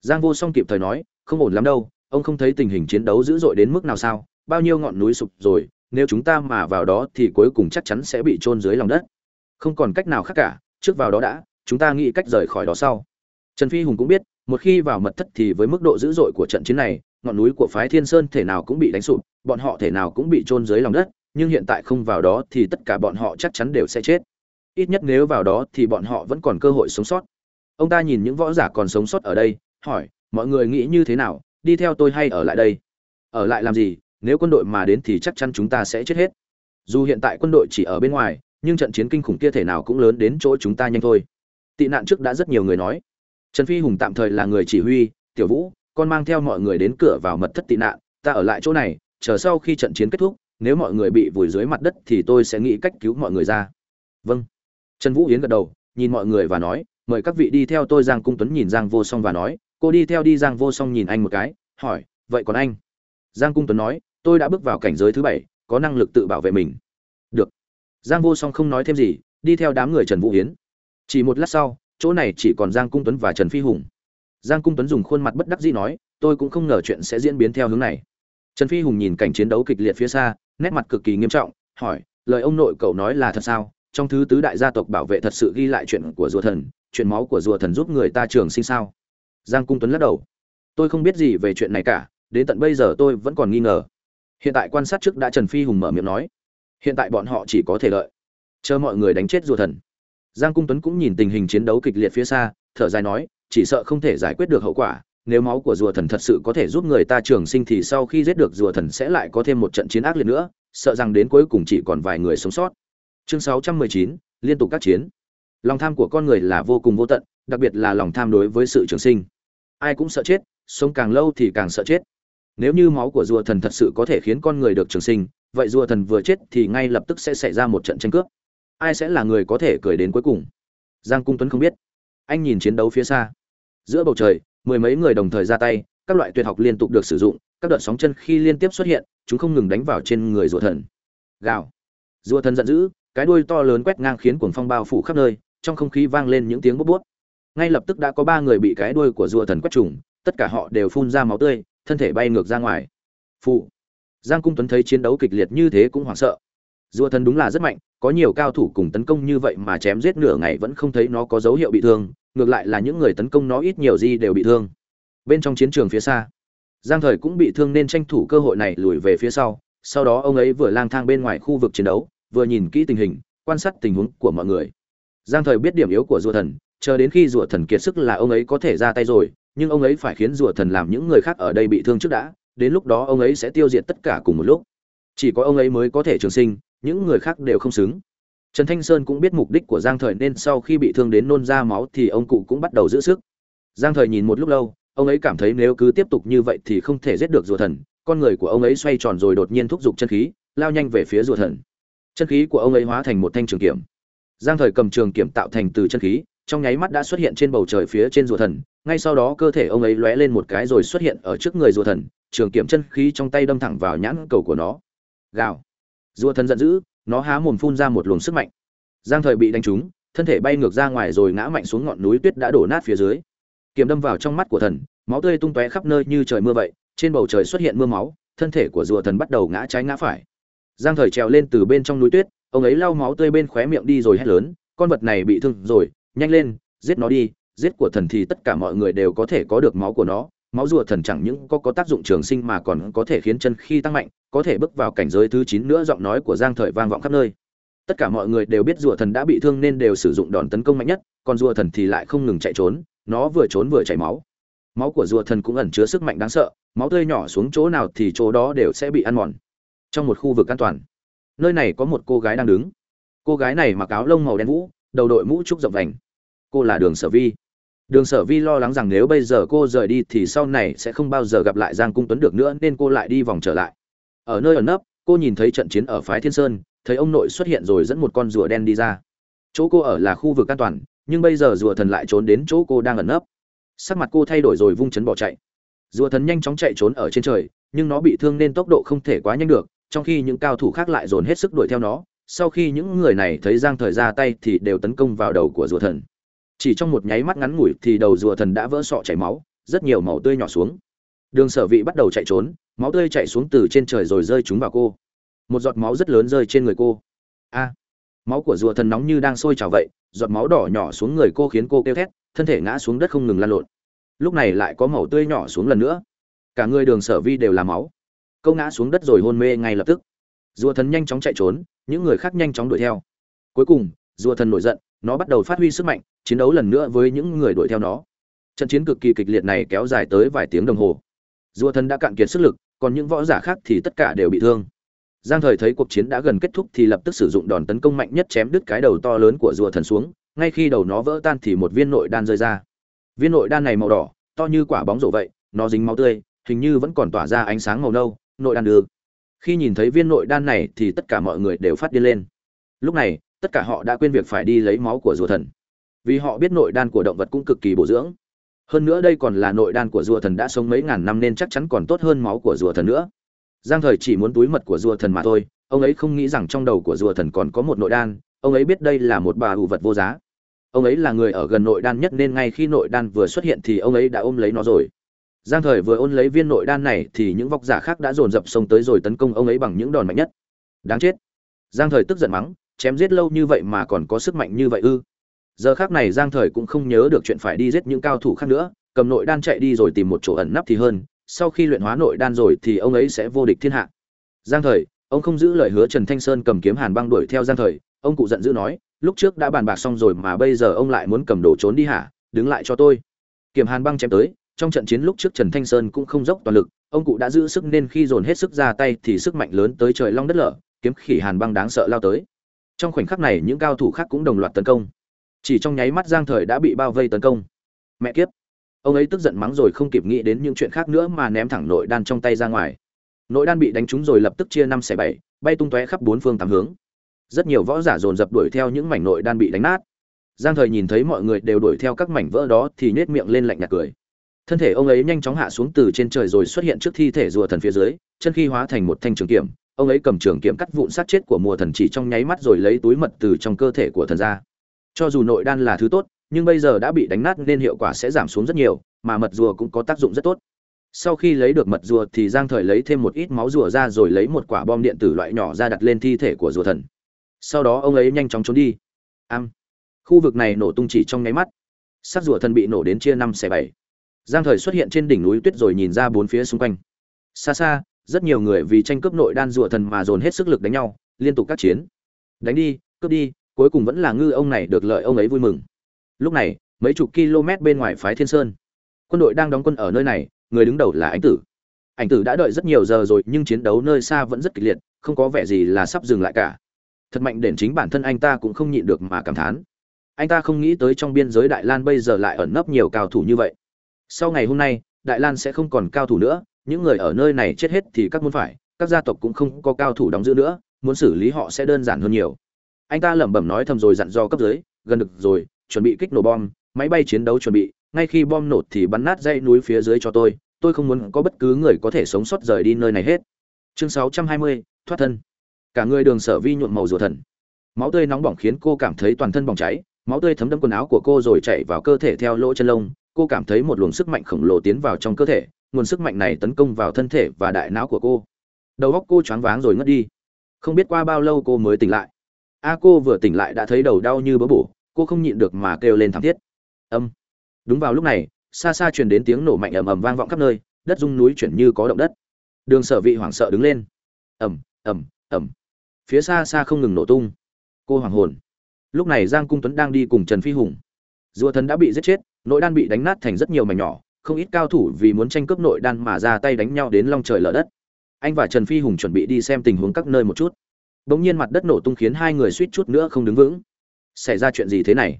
Giang vô song kịp thời nói không ổn lắm đâu, ông không thấy tình hình chiến đấu dữ dội đến mức nào sao? Bao nhiêu ngọn núi sụp rồi, nếu chúng ta mà vào đó thì cuối cùng chắc chắn sẽ bị chôn dưới lòng đất. Không còn cách nào khác cả, trước vào đó đã, chúng ta nghĩ cách rời khỏi đó sau. Trần phi hùng cũng biết, một khi vào mật thất thì với mức độ dữ dội của trận chiến này, ngọn núi của phái thiên sơn thể nào cũng bị đánh sụp, bọn họ thể nào cũng bị chôn dưới lòng đất, nhưng hiện tại không vào đó thì tất cả bọn họ chắc chắn đều sẽ chết. Ít nhất nếu vào đó thì bọn họ vẫn còn cơ hội sống sót. Ông ta nhìn những võ giả còn sống sót ở đây, hỏi mọi người nghĩ như thế nào, đi theo tôi hay ở lại đây? Ở lại làm gì? Nếu quân đội mà đến thì chắc chắn chúng ta sẽ chết hết. Dù hiện tại quân đội chỉ ở bên ngoài, nhưng trận chiến kinh khủng kia thể nào cũng lớn đến chỗ chúng ta nhanh thôi. Tị nạn trước đã rất nhiều người nói. Trần phi hùng tạm thời là người chỉ huy, tiểu vũ, con mang theo mọi người đến cửa vào mật thất tị nạn. Ta ở lại chỗ này, chờ sau khi trận chiến kết thúc, nếu mọi người bị vùi dưới mặt đất thì tôi sẽ nghĩ cách cứu mọi người ra. Vâng. Trần vũ yến gật đầu, nhìn mọi người và nói, mời các vị đi theo tôi giang cung tuấn nhìn giang vô song và nói cô đi theo đi giang vô song nhìn anh một cái, hỏi, vậy còn anh? Giang cung tuấn nói, tôi đã bước vào cảnh giới thứ bảy, có năng lực tự bảo vệ mình. Được. Giang vô song không nói thêm gì, đi theo đám người trần vũ hiến chỉ một lát sau, chỗ này chỉ còn giang cung tuấn và trần phi hùng. Giang cung tuấn dùng khuôn mặt bất đắc dĩ nói, tôi cũng không ngờ chuyện sẽ diễn biến theo hướng này. Trần phi hùng nhìn cảnh chiến đấu kịch liệt phía xa, nét mặt cực kỳ nghiêm trọng, hỏi, lời ông nội cậu nói là thật sao? Trong thứ tứ đại gia tộc bảo vệ thật sự ghi lại chuyện của rùa thần, chuyện máu của rùa thần giúp người ta trường sinh sao? Giang cung tuấn lắc đầu. Tôi không biết gì về chuyện này cả đến tận bây giờ tôi vẫn còn nghi ngờ. Hiện tại quan sát trước đã trần phi hùng mở miệng nói. Hiện tại bọn họ chỉ có thể lợi, chờ mọi người đánh chết rùa thần. Giang cung tuấn cũng nhìn tình hình chiến đấu kịch liệt phía xa thở dài nói chỉ sợ không thể giải quyết được hậu quả nếu máu của rùa thần thật sự có thể giúp người ta trường sinh thì sau khi giết được rùa thần sẽ lại có thêm một trận chiến ác liệt nữa sợ rằng đến cuối cùng chỉ còn vài người sống sót. Chương 619, liên tục các chiến. Lòng tham của con người là vô cùng vô tận đặc biệt là lòng tham đối với sự trường sinh ai cũng sợ chết, sống càng lâu thì càng sợ chết. Nếu như máu của rùa thần thật sự có thể khiến con người được trường sinh, vậy rùa thần vừa chết thì ngay lập tức sẽ xảy ra một trận tranh cướp. Ai sẽ là người có thể cười đến cuối cùng? Giang cung tuấn không biết. Anh nhìn chiến đấu phía xa. Giữa bầu trời, mười mấy người đồng thời ra tay, các loại tuyệt học liên tục được sử dụng, các đợt sóng chân khi liên tiếp xuất hiện, chúng không ngừng đánh vào trên người rùa thần. Gào. Rùa thần giận dữ, cái đuôi to lớn quét ngang khiến cuồng phong bao phủ khắp nơi, trong không khí vang lên những tiếng bốc bút ngay lập tức đã có ba người bị cái đuôi của rùa thần quét trùng, tất cả họ đều phun ra máu tươi, thân thể bay ngược ra ngoài. Phụ giang cung tuấn thấy chiến đấu kịch liệt như thế cũng hoảng sợ. Rùa thần đúng là rất mạnh, có nhiều cao thủ cùng tấn công như vậy mà chém giết nửa ngày vẫn không thấy nó có dấu hiệu bị thương, ngược lại là những người tấn công nó ít nhiều gì đều bị thương. Bên trong chiến trường phía xa, giang thời cũng bị thương nên tranh thủ cơ hội này lùi về phía sau. Sau đó ông ấy vừa lang thang bên ngoài khu vực chiến đấu, vừa nhìn kỹ tình hình, quan sát tình huống của mọi người. Giang thời biết điểm yếu của rùa thần chờ đến khi rùa thần kiệt sức là ông ấy có thể ra tay rồi, nhưng ông ấy phải khiến rùa thần làm những người khác ở đây bị thương trước đã, đến lúc đó ông ấy sẽ tiêu diệt tất cả cùng một lúc. Chỉ có ông ấy mới có thể trường sinh, những người khác đều không xứng. Trần thanh sơn cũng biết mục đích của giang thời nên sau khi bị thương đến nôn ra máu thì ông cụ cũng bắt đầu giữ sức. Giang thời nhìn một lúc lâu, ông ấy cảm thấy nếu cứ tiếp tục như vậy thì không thể giết được rùa thần, con người của ông ấy xoay tròn rồi đột nhiên thúc giục chân khí, lao nhanh về phía rùa thần. Chân khí của ông ấy hóa thành một thanh trường kiểm giang thời cầm trường kiểm tạo thành từ chân khí trong nháy mắt đã xuất hiện trên bầu trời phía trên rùa thần, ngay sau đó cơ thể ông ấy lóe lên một cái rồi xuất hiện ở trước người rùa thần, trường kiểm chân khí trong tay đâm thẳng vào nhãn cầu của nó. Gào. Rùa thần giận dữ, nó há mồm phun ra một luồng sức mạnh. Giang thời bị đánh trúng, thân thể bay ngược ra ngoài rồi ngã mạnh xuống ngọn núi tuyết đã đổ nát phía dưới. Kiếm đâm vào trong mắt của thần, máu tươi tung tóe khắp nơi như trời mưa vậy, trên bầu trời xuất hiện mưa máu, thân thể của rùa thần bắt đầu ngã trái ngã phải. Giang thời trèo lên từ bên trong núi tuyết, ông ấy lau máu tươi bên khóe miệng đi rồi hét lớn, con vật này bị thương rồi nhanh lên, giết nó đi, giết của thần thì tất cả mọi người đều có thể có được máu của nó. Máu rùa thần chẳng những có có tác dụng trường sinh mà còn có thể khiến chân khi tăng mạnh, có thể bước vào cảnh giới thứ chín nữa, giọng nói của giang thời vang vọng khắp nơi. Tất cả mọi người đều biết rùa thần đã bị thương nên đều sử dụng đòn tấn công mạnh nhất, còn rùa thần thì lại không ngừng chạy trốn, nó vừa trốn vừa chảy máu. Máu của rùa thần cũng ẩn chứa sức mạnh đáng sợ, máu tươi nhỏ xuống chỗ nào thì chỗ đó đều sẽ bị ăn mòn. Trong một khu vực an toàn, nơi này có một cô gái đang đứng. Cô gái này mặc áo lông màu đen vũ, đầu đội mũ trúc rộng vành cô là đường sở vi. Đường sở vi lo lắng rằng nếu bây giờ cô rời đi thì sau này sẽ không bao giờ gặp lại giang cung tuấn được nữa nên cô lại đi vòng trở lại. Ở nơi ẩn nấp, cô nhìn thấy trận chiến ở phái thiên sơn, thấy ông nội xuất hiện rồi dẫn một con rùa đen đi ra. Chỗ cô ở là khu vực an toàn, nhưng bây giờ rùa thần lại trốn đến chỗ cô đang ẩn nấp. Sắc mặt cô thay đổi rồi vung chấn bỏ chạy. Rùa thần nhanh chóng chạy trốn ở trên trời, nhưng nó bị thương nên tốc độ không thể quá nhanh được, trong khi những cao thủ khác lại dồn hết sức đuổi theo nó. Sau khi những người này thấy giang thời ra tay thì đều tấn công vào đầu của rùa thần chỉ trong một nháy mắt ngắn ngủi thì đầu rùa thần đã vỡ sọ chảy máu, rất nhiều màu tươi nhỏ xuống. Đường sở vị bắt đầu chạy trốn, máu tươi chạy xuống từ trên trời rồi rơi trúng vào cô. Một giọt máu rất lớn rơi trên người cô. A! Máu của rùa thần nóng như đang sôi trào vậy, giọt máu đỏ nhỏ xuống người cô khiến cô kêu thét, thân thể ngã xuống đất không ngừng lăn lộn. Lúc này lại có màu tươi nhỏ xuống lần nữa. Cả người đường sở vi đều là máu. Câu ngã xuống đất rồi hôn mê ngay lập tức. Rùa thần nhanh chóng chạy trốn, những người khác nhanh chóng đuổi theo. Cuối cùng, rùa thần nổi giận nó bắt đầu phát huy sức mạnh, chiến đấu lần nữa với những người đuổi theo nó. Trận chiến cực kỳ kịch liệt này kéo dài tới vài tiếng đồng hồ. Rùa thần đã cạn kiệt sức lực, còn những võ giả khác thì tất cả đều bị thương. Giang thời thấy cuộc chiến đã gần kết thúc thì lập tức sử dụng đòn tấn công mạnh nhất chém đứt cái đầu to lớn của rùa thần xuống, ngay khi đầu nó vỡ tan thì một viên nội đan rơi ra. Viên nội đan này màu đỏ, to như quả bóng rổ vậy, nó dính máu tươi, hình như vẫn còn tỏa ra ánh sáng màu nâu, nội đan đưa. khi nhìn thấy viên nội đan này thì tất cả mọi người đều phát điên lên. Lúc này tất cả họ đã quên việc phải đi lấy máu của rùa thần. Vì họ biết nội đan của động vật cũng cực kỳ bổ dưỡng. Hơn nữa đây còn là nội đan của rùa thần đã sống mấy ngàn năm nên chắc chắn còn tốt hơn máu của rùa thần nữa. Giang thời chỉ muốn túi mật của rùa thần mà thôi, ông ấy không nghĩ rằng trong đầu của rùa thần còn có một nội đan, ông ấy biết đây là một bà hủ vật vô giá. Ông ấy là người ở gần nội đan nhất nên ngay khi nội đan vừa xuất hiện thì ông ấy đã ôm lấy nó rồi. Giang thời vừa ôm lấy viên nội đan này thì những vóc giả khác đã dồn dập xông tới rồi tấn công ông ấy bằng những đòn mạnh nhất. Đáng chết. Giang thời tức giận mắng chém giết lâu như vậy mà còn có sức mạnh như vậy ư? Giờ khác này giang thời cũng không nhớ được chuyện phải đi giết những cao thủ khác nữa, cầm nội đan chạy đi rồi tìm một chỗ ẩn nấp thì hơn, sau khi luyện hóa nội đan rồi thì ông ấy sẽ vô địch thiên hạ. Giang thời, ông không giữ lời hứa trần thanh sơn cầm kiếm hàn băng đuổi theo giang thời, ông cụ giận dữ nói, lúc trước đã bàn bạc xong rồi mà bây giờ ông lại muốn cầm đồ trốn đi hả? Đứng lại cho tôi. Kiểm hàn băng chém tới, trong trận chiến lúc trước trần thanh sơn cũng không dốc toàn lực, ông cụ đã giữ sức nên khi dồn hết sức ra tay thì sức mạnh lớn tới trời long đất lở, kiếm khỉ hàn băng đáng sợ lao tới trong khoảnh khắc này, những cao thủ khác cũng đồng loạt tấn công. Chỉ trong nháy mắt, giang thời đã bị bao vây tấn công. Mẹ kiếp! Ông ấy tức giận mắng rồi không kịp nghĩ đến những chuyện khác nữa mà ném thẳng nội đan trong tay ra ngoài. Nội đan bị đánh trúng rồi lập tức chia năm xẻ bảy, bay tung tóe khắp bốn phương tám hướng. Rất nhiều võ giả dồn dập đuổi theo những mảnh nội đan bị đánh nát. Giang thời nhìn thấy mọi người đều đuổi theo các mảnh vỡ đó thì nhếch miệng lên lạnh nhạt cười. Thân thể ông ấy nhanh chóng hạ xuống từ trên trời rồi xuất hiện trước thi thể rùa thần phía dưới, chân khi hóa thành một thanh trường kiểm ông ấy cầm trường kiếm cắt vụn sát chết của mùa thần chỉ trong nháy mắt rồi lấy túi mật từ trong cơ thể của thần ra. Cho dù nội đan là thứ tốt, nhưng bây giờ đã bị đánh nát nên hiệu quả sẽ giảm xuống rất nhiều, mà mật rùa cũng có tác dụng rất tốt. Sau khi lấy được mật rùa thì giang thời lấy thêm một ít máu rùa ra rồi lấy một quả bom điện tử loại nhỏ ra đặt lên thi thể của rùa thần. Sau đó ông ấy nhanh chóng trốn đi. Am. Khu vực này nổ tung chỉ trong nháy mắt. Sắc rùa thần bị nổ đến chia năm xẻ bảy. Giang thời xuất hiện trên đỉnh núi tuyết rồi nhìn ra bốn phía xung quanh. Xa xa rất nhiều người vì tranh cướp nội đan rùa thần mà dồn hết sức lực đánh nhau, liên tục các chiến. Đánh đi, cướp đi, cuối cùng vẫn là ngư ông này được lợi ông ấy vui mừng. Lúc này, mấy chục km bên ngoài phái thiên sơn. Quân đội đang đóng quân ở nơi này, người đứng đầu là anh tử. Anh tử đã đợi rất nhiều giờ rồi, nhưng chiến đấu nơi xa vẫn rất kịch liệt, không có vẻ gì là sắp dừng lại cả. Thật mạnh đến chính bản thân anh ta cũng không nhịn được mà cảm thán. Anh ta không nghĩ tới trong biên giới đại lan bây giờ lại ẩn nấp nhiều cao thủ như vậy. Sau ngày hôm nay, đại lan sẽ không còn cao thủ nữa những người ở nơi này chết hết thì các môn phải các gia tộc cũng không có cao thủ đóng giữ nữa muốn xử lý họ sẽ đơn giản hơn nhiều. Anh ta lẩm bẩm nói thầm rồi dặn do cấp dưới gần được rồi chuẩn bị kích nổ bom máy bay chiến đấu chuẩn bị ngay khi bom nổ thì bắn nát dãy núi phía dưới cho tôi tôi không muốn có bất cứ người có thể sống sót rời đi nơi này hết. Chương 620, thoát thân. Cả người đường sở vi nhuộm màu rùa thần. Máu tươi nóng bỏng khiến cô cảm thấy toàn thân bỏng cháy máu tươi thấm đẫm quần áo của cô rồi chảy vào cơ thể theo lỗ chân lông cô cảm thấy một luồng sức mạnh khổng lồ tiến vào trong cơ thể nguồn sức mạnh này tấn công vào thân thể và đại não của cô. Đầu óc cô choáng váng rồi ngất đi. Không biết qua bao lâu cô mới tỉnh lại. A, cô vừa tỉnh lại đã thấy đầu đau như bớ bổ, cô không nhịn được mà kêu lên thảm thiết. Âm. Đúng vào lúc này, xa xa truyền đến tiếng nổ mạnh ầm ầm vang vọng khắp nơi, đất rung núi chuyển như có động đất. Đường sở vị hoảng sợ đứng lên. Ầm ầm ầm. Phía xa xa không ngừng nổ tung. Cô hoàng hồn. Lúc này giang cung tuấn đang đi cùng trần phi hùng. Rùa thần đã bị giết chết, nội đan bị đánh nát thành rất nhiều mảnh nhỏ không ít cao thủ vì muốn tranh cướp nội đan mà ra tay đánh nhau đến long trời lở đất. Anh và trần phi hùng chuẩn bị đi xem tình huống các nơi một chút. Bỗng nhiên mặt đất nổ tung khiến hai người suýt chút nữa không đứng vững. Xảy ra chuyện gì thế này?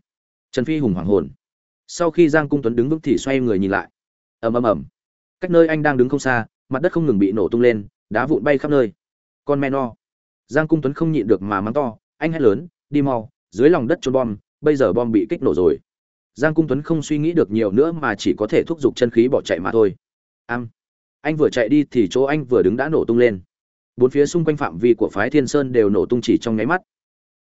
Trần phi hùng hoảng hồn. Sau khi giang cung tuấn đứng vững thì xoay người nhìn lại. Ầm ầm ầm. Cách nơi anh đang đứng không xa, mặt đất không ngừng bị nổ tung lên, đá vụn bay khắp nơi. Con men no. Giang cung tuấn không nhịn được mà mắng to, anh hét lớn, đi mau, dưới lòng đất trốn bom, bây giờ bom bị kích nổ rồi giang cung tuấn không suy nghĩ được nhiều nữa mà chỉ có thể thúc giục chân khí bỏ chạy mà thôi. Am, anh vừa chạy đi thì chỗ anh vừa đứng đã nổ tung lên. Bốn phía xung quanh phạm vi của phái thiên sơn đều nổ tung chỉ trong nháy mắt.